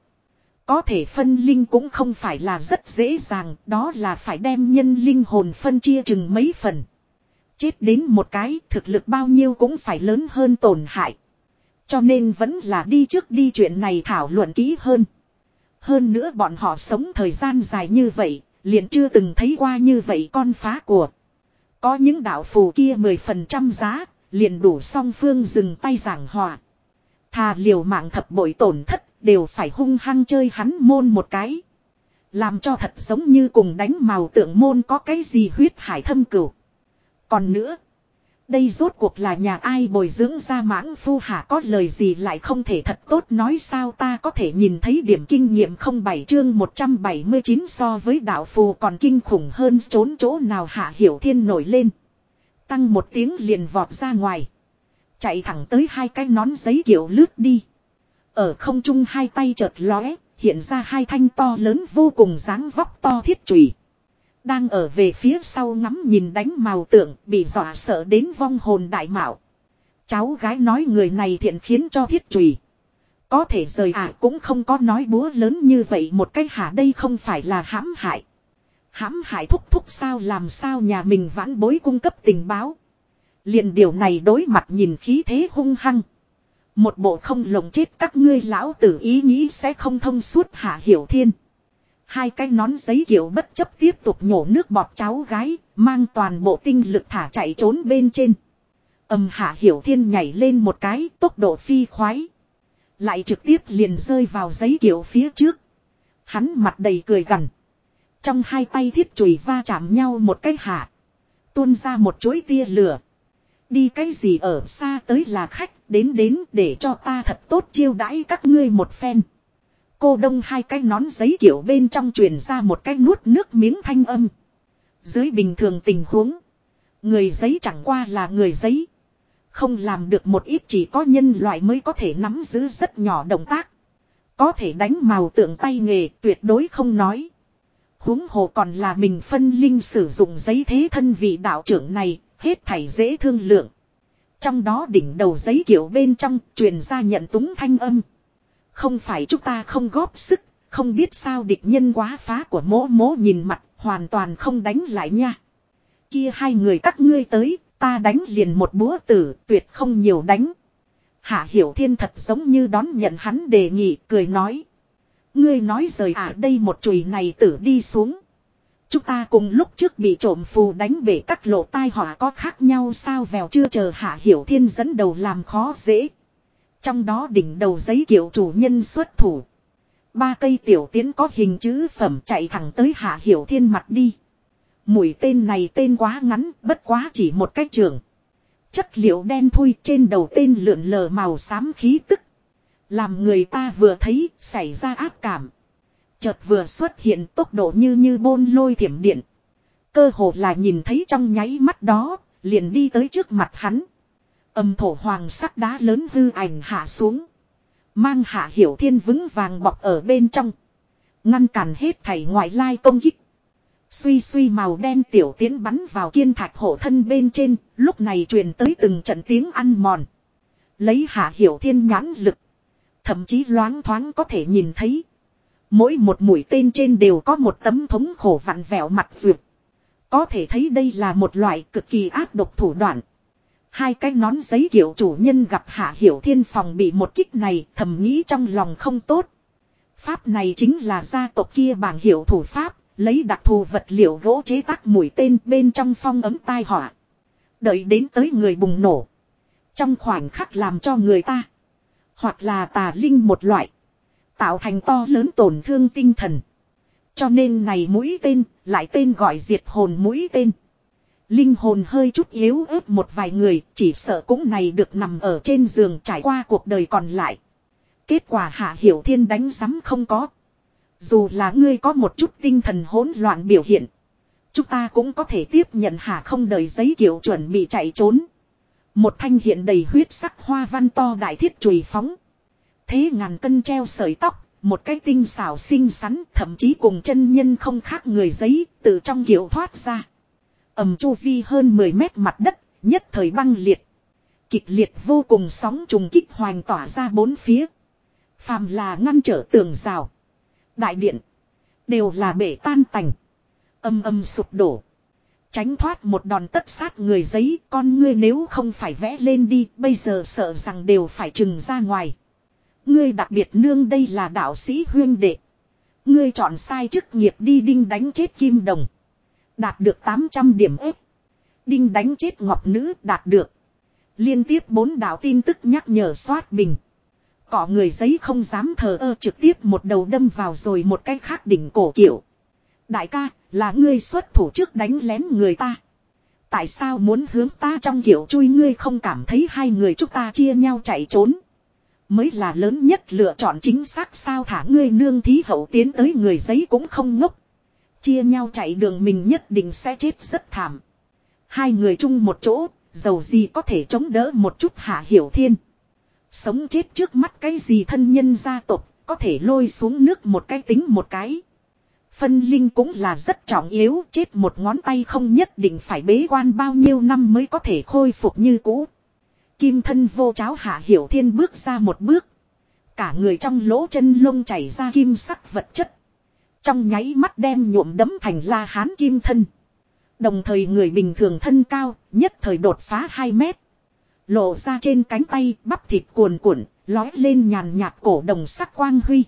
Có thể phân linh cũng không phải là rất dễ dàng, đó là phải đem nhân linh hồn phân chia chừng mấy phần. Chết đến một cái thực lực bao nhiêu cũng phải lớn hơn tổn hại. Cho nên vẫn là đi trước đi chuyện này thảo luận kỹ hơn. Hơn nữa bọn họ sống thời gian dài như vậy, liền chưa từng thấy qua như vậy con phá của. Có những đạo phù kia 10% giá, liền đủ song phương dừng tay giảng hòa. Thà liều mạng thập bội tổn thất, đều phải hung hăng chơi hắn môn một cái. Làm cho thật giống như cùng đánh màu tượng môn có cái gì huyết hải thâm cửu. Còn nữa. Đây rốt cuộc là nhà ai bồi dưỡng ra mãng phu hả có lời gì lại không thể thật tốt nói sao ta có thể nhìn thấy điểm kinh nghiệm không bảy chương 179 so với đạo phù còn kinh khủng hơn trốn chỗ nào hạ hiểu thiên nổi lên. Tăng một tiếng liền vọt ra ngoài. Chạy thẳng tới hai cái nón giấy kiểu lướt đi. Ở không trung hai tay chợt lóe, hiện ra hai thanh to lớn vô cùng dáng vóc to thiết chùy. Đang ở về phía sau ngắm nhìn đánh màu tượng, bị dọa sợ đến vong hồn đại mạo. Cháu gái nói người này thiện khiến cho thiết trùy. Có thể rời à cũng không có nói búa lớn như vậy một cái hả, đây không phải là hãm hại. Hãm hại thúc thúc sao, làm sao nhà mình vãn bối cung cấp tình báo. liền điều này đối mặt nhìn khí thế hung hăng. Một bộ không lồng chết các ngươi lão tử ý nghĩ sẽ không thông suốt hạ hiểu thiên. Hai cái nón giấy kiểu bất chấp tiếp tục nhổ nước bọt cháu gái, mang toàn bộ tinh lực thả chạy trốn bên trên. Âm hạ hiểu thiên nhảy lên một cái tốc độ phi khoái. Lại trực tiếp liền rơi vào giấy kiểu phía trước. Hắn mặt đầy cười gằn. Trong hai tay thiết chùy va chạm nhau một cái hạ. Tuôn ra một chuỗi tia lửa. Đi cái gì ở xa tới là khách đến đến để cho ta thật tốt chiêu đãi các ngươi một phen. Cô đông hai cái nón giấy kiểu bên trong truyền ra một cái nuốt nước miếng thanh âm. Dưới bình thường tình huống. Người giấy chẳng qua là người giấy. Không làm được một ít chỉ có nhân loại mới có thể nắm giữ rất nhỏ động tác. Có thể đánh màu tượng tay nghề tuyệt đối không nói. huống hồ còn là mình phân linh sử dụng giấy thế thân vị đạo trưởng này, hết thảy dễ thương lượng. Trong đó đỉnh đầu giấy kiểu bên trong truyền ra nhận túng thanh âm. Không phải chúng ta không góp sức, không biết sao địch nhân quá phá của mỗ mỗ nhìn mặt, hoàn toàn không đánh lại nha. Kia hai người các ngươi tới, ta đánh liền một búa tử, tuyệt không nhiều đánh. Hạ Hiểu Thiên thật giống như đón nhận hắn đề nghị, cười nói. Ngươi nói rời à đây một chùy này tử đi xuống. Chúng ta cùng lúc trước bị trộm phù đánh bể các lộ tai họa có khác nhau sao vèo chưa chờ Hạ Hiểu Thiên dẫn đầu làm khó dễ. Trong đó đỉnh đầu giấy kiểu chủ nhân xuất thủ. Ba cây tiểu tiến có hình chữ phẩm chạy thẳng tới Hạ Hiểu Thiên mặt đi. Mũi tên này tên quá ngắn, bất quá chỉ một cách trường. Chất liệu đen thui trên đầu tên lượn lờ màu xám khí tức. Làm người ta vừa thấy, xảy ra áp cảm. Chợt vừa xuất hiện tốc độ như như bôn lôi thiểm điện. Cơ hồ là nhìn thấy trong nháy mắt đó, liền đi tới trước mặt hắn. Âm thổ hoàng sắc đá lớn hư ảnh hạ xuống. Mang hạ hiểu thiên vững vàng bọc ở bên trong. Ngăn cản hết thảy ngoại lai công kích. Suy suy màu đen tiểu tiến bắn vào kiên thạch hộ thân bên trên, lúc này truyền tới từng trận tiếng ăn mòn. Lấy hạ hiểu thiên nhãn lực. Thậm chí loáng thoáng có thể nhìn thấy. Mỗi một mũi tên trên đều có một tấm thống khổ vặn vẹo mặt duyệt. Có thể thấy đây là một loại cực kỳ ác độc thủ đoạn. Hai cái nón giấy kiểu chủ nhân gặp hạ hiểu thiên phòng bị một kích này thầm nghĩ trong lòng không tốt. Pháp này chính là gia tộc kia bảng hiệu thủ pháp, lấy đặc thù vật liệu gỗ chế tác mũi tên bên trong phong ấm tai họa. Đợi đến tới người bùng nổ. Trong khoảnh khắc làm cho người ta. Hoặc là tà linh một loại. Tạo thành to lớn tổn thương tinh thần. Cho nên này mũi tên, lại tên gọi diệt hồn mũi tên. Linh hồn hơi chút yếu ớt một vài người, chỉ sợ cũng này được nằm ở trên giường trải qua cuộc đời còn lại. Kết quả hạ hiểu thiên đánh giám không có. Dù là ngươi có một chút tinh thần hỗn loạn biểu hiện. Chúng ta cũng có thể tiếp nhận hạ không đời giấy kiểu chuẩn bị chạy trốn. Một thanh hiện đầy huyết sắc hoa văn to đại thiết chùy phóng. Thế ngàn cân treo sợi tóc, một cái tinh xảo xinh xắn thậm chí cùng chân nhân không khác người giấy từ trong kiểu thoát ra ầm chu vi hơn 10 mét mặt đất, nhất thời băng liệt. Kịch liệt vô cùng sóng trùng kích hoành tỏa ra bốn phía. Phàm là ngăn trở tường rào. Đại điện. Đều là bể tan tành. Âm âm sụp đổ. Tránh thoát một đòn tất sát người giấy. Con ngươi nếu không phải vẽ lên đi. Bây giờ sợ rằng đều phải trừng ra ngoài. Ngươi đặc biệt nương đây là đạo sĩ huyên đệ. Ngươi chọn sai chức nghiệp đi đinh đánh chết kim đồng. Đạt được 800 điểm ếp. Đinh đánh chết ngọc nữ đạt được. Liên tiếp bốn đạo tin tức nhắc nhở soát bình. Cỏ người giấy không dám thờ ơ trực tiếp một đầu đâm vào rồi một cái khác đỉnh cổ kiểu. Đại ca, là ngươi xuất thủ trước đánh lén người ta. Tại sao muốn hướng ta trong kiểu chui ngươi không cảm thấy hai người chúng ta chia nhau chạy trốn. Mới là lớn nhất lựa chọn chính xác sao thả ngươi nương thí hậu tiến tới người giấy cũng không ngốc. Chia nhau chạy đường mình nhất định sẽ chết rất thảm. Hai người chung một chỗ, dầu gì có thể chống đỡ một chút hạ hiểu thiên. Sống chết trước mắt cái gì thân nhân gia tộc có thể lôi xuống nước một cái tính một cái. Phân linh cũng là rất trọng yếu, chết một ngón tay không nhất định phải bế quan bao nhiêu năm mới có thể khôi phục như cũ. Kim thân vô cháo hạ hiểu thiên bước ra một bước. Cả người trong lỗ chân lông chảy ra kim sắc vật chất. Trong nháy mắt đem nhuộm đấm thành la hán kim thân. Đồng thời người bình thường thân cao, nhất thời đột phá 2 mét. Lộ ra trên cánh tay bắp thịt cuồn cuộn, lói lên nhàn nhạt cổ đồng sắc quang huy.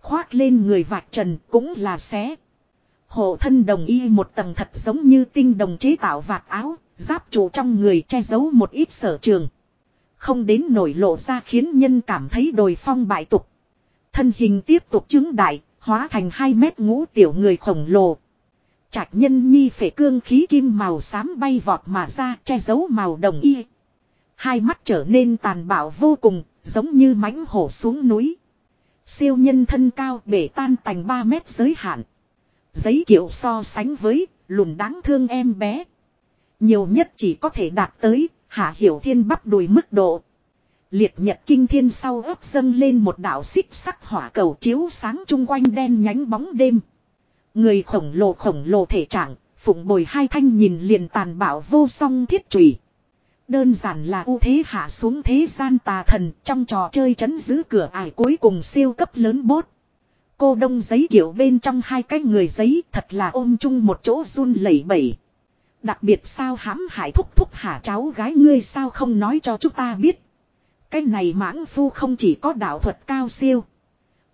Khoác lên người vạch trần cũng là xé. Hộ thân đồng y một tầng thật giống như tinh đồng chế tạo vạt áo, giáp trụ trong người che giấu một ít sở trường. Không đến nổi lộ ra khiến nhân cảm thấy đồi phong bại tục. Thân hình tiếp tục chứng đại, hóa thành 2 mét ngũ tiểu người khổng lồ. Trạch nhân nhi phể cương khí kim màu xám bay vọt mà ra che giấu màu đồng y. Hai mắt trở nên tàn bạo vô cùng, giống như mãnh hổ xuống núi. Siêu nhân thân cao bể tan tành 3 mét giới hạn. Giấy kiểu so sánh với lùn đáng thương em bé. Nhiều nhất chỉ có thể đạt tới hạ hiểu thiên bắp đùi mức độ. Liệt nhật kinh thiên sau ấp dâng lên một đạo xích sắc hỏa cầu chiếu sáng chung quanh đen nhánh bóng đêm. Người khổng lồ khổng lồ thể trạng, phụng bồi hai thanh nhìn liền tàn bạo vô song thiết trùy. Đơn giản là ưu thế hạ xuống thế gian tà thần trong trò chơi chấn giữ cửa ải cuối cùng siêu cấp lớn bốt. Cô đông giấy kiểu bên trong hai cái người giấy thật là ôm chung một chỗ run lẩy bẩy. Đặc biệt sao hãm hại thúc thúc hả cháu gái ngươi sao không nói cho chúng ta biết. Cái này mãng phu không chỉ có đạo thuật cao siêu.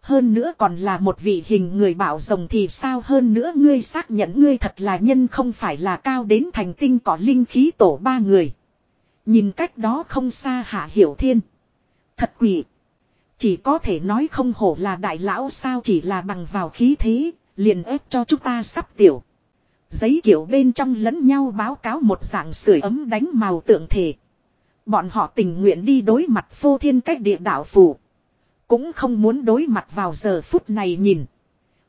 Hơn nữa còn là một vị hình người bảo rồng thì sao hơn nữa ngươi xác nhận ngươi thật là nhân không phải là cao đến thành tinh có linh khí tổ ba người. Nhìn cách đó không xa hạ hiểu thiên. Thật quỷ. Chỉ có thể nói không hổ là đại lão sao chỉ là bằng vào khí thế, liền ép cho chúng ta sắp tiểu. Giấy kiểu bên trong lẫn nhau báo cáo một dạng sưởi ấm đánh màu tượng thể. Bọn họ tình nguyện đi đối mặt phô thiên cách địa đạo phủ. Cũng không muốn đối mặt vào giờ phút này nhìn.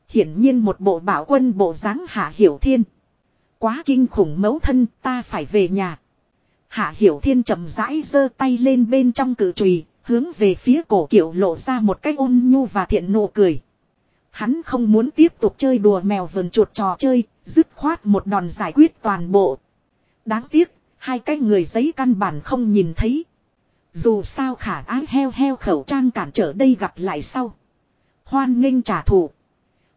Hiển nhiên một bộ bảo quân bộ dáng hạ hiểu thiên. Quá kinh khủng mẫu thân ta phải về nhà. Hạ hiểu thiên chậm rãi giơ tay lên bên trong cử trùy, hướng về phía cổ kiểu lộ ra một cách ôn nhu và thiện nụ cười. Hắn không muốn tiếp tục chơi đùa mèo vườn chuột trò chơi, dứt khoát một đòn giải quyết toàn bộ. Đáng tiếc, hai cái người giấy căn bản không nhìn thấy. Dù sao khả ái heo heo khẩu trang cản trở đây gặp lại sau. Hoan nghênh trả thù.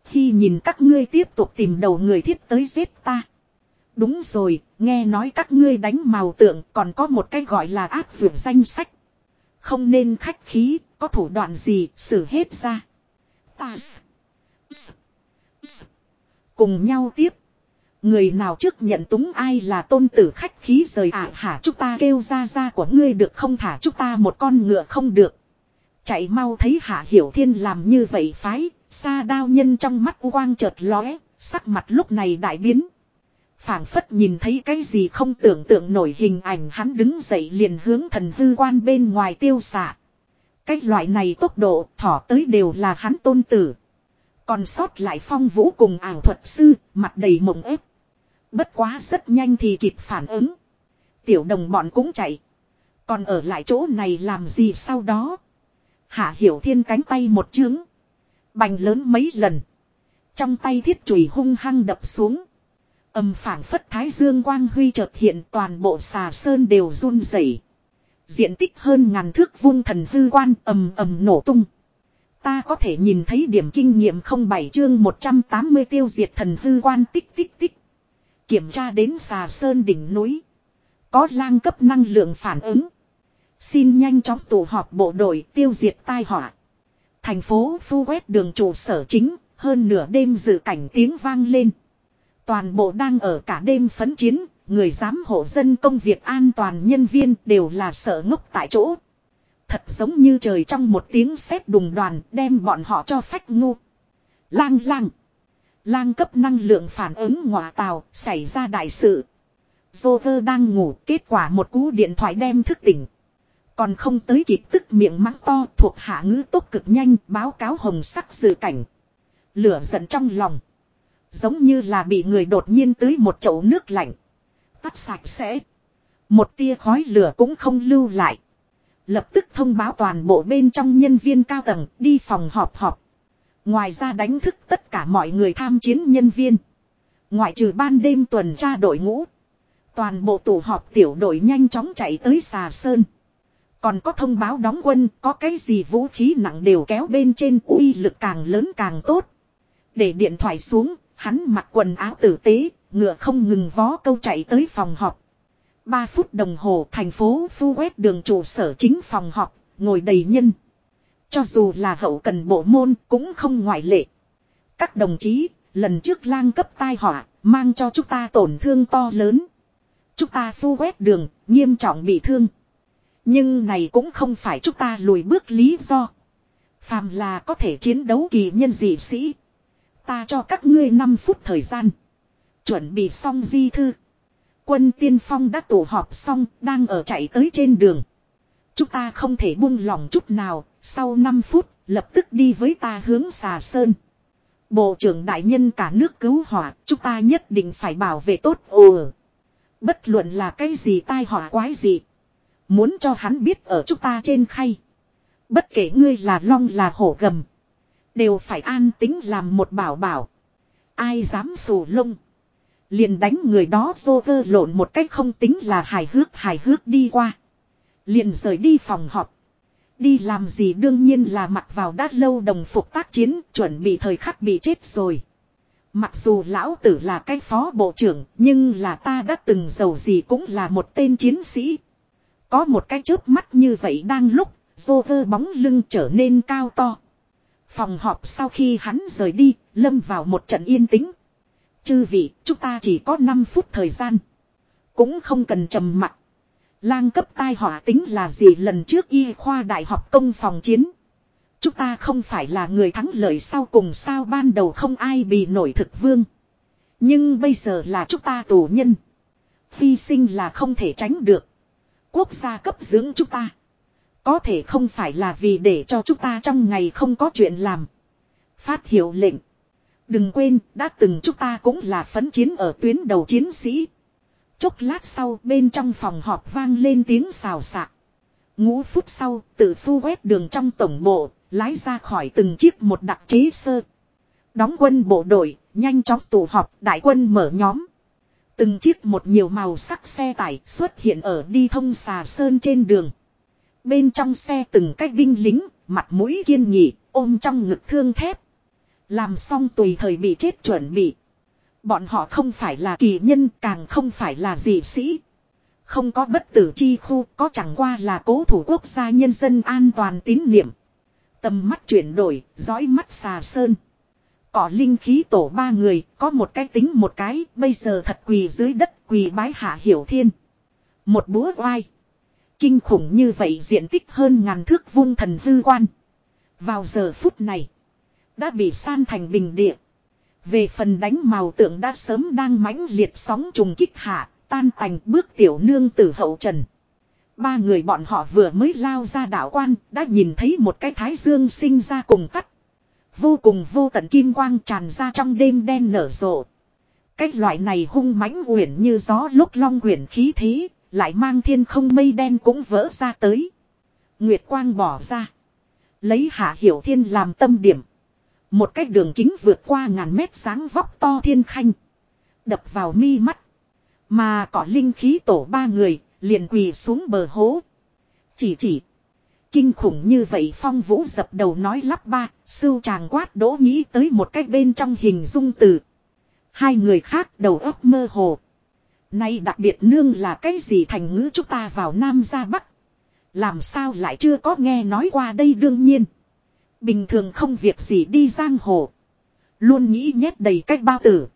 Khi nhìn các ngươi tiếp tục tìm đầu người thiết tới giết ta. Đúng rồi, nghe nói các ngươi đánh màu tượng còn có một cái gọi là áp dụng danh sách. Không nên khách khí, có thủ đoạn gì, xử hết ra. Ta... Cùng nhau tiếp. Người nào trước nhận túng ai là tôn tử khách khí rời ạ à, hả chúng ta kêu ra ra của ngươi được không thả chúng ta một con ngựa không được. Chạy mau thấy hạ hiểu thiên làm như vậy phái, xa đao nhân trong mắt quang chợt lóe, sắc mặt lúc này đại biến phảng phất nhìn thấy cái gì không tưởng tượng nổi hình ảnh hắn đứng dậy liền hướng thần hư quan bên ngoài tiêu xạ. Cái loại này tốc độ thỏ tới đều là hắn tôn tử. Còn sót lại phong vũ cùng ảo thuật sư, mặt đầy mộng ép. Bất quá rất nhanh thì kịp phản ứng. Tiểu đồng bọn cũng chạy. Còn ở lại chỗ này làm gì sau đó. Hạ hiểu thiên cánh tay một chướng. Bành lớn mấy lần. Trong tay thiết chùy hung hăng đập xuống. Âm phảng phất thái dương quang huy chợt hiện, toàn bộ xà sơn đều run rẩy. Diện tích hơn ngàn thước vuông thần hư quan ầm ầm nổ tung. Ta có thể nhìn thấy điểm kinh nghiệm không bảy chương 180 tiêu diệt thần hư quan tích tích tích. Kiểm tra đến xà sơn đỉnh núi. Có lang cấp năng lượng phản ứng. Xin nhanh chóng tụ họp bộ đội tiêu diệt tai họa. Thành phố phu quét đường trụ sở chính, hơn nửa đêm dự cảnh tiếng vang lên. Toàn bộ đang ở cả đêm phấn chiến, người giám hộ dân công việc an toàn nhân viên đều là sợ ngốc tại chỗ. Thật giống như trời trong một tiếng sét đùng đoàn đem bọn họ cho phách ngu. Lang lang. Lang cấp năng lượng phản ứng ngọa tàu, xảy ra đại sự. Joker đang ngủ, kết quả một cú điện thoại đem thức tỉnh. Còn không tới kịp tức miệng mắng to thuộc hạ ngữ tốt cực nhanh báo cáo hồng sắc dự cảnh. Lửa giận trong lòng. Giống như là bị người đột nhiên tưới một chậu nước lạnh. Tắt sạch sẽ. Một tia khói lửa cũng không lưu lại. Lập tức thông báo toàn bộ bên trong nhân viên cao tầng đi phòng họp họp. Ngoài ra đánh thức tất cả mọi người tham chiến nhân viên. Ngoại trừ ban đêm tuần tra đội ngũ. Toàn bộ tụ họp tiểu đội nhanh chóng chạy tới xà sơn. Còn có thông báo đóng quân có cái gì vũ khí nặng đều kéo bên trên uy lực càng lớn càng tốt. Để điện thoại xuống, Hắn mặc quần áo tử tế, ngựa không ngừng vó câu chạy tới phòng họp. Ba phút đồng hồ thành phố phu quét đường trụ sở chính phòng họp, ngồi đầy nhân. Cho dù là hậu cần bộ môn cũng không ngoại lệ. Các đồng chí, lần trước lang cấp tai họa, mang cho chúng ta tổn thương to lớn. Chúng ta phu quét đường, nghiêm trọng bị thương. Nhưng này cũng không phải chúng ta lùi bước lý do. Phàm là có thể chiến đấu kỳ nhân dị sĩ. Ta cho các ngươi 5 phút thời gian. Chuẩn bị xong di thư. Quân tiên phong đã tụ họp xong, đang ở chạy tới trên đường. Chúng ta không thể buông lỏng chút nào, sau 5 phút, Lập tức đi với ta hướng xà sơn. Bộ trưởng đại nhân cả nước cứu hỏa, chúng ta nhất định phải bảo vệ tốt ồ. Bất luận là cái gì tai họa quái gì. Muốn cho hắn biết ở chúng ta trên khay. Bất kể ngươi là long là hổ gầm. Đều phải an tính làm một bảo bảo. Ai dám sù lông. Liền đánh người đó vô vơ lộn một cách không tính là hài hước hài hước đi qua. Liền rời đi phòng họp. Đi làm gì đương nhiên là mặc vào đát lâu đồng phục tác chiến, chuẩn bị thời khắc bị chết rồi. Mặc dù lão tử là cái phó bộ trưởng, nhưng là ta đã từng giàu gì cũng là một tên chiến sĩ. Có một cái chớp mắt như vậy đang lúc, dô vơ bóng lưng trở nên cao to. Phòng họp sau khi hắn rời đi, lâm vào một trận yên tĩnh. Chư vị, chúng ta chỉ có 5 phút thời gian. Cũng không cần trầm mặc. Lang cấp tai họa tính là gì lần trước y khoa đại học công phòng chiến. Chúng ta không phải là người thắng lợi sau cùng sao ban đầu không ai bị nổi thực vương. Nhưng bây giờ là chúng ta tù nhân. Hy sinh là không thể tránh được. Quốc gia cấp dưỡng chúng ta. Có thể không phải là vì để cho chúng ta trong ngày không có chuyện làm. Phát hiệu lệnh. Đừng quên, đã từng chúng ta cũng là phấn chiến ở tuyến đầu chiến sĩ. Chốc lát sau bên trong phòng họp vang lên tiếng xào xạc. Ngũ phút sau, tự phu quét đường trong tổng bộ, lái ra khỏi từng chiếc một đặc chế sơ. Đóng quân bộ đội, nhanh chóng tụ họp, đại quân mở nhóm. Từng chiếc một nhiều màu sắc xe tải xuất hiện ở đi thông xà sơn trên đường. Bên trong xe từng cách binh lính, mặt mũi kiên nghị, ôm trong ngực thương thép. Làm xong tùy thời bị chết chuẩn bị. Bọn họ không phải là kỳ nhân càng không phải là dị sĩ. Không có bất tử chi khu có chẳng qua là cố thủ quốc gia nhân dân an toàn tín niệm. Tầm mắt chuyển đổi, dõi mắt xà sơn. Cỏ linh khí tổ ba người, có một cái tính một cái, bây giờ thật quỳ dưới đất quỳ bái hạ hiểu thiên. Một búa oai. Kinh khủng như vậy diện tích hơn ngàn thước vung thần hư quan. Vào giờ phút này, đã bị san thành bình địa. Về phần đánh màu tượng đã sớm đang mãnh liệt sóng trùng kích hạ, tan tành bước tiểu nương tử hậu trần. Ba người bọn họ vừa mới lao ra đảo quan, đã nhìn thấy một cái thái dương sinh ra cùng tắt. Vô cùng vô tận kim quang tràn ra trong đêm đen nở rộ. Cái loại này hung mãnh uyển như gió lúc long quyển khí thế, lại mang thiên không mây đen cũng vỡ ra tới. Nguyệt quang bỏ ra. Lấy hạ hiểu thiên làm tâm điểm. Một cái đường kính vượt qua ngàn mét sáng vóc to thiên khanh. Đập vào mi mắt. Mà có linh khí tổ ba người, liền quỳ xuống bờ hố. Chỉ chỉ. Kinh khủng như vậy phong vũ dập đầu nói lắp ba, sưu chàng quát đỗ nghĩ tới một cách bên trong hình dung từ. Hai người khác đầu óc mơ hồ. Nay đặc biệt nương là cái gì thành ngữ chúng ta vào Nam ra Bắc. Làm sao lại chưa có nghe nói qua đây đương nhiên. Bình thường không việc gì đi giang hồ. Luôn nghĩ nhét đầy cách bao tử.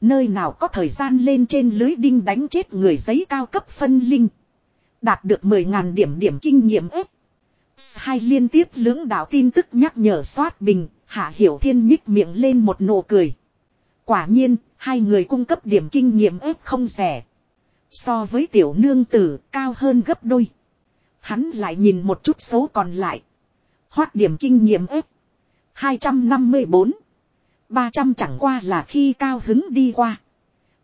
Nơi nào có thời gian lên trên lưới đinh đánh chết người giấy cao cấp phân linh. Đạt được 10.000 điểm điểm kinh nghiệm ếp. Hai liên tiếp lưỡng đạo tin tức nhắc nhở soát bình, Hạ Hiểu Thiên nhích miệng lên một nụ cười. Quả nhiên, hai người cung cấp điểm kinh nghiệm ếp không rẻ. So với tiểu nương tử, cao hơn gấp đôi. Hắn lại nhìn một chút số còn lại. Hoát điểm kinh nghiệm ếp. 254. 300 chẳng qua là khi cao hứng đi qua.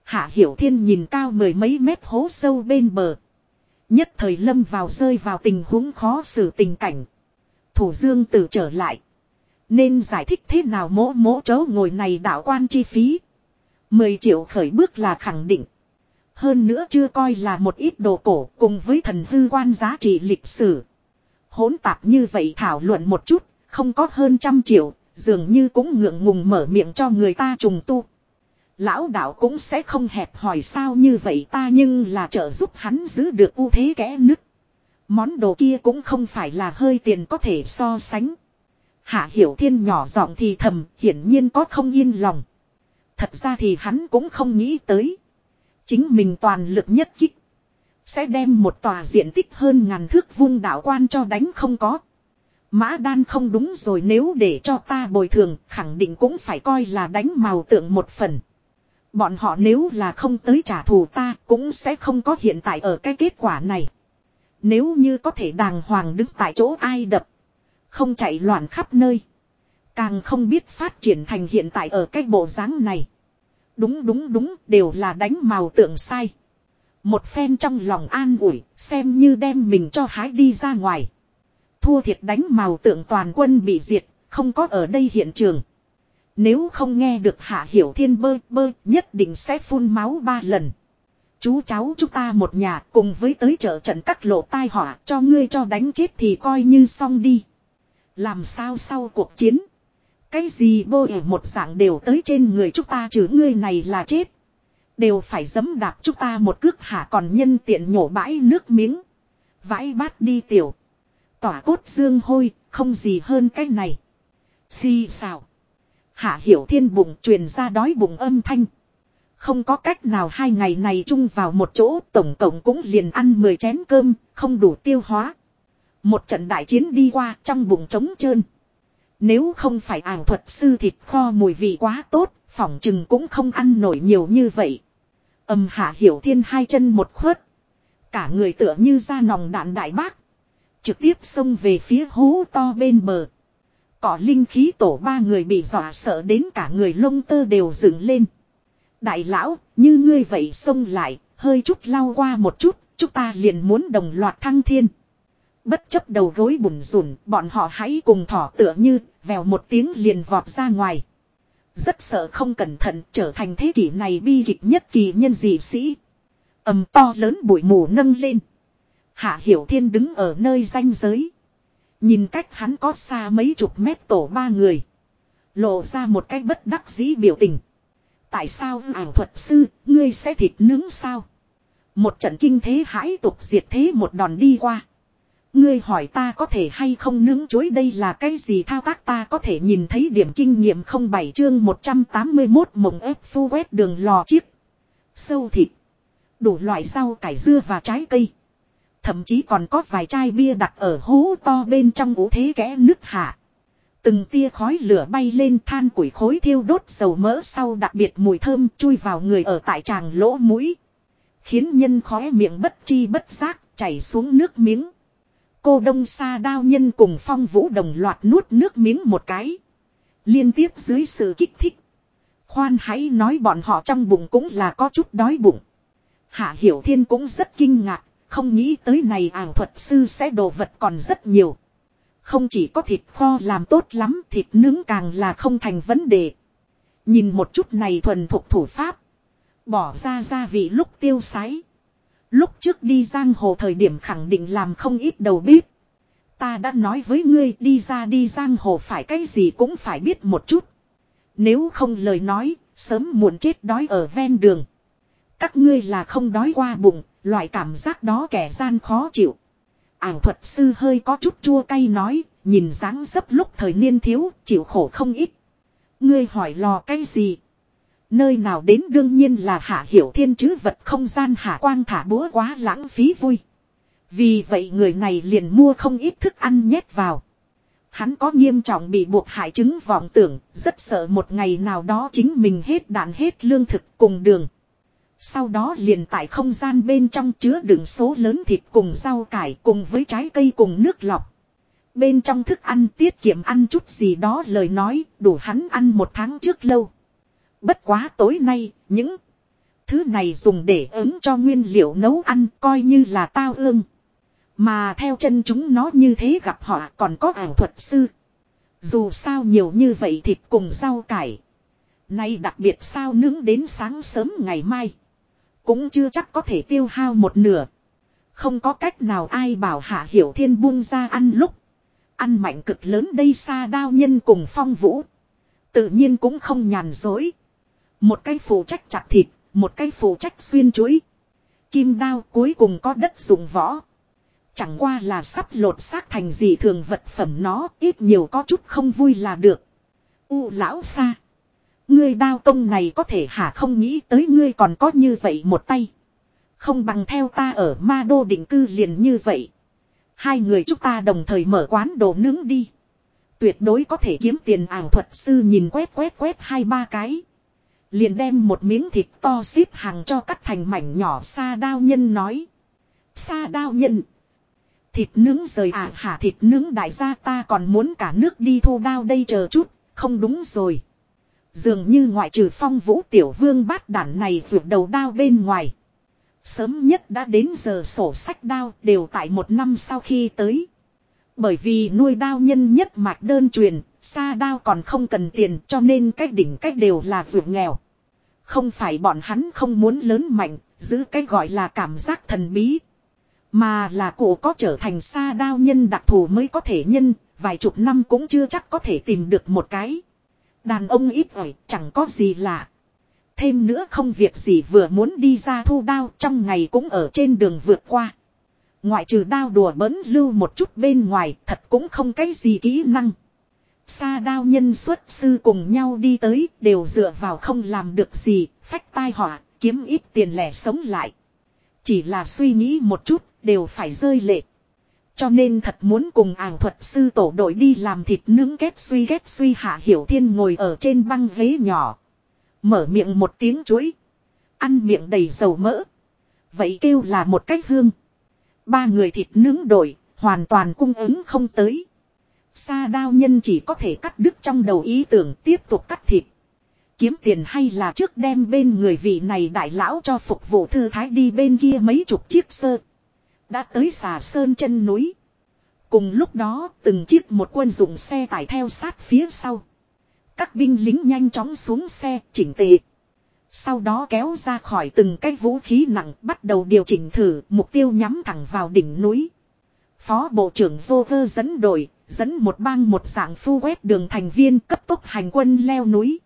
Hạ Hiểu Thiên nhìn cao mười mấy mét hố sâu bên bờ. Nhất thời lâm vào rơi vào tình huống khó xử tình cảnh. Thủ Dương tử trở lại. Nên giải thích thế nào mỗ mỗ chấu ngồi này đạo quan chi phí. 10 triệu khởi bước là khẳng định. Hơn nữa chưa coi là một ít đồ cổ cùng với thần hư quan giá trị lịch sử. Hỗn tạp như vậy thảo luận một chút, không có hơn trăm triệu, dường như cũng ngượng ngùng mở miệng cho người ta trùng tu. Lão đạo cũng sẽ không hẹp hỏi sao như vậy ta nhưng là trợ giúp hắn giữ được ưu thế kẽ nứt. Món đồ kia cũng không phải là hơi tiền có thể so sánh. Hạ Hiểu Thiên nhỏ giọng thì thầm, hiển nhiên có không yên lòng. Thật ra thì hắn cũng không nghĩ tới. Chính mình toàn lực nhất kích. Sẽ đem một tòa diện tích hơn ngàn thước vung đạo quan cho đánh không có. Mã đan không đúng rồi, nếu để cho ta bồi thường, khẳng định cũng phải coi là đánh màu tượng một phần. Bọn họ nếu là không tới trả thù ta, cũng sẽ không có hiện tại ở cái kết quả này. Nếu như có thể đàng hoàng đứng tại chỗ ai đập. Không chạy loạn khắp nơi. Càng không biết phát triển thành hiện tại ở cái bộ dáng này. Đúng đúng đúng, đều là đánh màu tượng sai. Một phen trong lòng an ủi, xem như đem mình cho hái đi ra ngoài. Thua thiệt đánh màu tượng toàn quân bị diệt, không có ở đây hiện trường. Nếu không nghe được hạ hiểu thiên bơ bơ, nhất định sẽ phun máu ba lần. Chú cháu chúng ta một nhà, cùng với tới trợ trận các lộ tai họa, cho ngươi cho đánh chết thì coi như xong đi. Làm sao sau cuộc chiến. Cái gì bôi ở một dạng đều tới trên người chúng ta chứ ngươi này là chết. Đều phải dấm đạp chúng ta một cước hả còn nhân tiện nhổ bãi nước miếng. Vãi bát đi tiểu. Tỏa cốt dương hôi, không gì hơn cái này. Xì xào. Hạ hiểu thiên bụng truyền ra đói bụng âm thanh. Không có cách nào hai ngày này chung vào một chỗ tổng cộng cũng liền ăn 10 chén cơm, không đủ tiêu hóa. Một trận đại chiến đi qua trong bụng trống trơn. Nếu không phải ảo thuật sư thịt kho mùi vị quá tốt, phỏng chừng cũng không ăn nổi nhiều như vậy. Âm hạ hiểu thiên hai chân một khuất. Cả người tựa như ra nòng đạn đại bác. Trực tiếp xông về phía hố to bên bờ. Cỏ linh khí tổ ba người bị dọa sợ đến cả người lông tơ đều dựng lên. Đại lão, như ngươi vậy xông lại, hơi chút lao qua một chút, chúng ta liền muốn đồng loạt thăng thiên. Bất chấp đầu gối bùn rùn, bọn họ hãy cùng thỏ tựa như, vèo một tiếng liền vọt ra ngoài. Rất sợ không cẩn thận trở thành thế kỷ này bi kịch nhất kỳ nhân dị sĩ. ầm to lớn bụi mù nâng lên. Hạ Hiểu Thiên đứng ở nơi danh giới. Nhìn cách hắn có xa mấy chục mét tổ ba người. Lộ ra một cách bất đắc dĩ biểu tình. Tại sao ảo thuật sư, ngươi sẽ thịt nướng sao? Một trận kinh thế hãi tục diệt thế một đòn đi qua. Ngươi hỏi ta có thể hay không nướng chuối đây là cái gì thao tác ta có thể nhìn thấy điểm kinh nghiệm không bảy chương 181 mộng ép phu quét đường lò chiếc. Sâu thịt. Đủ loại rau cải dưa và trái cây. Thậm chí còn có vài chai bia đặt ở hố to bên trong ủ thế kẽ nước hạ. Từng tia khói lửa bay lên than củi khối thiêu đốt dầu mỡ sau đặc biệt mùi thơm chui vào người ở tại tràng lỗ mũi. Khiến nhân khóe miệng bất chi bất giác chảy xuống nước miếng. Cô đông xa đao nhân cùng phong vũ đồng loạt nuốt nước miếng một cái. Liên tiếp dưới sự kích thích. Khoan hãy nói bọn họ trong bụng cũng là có chút đói bụng. Hạ Hiểu Thiên cũng rất kinh ngạc, không nghĩ tới này ảo thuật sư sẽ đồ vật còn rất nhiều. Không chỉ có thịt kho làm tốt lắm, thịt nướng càng là không thành vấn đề. Nhìn một chút này thuần thuộc thủ pháp. Bỏ ra gia vị lúc tiêu sái. Lúc trước đi giang hồ thời điểm khẳng định làm không ít đầu bếp. Ta đã nói với ngươi đi ra đi giang hồ phải cái gì cũng phải biết một chút. Nếu không lời nói, sớm muộn chết đói ở ven đường. Các ngươi là không đói qua bụng, loại cảm giác đó kẻ gian khó chịu. Ảo thuật sư hơi có chút chua cay nói, nhìn dáng dấp lúc thời niên thiếu, chịu khổ không ít. Ngươi hỏi lò cái gì? Nơi nào đến đương nhiên là hạ hiểu thiên chứ vật không gian hạ quang thả búa quá lãng phí vui. Vì vậy người này liền mua không ít thức ăn nhét vào. Hắn có nghiêm trọng bị buộc hại chứng vọng tưởng, rất sợ một ngày nào đó chính mình hết đạn hết lương thực cùng đường. Sau đó liền tại không gian bên trong chứa đựng số lớn thịt cùng rau cải cùng với trái cây cùng nước lọc. Bên trong thức ăn tiết kiệm ăn chút gì đó lời nói đủ hắn ăn một tháng trước lâu. Bất quá tối nay, những thứ này dùng để ứng cho nguyên liệu nấu ăn coi như là tao ương. Mà theo chân chúng nó như thế gặp họ còn có ảo thuật sư. Dù sao nhiều như vậy thịt cùng rau cải. Nay đặc biệt sao nướng đến sáng sớm ngày mai. Cũng chưa chắc có thể tiêu hao một nửa. Không có cách nào ai bảo hạ hiểu thiên buông ra ăn lúc. Ăn mạnh cực lớn đây xa đao nhân cùng phong vũ. Tự nhiên cũng không nhàn dối. Một cái phụ trách chặt thịt, một cái phụ trách xuyên chuối. Kim đao cuối cùng có đất dùng võ. Chẳng qua là sắp lột xác thành gì thường vật phẩm nó ít nhiều có chút không vui là được. U lão xa. Ngươi đao công này có thể hả không nghĩ tới ngươi còn có như vậy một tay. Không bằng theo ta ở ma đô định cư liền như vậy. Hai người chúng ta đồng thời mở quán đồ nướng đi. Tuyệt đối có thể kiếm tiền ảo thuật sư nhìn quét quét quét hai ba cái. Liền đem một miếng thịt to xếp hàng cho cắt thành mảnh nhỏ xa đao nhân nói. Xa đao nhân. Thịt nướng rời à hả thịt nướng đại gia ta còn muốn cả nước đi thu đao đây chờ chút, không đúng rồi. Dường như ngoại trừ phong vũ tiểu vương bát đản này ruột đầu đao bên ngoài. Sớm nhất đã đến giờ sổ sách đao đều tại một năm sau khi tới. Bởi vì nuôi đao nhân nhất mạch đơn truyền, xa đao còn không cần tiền cho nên cách đỉnh cách đều là vượt nghèo. Không phải bọn hắn không muốn lớn mạnh, giữ cái gọi là cảm giác thần bí. Mà là cổ có trở thành xa đao nhân đặc thù mới có thể nhân, vài chục năm cũng chưa chắc có thể tìm được một cái. Đàn ông ít ỏi, chẳng có gì lạ. Thêm nữa không việc gì vừa muốn đi ra thu đao trong ngày cũng ở trên đường vượt qua. Ngoại trừ đao đùa bỡn lưu một chút bên ngoài thật cũng không cái gì kỹ năng. Xa đao nhân xuất sư cùng nhau đi tới đều dựa vào không làm được gì, phách tai họa, kiếm ít tiền lẻ sống lại. Chỉ là suy nghĩ một chút, đều phải rơi lệ. Cho nên thật muốn cùng ảng thuật sư tổ đội đi làm thịt nướng kết suy kết suy hạ hiểu thiên ngồi ở trên băng ghế nhỏ. Mở miệng một tiếng chuối. Ăn miệng đầy dầu mỡ. Vậy kêu là một cách hương. Ba người thịt nướng đổi, hoàn toàn cung ứng không tới. Sa đao nhân chỉ có thể cắt đứt trong đầu ý tưởng tiếp tục cắt thịt. Kiếm tiền hay là trước đem bên người vị này đại lão cho phục vụ thư thái đi bên kia mấy chục chiếc sơ. Đã tới xà sơn chân núi. Cùng lúc đó từng chiếc một quân dụng xe tải theo sát phía sau. Các binh lính nhanh chóng xuống xe chỉnh tề. Sau đó kéo ra khỏi từng cái vũ khí nặng bắt đầu điều chỉnh thử mục tiêu nhắm thẳng vào đỉnh núi. Phó Bộ trưởng Vô Vơ dẫn đội, dẫn một bang một dạng phu quét đường thành viên cấp tốc hành quân leo núi.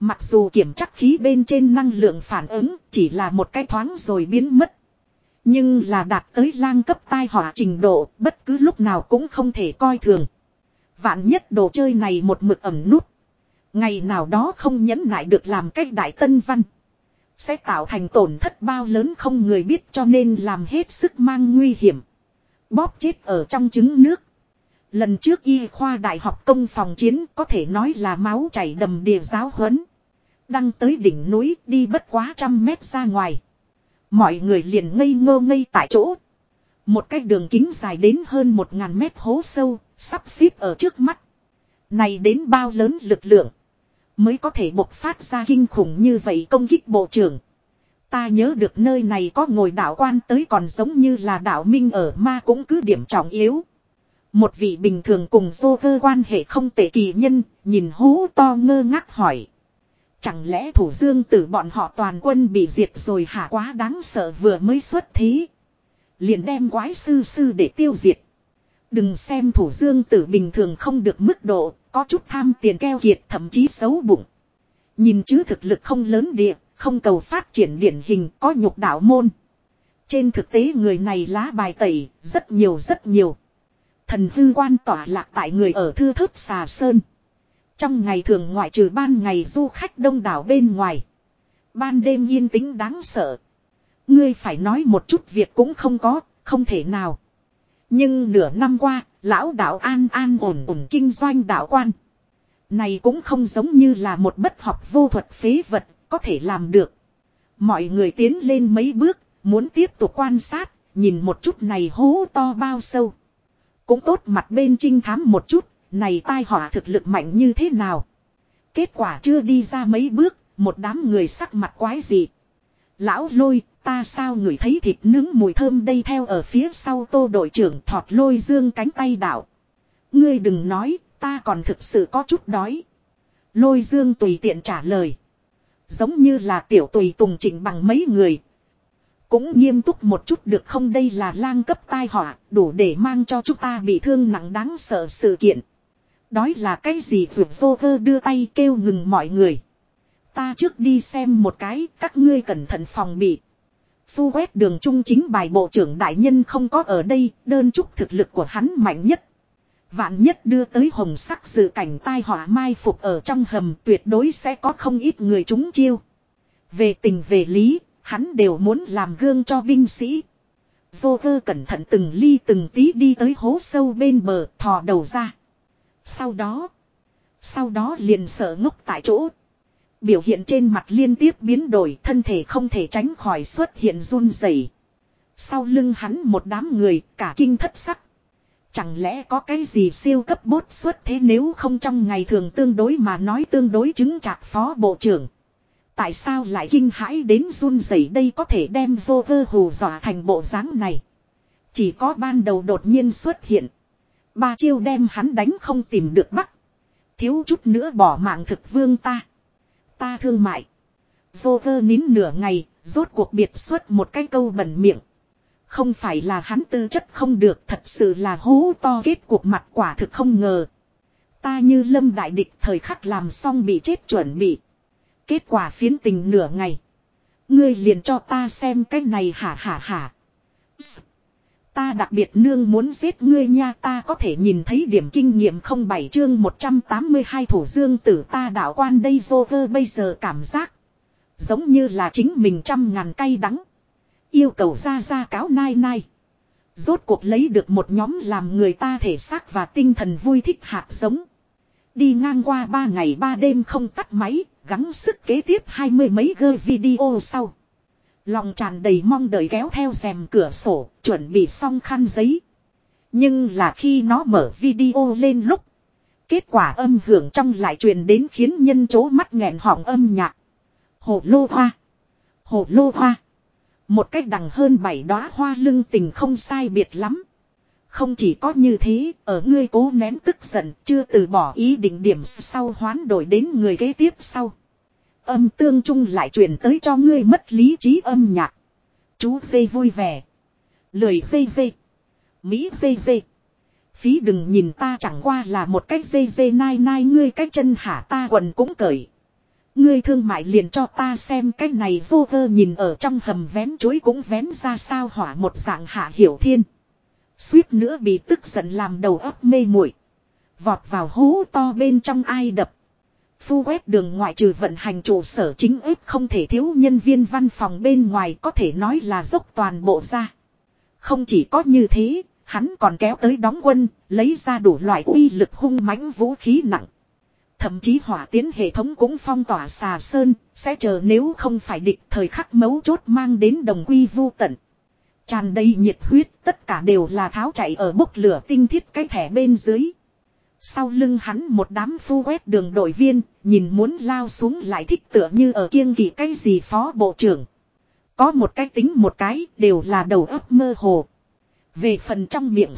Mặc dù kiểm chắc khí bên trên năng lượng phản ứng chỉ là một cái thoáng rồi biến mất. Nhưng là đạt tới lang cấp tai họa trình độ, bất cứ lúc nào cũng không thể coi thường. Vạn nhất đồ chơi này một mực ẩm nút. Ngày nào đó không nhẫn nại được làm cách đại tân văn. Sẽ tạo thành tổn thất bao lớn không người biết cho nên làm hết sức mang nguy hiểm. Bóp chết ở trong trứng nước. Lần trước y khoa đại học công phòng chiến có thể nói là máu chảy đầm đìa giáo huấn. Đăng tới đỉnh núi đi bất quá trăm mét ra ngoài. Mọi người liền ngây ngô ngây tại chỗ. Một cái đường kính dài đến hơn một ngàn mét hố sâu, sắp xếp ở trước mắt. Này đến bao lớn lực lượng. Mới có thể bộc phát ra kinh khủng như vậy công kích bộ trưởng. Ta nhớ được nơi này có ngồi đạo quan tới còn giống như là đạo minh ở ma cũng cứ điểm trọng yếu. Một vị bình thường cùng dô cơ quan hệ không tệ kỳ nhân, nhìn hú to ngơ ngác hỏi. Chẳng lẽ thủ dương tử bọn họ toàn quân bị diệt rồi hả quá đáng sợ vừa mới xuất thí. Liền đem quái sư sư để tiêu diệt. Đừng xem thủ dương tử bình thường không được mức độ, có chút tham tiền keo kiệt thậm chí xấu bụng. Nhìn chứ thực lực không lớn địa, không cầu phát triển điển hình có nhục đạo môn. Trên thực tế người này lá bài tẩy, rất nhiều rất nhiều. Thần hư quan tỏa lạc tại người ở thư thớt xà sơn. Trong ngày thường ngoại trừ ban ngày du khách đông đảo bên ngoài. Ban đêm yên tĩnh đáng sợ. Ngươi phải nói một chút việc cũng không có, không thể nào. Nhưng nửa năm qua, lão đạo an an ổn ổn kinh doanh đạo quan. Này cũng không giống như là một bất học vô thuật phế vật, có thể làm được. Mọi người tiến lên mấy bước, muốn tiếp tục quan sát, nhìn một chút này hố to bao sâu. Cũng tốt mặt bên trinh thám một chút, này tai họa thực lực mạnh như thế nào. Kết quả chưa đi ra mấy bước, một đám người sắc mặt quái gì. Lão lôi, ta sao ngửi thấy thịt nướng mùi thơm đây theo ở phía sau tô đội trưởng thọt lôi dương cánh tay đảo Ngươi đừng nói, ta còn thực sự có chút đói. Lôi dương tùy tiện trả lời. Giống như là tiểu tùy tùng chỉnh bằng mấy người. Cũng nghiêm túc một chút được không đây là lang cấp tai họa, đủ để mang cho chúng ta bị thương nặng đáng sợ sự kiện. Đói là cái gì vượt vô vơ đưa tay kêu ngừng mọi người. Ta trước đi xem một cái, các ngươi cẩn thận phòng bị. Phu quét đường trung chính bài bộ trưởng đại nhân không có ở đây, đơn chúc thực lực của hắn mạnh nhất. Vạn nhất đưa tới hồng sắc dự cảnh tai họa mai phục ở trong hầm tuyệt đối sẽ có không ít người chúng chiêu. Về tình về lý, hắn đều muốn làm gương cho binh sĩ. Vô cơ cẩn thận từng ly từng tí đi tới hố sâu bên bờ thò đầu ra. Sau đó, sau đó liền sợ ngốc tại chỗ. Biểu hiện trên mặt liên tiếp biến đổi thân thể không thể tránh khỏi xuất hiện run rẩy. Sau lưng hắn một đám người cả kinh thất sắc. Chẳng lẽ có cái gì siêu cấp bốt xuất thế nếu không trong ngày thường tương đối mà nói tương đối chứng chặt phó bộ trưởng. Tại sao lại kinh hãi đến run rẩy đây có thể đem vô cơ hù dọa thành bộ dáng này. Chỉ có ban đầu đột nhiên xuất hiện. Ba chiêu đem hắn đánh không tìm được bắt. Thiếu chút nữa bỏ mạng thực vương ta. Ta thương mại. Vô cơ nín nửa ngày, rốt cuộc biệt xuất một cái câu bẩn miệng. Không phải là hắn tư chất không được thật sự là hố to kết cuộc mặt quả thực không ngờ. Ta như lâm đại địch thời khắc làm xong bị chết chuẩn bị. Kết quả phiến tình nửa ngày. Ngươi liền cho ta xem cái này hả hả hả. Ta đặc biệt nương muốn giết ngươi nha ta có thể nhìn thấy điểm kinh nghiệm không bảy chương 182 thủ dương tử ta đạo quan đây vô vơ bây giờ cảm giác. Giống như là chính mình trăm ngàn cây đắng. Yêu cầu ra ra cáo nai nai. Rốt cuộc lấy được một nhóm làm người ta thể xác và tinh thần vui thích hạt giống. Đi ngang qua ba ngày ba đêm không tắt máy, gắng sức kế tiếp hai mươi mấy gơ video sau. Lòng tràn đầy mong đợi kéo theo rèm cửa sổ, chuẩn bị xong khăn giấy. Nhưng là khi nó mở video lên lúc. Kết quả âm hưởng trong lại truyền đến khiến nhân chố mắt nghẹn họng âm nhạc. Hồ lô hoa. Hồ lô hoa. Một cách đằng hơn bảy đóa hoa lưng tình không sai biệt lắm. Không chỉ có như thế, ở ngươi cố nén tức giận, chưa từ bỏ ý định điểm sau hoán đổi đến người kế tiếp sau. Âm tương trung lại truyền tới cho ngươi mất lý trí âm nhạc. Chú dây vui vẻ. Lười dây dây. Mỹ dây dây. Phí đừng nhìn ta chẳng qua là một cách dây dây nai nai ngươi cách chân hả ta quần cũng cởi. Ngươi thương mại liền cho ta xem cái này vô vơ nhìn ở trong hầm vén chuối cũng vén ra sao hỏa một dạng hạ hiểu thiên. Suýt nữa bị tức giận làm đầu óc mê muội Vọt vào hố to bên trong ai đập. Phu web đường ngoại trừ vận hành trụ sở chính ếp không thể thiếu nhân viên văn phòng bên ngoài có thể nói là dốc toàn bộ ra. Không chỉ có như thế, hắn còn kéo tới đóng quân, lấy ra đủ loại uy lực hung mãnh vũ khí nặng. Thậm chí hỏa tiến hệ thống cũng phong tỏa xà sơn, sẽ chờ nếu không phải địch thời khắc mấu chốt mang đến đồng quy vu tận. Tràn đầy nhiệt huyết, tất cả đều là tháo chạy ở bốc lửa tinh thiết cái thẻ bên dưới. Sau lưng hắn một đám phu quét đường đội viên, nhìn muốn lao xuống lại thích tựa như ở kiêng kỵ cái gì phó bộ trưởng. Có một cái tính một cái, đều là đầu óc mơ hồ. Về phần trong miệng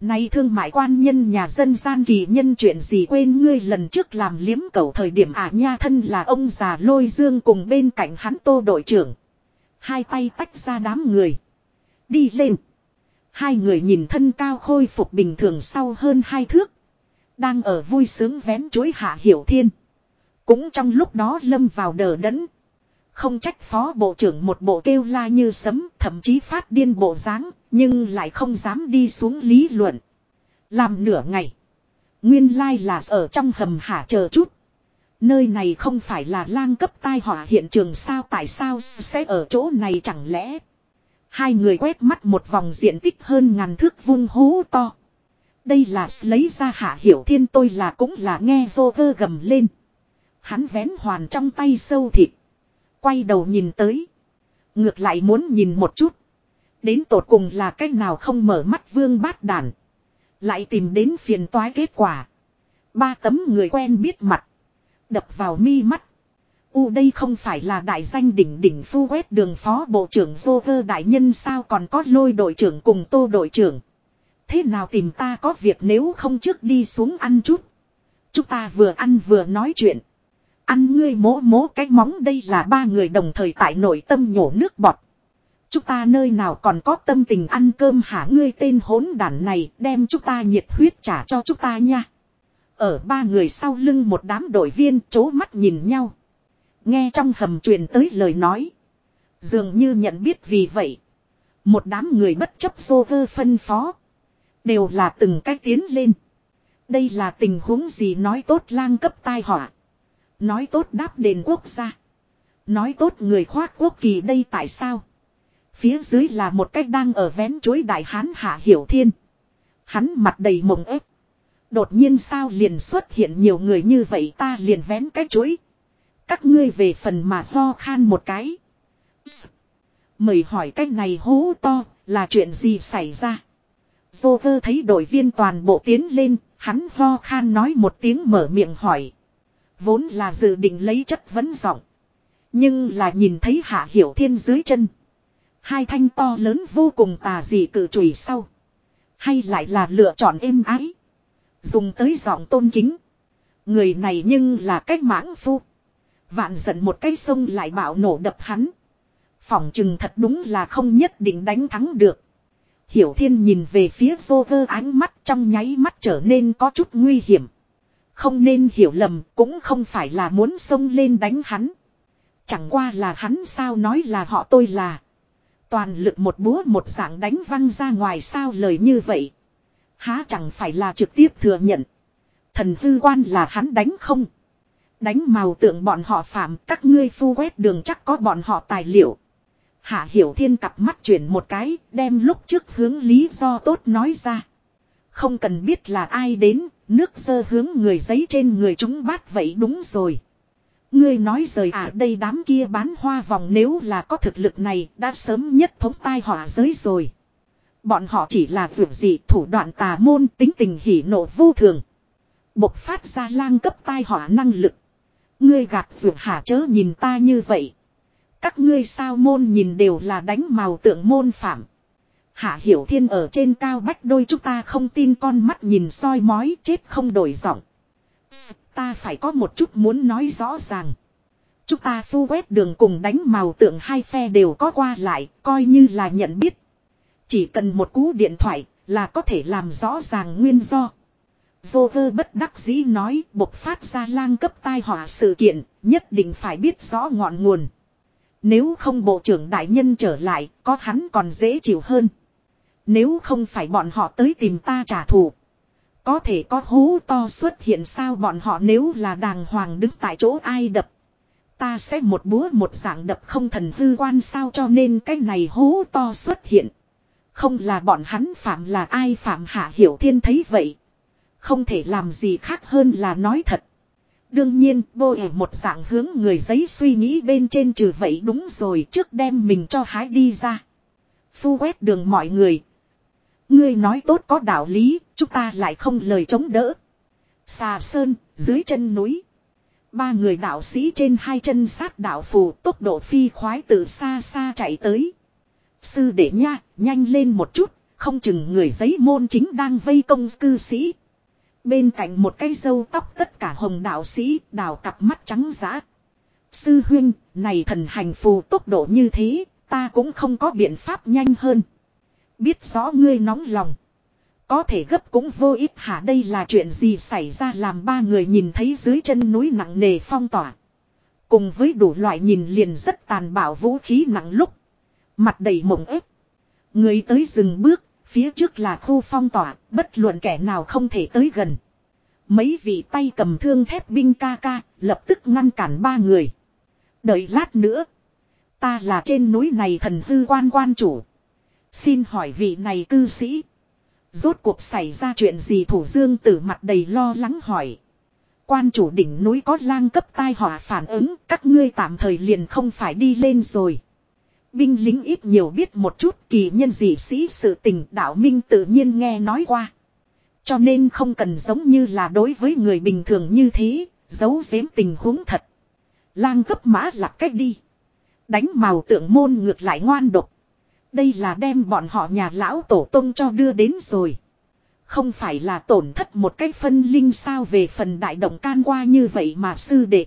Nay thương mại quan nhân nhà dân gian kỳ nhân chuyện gì quên ngươi lần trước làm liếm cầu thời điểm ả nha thân là ông già lôi dương cùng bên cạnh hắn tô đội trưởng. Hai tay tách ra đám người. Đi lên. Hai người nhìn thân cao khôi phục bình thường sau hơn hai thước. Đang ở vui sướng vén chuối hạ hiểu thiên. Cũng trong lúc đó lâm vào đờ đẫn. Không trách phó bộ trưởng một bộ kêu la như sấm, thậm chí phát điên bộ dáng, nhưng lại không dám đi xuống lý luận. Làm nửa ngày. Nguyên lai là ở trong hầm hạ chờ chút. Nơi này không phải là lang cấp tai họa hiện trường sao tại sao sẽ ở chỗ này chẳng lẽ. Hai người quét mắt một vòng diện tích hơn ngàn thước vung hố to. Đây là lấy ra hạ hiểu thiên tôi là cũng là nghe vô cơ gầm lên. Hắn vén hoàn trong tay sâu thịt. Quay đầu nhìn tới. Ngược lại muốn nhìn một chút. Đến tột cùng là cách nào không mở mắt vương bát đàn. Lại tìm đến phiền toái kết quả. Ba tấm người quen biết mặt. Đập vào mi mắt. U đây không phải là đại danh đỉnh đỉnh phu quét đường phó bộ trưởng vô cơ đại nhân sao còn có lôi đội trưởng cùng tô đội trưởng. Thế nào tìm ta có việc nếu không trước đi xuống ăn chút. Chúng ta vừa ăn vừa nói chuyện. Ăn ngươi mố mố cái móng đây là ba người đồng thời tại nội tâm nhổ nước bọt. Chúng ta nơi nào còn có tâm tình ăn cơm hả ngươi tên hỗn đản này, đem chúng ta nhiệt huyết trả cho chúng ta nha. Ở ba người sau lưng một đám đội viên chố mắt nhìn nhau. Nghe trong hầm truyền tới lời nói. Dường như nhận biết vì vậy. Một đám người bất chấp vô vơ phân phó. Đều là từng cách tiến lên. Đây là tình huống gì nói tốt lang cấp tai họa. Nói tốt đáp đền quốc gia. Nói tốt người khoác quốc kỳ đây tại sao? Phía dưới là một cách đang ở vén chuối đại hán hạ hiểu thiên. Hắn mặt đầy mộng ép. Đột nhiên sao liền xuất hiện nhiều người như vậy ta liền vén cái chuối. Các ngươi về phần mà ho khan một cái. Mời hỏi cách này hố to, là chuyện gì xảy ra? Joker thấy đội viên toàn bộ tiến lên, hắn ho khan nói một tiếng mở miệng hỏi. Vốn là dự định lấy chất vấn giọng. Nhưng là nhìn thấy hạ hiểu thiên dưới chân. Hai thanh to lớn vô cùng tà dị cử chùy sau. Hay lại là lựa chọn êm ái. Dùng tới giọng tôn kính. Người này nhưng là cách mãng phu. Vạn giận một cái sông lại bạo nổ đập hắn. Phỏng chừng thật đúng là không nhất định đánh thắng được. Hiểu thiên nhìn về phía vô vơ, ánh mắt trong nháy mắt trở nên có chút nguy hiểm. Không nên hiểu lầm, cũng không phải là muốn xông lên đánh hắn. Chẳng qua là hắn sao nói là họ tôi là. Toàn lực một búa một dạng đánh văng ra ngoài sao lời như vậy. Há chẳng phải là trực tiếp thừa nhận. Thần hư quan là hắn đánh không. Đánh màu tượng bọn họ phạm, các ngươi phu quét đường chắc có bọn họ tài liệu. Hạ Hiểu Thiên cặp mắt chuyển một cái, đem lúc trước hướng lý do tốt nói ra. Không cần biết là ai đến, nước sơ hướng người giấy trên người chúng bát vậy đúng rồi. Ngươi nói rời à đây đám kia bán hoa vòng nếu là có thực lực này đã sớm nhất thống tai họa giới rồi. Bọn họ chỉ là vượt gì thủ đoạn tà môn tính tình hỉ nộ vô thường. Bộc phát ra lang cấp tai họa năng lực. Ngươi gạt vượt hạ chớ nhìn ta như vậy. Các ngươi sao môn nhìn đều là đánh màu tượng môn phạm. Hạ Hiểu Thiên ở trên cao bách đôi chúng ta không tin con mắt nhìn soi mói chết không đổi giọng. Ta phải có một chút muốn nói rõ ràng. Chúng ta phu quét đường cùng đánh màu tượng hai phe đều có qua lại, coi như là nhận biết. Chỉ cần một cú điện thoại là có thể làm rõ ràng nguyên do. Vô vơ bất đắc dĩ nói bộc phát ra lang cấp tai họa sự kiện, nhất định phải biết rõ ngọn nguồn. Nếu không bộ trưởng đại nhân trở lại, có hắn còn dễ chịu hơn. Nếu không phải bọn họ tới tìm ta trả thù. Có thể có hú to xuất hiện sao bọn họ nếu là đàng hoàng đứng tại chỗ ai đập. Ta sẽ một búa một dạng đập không thần hư quan sao cho nên cái này hú to xuất hiện. Không là bọn hắn phạm là ai phạm hạ hiểu thiên thấy vậy. Không thể làm gì khác hơn là nói thật. Đương nhiên, bô ẻ một dạng hướng người giấy suy nghĩ bên trên trừ vậy đúng rồi trước đem mình cho hái đi ra. Phu quét đường mọi người. Ngươi nói tốt có đạo lý, chúng ta lại không lời chống đỡ. Xà sơn, dưới chân núi. Ba người đạo sĩ trên hai chân sát đạo phù tốc độ phi khoái từ xa xa chạy tới. Sư đệ nha, nhanh lên một chút, không chừng người giấy môn chính đang vây công cư sĩ. Bên cạnh một cây dâu tóc tất cả hồng đạo sĩ đào cặp mắt trắng giã. Sư huyên, này thần hành phù tốc độ như thế, ta cũng không có biện pháp nhanh hơn. Biết rõ ngươi nóng lòng. Có thể gấp cũng vô ích hả đây là chuyện gì xảy ra làm ba người nhìn thấy dưới chân núi nặng nề phong tỏa. Cùng với đủ loại nhìn liền rất tàn bạo vũ khí nặng lúc. Mặt đầy mộng ép. Người tới dừng bước, Phía trước là khu phong tỏa, bất luận kẻ nào không thể tới gần. Mấy vị tay cầm thương thép binh ca ca, lập tức ngăn cản ba người. Đợi lát nữa. Ta là trên núi này thần hư quan quan chủ. Xin hỏi vị này cư sĩ. Rốt cuộc xảy ra chuyện gì thủ dương tử mặt đầy lo lắng hỏi. Quan chủ đỉnh núi có lang cấp tai họa phản ứng, các ngươi tạm thời liền không phải đi lên rồi. Binh lính ít nhiều biết một chút kỳ nhân dị sĩ sự tình đạo minh tự nhiên nghe nói qua. Cho nên không cần giống như là đối với người bình thường như thế, giấu giếm tình huống thật. Lang cấp mã lạc cách đi. Đánh màu tượng môn ngược lại ngoan độc. Đây là đem bọn họ nhà lão tổ tông cho đưa đến rồi. Không phải là tổn thất một cái phân linh sao về phần đại động can qua như vậy mà sư đệ.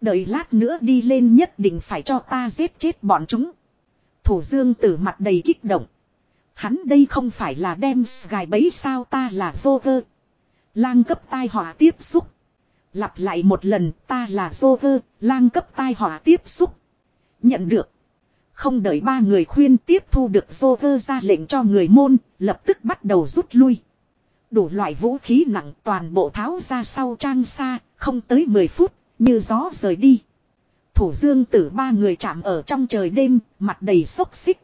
Đợi lát nữa đi lên nhất định phải cho ta giết chết bọn chúng. Thủ dương tử mặt đầy kích động. Hắn đây không phải là đem gài bấy sao ta là vô cơ. Lang cấp tai họa tiếp xúc. Lặp lại một lần ta là vô cơ, lang cấp tai họa tiếp xúc. Nhận được. Không đợi ba người khuyên tiếp thu được vô cơ ra lệnh cho người môn, lập tức bắt đầu rút lui. Đủ loại vũ khí nặng toàn bộ tháo ra sau trang xa, không tới 10 phút, như gió rời đi. Thủ dương tử ba người chạm ở trong trời đêm, mặt đầy xốc xích.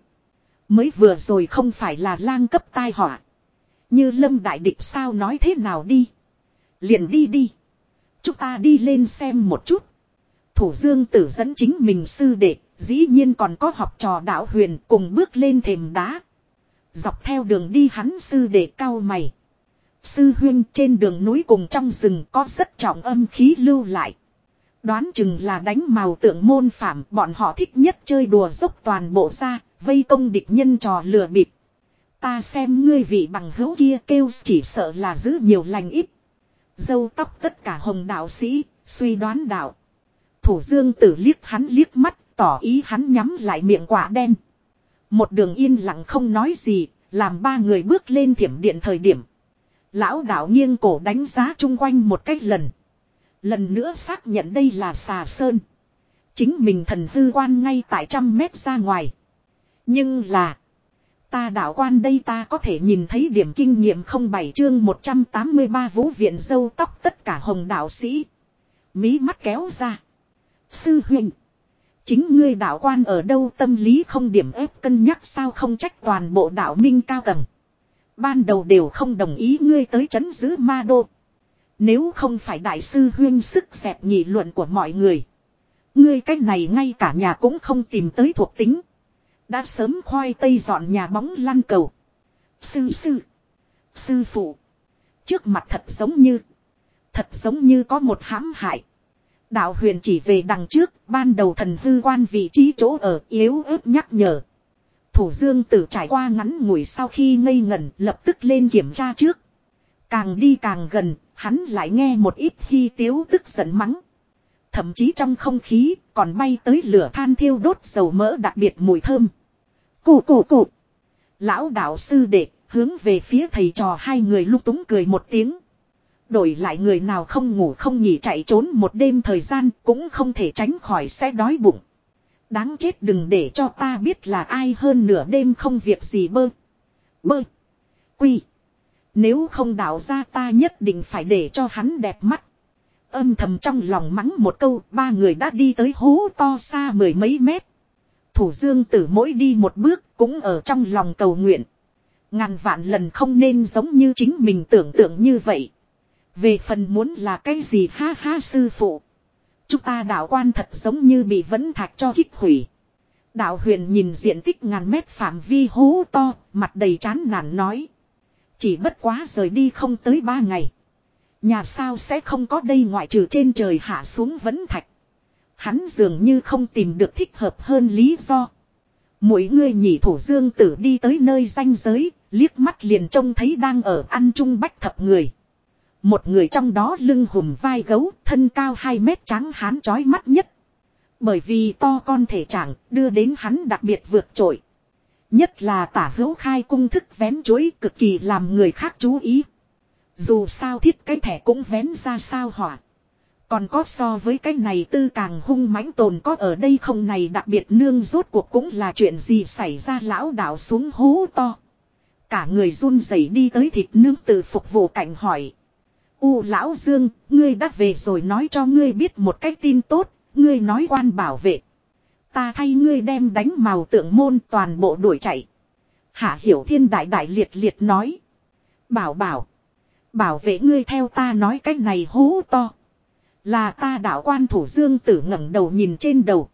Mới vừa rồi không phải là lang cấp tai họa. Như lâm đại địch sao nói thế nào đi. Liền đi đi. Chúng ta đi lên xem một chút. Thủ dương tử dẫn chính mình sư đệ, Dĩ nhiên còn có học trò đạo huyền cùng bước lên thềm đá. Dọc theo đường đi hắn sư đệ cao mày. Sư huyên trên đường núi cùng trong rừng có rất trọng âm khí lưu lại. Đoán chừng là đánh màu tượng môn phạm bọn họ thích nhất chơi đùa dốc toàn bộ ra, vây công địch nhân trò lừa bịp. Ta xem ngươi vị bằng hữu kia kêu chỉ sợ là giữ nhiều lành ít. Dâu tóc tất cả hồng đạo sĩ, suy đoán đạo. Thủ dương tử liếc hắn liếc mắt, tỏ ý hắn nhắm lại miệng quả đen. Một đường yên lặng không nói gì, làm ba người bước lên thiểm điện thời điểm. Lão đạo nghiêng cổ đánh giá chung quanh một cách lần. Lần nữa xác nhận đây là xà sơn. Chính mình thần hư quan ngay tại trăm mét ra ngoài. Nhưng là. Ta đạo quan đây ta có thể nhìn thấy điểm kinh nghiệm không bảy chương 183 vũ viện dâu tóc tất cả hồng đạo sĩ. Mí mắt kéo ra. Sư huynh. Chính ngươi đạo quan ở đâu tâm lý không điểm ép cân nhắc sao không trách toàn bộ đạo minh cao tầng. Ban đầu đều không đồng ý ngươi tới chấn giữ ma đô. Nếu không phải đại sư huyên sức dẹp nhị luận của mọi người. Ngươi cách này ngay cả nhà cũng không tìm tới thuộc tính. Đã sớm khoai tây dọn nhà bóng lăn cầu. Sư sư. Sư phụ. Trước mặt thật giống như. Thật giống như có một hãm hại. Đạo huyền chỉ về đằng trước, ban đầu thần hư quan vị trí chỗ ở yếu ớt nhắc nhở. Thủ dương tử trải qua ngắn ngủi sau khi ngây ngẩn lập tức lên kiểm tra trước. Càng đi càng gần, hắn lại nghe một ít hy tiếu tức giận mắng. Thậm chí trong không khí còn bay tới lửa than thiêu đốt dầu mỡ đặc biệt mùi thơm. Cụ cụ cụ. Lão đạo sư đệ, hướng về phía thầy trò hai người lúc túng cười một tiếng. Đổi lại người nào không ngủ không nghỉ chạy trốn một đêm thời gian cũng không thể tránh khỏi sẽ đói bụng. Đáng chết đừng để cho ta biết là ai hơn nửa đêm không việc gì bơ. Bơ. Quy. Nếu không đạo ra ta nhất định phải để cho hắn đẹp mắt. Âm thầm trong lòng mắng một câu, ba người đã đi tới hố to xa mười mấy mét. Thủ dương tử mỗi đi một bước cũng ở trong lòng cầu nguyện. Ngàn vạn lần không nên giống như chính mình tưởng tượng như vậy. Về phần muốn là cái gì ha ha sư phụ. Chúng ta đạo quan thật giống như bị vấn thạch cho kích hủy. Đạo huyền nhìn diện tích ngàn mét phạm vi hố to, mặt đầy chán nản nói. Chỉ bất quá rời đi không tới ba ngày. Nhà sao sẽ không có đây ngoại trừ trên trời hạ xuống vấn thạch. Hắn dường như không tìm được thích hợp hơn lý do. Mỗi người nhị thủ dương tử đi tới nơi danh giới, liếc mắt liền trông thấy đang ở ăn chung bách thập người. Một người trong đó lưng hùm vai gấu, thân cao 2 mét trắng hán chói mắt nhất. Bởi vì to con thể trạng đưa đến hắn đặc biệt vượt trội. Nhất là tả hữu khai cung thức vén chuối cực kỳ làm người khác chú ý. Dù sao thiết cái thẻ cũng vén ra sao hỏa. Còn có so với cái này tư càng hung mãnh tồn có ở đây không này đặc biệt nương rốt cuộc cũng là chuyện gì xảy ra lão đảo xuống hố to. Cả người run rẩy đi tới thịt nương từ phục vụ cảnh hỏi. U lão Dương, ngươi đã về rồi nói cho ngươi biết một cái tin tốt, ngươi nói quan bảo vệ. Ta thay ngươi đem đánh màu tượng môn toàn bộ đuổi chạy. Hạ hiểu thiên đại đại liệt liệt nói. Bảo bảo. Bảo vệ ngươi theo ta nói cách này hú to. Là ta đạo quan thủ dương tử ngẩng đầu nhìn trên đầu.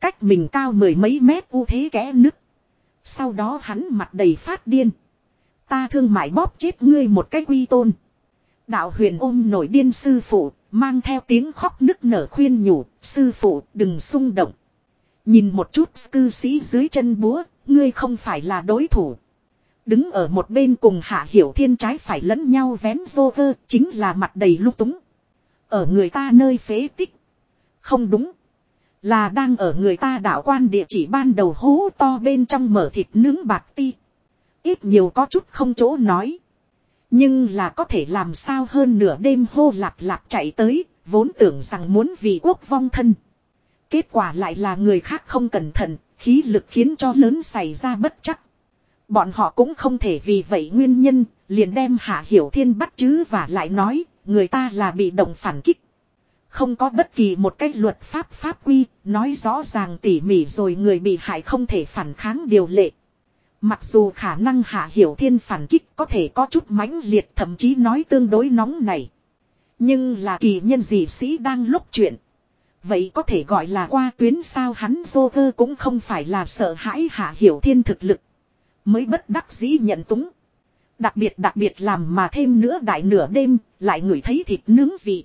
Cách mình cao mười mấy mét u thế kẽ nứt. Sau đó hắn mặt đầy phát điên. Ta thương mại bóp chết ngươi một cái quy tôn. Đạo huyền ôm nổi điên sư phụ, mang theo tiếng khóc nức nở khuyên nhủ, sư phụ đừng xung động. Nhìn một chút cư sĩ dưới chân búa, ngươi không phải là đối thủ. Đứng ở một bên cùng hạ hiểu thiên trái phải lẫn nhau vén rô vơ, chính là mặt đầy lúc túng. Ở người ta nơi phế tích. Không đúng. Là đang ở người ta đạo quan địa chỉ ban đầu hố to bên trong mở thịt nướng bạc ti. Ít nhiều có chút không chỗ nói. Nhưng là có thể làm sao hơn nửa đêm hô lạc lạc chạy tới, vốn tưởng rằng muốn vì quốc vong thân. Kết quả lại là người khác không cẩn thận, khí lực khiến cho lớn xảy ra bất chắc. Bọn họ cũng không thể vì vậy nguyên nhân, liền đem Hạ Hiểu Thiên bắt chứ và lại nói, người ta là bị động phản kích. Không có bất kỳ một cách luật pháp pháp quy, nói rõ ràng tỉ mỉ rồi người bị hại không thể phản kháng điều lệ. Mặc dù khả năng Hạ Hiểu Thiên phản kích có thể có chút mãnh liệt thậm chí nói tương đối nóng này. Nhưng là kỳ nhân dị sĩ đang lúc chuyện. Vậy có thể gọi là qua tuyến sao hắn vô cơ cũng không phải là sợ hãi hạ hiểu thiên thực lực. Mới bất đắc dĩ nhận túng. Đặc biệt đặc biệt làm mà thêm nữa đại nửa đêm, lại ngửi thấy thịt nướng vị.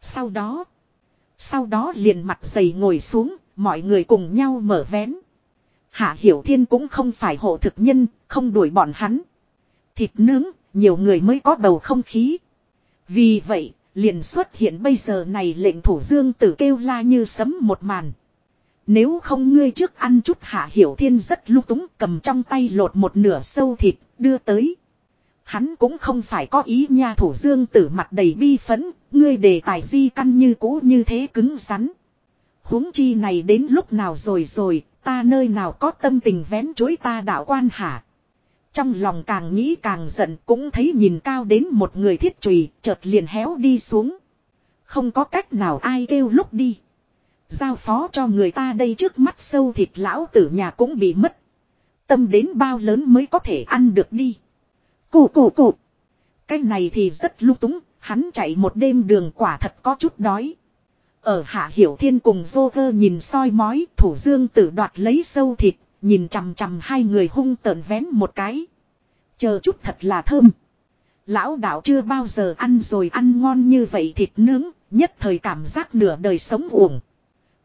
Sau đó, sau đó liền mặt dày ngồi xuống, mọi người cùng nhau mở vén. Hạ Hiểu Thiên cũng không phải hộ thực nhân, không đuổi bọn hắn. Thịt nướng, nhiều người mới có bầu không khí. Vì vậy, liền xuất hiện bây giờ này lệnh thủ dương tử kêu la như sấm một màn. Nếu không ngươi trước ăn chút hạ hiểu thiên rất lúc túng cầm trong tay lột một nửa sâu thịt đưa tới. Hắn cũng không phải có ý nha thủ dương tử mặt đầy bi phấn, ngươi đề tài di căn như cũ như thế cứng rắn. huống chi này đến lúc nào rồi rồi, ta nơi nào có tâm tình vén chuối ta đạo quan hả. Trong lòng càng nghĩ càng giận cũng thấy nhìn cao đến một người thiết trùy, chợt liền héo đi xuống. Không có cách nào ai kêu lúc đi. Giao phó cho người ta đây trước mắt sâu thịt lão tử nhà cũng bị mất. Tâm đến bao lớn mới có thể ăn được đi. Cụ cụ cụ. Cái này thì rất lung túng, hắn chạy một đêm đường quả thật có chút đói. Ở hạ hiểu thiên cùng dô vơ nhìn soi mói, thủ dương tử đoạt lấy sâu thịt, nhìn chằm chằm hai người hung tợn vén một cái. Chờ chút thật là thơm. Lão đạo chưa bao giờ ăn rồi ăn ngon như vậy thịt nướng, nhất thời cảm giác nửa đời sống uổng.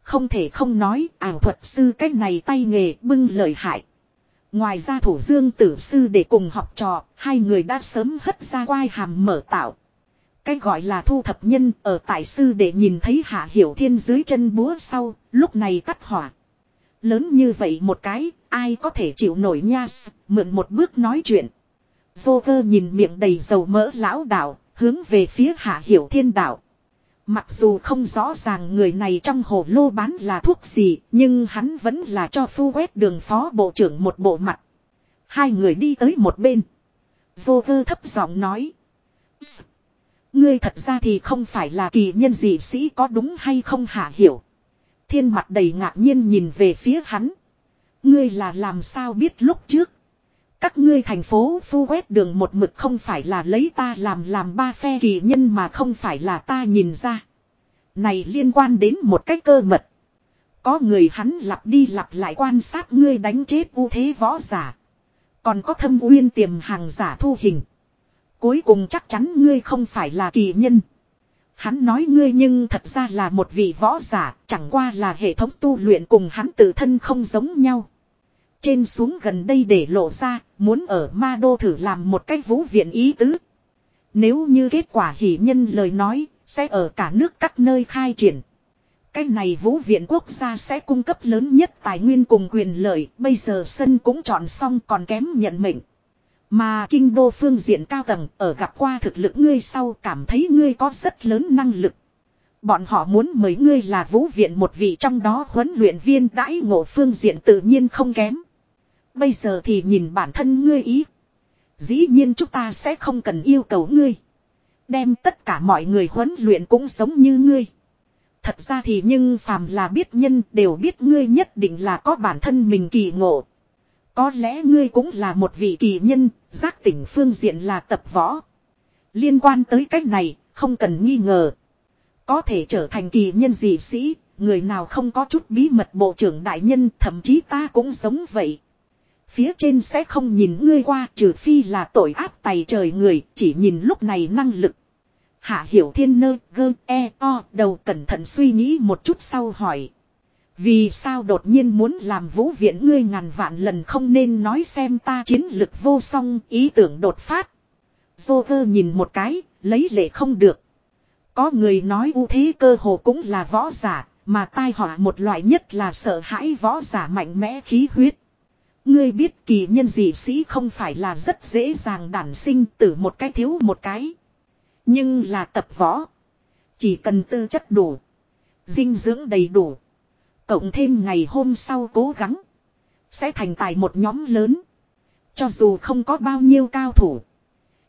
Không thể không nói ảo thuật sư cách này tay nghề bưng lợi hại. Ngoài ra thủ dương tử sư để cùng học trò, hai người đã sớm hất ra quai hàm mở tạo. Cái gọi là thu thập nhân ở tại sư để nhìn thấy hạ hiểu thiên dưới chân búa sau, lúc này tắt hỏa. Lớn như vậy một cái, ai có thể chịu nổi nha mượn một bước nói chuyện. Vô cơ nhìn miệng đầy dầu mỡ lão đạo, hướng về phía hạ hiểu thiên đạo. Mặc dù không rõ ràng người này trong hồ lô bán là thuốc gì, nhưng hắn vẫn là cho phu quét đường phó bộ trưởng một bộ mặt. Hai người đi tới một bên. Vô cơ thấp giọng nói. Ngươi thật ra thì không phải là kỳ nhân dị sĩ có đúng hay không hạ hiểu. Thiên mặt đầy ngạc nhiên nhìn về phía hắn. Ngươi là làm sao biết lúc trước. Các ngươi thành phố phu quét đường một mực không phải là lấy ta làm làm ba phe kỳ nhân mà không phải là ta nhìn ra. Này liên quan đến một cái cơ mật. Có người hắn lặp đi lặp lại quan sát ngươi đánh chết ưu thế võ giả. Còn có thâm uyên tiềm hàng giả thu hình. Cuối cùng chắc chắn ngươi không phải là kỳ nhân. Hắn nói ngươi nhưng thật ra là một vị võ giả, chẳng qua là hệ thống tu luyện cùng hắn tự thân không giống nhau. Trên xuống gần đây để lộ ra, muốn ở ma đô thử làm một cách vũ viện ý tứ. Nếu như kết quả hỷ nhân lời nói, sẽ ở cả nước các nơi khai triển. Cái này vũ viện quốc gia sẽ cung cấp lớn nhất tài nguyên cùng quyền lợi, bây giờ sân cũng chọn xong còn kém nhận mệnh. Mà kinh đô phương diện cao tầng, ở gặp qua thực lực ngươi sau cảm thấy ngươi có rất lớn năng lực. Bọn họ muốn mời ngươi là vũ viện một vị trong đó huấn luyện viên đãi ngộ phương diện tự nhiên không kém. Bây giờ thì nhìn bản thân ngươi ý. Dĩ nhiên chúng ta sẽ không cần yêu cầu ngươi. Đem tất cả mọi người huấn luyện cũng giống như ngươi. Thật ra thì nhưng phàm là biết nhân đều biết ngươi nhất định là có bản thân mình kỳ ngộ. Có lẽ ngươi cũng là một vị kỳ nhân, giác tỉnh phương diện là tập võ. Liên quan tới cách này, không cần nghi ngờ. Có thể trở thành kỳ nhân dị sĩ, người nào không có chút bí mật bộ trưởng đại nhân, thậm chí ta cũng giống vậy. Phía trên sẽ không nhìn ngươi qua trừ phi là tội áp tài trời người, chỉ nhìn lúc này năng lực. Hạ hiểu thiên nơ gơ e o đầu cẩn thận suy nghĩ một chút sau hỏi. Vì sao đột nhiên muốn làm vũ viện ngươi ngàn vạn lần không nên nói xem ta chiến lực vô song ý tưởng đột phát. Dô cơ nhìn một cái, lấy lệ không được. Có người nói ưu thế cơ hồ cũng là võ giả, mà tai họa một loại nhất là sợ hãi võ giả mạnh mẽ khí huyết. Ngươi biết kỳ nhân dị sĩ không phải là rất dễ dàng đản sinh từ một cái thiếu một cái. Nhưng là tập võ. Chỉ cần tư chất đủ. Dinh dưỡng đầy đủ. Cộng thêm ngày hôm sau cố gắng. Sẽ thành tài một nhóm lớn. Cho dù không có bao nhiêu cao thủ.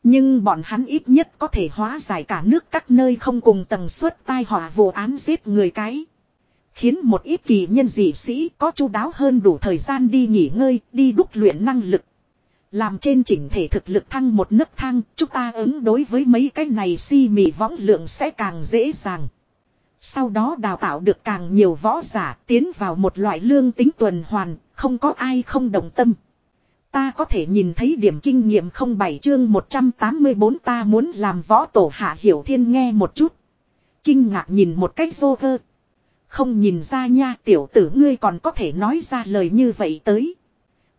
Nhưng bọn hắn ít nhất có thể hóa giải cả nước các nơi không cùng tầng suất tai họa vụ án giết người cái. Khiến một ít kỳ nhân dị sĩ có chu đáo hơn đủ thời gian đi nghỉ ngơi, đi đúc luyện năng lực. Làm trên chỉnh thể thực lực thăng một nấc thang, chúng ta ứng đối với mấy cái này si mị võng lượng sẽ càng dễ dàng. Sau đó đào tạo được càng nhiều võ giả tiến vào một loại lương tính tuần hoàn, không có ai không đồng tâm. Ta có thể nhìn thấy điểm kinh nghiệm không bảy chương 184 ta muốn làm võ tổ hạ hiểu thiên nghe một chút. Kinh ngạc nhìn một cách dô vơ. Không nhìn ra nha tiểu tử ngươi còn có thể nói ra lời như vậy tới.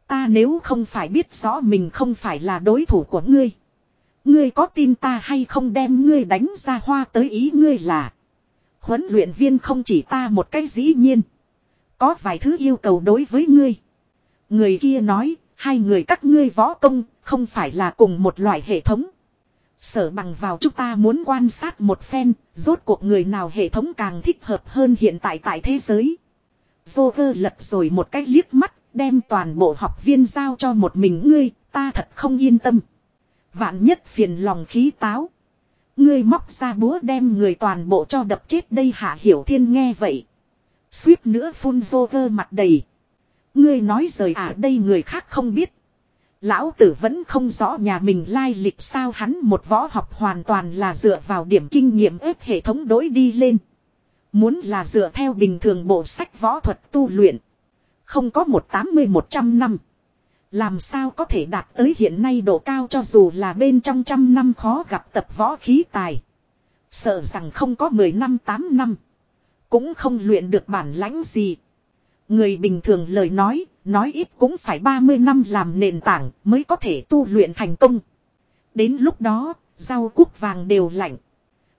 Ta nếu không phải biết rõ mình không phải là đối thủ của ngươi. Ngươi có tin ta hay không đem ngươi đánh ra hoa tới ý ngươi là. Huấn luyện viên không chỉ ta một cách dĩ nhiên. Có vài thứ yêu cầu đối với ngươi. Người kia nói, hai người các ngươi võ công, không phải là cùng một loại hệ thống. Sở bằng vào chúng ta muốn quan sát một phen, rốt cuộc người nào hệ thống càng thích hợp hơn hiện tại tại thế giới. Joker lật rồi một cách liếc mắt, đem toàn bộ học viên giao cho một mình ngươi, ta thật không yên tâm. Vạn nhất phiền lòng khí táo. Ngươi móc ra búa đem người toàn bộ cho đập chết đây hạ hiểu thiên nghe vậy. Suýt nữa phun vô Joker mặt đầy. Ngươi nói rời à đây người khác không biết. Lão tử vẫn không rõ nhà mình lai lịch sao hắn một võ học hoàn toàn là dựa vào điểm kinh nghiệm ép hệ thống đối đi lên. Muốn là dựa theo bình thường bộ sách võ thuật tu luyện. Không có một tám mươi một trăm năm. Làm sao có thể đạt tới hiện nay độ cao cho dù là bên trong trăm năm khó gặp tập võ khí tài. Sợ rằng không có mười năm tám năm. Cũng không luyện được bản lãnh gì. Người bình thường lời nói, nói ít cũng phải 30 năm làm nền tảng mới có thể tu luyện thành công. Đến lúc đó, rau cúc vàng đều lạnh.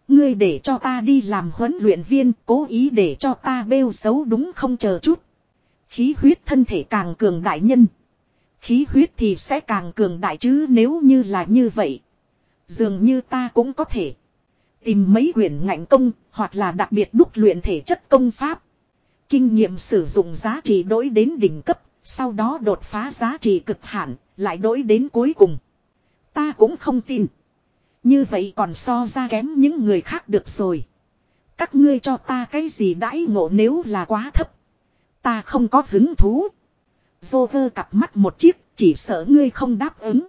Ngươi để cho ta đi làm huấn luyện viên, cố ý để cho ta bêu xấu đúng không chờ chút. Khí huyết thân thể càng cường đại nhân. Khí huyết thì sẽ càng cường đại chứ nếu như là như vậy. Dường như ta cũng có thể. Tìm mấy quyển ngạnh công, hoặc là đặc biệt đúc luyện thể chất công pháp. Kinh nghiệm sử dụng giá trị đối đến đỉnh cấp, sau đó đột phá giá trị cực hạn, lại đối đến cuối cùng. Ta cũng không tin. Như vậy còn so ra kém những người khác được rồi. Các ngươi cho ta cái gì đãi ngộ nếu là quá thấp. Ta không có hứng thú. Dô vơ cặp mắt một chiếc, chỉ sợ ngươi không đáp ứng.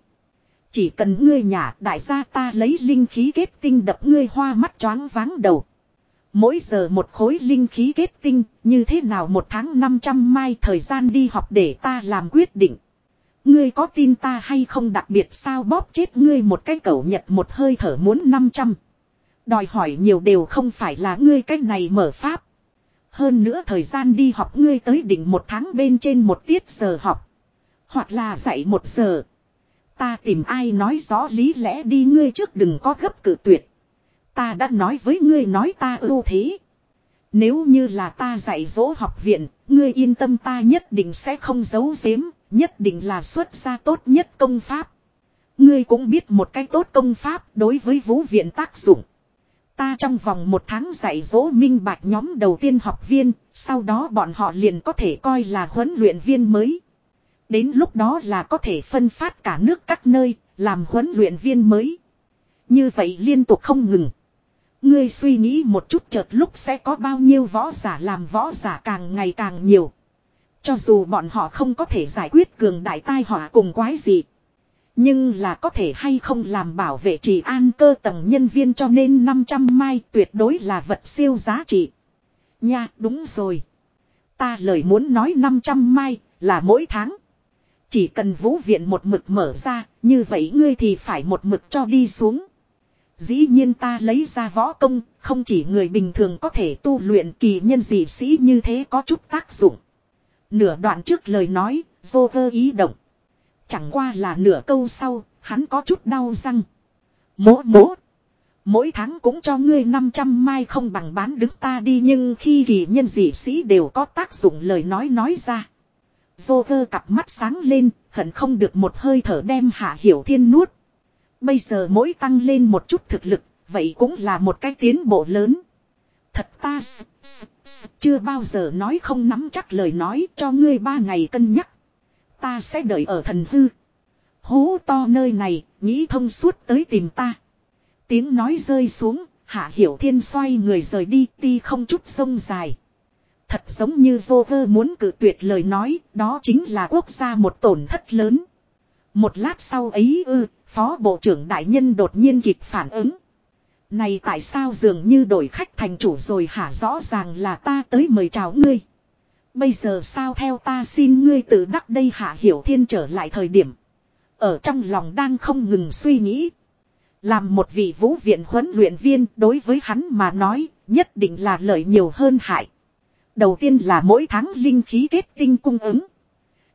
Chỉ cần ngươi nhà đại gia ta lấy linh khí kết tinh đập ngươi hoa mắt choáng váng đầu. Mỗi giờ một khối linh khí kết tinh, như thế nào một tháng 500 mai thời gian đi học để ta làm quyết định. Ngươi có tin ta hay không đặc biệt sao bóp chết ngươi một cái cẩu nhật một hơi thở muốn 500. Đòi hỏi nhiều đều không phải là ngươi cái này mở pháp. Hơn nữa thời gian đi học ngươi tới đỉnh một tháng bên trên một tiết giờ học. Hoặc là dạy một giờ. Ta tìm ai nói rõ lý lẽ đi ngươi trước đừng có gấp cử tuyệt. Ta đã nói với ngươi nói ta ưu thế. Nếu như là ta dạy dỗ học viện, ngươi yên tâm ta nhất định sẽ không giấu giếm, nhất định là xuất ra tốt nhất công pháp. Ngươi cũng biết một cách tốt công pháp đối với vũ viện tác dụng. Ta trong vòng một tháng dạy dỗ minh bạch nhóm đầu tiên học viên, sau đó bọn họ liền có thể coi là huấn luyện viên mới. Đến lúc đó là có thể phân phát cả nước các nơi, làm huấn luyện viên mới. Như vậy liên tục không ngừng. Ngươi suy nghĩ một chút chợt lúc sẽ có bao nhiêu võ giả làm võ giả càng ngày càng nhiều. Cho dù bọn họ không có thể giải quyết cường đại tai họa cùng quái gì. Nhưng là có thể hay không làm bảo vệ trì an cơ tầng nhân viên cho nên 500 mai tuyệt đối là vật siêu giá trị. Nha đúng rồi. Ta lời muốn nói 500 mai là mỗi tháng. Chỉ cần vũ viện một mực mở ra, như vậy ngươi thì phải một mực cho đi xuống. Dĩ nhiên ta lấy ra võ công, không chỉ người bình thường có thể tu luyện kỳ nhân dị sĩ như thế có chút tác dụng. Nửa đoạn trước lời nói, vô vơ ý động. Chẳng qua là nửa câu sau, hắn có chút đau răng. Mỗ mỗ. Mỗi tháng cũng cho ngươi 500 mai không bằng bán đứng ta đi nhưng khi kỳ nhân dị sĩ đều có tác dụng lời nói nói ra. Dô vơ cặp mắt sáng lên, hận không được một hơi thở đem hạ hiểu thiên nuốt. Bây giờ mỗi tăng lên một chút thực lực, vậy cũng là một cái tiến bộ lớn. Thật ta chưa bao giờ nói không nắm chắc lời nói cho ngươi ba ngày cân nhắc. Ta sẽ đợi ở thần hư. Hố to nơi này, nghĩ thông suốt tới tìm ta. Tiếng nói rơi xuống, hạ hiểu thiên xoay người rời đi ti không chút sông dài. Thật giống như vô vơ muốn cử tuyệt lời nói, đó chính là quốc gia một tổn thất lớn. Một lát sau ấy ư, Phó Bộ trưởng Đại Nhân đột nhiên kịp phản ứng. Này tại sao dường như đổi khách thành chủ rồi hả rõ ràng là ta tới mời chào ngươi. Bây giờ sao theo ta xin ngươi tự đắc đây hạ hiểu thiên trở lại thời điểm. Ở trong lòng đang không ngừng suy nghĩ. Làm một vị vũ viện huấn luyện viên đối với hắn mà nói, nhất định là lợi nhiều hơn hại. Đầu tiên là mỗi tháng linh khí kết tinh cung ứng.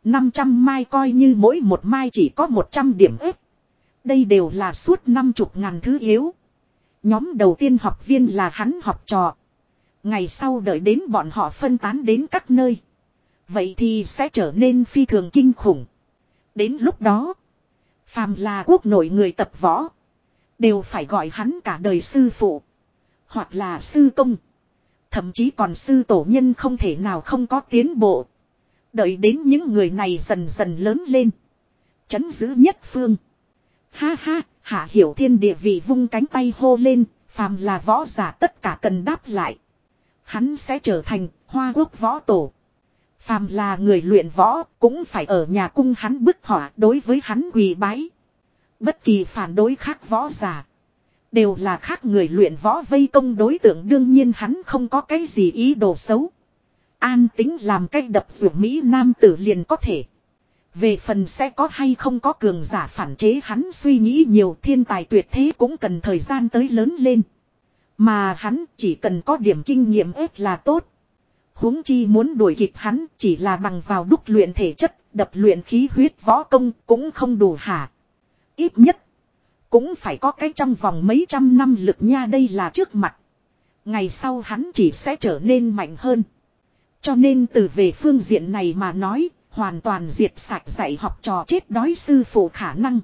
500 mai coi như mỗi một mai chỉ có 100 điểm ếp. Đây đều là suốt năm chục ngàn thứ yếu. Nhóm đầu tiên học viên là hắn học trò. Ngày sau đợi đến bọn họ phân tán đến các nơi. Vậy thì sẽ trở nên phi thường kinh khủng. Đến lúc đó. Phàm là quốc nội người tập võ. Đều phải gọi hắn cả đời sư phụ. Hoặc là sư công. Thậm chí còn sư tổ nhân không thể nào không có tiến bộ. Đợi đến những người này dần dần lớn lên. Chấn giữ nhất phương. Ha ha, hạ hiểu thiên địa vị vung cánh tay hô lên, phàm là võ giả tất cả cần đáp lại. Hắn sẽ trở thành hoa quốc võ tổ. Phàm là người luyện võ cũng phải ở nhà cung hắn bức họa đối với hắn quỳ bái. Bất kỳ phản đối khác võ giả. Đều là khác người luyện võ vây công đối tượng đương nhiên hắn không có cái gì ý đồ xấu. An tính làm cách đập rượu Mỹ Nam tử liền có thể. Về phần sẽ có hay không có cường giả phản chế hắn suy nghĩ nhiều thiên tài tuyệt thế cũng cần thời gian tới lớn lên. Mà hắn chỉ cần có điểm kinh nghiệm ếp là tốt. huống chi muốn đuổi kịp hắn chỉ là bằng vào đúc luyện thể chất, đập luyện khí huyết võ công cũng không đủ hả. Ít nhất, cũng phải có cái trong vòng mấy trăm năm lực nha đây là trước mặt. Ngày sau hắn chỉ sẽ trở nên mạnh hơn. Cho nên từ về phương diện này mà nói, hoàn toàn diệt sạch dạy học trò chết đói sư phụ khả năng.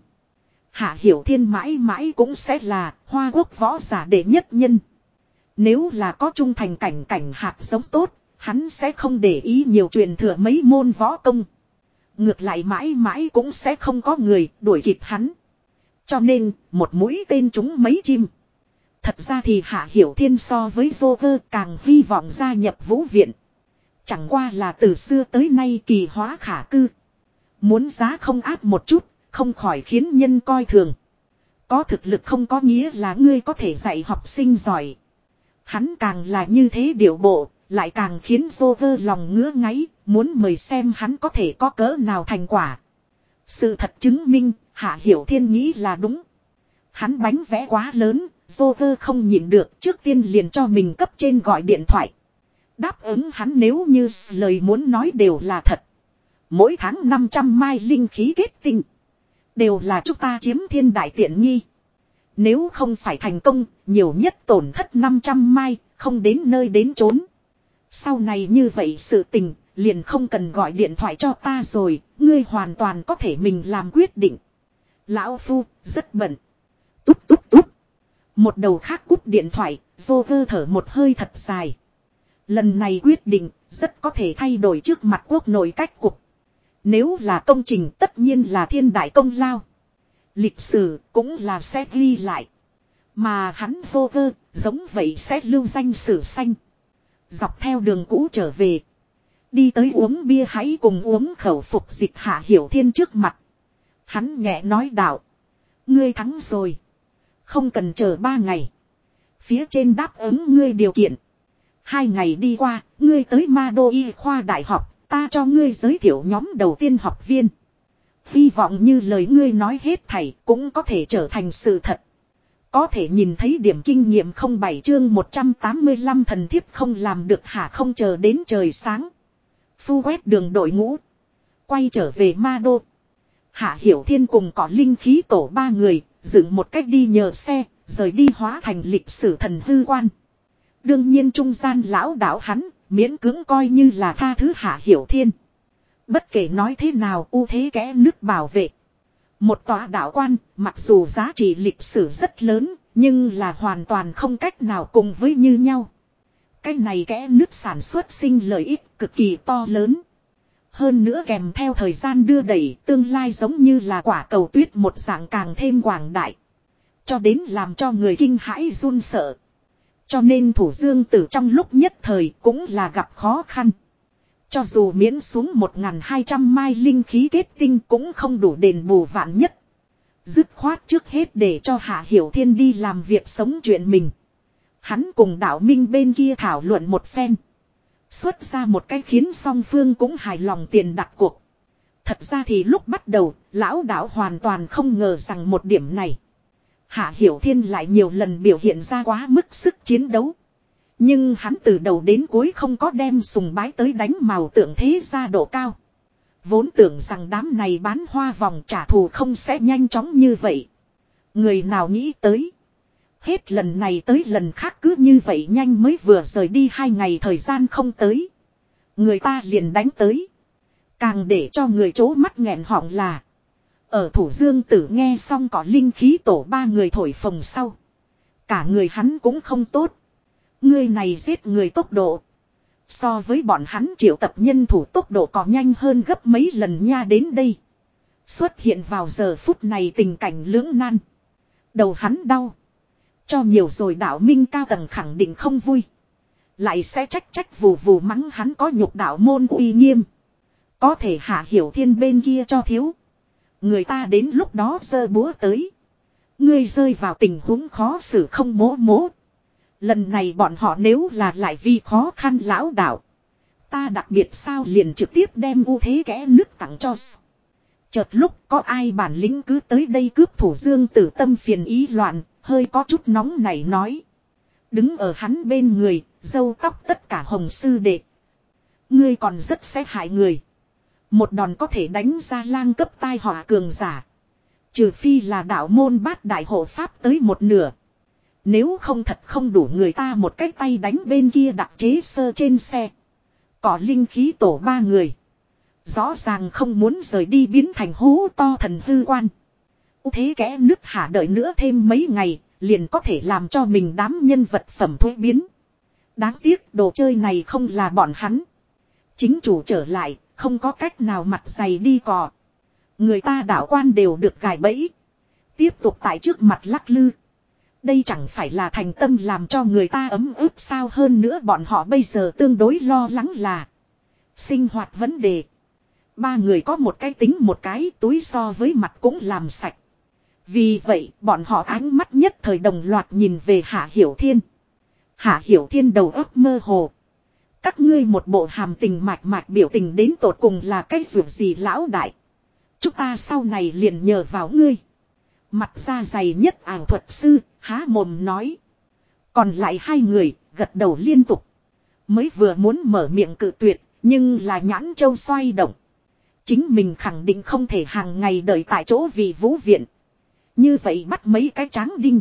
Hạ Hiểu Thiên mãi mãi cũng sẽ là hoa quốc võ giả đệ nhất nhân. Nếu là có trung thành cảnh cảnh hạt giống tốt, hắn sẽ không để ý nhiều truyền thừa mấy môn võ công. Ngược lại mãi mãi cũng sẽ không có người đuổi kịp hắn. Cho nên, một mũi tên chúng mấy chim. Thật ra thì Hạ Hiểu Thiên so với vô vơ càng hy vọng gia nhập vũ viện. Chẳng qua là từ xưa tới nay kỳ hóa khả cư. Muốn giá không áp một chút, không khỏi khiến nhân coi thường. Có thực lực không có nghĩa là ngươi có thể dạy học sinh giỏi. Hắn càng là như thế điều bộ, lại càng khiến vô vơ lòng ngứa ngáy, muốn mời xem hắn có thể có cỡ nào thành quả. Sự thật chứng minh, Hạ Hiểu Thiên nghĩ là đúng. Hắn bánh vẽ quá lớn, vô vơ không nhịn được trước tiên liền cho mình cấp trên gọi điện thoại. Đáp ứng hắn nếu như lời muốn nói đều là thật. Mỗi tháng 500 mai linh khí kết tinh. Đều là chúng ta chiếm thiên đại tiện nghi. Nếu không phải thành công, nhiều nhất tổn thất 500 mai, không đến nơi đến trốn. Sau này như vậy sự tình, liền không cần gọi điện thoại cho ta rồi, ngươi hoàn toàn có thể mình làm quyết định. Lão Phu, rất bận. Túp túp túp. Một đầu khác cúp điện thoại, vô cơ thở một hơi thật dài. Lần này quyết định rất có thể thay đổi trước mặt quốc nội cách cục. Nếu là công trình tất nhiên là thiên đại công lao. Lịch sử cũng là sẽ ghi lại. Mà hắn vô cơ giống vậy sẽ lưu danh sử xanh. Dọc theo đường cũ trở về. Đi tới uống bia hãy cùng uống khẩu phục dịch hạ hiểu thiên trước mặt. Hắn nhẹ nói đạo. Ngươi thắng rồi. Không cần chờ ba ngày. Phía trên đáp ứng ngươi điều kiện. Hai ngày đi qua, ngươi tới ma đô y khoa đại học, ta cho ngươi giới thiệu nhóm đầu tiên học viên. Hy vọng như lời ngươi nói hết thảy cũng có thể trở thành sự thật. Có thể nhìn thấy điểm kinh nghiệm không bảy chương 185 thần thiếp không làm được hả không chờ đến trời sáng. Phu quét đường đội ngũ. Quay trở về ma đô. Hạ Hiểu Thiên cùng có linh khí tổ ba người, dựng một cách đi nhờ xe, rời đi hóa thành lịch sử thần hư quan. Đương nhiên trung gian lão đảo hắn, miễn cưỡng coi như là tha thứ hạ hiểu thiên. Bất kể nói thế nào ưu thế kẽ nước bảo vệ. Một tòa đạo quan, mặc dù giá trị lịch sử rất lớn, nhưng là hoàn toàn không cách nào cùng với như nhau. Cái này kẽ nước sản xuất sinh lợi ích cực kỳ to lớn. Hơn nữa kèm theo thời gian đưa đẩy tương lai giống như là quả cầu tuyết một dạng càng thêm quảng đại. Cho đến làm cho người kinh hãi run sợ. Cho nên thủ dương tử trong lúc nhất thời cũng là gặp khó khăn. Cho dù miễn xuống 1.200 mai linh khí kết tinh cũng không đủ đền bù vạn nhất. Dứt khoát trước hết để cho Hạ Hiểu Thiên đi làm việc sống chuyện mình. Hắn cùng đạo minh bên kia thảo luận một phen. Xuất ra một cái khiến song phương cũng hài lòng tiền đặt cuộc. Thật ra thì lúc bắt đầu, lão đạo hoàn toàn không ngờ rằng một điểm này. Hạ Hiểu Thiên lại nhiều lần biểu hiện ra quá mức sức chiến đấu. Nhưng hắn từ đầu đến cuối không có đem sùng bái tới đánh màu tượng thế ra độ cao. Vốn tưởng rằng đám này bán hoa vòng trả thù không sẽ nhanh chóng như vậy. Người nào nghĩ tới. Hết lần này tới lần khác cứ như vậy nhanh mới vừa rời đi hai ngày thời gian không tới. Người ta liền đánh tới. Càng để cho người chố mắt nghẹn họng là. Ở thủ dương tử nghe xong có linh khí tổ ba người thổi phồng sau. Cả người hắn cũng không tốt. Người này giết người tốc độ. So với bọn hắn triệu tập nhân thủ tốc độ có nhanh hơn gấp mấy lần nha đến đây. Xuất hiện vào giờ phút này tình cảnh lưỡng nan. Đầu hắn đau. Cho nhiều rồi đạo minh cao tầng khẳng định không vui. Lại sẽ trách trách vù vù mắng hắn có nhục đạo môn uy nghiêm. Có thể hạ hiểu thiên bên kia cho thiếu. Người ta đến lúc đó giơ búa tới. Ngươi rơi vào tình huống khó xử không mố mố. Lần này bọn họ nếu là lại vì khó khăn lão đạo. Ta đặc biệt sao liền trực tiếp đem ưu thế kẽ nước tặng cho Chợt lúc có ai bản lĩnh cứ tới đây cướp thủ dương tử tâm phiền ý loạn, hơi có chút nóng này nói. Đứng ở hắn bên người, dâu tóc tất cả hồng sư đệ. Ngươi còn rất sẽ hại người. Một đòn có thể đánh ra lang cấp tai họa cường giả. Trừ phi là đạo môn bát đại hộ pháp tới một nửa. Nếu không thật không đủ người ta một cái tay đánh bên kia đặc chế sơ trên xe. Có linh khí tổ ba người. Rõ ràng không muốn rời đi biến thành hố to thần hư quan. Thế kẽ nước hạ đợi nữa thêm mấy ngày, liền có thể làm cho mình đám nhân vật phẩm thuế biến. Đáng tiếc đồ chơi này không là bọn hắn. Chính chủ trở lại, không có cách nào mặt dày đi cò. Người ta đạo quan đều được gài bẫy. Tiếp tục tại trước mặt lắc lư. Đây chẳng phải là thành tâm làm cho người ta ấm ức sao hơn nữa bọn họ bây giờ tương đối lo lắng là sinh hoạt vấn đề. Ba người có một cái tính một cái túi so với mặt cũng làm sạch. Vì vậy, bọn họ ánh mắt nhất thời đồng loạt nhìn về Hạ Hiểu Thiên. Hạ Hiểu Thiên đầu óc mơ hồ. Các ngươi một bộ hàm tình mạch mạch biểu tình đến tột cùng là cái ruột gì lão đại. Chúng ta sau này liền nhờ vào ngươi. Mặt da dày nhất ảo thuật sư, há mồm nói. Còn lại hai người, gật đầu liên tục. Mới vừa muốn mở miệng cự tuyệt, nhưng là nhãn châu xoay động. Chính mình khẳng định không thể hàng ngày đợi tại chỗ vì vũ viện. Như vậy bắt mấy cái tráng đinh.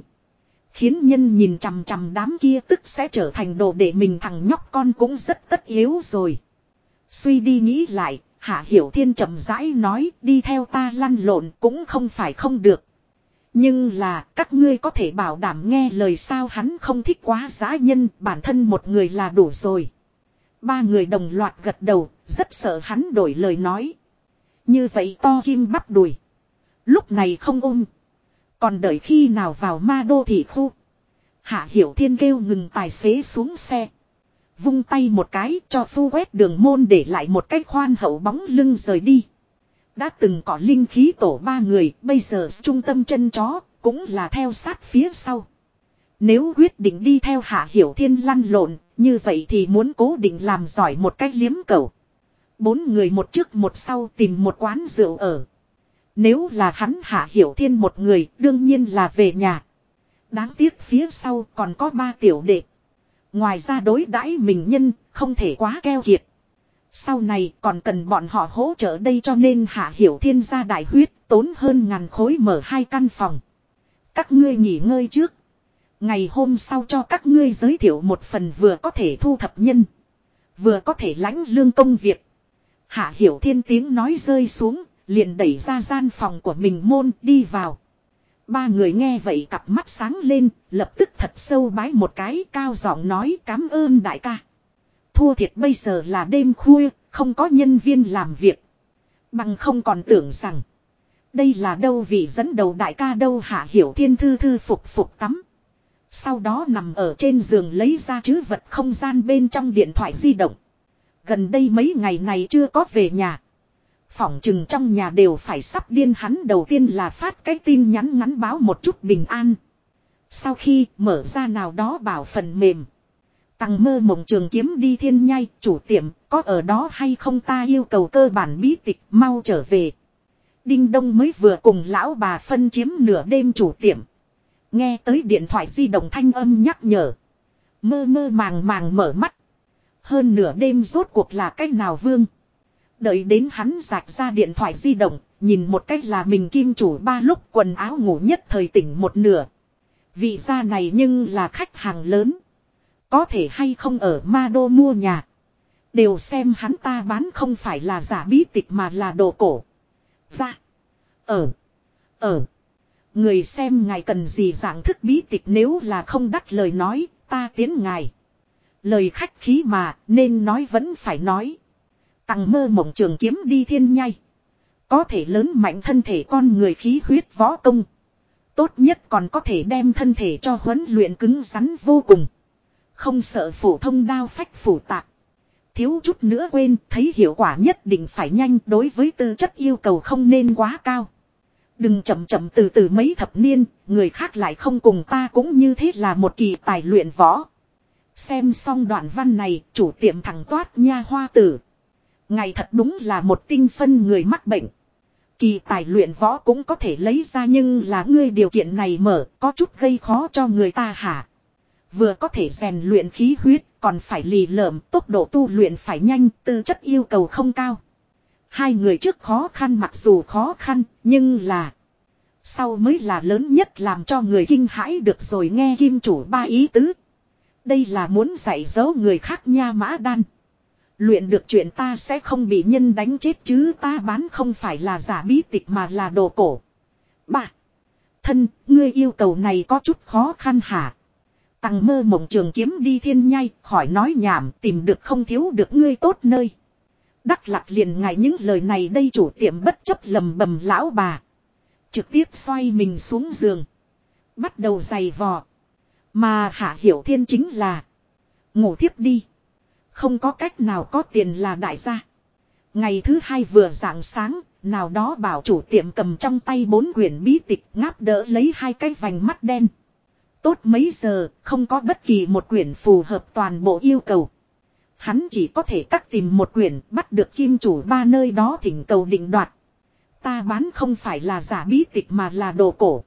Khiến nhân nhìn chằm chằm đám kia tức sẽ trở thành đồ để mình thằng nhóc con cũng rất tất yếu rồi. Suy đi nghĩ lại, Hạ Hiểu Thiên chậm rãi nói đi theo ta lăn lộn cũng không phải không được. Nhưng là các ngươi có thể bảo đảm nghe lời sao hắn không thích quá giá nhân bản thân một người là đủ rồi. Ba người đồng loạt gật đầu, rất sợ hắn đổi lời nói. Như vậy to kim bắp đùi. Lúc này không ôm. Còn đợi khi nào vào ma đô thị khu. Hạ Hiểu Thiên kêu ngừng tài xế xuống xe. Vung tay một cái cho phu quét đường môn để lại một cách khoan hậu bóng lưng rời đi. Đã từng có linh khí tổ ba người, bây giờ trung tâm chân chó, cũng là theo sát phía sau. Nếu quyết định đi theo Hạ Hiểu Thiên lăn lộn, như vậy thì muốn cố định làm giỏi một cách liếm cầu. Bốn người một trước một sau tìm một quán rượu ở. Nếu là hắn Hạ Hiểu Thiên một người, đương nhiên là về nhà. Đáng tiếc phía sau còn có ba tiểu đệ. Ngoài ra đối đãi mình nhân, không thể quá keo kiệt. Sau này còn cần bọn họ hỗ trợ đây cho nên Hạ Hiểu Thiên gia đại huyết tốn hơn ngàn khối mở hai căn phòng. Các ngươi nghỉ ngơi trước. Ngày hôm sau cho các ngươi giới thiệu một phần vừa có thể thu thập nhân. Vừa có thể lãnh lương công việc. Hạ Hiểu Thiên tiếng nói rơi xuống, liền đẩy ra gian phòng của mình môn đi vào. Ba người nghe vậy cặp mắt sáng lên, lập tức thật sâu bái một cái cao giọng nói cảm ơn đại ca. Thua thiệt bây giờ là đêm khuya, không có nhân viên làm việc. Bằng không còn tưởng rằng. Đây là đâu vị dẫn đầu đại ca đâu hạ hiểu thiên thư thư phục phục tắm. Sau đó nằm ở trên giường lấy ra chứ vật không gian bên trong điện thoại di động. Gần đây mấy ngày này chưa có về nhà. Phỏng chừng trong nhà đều phải sắp điên hắn đầu tiên là phát cái tin nhắn ngắn báo một chút bình an. Sau khi mở ra nào đó bảo phần mềm. Tăng mơ mộng trường kiếm đi thiên nhai, chủ tiệm, có ở đó hay không ta yêu cầu cơ bản bí tịch mau trở về. Đinh Đông mới vừa cùng lão bà phân chiếm nửa đêm chủ tiệm. Nghe tới điện thoại di động thanh âm nhắc nhở. Mơ mơ màng màng mở mắt. Hơn nửa đêm rốt cuộc là cách nào vương. Đợi đến hắn rạch ra điện thoại di động, nhìn một cách là mình kim chủ ba lúc quần áo ngủ nhất thời tỉnh một nửa. Vị gia này nhưng là khách hàng lớn. Có thể hay không ở ma đô mua nhà. Đều xem hắn ta bán không phải là giả bí tịch mà là đồ cổ. Ra. Ở. Ở. Người xem ngài cần gì dạng thức bí tịch nếu là không đắt lời nói, ta tiến ngài. Lời khách khí mà, nên nói vẫn phải nói. Tằng mơ mộng trường kiếm đi thiên nhai. Có thể lớn mạnh thân thể con người khí huyết võ công. Tốt nhất còn có thể đem thân thể cho huấn luyện cứng rắn vô cùng. Không sợ phổ thông đao phách phủ tạc. Thiếu chút nữa quên thấy hiệu quả nhất định phải nhanh đối với tư chất yêu cầu không nên quá cao. Đừng chậm chậm từ từ mấy thập niên, người khác lại không cùng ta cũng như thế là một kỳ tài luyện võ. Xem xong đoạn văn này, chủ tiệm thằng toát nha hoa tử. Ngày thật đúng là một tinh phân người mắc bệnh. Kỳ tài luyện võ cũng có thể lấy ra nhưng là ngươi điều kiện này mở, có chút gây khó cho người ta hả. Vừa có thể rèn luyện khí huyết, còn phải lì lợm, tốc độ tu luyện phải nhanh, tư chất yêu cầu không cao. Hai người trước khó khăn mặc dù khó khăn, nhưng là... Sau mới là lớn nhất làm cho người kinh hãi được rồi nghe kim chủ ba ý tứ. Đây là muốn dạy dỗ người khác nha mã đan. Luyện được chuyện ta sẽ không bị nhân đánh chết chứ ta bán không phải là giả bí tịch mà là đồ cổ. bà Thân, ngươi yêu cầu này có chút khó khăn hả? Tăng mơ mộng trường kiếm đi thiên nhai, khỏi nói nhảm, tìm được không thiếu được ngươi tốt nơi. Đắc lạc liền ngại những lời này đây chủ tiệm bất chấp lầm bầm lão bà. Trực tiếp xoay mình xuống giường. Bắt đầu giày vò. Mà hạ hiểu thiên chính là. Ngủ tiếp đi. Không có cách nào có tiền là đại gia. Ngày thứ hai vừa rạng sáng, nào đó bảo chủ tiệm cầm trong tay bốn quyển bí tịch ngáp đỡ lấy hai cái vành mắt đen. Tốt mấy giờ, không có bất kỳ một quyển phù hợp toàn bộ yêu cầu. Hắn chỉ có thể cắt tìm một quyển bắt được kim chủ ba nơi đó thỉnh cầu định đoạt. Ta bán không phải là giả bí tịch mà là đồ cổ.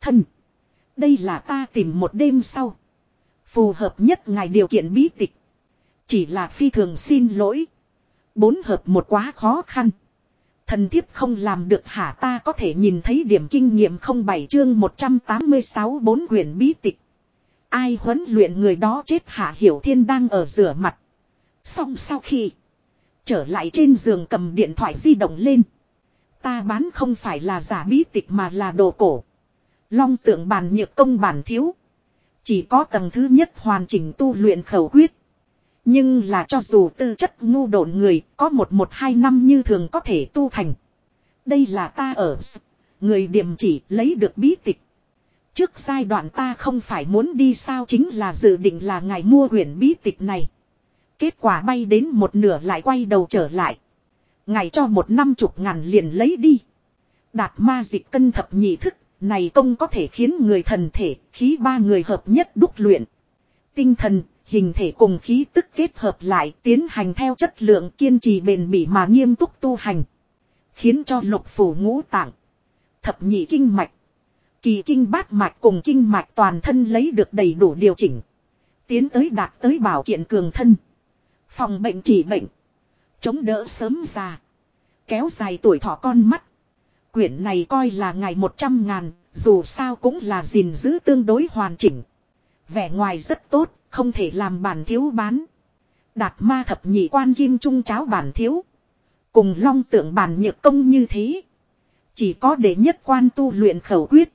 Thân. Đây là ta tìm một đêm sau. Phù hợp nhất ngài điều kiện bí tịch. Chỉ là phi thường xin lỗi. Bốn hợp một quá khó khăn. Thần thiếp không làm được hả ta có thể nhìn thấy điểm kinh nghiệm không bảy chương 186 bốn quyển bí tịch. Ai huấn luyện người đó chết hạ hiểu thiên đang ở rửa mặt. Xong sau khi trở lại trên giường cầm điện thoại di động lên. Ta bán không phải là giả bí tịch mà là đồ cổ. Long tượng bàn nhược công bản thiếu. Chỉ có tầng thứ nhất hoàn chỉnh tu luyện khẩu quyết. Nhưng là cho dù tư chất ngu độn người có một một hai năm như thường có thể tu thành. Đây là ta ở người điểm chỉ lấy được bí tịch. Trước giai đoạn ta không phải muốn đi sao chính là dự định là ngài mua quyển bí tịch này. Kết quả bay đến một nửa lại quay đầu trở lại. Ngài cho một năm chục ngàn liền lấy đi. Đạt ma dịch cân thập nhị thức, này công có thể khiến người thần thể, khí ba người hợp nhất đúc luyện. Tinh thần, hình thể cùng khí tức kết hợp lại tiến hành theo chất lượng kiên trì bền bỉ mà nghiêm túc tu hành. Khiến cho lục phủ ngũ tạng, thập nhị kinh mạch, kỳ kinh bát mạch cùng kinh mạch toàn thân lấy được đầy đủ điều chỉnh. Tiến tới đạt tới bảo kiện cường thân. Phòng bệnh trị bệnh. Chống đỡ sớm già. Kéo dài tuổi thọ con mắt. Quyển này coi là ngày một trăm ngàn, dù sao cũng là gìn giữ tương đối hoàn chỉnh. Vẻ ngoài rất tốt, không thể làm bản thiếu bán. Đạt ma thập nhị quan kim trung cháo bản thiếu. Cùng long tượng bản nhược công như thế. Chỉ có để nhất quan tu luyện khẩu quyết.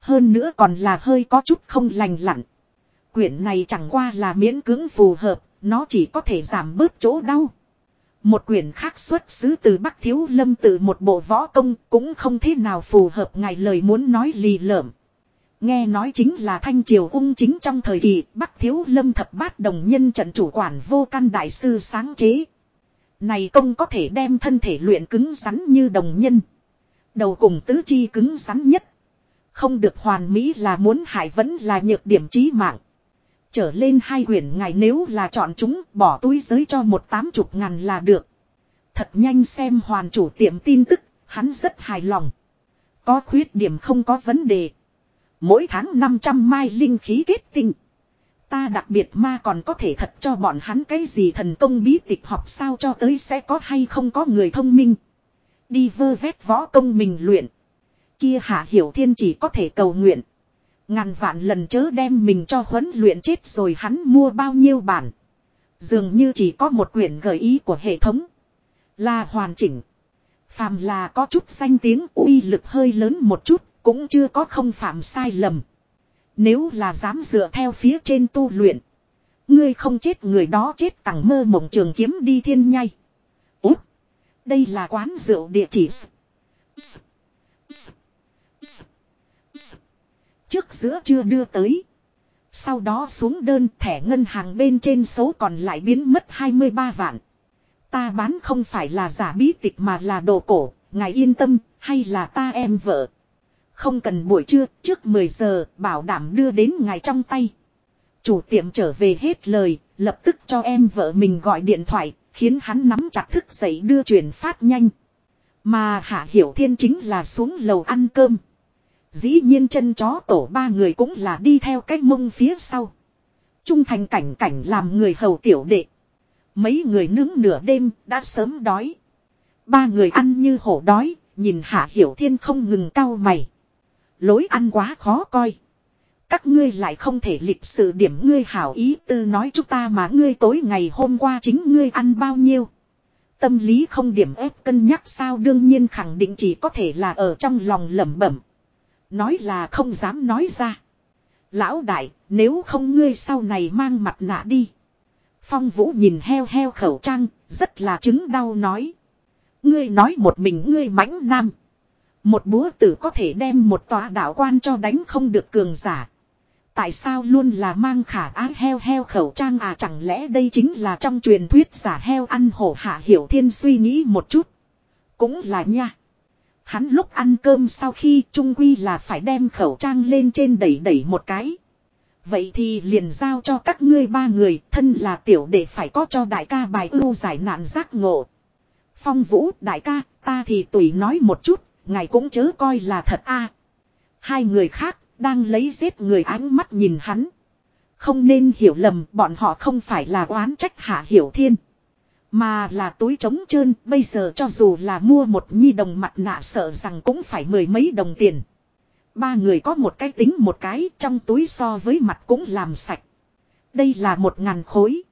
Hơn nữa còn là hơi có chút không lành lặn. Quyển này chẳng qua là miễn cưỡng phù hợp, nó chỉ có thể giảm bớt chỗ đau. Một quyển khác xuất xứ từ Bắc Thiếu Lâm từ một bộ võ công cũng không thế nào phù hợp ngài lời muốn nói lì lợm. Nghe nói chính là thanh triều ung chính trong thời kỳ Bắc Thiếu Lâm thập bát đồng nhân trận chủ quản vô căn đại sư sáng chế. Này công có thể đem thân thể luyện cứng rắn như đồng nhân. Đầu cùng tứ chi cứng rắn nhất. Không được hoàn mỹ là muốn hại vẫn là nhược điểm trí mạng. Trở lên hai quyển ngài nếu là chọn chúng bỏ túi giới cho một tám chục ngàn là được. Thật nhanh xem hoàn chủ tiệm tin tức, hắn rất hài lòng. Có khuyết điểm không có vấn đề. Mỗi tháng 500 mai linh khí kết tinh. Ta đặc biệt ma còn có thể thật cho bọn hắn cái gì thần công bí tịch học sao cho tới sẽ có hay không có người thông minh. Đi vơ vét võ công mình luyện. Kia hạ hiểu thiên chỉ có thể cầu nguyện. Ngàn vạn lần chớ đem mình cho huấn luyện chết rồi hắn mua bao nhiêu bản. Dường như chỉ có một quyển gợi ý của hệ thống. Là hoàn chỉnh. Phàm là có chút danh tiếng uy lực hơi lớn một chút, cũng chưa có không phạm sai lầm. Nếu là dám dựa theo phía trên tu luyện. Ngươi không chết người đó chết tặng mơ mộng trường kiếm đi thiên nhai. Úp! Đây là quán rượu địa chỉ. Trước giữa chưa đưa tới. Sau đó xuống đơn thẻ ngân hàng bên trên số còn lại biến mất 23 vạn. Ta bán không phải là giả bí tịch mà là đồ cổ, ngài yên tâm, hay là ta em vợ. Không cần buổi trưa, trước 10 giờ, bảo đảm đưa đến ngài trong tay. Chủ tiệm trở về hết lời, lập tức cho em vợ mình gọi điện thoại, khiến hắn nắm chặt thức dậy đưa truyền phát nhanh. Mà Hạ Hiểu Thiên chính là xuống lầu ăn cơm. Dĩ nhiên chân chó tổ ba người cũng là đi theo cách mông phía sau. Trung thành cảnh cảnh làm người hầu tiểu đệ. Mấy người nướng nửa đêm đã sớm đói. Ba người ăn như hổ đói, nhìn Hạ Hiểu Thiên không ngừng cau mày. Lối ăn quá khó coi. Các ngươi lại không thể lịch sự điểm ngươi hảo ý tư nói chúng ta mà ngươi tối ngày hôm qua chính ngươi ăn bao nhiêu. Tâm lý không điểm ép cân nhắc sao đương nhiên khẳng định chỉ có thể là ở trong lòng lẩm bẩm. Nói là không dám nói ra. Lão đại, nếu không ngươi sau này mang mặt nạ đi. Phong Vũ nhìn heo heo khẩu trang, rất là chứng đau nói. Ngươi nói một mình ngươi mãnh nam. Một búa tử có thể đem một tòa đạo quan cho đánh không được cường giả. Tại sao luôn là mang khả ái heo heo khẩu trang à chẳng lẽ đây chính là trong truyền thuyết giả heo ăn hổ hạ hiểu thiên suy nghĩ một chút. Cũng là nha. Hắn lúc ăn cơm sau khi trung quy là phải đem khẩu trang lên trên đẩy đẩy một cái. Vậy thì liền giao cho các ngươi ba người, thân là tiểu đệ phải có cho đại ca bài ưu giải nạn giác ngộ. Phong vũ, đại ca, ta thì tùy nói một chút, ngài cũng chớ coi là thật a. Hai người khác, đang lấy giết người ánh mắt nhìn hắn. Không nên hiểu lầm, bọn họ không phải là oán trách hạ hiểu thiên. Mà là túi trống trơn, bây giờ cho dù là mua một nhi đồng mặt nạ sợ rằng cũng phải mười mấy đồng tiền. Ba người có một cái tính một cái trong túi so với mặt cũng làm sạch. Đây là một ngàn khối.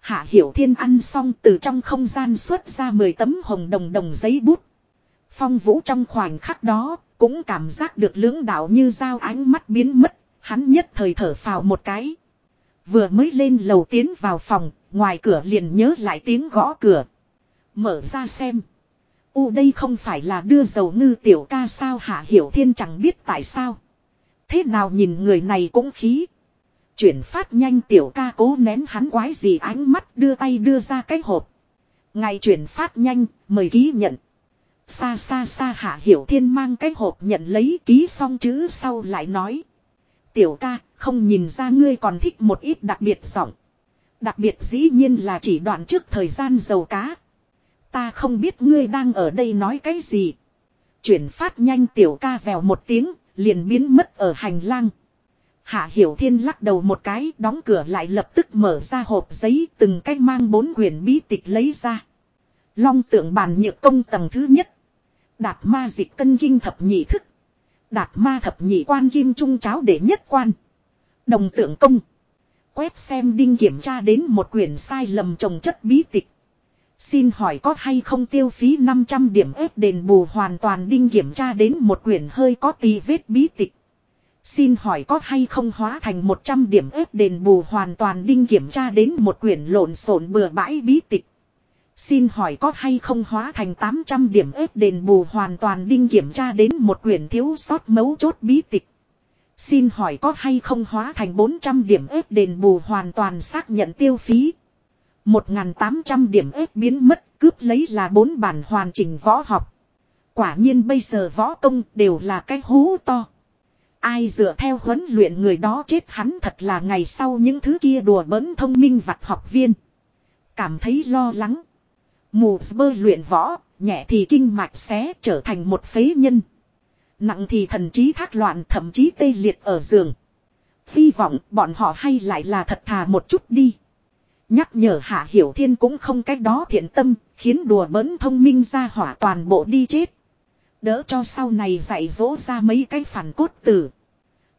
Hạ Hiểu Thiên ăn xong từ trong không gian xuất ra 10 tấm hồng đồng đồng giấy bút. Phong Vũ trong khoảnh khắc đó cũng cảm giác được lưỡng đạo như dao ánh mắt biến mất, hắn nhất thời thở phào một cái. Vừa mới lên lầu tiến vào phòng, ngoài cửa liền nhớ lại tiếng gõ cửa. Mở ra xem. U đây không phải là đưa dầu ngư tiểu ca sao hạ hiểu thiên chẳng biết tại sao. Thế nào nhìn người này cũng khí. Chuyển phát nhanh tiểu ca cố nén hắn quái gì ánh mắt đưa tay đưa ra cái hộp. Ngày chuyển phát nhanh, mời ký nhận. Xa xa xa hạ hiểu thiên mang cái hộp nhận lấy ký xong chữ sau lại nói. Tiểu ca, không nhìn ra ngươi còn thích một ít đặc biệt giọng. Đặc biệt dĩ nhiên là chỉ đoạn trước thời gian dầu cá. Ta không biết ngươi đang ở đây nói cái gì. Chuyển phát nhanh tiểu ca vèo một tiếng, liền biến mất ở hành lang. Hạ Hiểu Thiên lắc đầu một cái, đóng cửa lại lập tức mở ra hộp giấy, từng cách mang bốn quyển bí tịch lấy ra. Long tượng bàn nhược công tầng thứ nhất. Đạt ma dịch cân kinh thập nhị thức. Đạt ma thập nhị quan kim trung cháo để nhất quan. Đồng tượng công. Quét xem đinh kiểm tra đến một quyển sai lầm trồng chất bí tịch. Xin hỏi có hay không tiêu phí 500 điểm ép đền bù hoàn toàn đinh kiểm tra đến một quyển hơi có tì vết bí tịch. Xin hỏi có hay không hóa thành 100 điểm ép đền bù hoàn toàn đinh kiểm tra đến một quyển lộn xộn bừa bãi bí tịch. Xin hỏi có hay không hóa thành 800 điểm ếp đền bù hoàn toàn đinh kiểm tra đến một quyển thiếu sót mấu chốt bí tịch. Xin hỏi có hay không hóa thành 400 điểm ếp đền bù hoàn toàn xác nhận tiêu phí. 1.800 điểm ếp biến mất, cướp lấy là bốn bản hoàn chỉnh võ học. Quả nhiên bây giờ võ công đều là cái hú to. Ai dựa theo huấn luyện người đó chết hắn thật là ngày sau những thứ kia đùa bỡn thông minh vặt học viên. Cảm thấy lo lắng. Mù bơ luyện võ, nhẹ thì kinh mạch xé trở thành một phế nhân. Nặng thì thần trí thác loạn thậm chí tê liệt ở giường. Hy vọng bọn họ hay lại là thật thà một chút đi. Nhắc nhở Hạ Hiểu Thiên cũng không cách đó thiện tâm, khiến đùa bỡn thông minh ra hỏa toàn bộ đi chết. Đỡ cho sau này dạy dỗ ra mấy cái phản cốt tử.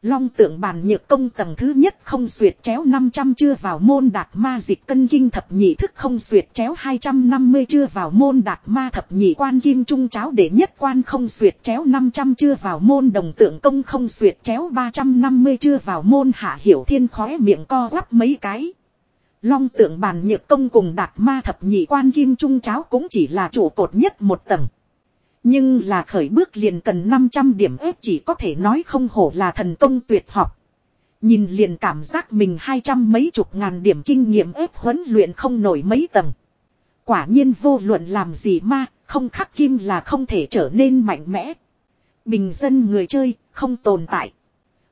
Long tượng bàn nhược công tầng thứ nhất không xuyệt chéo 500 chưa vào môn đạt ma dịch cân kinh thập nhị thức không xuyệt chéo 250 chưa vào môn đạt ma thập nhị quan kim trung cháo để nhất quan không xuyệt chéo 500 chưa vào môn đồng tượng công không xuyệt chéo 350 chưa vào môn hạ hiểu thiên khóe miệng co quắp mấy cái. Long tượng bàn nhược công cùng đạt ma thập nhị quan kim trung cháo cũng chỉ là trụ cột nhất một tầng. Nhưng là khởi bước liền cần 500 điểm ép chỉ có thể nói không hổ là thần công tuyệt học. Nhìn liền cảm giác mình hai trăm mấy chục ngàn điểm kinh nghiệm ép huấn luyện không nổi mấy tầng. Quả nhiên vô luận làm gì ma, không khắc kim là không thể trở nên mạnh mẽ. Bình dân người chơi, không tồn tại.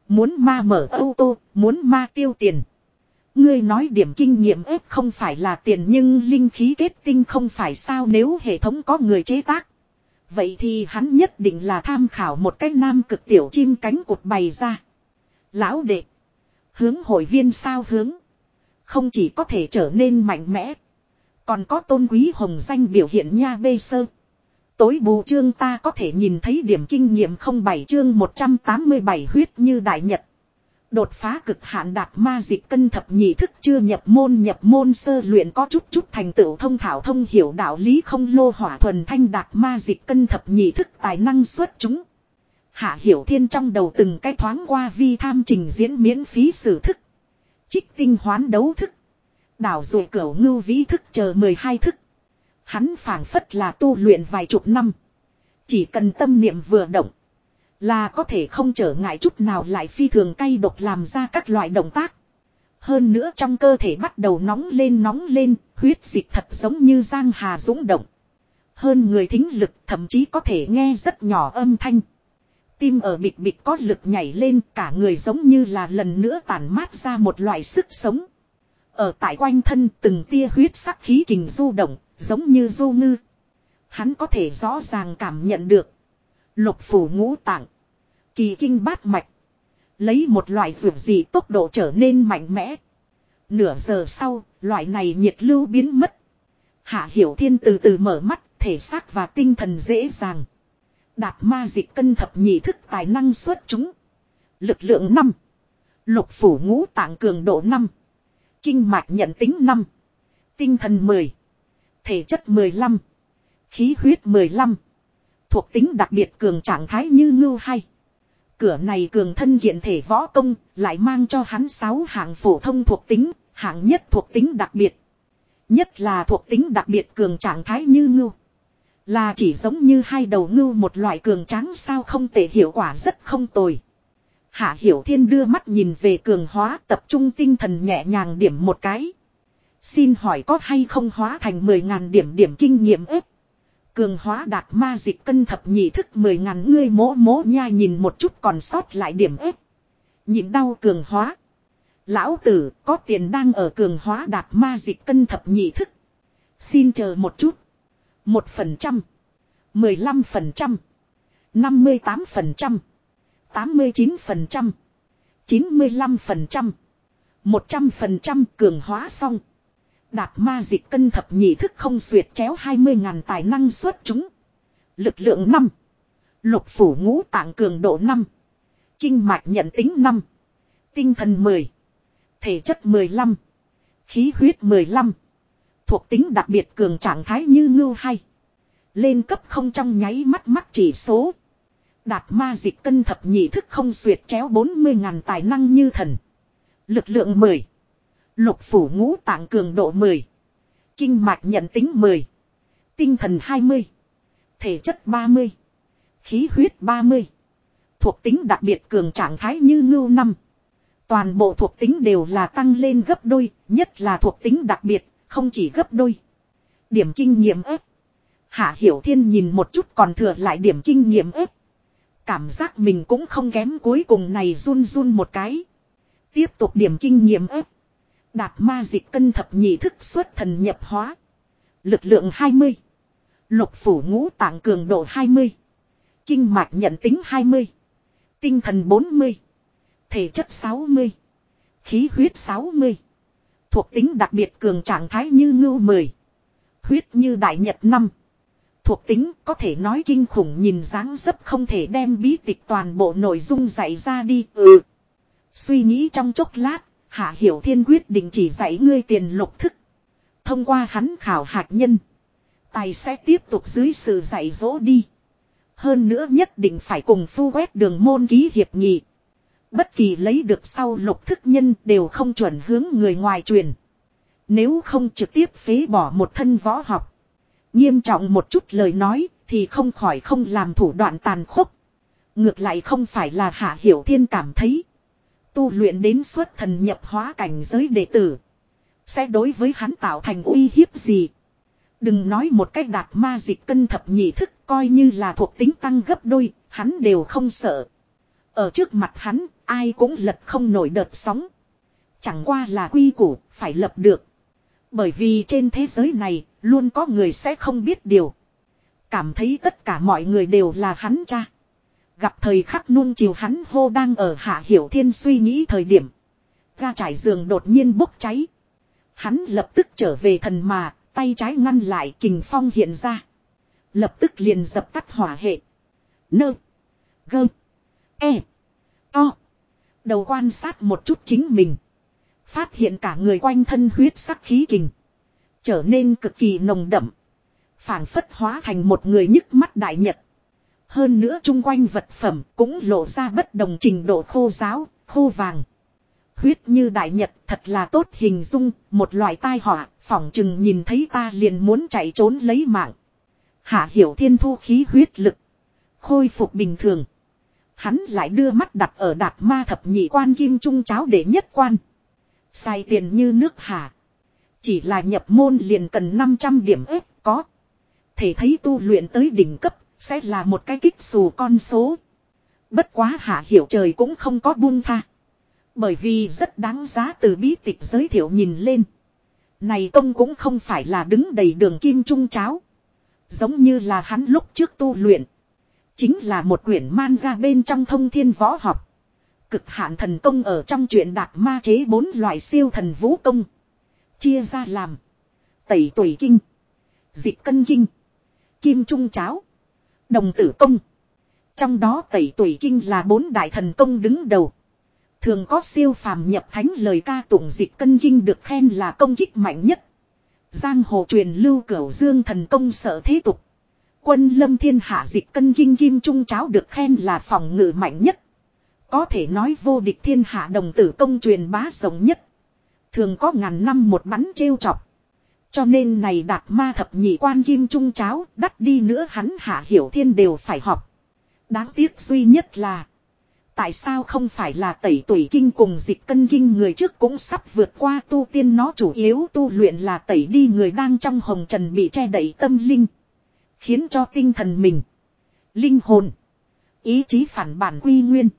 Muốn ma mở ô tô, muốn ma tiêu tiền. Ngươi nói điểm kinh nghiệm ép không phải là tiền nhưng linh khí kết tinh không phải sao nếu hệ thống có người chế tác. Vậy thì hắn nhất định là tham khảo một cái nam cực tiểu chim cánh cụt bày ra. Lão đệ. Hướng hội viên sao hướng. Không chỉ có thể trở nên mạnh mẽ. Còn có tôn quý hồng danh biểu hiện nha bê sơ. Tối bù chương ta có thể nhìn thấy điểm kinh nghiệm không bảy chương 187 huyết như đại nhật. Đột phá cực hạn đạt ma dịch cân thập nhị thức chưa nhập môn nhập môn sơ luyện có chút chút thành tựu thông thảo thông hiểu đạo lý không lô hỏa thuần thanh đạt ma dịch cân thập nhị thức tài năng xuất chúng. Hạ hiểu thiên trong đầu từng cái thoáng qua vi tham trình diễn miễn phí sử thức. Trích tinh hoán đấu thức. Đảo rồi cửu ngưu vĩ thức chờ 12 thức. Hắn phản phất là tu luyện vài chục năm. Chỉ cần tâm niệm vừa động. Là có thể không trở ngại chút nào lại phi thường cay độc làm ra các loại động tác. Hơn nữa trong cơ thể bắt đầu nóng lên nóng lên, huyết dịch thật giống như giang hà dũng động. Hơn người thính lực thậm chí có thể nghe rất nhỏ âm thanh. Tim ở bịch bịch có lực nhảy lên cả người giống như là lần nữa tản mát ra một loại sức sống. Ở tại quanh thân từng tia huyết sắc khí kình du động, giống như du ngư. Hắn có thể rõ ràng cảm nhận được. Lục phủ ngũ tạng. Kỳ kinh bát mạch. Lấy một loại ruột gì tốc độ trở nên mạnh mẽ. Nửa giờ sau, loại này nhiệt lưu biến mất. Hạ Hiểu Thiên từ từ mở mắt, thể xác và tinh thần dễ dàng. Đạt ma dịch cân thập nhị thức tài năng xuất chúng. Lực lượng 5. Lục phủ ngũ tạng cường độ 5. Kinh mạch nhận tính 5. Tinh thần 10. Thể chất 15. Khí huyết 15. Thuộc tính đặc biệt cường trạng thái như ngưu hay. Cửa này cường thân hiện thể võ công, lại mang cho hắn sáu hạng phổ thông thuộc tính, hạng nhất thuộc tính đặc biệt. Nhất là thuộc tính đặc biệt cường trạng thái như ngưu. Là chỉ giống như hai đầu ngưu một loại cường tráng sao không thể hiệu quả rất không tồi. Hạ Hiểu Thiên đưa mắt nhìn về cường hóa tập trung tinh thần nhẹ nhàng điểm một cái. Xin hỏi có hay không hóa thành 10.000 điểm điểm kinh nghiệm ếp. Cường hóa đạt ma dịch cân thập nhị thức mười ngàn ngươi mố mố nha nhìn một chút còn sót lại điểm ếp. Nhịn đau cường hóa. Lão tử, có tiền đang ở cường hóa đạt ma dịch cân thập nhị thức. Xin chờ một chút. Một phần trăm. Mười lăm phần trăm. Năm mươi tám phần trăm. Tám mươi chín phần trăm. Chín mươi lăm phần trăm. Một trăm phần trăm cường hóa xong. Đạt ma dịch cân thập nhị thức không xuyệt chéo 20 ngàn tài năng xuất chúng. Lực lượng 5. Lục phủ ngũ tạng cường độ 5. Kinh mạch nhận tính 5. Tinh thần 10. Thể chất 15. Khí huyết 15. Thuộc tính đặc biệt cường trạng thái như ngưu hay. Lên cấp không trong nháy mắt mắt chỉ số. Đạt ma dịch cân thập nhị thức không xuyệt chéo 40 ngàn tài năng như thần. Lực lượng 10. Lục phủ ngũ tạng cường độ 10. Kinh mạch nhận tính 10. Tinh thần 20. Thể chất 30. Khí huyết 30. Thuộc tính đặc biệt cường trạng thái như ngưu năm. Toàn bộ thuộc tính đều là tăng lên gấp đôi, nhất là thuộc tính đặc biệt, không chỉ gấp đôi. Điểm kinh nghiệm ếp. Hạ Hiểu Thiên nhìn một chút còn thừa lại điểm kinh nghiệm ếp. Cảm giác mình cũng không kém cuối cùng này run run một cái. Tiếp tục điểm kinh nghiệm ếp. Đạt ma dịch cân thập nhị thức xuất thần nhập hóa. Lực lượng 20. Lục phủ ngũ tạng cường độ 20. Kinh mạch nhận tính 20. Tinh thần 40. Thể chất 60. Khí huyết 60. Thuộc tính đặc biệt cường trạng thái như ngưu 10. Huyết như đại nhật 5. Thuộc tính có thể nói kinh khủng nhìn dáng dấp không thể đem bí tịch toàn bộ nội dung dạy ra đi. Ừ. Suy nghĩ trong chốc lát, Hạ Hiểu Thiên quyết định chỉ dạy ngươi tiền lục thức. Thông qua hắn khảo hạt nhân. Tài sẽ tiếp tục dưới sự dạy dỗ đi. Hơn nữa nhất định phải cùng phu quét đường môn ký hiệp nghị. Bất kỳ lấy được sau lục thức nhân đều không chuẩn hướng người ngoài truyền. Nếu không trực tiếp phế bỏ một thân võ học. Nghiêm trọng một chút lời nói thì không khỏi không làm thủ đoạn tàn khốc. Ngược lại không phải là hạ hiểu thiên cảm thấy. Tu luyện đến xuất thần nhập hóa cảnh giới đệ tử. Sẽ đối với hắn tạo thành uy hiếp gì. Đừng nói một cách đạt ma dịch cân thập nhị thức coi như là thuộc tính tăng gấp đôi, hắn đều không sợ. Ở trước mặt hắn, ai cũng lật không nổi đợt sóng. Chẳng qua là quy củ, phải lập được. Bởi vì trên thế giới này, luôn có người sẽ không biết điều. Cảm thấy tất cả mọi người đều là hắn cha. Gặp thời khắc nuông chiều hắn hô đang ở hạ hiểu thiên suy nghĩ thời điểm. Ga trải giường đột nhiên bốc cháy. Hắn lập tức trở về thần mà, tay trái ngăn lại kình phong hiện ra. Lập tức liền dập tắt hỏa hệ. Nơ. Gơ. E. To. Đầu quan sát một chút chính mình. Phát hiện cả người quanh thân huyết sắc khí kình. Trở nên cực kỳ nồng đậm. phảng phất hóa thành một người nhức mắt đại nhật. Hơn nữa chung quanh vật phẩm cũng lộ ra bất đồng trình độ khô giáo, khô vàng. Huyết như đại nhật thật là tốt hình dung, một loại tai họa, phỏng chừng nhìn thấy ta liền muốn chạy trốn lấy mạng. Hạ hiểu thiên thu khí huyết lực. Khôi phục bình thường. Hắn lại đưa mắt đặt ở đạp ma thập nhị quan kim trung cháo để nhất quan. Sai tiền như nước hạ. Chỉ là nhập môn liền cần 500 điểm ếp có. Thể thấy tu luyện tới đỉnh cấp sẽ là một cái kích xù con số. Bất quá hạ hiểu trời cũng không có buông tha. Bởi vì rất đáng giá từ bí tịch giới thiệu nhìn lên. Này công cũng không phải là đứng đầy đường kim trung cháo. Giống như là hắn lúc trước tu luyện. Chính là một quyển manga bên trong thông thiên võ học. Cực hạn thần công ở trong chuyện đạt ma chế bốn loại siêu thần vũ công. Chia ra làm. Tẩy tuổi kinh. Dịch cân kinh. Kim trung cháo. Đồng tử công. Trong đó tẩy tuổi kinh là bốn đại thần công đứng đầu. Thường có siêu phàm nhập thánh lời ca tụng dịch cân kinh được khen là công kích mạnh nhất. Giang hồ truyền lưu cửu dương thần công sở thế tục. Quân lâm thiên hạ dịch cân kinh kim trung cháo được khen là phòng ngự mạnh nhất. Có thể nói vô địch thiên hạ đồng tử công truyền bá rộng nhất. Thường có ngàn năm một bắn trêu chọc. Cho nên này đạt ma thập nhị quan kim trung cháo, đắt đi nữa hắn hạ hiểu thiên đều phải học. Đáng tiếc duy nhất là. Tại sao không phải là tẩy tuổi kinh cùng dịch cân kinh người trước cũng sắp vượt qua tu tiên nó chủ yếu tu luyện là tẩy đi người đang trong hồng trần bị che đẩy tâm linh. Khiến cho tinh thần mình. Linh hồn. Ý chí phản bản quy nguyên.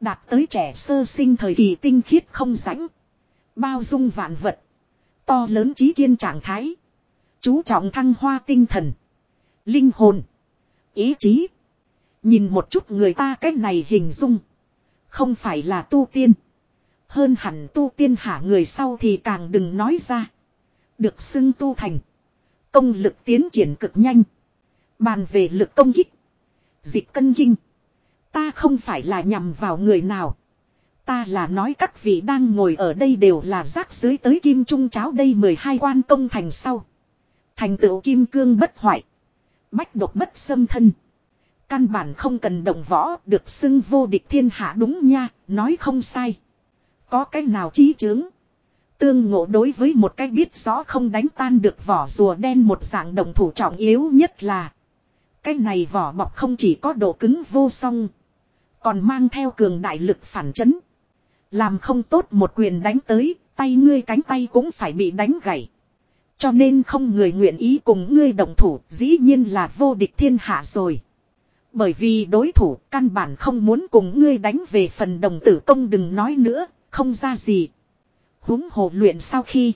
Đạt tới trẻ sơ sinh thời kỳ tinh khiết không rãnh. Bao dung vạn vật. To lớn trí kiên trạng thái. Chú trọng thăng hoa tinh thần. Linh hồn. Ý chí. Nhìn một chút người ta cách này hình dung. Không phải là tu tiên. Hơn hẳn tu tiên hạ người sau thì càng đừng nói ra. Được xưng tu thành. Công lực tiến triển cực nhanh. Bàn về lực công kích. Dịch cân kinh. Ta không phải là nhằm vào người nào. Ta là nói các vị đang ngồi ở đây đều là rác dưới tới kim trung cháo đây 12 quan công thành sau. Thành tựu kim cương bất hoại. Bách độc bất xâm thân. Căn bản không cần động võ được xưng vô địch thiên hạ đúng nha, nói không sai. Có cái nào trí chướng. Tương ngộ đối với một cái biết rõ không đánh tan được vỏ rùa đen một dạng đồng thủ trọng yếu nhất là. Cái này vỏ bọc không chỉ có độ cứng vô song. Còn mang theo cường đại lực phản chấn. Làm không tốt một quyền đánh tới, tay ngươi cánh tay cũng phải bị đánh gãy. Cho nên không người nguyện ý cùng ngươi đồng thủ dĩ nhiên là vô địch thiên hạ rồi. Bởi vì đối thủ căn bản không muốn cùng ngươi đánh về phần đồng tử công đừng nói nữa, không ra gì. huống hồ luyện sau khi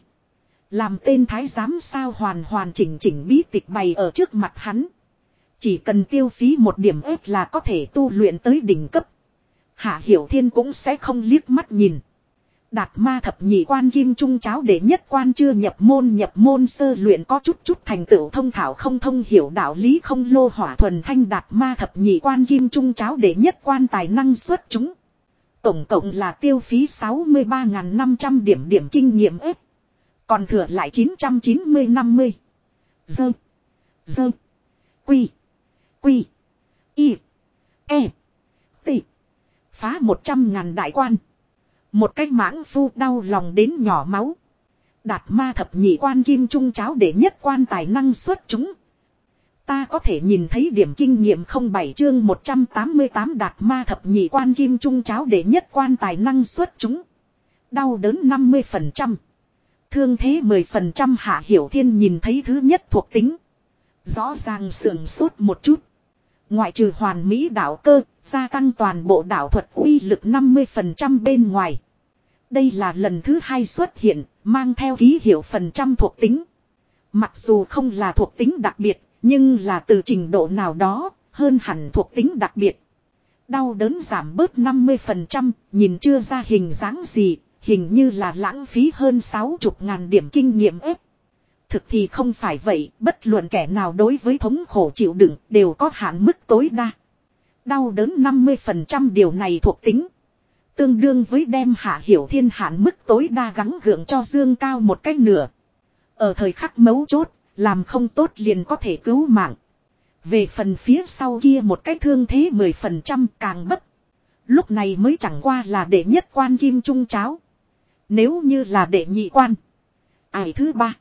làm tên thái giám sao hoàn hoàn chỉnh chỉnh bí tịch bày ở trước mặt hắn. Chỉ cần tiêu phí một điểm ếp là có thể tu luyện tới đỉnh cấp. Hạ Hiểu Thiên cũng sẽ không liếc mắt nhìn. Đạt ma thập nhị quan kim trung cháo để nhất quan chưa nhập môn nhập môn sơ luyện có chút chút thành tựu thông thảo không thông hiểu đạo lý không lô hỏa thuần thanh đạt ma thập nhị quan kim trung cháo để nhất quan tài năng xuất chúng. Tổng cộng là tiêu phí 63.500 điểm điểm kinh nghiệm ếp. Còn thừa lại 990-50. Dơ. Dơ. Quy. Quy. Y. E phá Phá 100 ngàn đại quan. Một cách mãng phu đau lòng đến nhỏ máu. Đạt ma thập nhị quan kim trung cháo để nhất quan tài năng xuất chúng. Ta có thể nhìn thấy điểm kinh nghiệm không bảy chương 188 đạt ma thập nhị quan kim trung cháo để nhất quan tài năng xuất chúng. Đau đớn 50%. Thương thế 10% hạ hiểu thiên nhìn thấy thứ nhất thuộc tính. Rõ ràng sườn sốt một chút. Ngoại trừ hoàn mỹ đạo cơ, gia tăng toàn bộ đạo thuật uy lực 50% bên ngoài. Đây là lần thứ hai xuất hiện, mang theo ký hiệu phần trăm thuộc tính. Mặc dù không là thuộc tính đặc biệt, nhưng là từ trình độ nào đó, hơn hẳn thuộc tính đặc biệt. Đau đớn giảm bớt 50%, nhìn chưa ra hình dáng gì, hình như là lãng phí hơn 60 ngàn điểm kinh nghiệm ếp. Thực thì không phải vậy, bất luận kẻ nào đối với thống khổ chịu đựng đều có hạn mức tối đa. Đau đớn 50% điều này thuộc tính. Tương đương với đem hạ hiểu thiên hạn mức tối đa gắng gượng cho dương cao một cách nửa. Ở thời khắc mấu chốt, làm không tốt liền có thể cứu mạng. Về phần phía sau kia một cách thương thế 10% càng bất. Lúc này mới chẳng qua là đệ nhất quan kim trung cháo. Nếu như là đệ nhị quan. Ải thứ ba.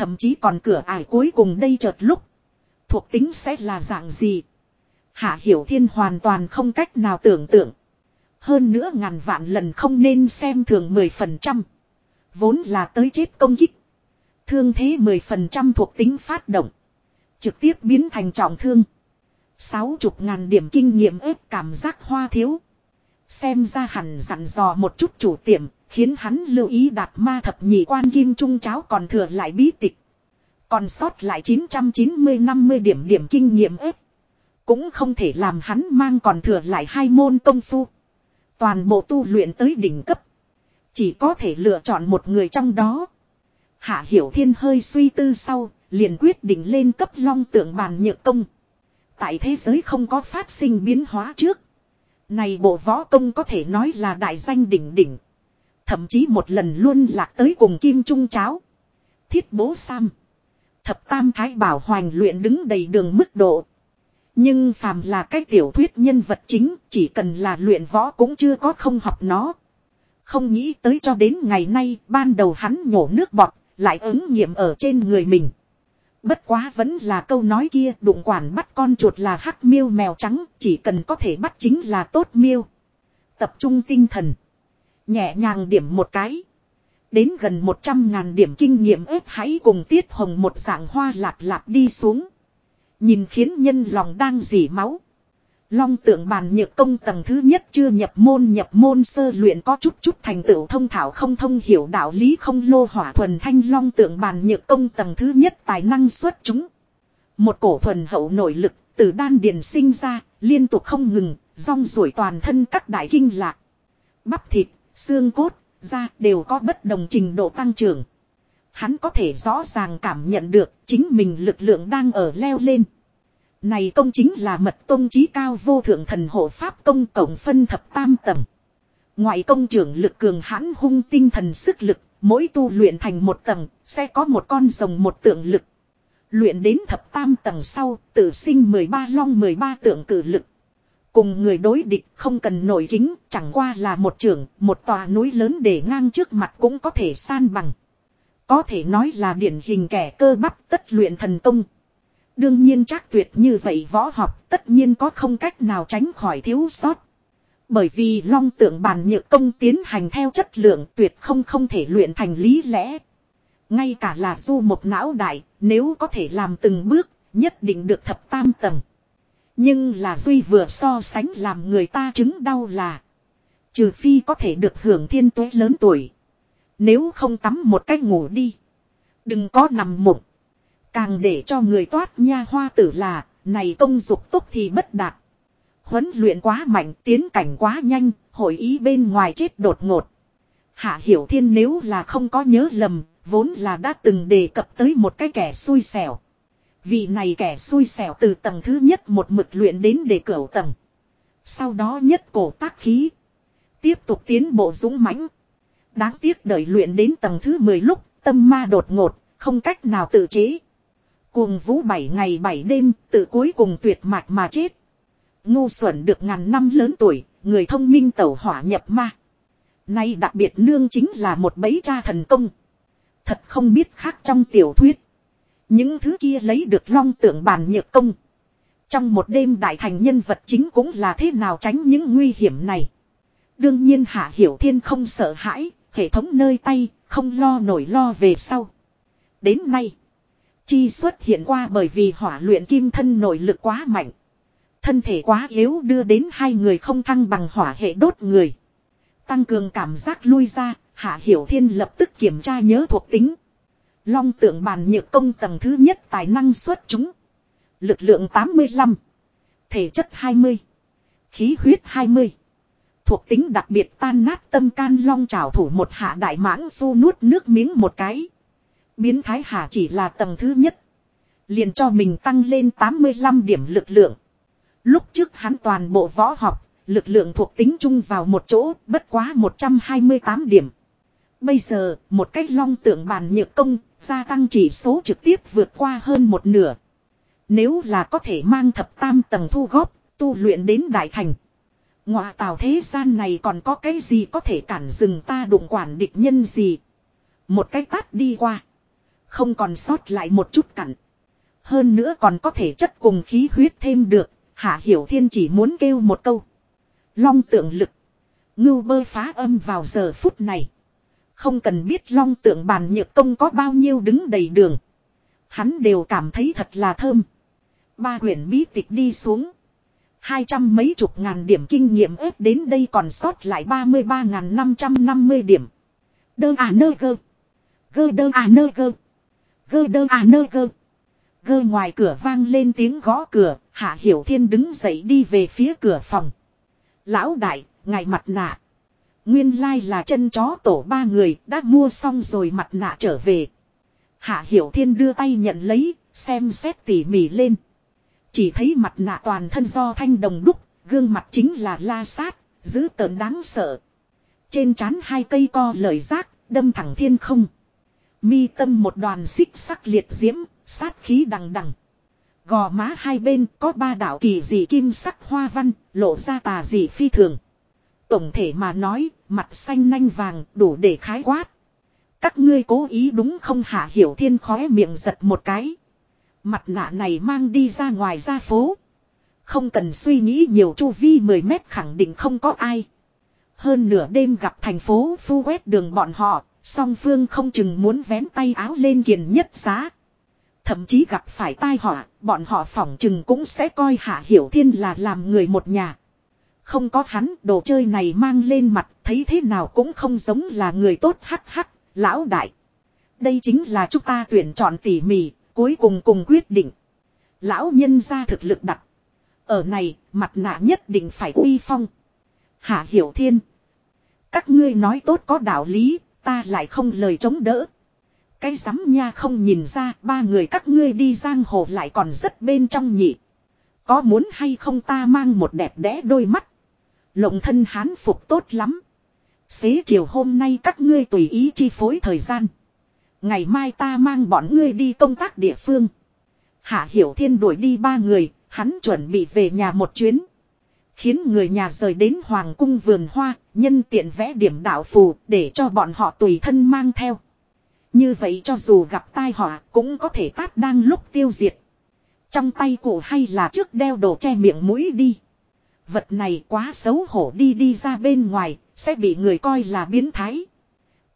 Thậm chí còn cửa ải cuối cùng đây chợt lúc. Thuộc tính sẽ là dạng gì. Hạ Hiểu Thiên hoàn toàn không cách nào tưởng tượng. Hơn nữa ngàn vạn lần không nên xem thường 10%. Vốn là tới chết công kích. Thương thế 10% thuộc tính phát động. Trực tiếp biến thành trọng thương. Sáu chục ngàn điểm kinh nghiệm ép cảm giác hoa thiếu. Xem ra hẳn dặn dò một chút chủ tiệm, khiến hắn lưu ý đạt ma thập nhị quan kim trung cháo còn thừa lại bí tịch. Còn sót lại 990-50 điểm điểm kinh nghiệm ếp. Cũng không thể làm hắn mang còn thừa lại hai môn công phu. Toàn bộ tu luyện tới đỉnh cấp. Chỉ có thể lựa chọn một người trong đó. Hạ Hiểu Thiên hơi suy tư sau, liền quyết định lên cấp long tượng bàn nhược công. Tại thế giới không có phát sinh biến hóa trước. Này bộ võ công có thể nói là đại danh đỉnh đỉnh. Thậm chí một lần luôn lạc tới cùng kim trung cháo. Thiết bố Sam. Thập tam thái bảo hoành luyện đứng đầy đường mức độ. Nhưng phàm là cái tiểu thuyết nhân vật chính, chỉ cần là luyện võ cũng chưa có không học nó. Không nghĩ tới cho đến ngày nay, ban đầu hắn nhổ nước bọt, lại ứng nghiệm ở trên người mình. Bất quá vẫn là câu nói kia, đụng quản bắt con chuột là hắc miêu mèo trắng, chỉ cần có thể bắt chính là tốt miêu. Tập trung tinh thần. Nhẹ nhàng điểm một cái. Đến gần 100 ngàn điểm kinh nghiệm ếp hãy cùng tiết hồng một dạng hoa lạp lạp đi xuống. Nhìn khiến nhân lòng đang dỉ máu. Long tượng bàn nhược công tầng thứ nhất chưa nhập môn nhập môn sơ luyện có chút chút thành tựu thông thảo không thông hiểu đạo lý không lô hỏa thuần thanh long tượng bàn nhược công tầng thứ nhất tài năng xuất chúng. Một cổ thuần hậu nội lực từ đan điền sinh ra liên tục không ngừng rong rủi toàn thân các đại kinh lạc. Bắp thịt, xương cốt, da đều có bất đồng trình độ tăng trưởng. Hắn có thể rõ ràng cảm nhận được chính mình lực lượng đang ở leo lên. Này công chính là mật tông trí cao vô thượng thần hộ pháp công cộng phân thập tam tầng. Ngoại công trưởng lực cường hãn hung tinh thần sức lực, mỗi tu luyện thành một tầng, sẽ có một con rồng một tượng lực. Luyện đến thập tam tầng sau, tự sinh 13 long 13 tượng cử lực. Cùng người đối địch không cần nổi kính, chẳng qua là một trưởng, một tòa núi lớn để ngang trước mặt cũng có thể san bằng. Có thể nói là điển hình kẻ cơ bắp tất luyện thần công. Đương nhiên chắc tuyệt như vậy võ học tất nhiên có không cách nào tránh khỏi thiếu sót. Bởi vì long tượng bàn nhược công tiến hành theo chất lượng tuyệt không không thể luyện thành lý lẽ. Ngay cả là du một não đại, nếu có thể làm từng bước, nhất định được thập tam tầng. Nhưng là Duy vừa so sánh làm người ta chứng đau là. Trừ phi có thể được hưởng thiên tuế lớn tuổi. Nếu không tắm một cách ngủ đi. Đừng có nằm mộng. Càng để cho người toát nha hoa tử là, này công dục tốt thì bất đạt. Huấn luyện quá mạnh, tiến cảnh quá nhanh, hội ý bên ngoài chết đột ngột. Hạ Hiểu Thiên nếu là không có nhớ lầm, vốn là đã từng đề cập tới một cái kẻ xui xẻo. Vị này kẻ xui xẻo từ tầng thứ nhất một mực luyện đến để cửa tầng. Sau đó nhất cổ tác khí. Tiếp tục tiến bộ dũng mãnh. Đáng tiếc đợi luyện đến tầng thứ 10 lúc, tâm ma đột ngột, không cách nào tự chế. Cuồng vũ 7 ngày 7 đêm, tự cuối cùng tuyệt mạch mà chết. Ngu xuẩn được ngàn năm lớn tuổi, người thông minh tẩu hỏa nhập ma. Nay đặc biệt nương chính là một bẫy cha thần công. Thật không biết khác trong tiểu thuyết. Những thứ kia lấy được long tượng bàn nhược công. Trong một đêm đại thành nhân vật chính cũng là thế nào tránh những nguy hiểm này. Đương nhiên Hạ Hiểu Thiên không sợ hãi, hệ thống nơi tay, không lo nổi lo về sau. Đến nay, chi xuất hiện qua bởi vì hỏa luyện kim thân nội lực quá mạnh. Thân thể quá yếu đưa đến hai người không thăng bằng hỏa hệ đốt người. Tăng cường cảm giác lui ra, Hạ Hiểu Thiên lập tức kiểm tra nhớ thuộc tính. Long tượng bàn nhược công tầng thứ nhất tài năng xuất chúng. Lực lượng 85. Thể chất 20. Khí huyết 20. Thuộc tính đặc biệt tan nát tâm can long trảo thủ một hạ đại mãng phu nuốt nước miếng một cái. Biến thái hạ chỉ là tầng thứ nhất. Liền cho mình tăng lên 85 điểm lực lượng. Lúc trước hắn toàn bộ võ học, lực lượng thuộc tính chung vào một chỗ, bất quá 128 điểm. Bây giờ, một cách long tượng bàn nhược công, gia tăng chỉ số trực tiếp vượt qua hơn một nửa. Nếu là có thể mang thập tam tầng thu góp, tu luyện đến đại thành. Ngọa tào thế gian này còn có cái gì có thể cản dừng ta đụng quản địch nhân gì. Một cái tát đi qua. Không còn sót lại một chút cặn. Hơn nữa còn có thể chất cùng khí huyết thêm được. Hạ Hiểu Thiên chỉ muốn kêu một câu. Long tượng lực. Ngưu bơ phá âm vào giờ phút này. Không cần biết long tượng bàn nhược công có bao nhiêu đứng đầy đường. Hắn đều cảm thấy thật là thơm. Ba quyển bí tịch đi xuống. Hai trăm mấy chục ngàn điểm kinh nghiệm ếp đến đây còn sót lại ba mươi ba ngàn năm trăm năm mươi điểm. Đơ à nơ gơ. Gơ đơ à nơ gơ. Gơ đơ à nơ gơ. Gơ ngoài cửa vang lên tiếng gõ cửa. Hạ Hiểu Thiên đứng dậy đi về phía cửa phòng. Lão đại, ngài mặt nạ. Nguyên lai là chân chó tổ ba người đã mua xong rồi mặt nạ trở về. Hạ Hiểu Thiên đưa tay nhận lấy, xem xét tỉ mỉ lên. Chỉ thấy mặt nạ toàn thân do thanh đồng đúc, gương mặt chính là la sát, dữ tợn đáng sợ. Trên trán hai cây co lời rác, đâm thẳng thiên không. Mi tâm một đoàn xích sắc liệt diễm, sát khí đằng đằng. Gò má hai bên có ba đạo kỳ dị kim sắc hoa văn, lộ ra tà dị phi thường. Tổng thể mà nói, mặt xanh nanh vàng đủ để khái quát. Các ngươi cố ý đúng không hạ hiểu thiên khóe miệng giật một cái. Mặt nạ này mang đi ra ngoài ra phố. Không cần suy nghĩ nhiều chu vi 10 mét khẳng định không có ai. Hơn nửa đêm gặp thành phố phu quét đường bọn họ, song phương không chừng muốn vén tay áo lên kiền nhất giá. Thậm chí gặp phải tai họa, bọn họ phỏng chừng cũng sẽ coi Hạ Hiểu Thiên là làm người một nhà. Không có hắn, đồ chơi này mang lên mặt, thấy thế nào cũng không giống là người tốt hắc hắc, lão đại. Đây chính là chúng ta tuyển chọn tỉ mỉ, cuối cùng cùng quyết định. Lão nhân ra thực lực đặt. Ở này, mặt nạ nhất định phải uy phong. Hạ Hiểu Thiên. Các ngươi nói tốt có đạo lý, ta lại không lời chống đỡ. Cái rắm nha không nhìn ra ba người các ngươi đi giang hồ lại còn rất bên trong nhỉ. Có muốn hay không ta mang một đẹp đẽ đôi mắt. Lộng thân hán phục tốt lắm. Xế chiều hôm nay các ngươi tùy ý chi phối thời gian. Ngày mai ta mang bọn ngươi đi công tác địa phương. Hạ Hiểu Thiên đuổi đi ba người, hắn chuẩn bị về nhà một chuyến. Khiến người nhà rời đến Hoàng cung vườn hoa, nhân tiện vẽ điểm đạo phù để cho bọn họ tùy thân mang theo. Như vậy cho dù gặp tai họa cũng có thể tát đang lúc tiêu diệt. Trong tay cụ hay là trước đeo đồ che miệng mũi đi. Vật này quá xấu hổ đi đi ra bên ngoài, sẽ bị người coi là biến thái.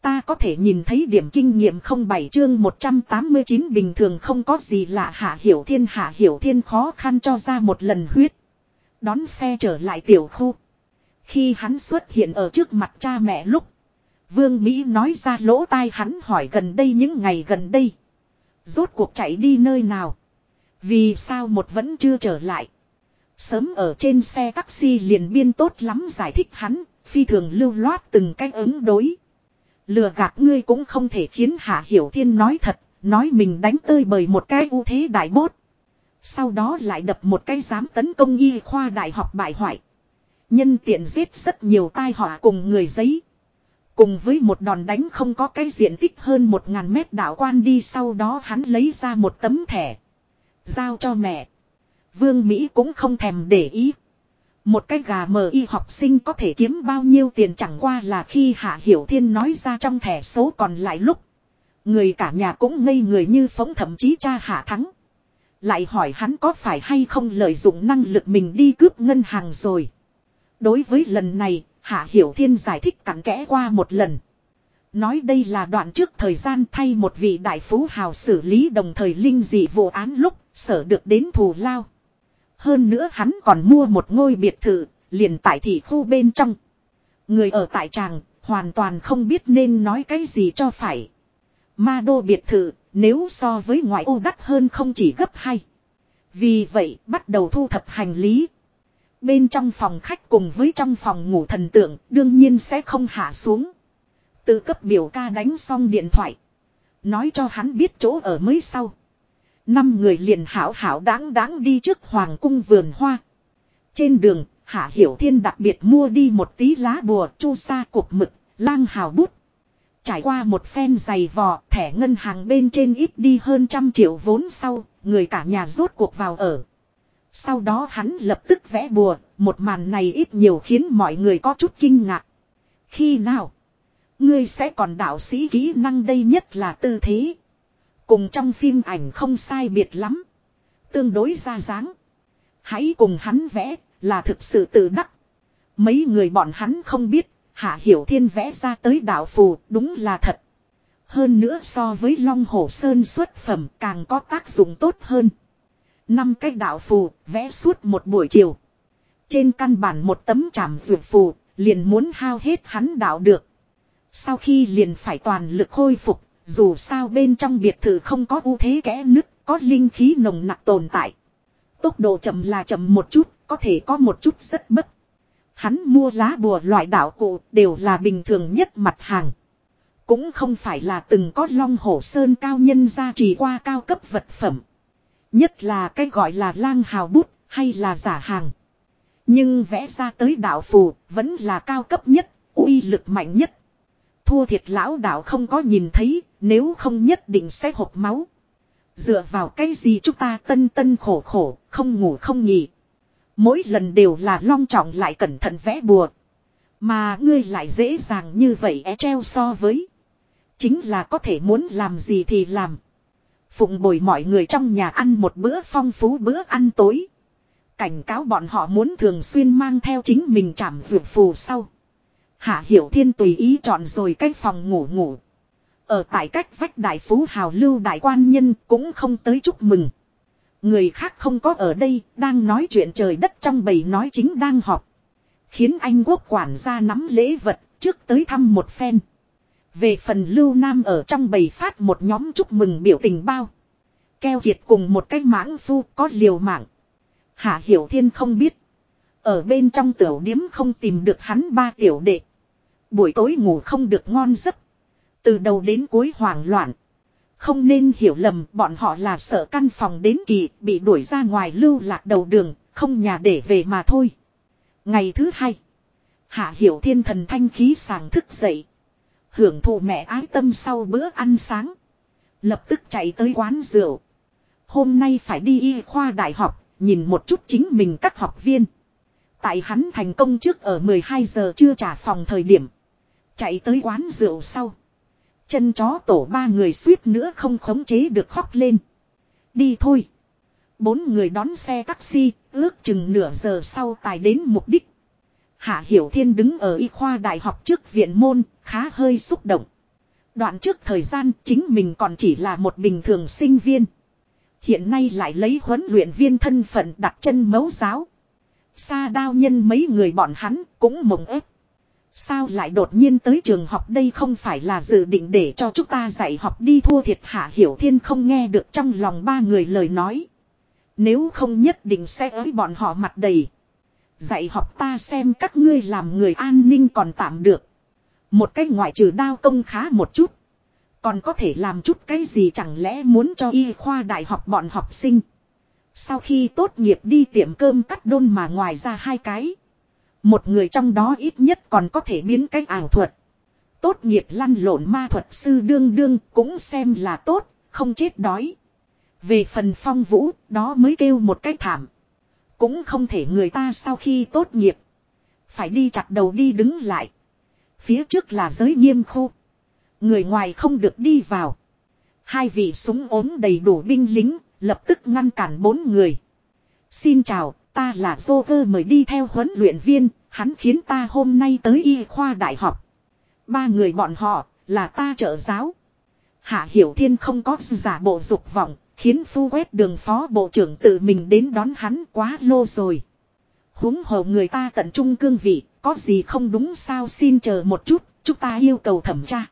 Ta có thể nhìn thấy điểm kinh nghiệm không bảy chương 189 bình thường không có gì lạ hạ hiểu thiên hạ hiểu thiên khó khăn cho ra một lần huyết. Đón xe trở lại tiểu khu. Khi hắn xuất hiện ở trước mặt cha mẹ lúc. Vương Mỹ nói ra lỗ tai hắn hỏi gần đây những ngày gần đây. Rốt cuộc chạy đi nơi nào. Vì sao một vẫn chưa trở lại. Sớm ở trên xe taxi liền biên tốt lắm giải thích hắn. Phi thường lưu loát từng cách ứng đối. Lừa gạt ngươi cũng không thể khiến Hạ Hiểu Thiên nói thật. Nói mình đánh tơi bởi một cái ưu thế đại bốt. Sau đó lại đập một cái dám tấn công y khoa đại học bại hoại. Nhân tiện giết rất nhiều tai họa cùng người giấy. Cùng với một đòn đánh không có cái diện tích hơn một ngàn mét đảo quan đi, sau đó hắn lấy ra một tấm thẻ. Giao cho mẹ. Vương Mỹ cũng không thèm để ý. Một cái gà mờ y học sinh có thể kiếm bao nhiêu tiền chẳng qua là khi Hạ Hiểu Thiên nói ra trong thẻ số còn lại lúc. Người cả nhà cũng ngây người như phóng thậm chí cha Hạ Thắng. Lại hỏi hắn có phải hay không lợi dụng năng lực mình đi cướp ngân hàng rồi. Đối với lần này, Hạ Hiểu Thiên giải thích cặn kẽ qua một lần. Nói đây là đoạn trước thời gian thay một vị đại phú hào xử lý đồng thời linh dị vụ án lúc sở được đến thù lao. Hơn nữa hắn còn mua một ngôi biệt thự, liền tại thị khu bên trong. Người ở tại tràng, hoàn toàn không biết nên nói cái gì cho phải. Ma đô biệt thự, nếu so với ngoại ô đắt hơn không chỉ gấp hai. Vì vậy, bắt đầu thu thập hành lý. Bên trong phòng khách cùng với trong phòng ngủ thần tượng, đương nhiên sẽ không hạ xuống. Tự cấp biểu ca đánh xong điện thoại. Nói cho hắn biết chỗ ở mới sau. Năm người liền hảo hảo đáng đáng đi trước hoàng cung vườn hoa. Trên đường, Hạ Hiểu Thiên đặc biệt mua đi một tí lá bùa, chu sa cục mực, lang hào bút. Trải qua một phen giày vò, thẻ ngân hàng bên trên ít đi hơn trăm triệu vốn sau, người cả nhà rốt cuộc vào ở. Sau đó hắn lập tức vẽ bùa, một màn này ít nhiều khiến mọi người có chút kinh ngạc. Khi nào? Ngươi sẽ còn đạo sĩ kỹ năng đây nhất là tư thế. Cùng trong phim ảnh không sai biệt lắm. Tương đối ra dáng. Hãy cùng hắn vẽ, là thực sự tự đắc. Mấy người bọn hắn không biết, Hạ Hiểu Thiên vẽ ra tới đạo phù, đúng là thật. Hơn nữa so với Long Hổ Sơn xuất phẩm càng có tác dụng tốt hơn. Năm cái đạo phù, vẽ suốt một buổi chiều. Trên căn bản một tấm chạm dược phù, liền muốn hao hết hắn đạo được. Sau khi liền phải toàn lực khôi phục, dù sao bên trong biệt thự không có ưu thế kẽ nứt, có linh khí nồng nặc tồn tại. Tốc độ chậm là chậm một chút, có thể có một chút rất bất. Hắn mua lá bùa loại đạo cụ đều là bình thường nhất mặt hàng. Cũng không phải là từng có long hổ sơn cao nhân gia trì qua cao cấp vật phẩm. Nhất là cái gọi là lang hào bút hay là giả hàng. Nhưng vẽ ra tới đạo phù vẫn là cao cấp nhất, uy lực mạnh nhất. Thua thiệt lão đạo không có nhìn thấy, nếu không nhất định sẽ hộp máu. Dựa vào cái gì chúng ta tân tân khổ khổ, không ngủ không nghỉ. Mỗi lần đều là long trọng lại cẩn thận vẽ bùa. Mà ngươi lại dễ dàng như vậy é treo so với. Chính là có thể muốn làm gì thì làm. Phụng bồi mọi người trong nhà ăn một bữa phong phú bữa ăn tối. Cảnh cáo bọn họ muốn thường xuyên mang theo chính mình chảm vượt phù sau. Hạ Hiểu Thiên tùy ý chọn rồi cách phòng ngủ ngủ. Ở tại cách vách đại phú hào lưu đại quan nhân cũng không tới chúc mừng. Người khác không có ở đây, đang nói chuyện trời đất trong bầy nói chính đang họp. Khiến anh quốc quản gia nắm lễ vật, trước tới thăm một phen. Về phần lưu nam ở trong bầy phát một nhóm chúc mừng biểu tình bao. Keo kiệt cùng một cái mãng phu có liều mạng. Hạ Hiểu Thiên không biết. Ở bên trong tiểu điếm không tìm được hắn ba tiểu đệ. Buổi tối ngủ không được ngon giấc. Từ đầu đến cuối hoảng loạn. Không nên hiểu lầm bọn họ là sợ căn phòng đến kỳ bị đuổi ra ngoài lưu lạc đầu đường, không nhà để về mà thôi. Ngày thứ hai. Hạ hiểu thiên thần thanh khí sàng thức dậy. Hưởng thụ mẹ ái tâm sau bữa ăn sáng. Lập tức chạy tới quán rượu. Hôm nay phải đi y khoa đại học, nhìn một chút chính mình các học viên. Tại hắn thành công trước ở 12 giờ chưa trả phòng thời điểm. Chạy tới quán rượu sau. Chân chó tổ ba người suýt nữa không khống chế được khóc lên. Đi thôi. Bốn người đón xe taxi, ước chừng nửa giờ sau tài đến mục đích. Hạ Hiểu Thiên đứng ở y khoa đại học trước viện môn, khá hơi xúc động. Đoạn trước thời gian chính mình còn chỉ là một bình thường sinh viên. Hiện nay lại lấy huấn luyện viên thân phận đặt chân mấu giáo. Sa đao nhân mấy người bọn hắn cũng mộng ép. Sao lại đột nhiên tới trường học đây không phải là dự định để cho chúng ta dạy học đi thua thiệt hạ hiểu thiên không nghe được trong lòng ba người lời nói. Nếu không nhất định sẽ ới bọn họ mặt đầy. Dạy học ta xem các ngươi làm người an ninh còn tạm được. Một cách ngoại trừ đao công khá một chút. Còn có thể làm chút cái gì chẳng lẽ muốn cho y khoa đại học bọn học sinh. Sau khi tốt nghiệp đi tiệm cơm cắt đôn mà ngoài ra hai cái. Một người trong đó ít nhất còn có thể biến cách ảo thuật. Tốt nghiệp lăn lộn ma thuật sư đương đương cũng xem là tốt, không chết đói. Về phần phong vũ, đó mới kêu một cái thảm. Cũng không thể người ta sau khi tốt nghiệp. Phải đi chặt đầu đi đứng lại. Phía trước là giới nghiêm khu. Người ngoài không được đi vào. Hai vị súng ốm đầy đủ binh lính, lập tức ngăn cản bốn người. Xin chào, ta là Joker mời đi theo huấn luyện viên, hắn khiến ta hôm nay tới y khoa đại học. Ba người bọn họ, là ta trợ giáo. Hạ Hiểu Thiên không có giả bộ dục vọng, khiến phu quét đường phó bộ trưởng tự mình đến đón hắn quá lô rồi. huống hồ người ta tận trung cương vị, có gì không đúng sao xin chờ một chút, chúng ta yêu cầu thẩm tra.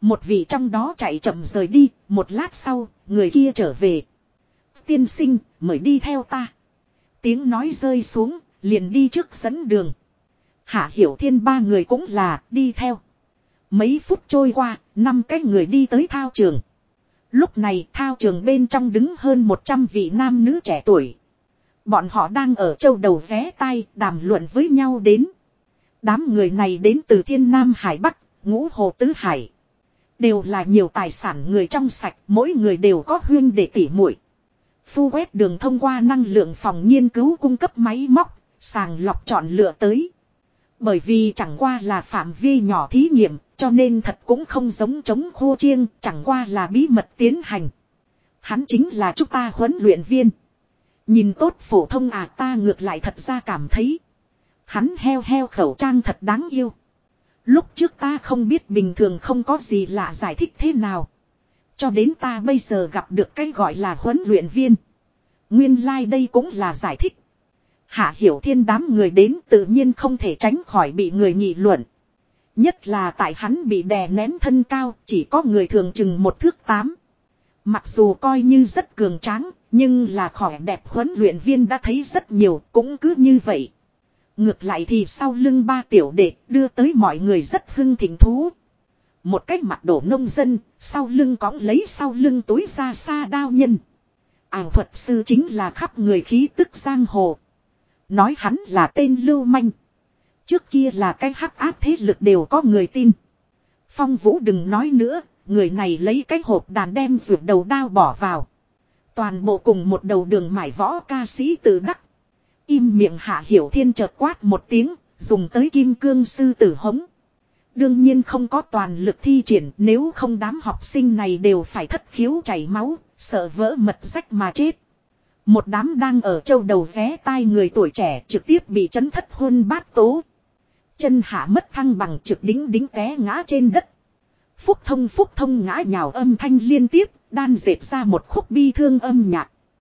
Một vị trong đó chạy chậm rời đi, một lát sau, người kia trở về. Tiên sinh, mời đi theo ta. Tiếng nói rơi xuống, liền đi trước dẫn đường. Hạ Hiểu Thiên ba người cũng là đi theo. Mấy phút trôi qua, năm cái người đi tới thao trường. Lúc này thao trường bên trong đứng hơn 100 vị nam nữ trẻ tuổi. Bọn họ đang ở châu đầu vé tay đàm luận với nhau đến. Đám người này đến từ thiên nam hải bắc, ngũ hồ tứ hải. Đều là nhiều tài sản người trong sạch, mỗi người đều có huyên để tỉ muội Phu quét đường thông qua năng lượng phòng nghiên cứu cung cấp máy móc, sàng lọc chọn lựa tới. Bởi vì chẳng qua là phạm vi nhỏ thí nghiệm, cho nên thật cũng không giống chống khô chiêng, chẳng qua là bí mật tiến hành. Hắn chính là chúng ta huấn luyện viên. Nhìn tốt phổ thông à ta ngược lại thật ra cảm thấy. Hắn heo heo khẩu trang thật đáng yêu. Lúc trước ta không biết bình thường không có gì lạ giải thích thế nào. Cho đến ta bây giờ gặp được cái gọi là huấn luyện viên. Nguyên lai like đây cũng là giải thích. Hạ hiểu thiên đám người đến tự nhiên không thể tránh khỏi bị người nghị luận. Nhất là tại hắn bị đè nén thân cao chỉ có người thường chừng một thước tám. Mặc dù coi như rất cường tráng, nhưng là khỏi đẹp huấn luyện viên đã thấy rất nhiều, cũng cứ như vậy. Ngược lại thì sau lưng ba tiểu đệ đưa tới mọi người rất hưng thỉnh thú. Một cách mặt đổ nông dân, sau lưng cõng lấy sau lưng túi ra xa đao nhân. Ảo thuật sư chính là khắp người khí tức giang hồ. Nói hắn là tên lưu manh. Trước kia là cái hắc áp thế lực đều có người tin. Phong vũ đừng nói nữa, người này lấy cái hộp đàn đem ruột đầu đao bỏ vào. Toàn bộ cùng một đầu đường mải võ ca sĩ tự đắc. Im miệng hạ hiểu thiên chợt quát một tiếng, dùng tới kim cương sư tử hống. Đương nhiên không có toàn lực thi triển nếu không đám học sinh này đều phải thất khiếu chảy máu, sợ vỡ mật rách mà chết. Một đám đang ở châu đầu vé tai người tuổi trẻ trực tiếp bị chấn thất hôn bát tố. Chân hạ mất thăng bằng trực đính đính té ngã trên đất. Phúc thông phúc thông ngã nhào âm thanh liên tiếp, đan dệt ra một khúc bi thương âm nhạc.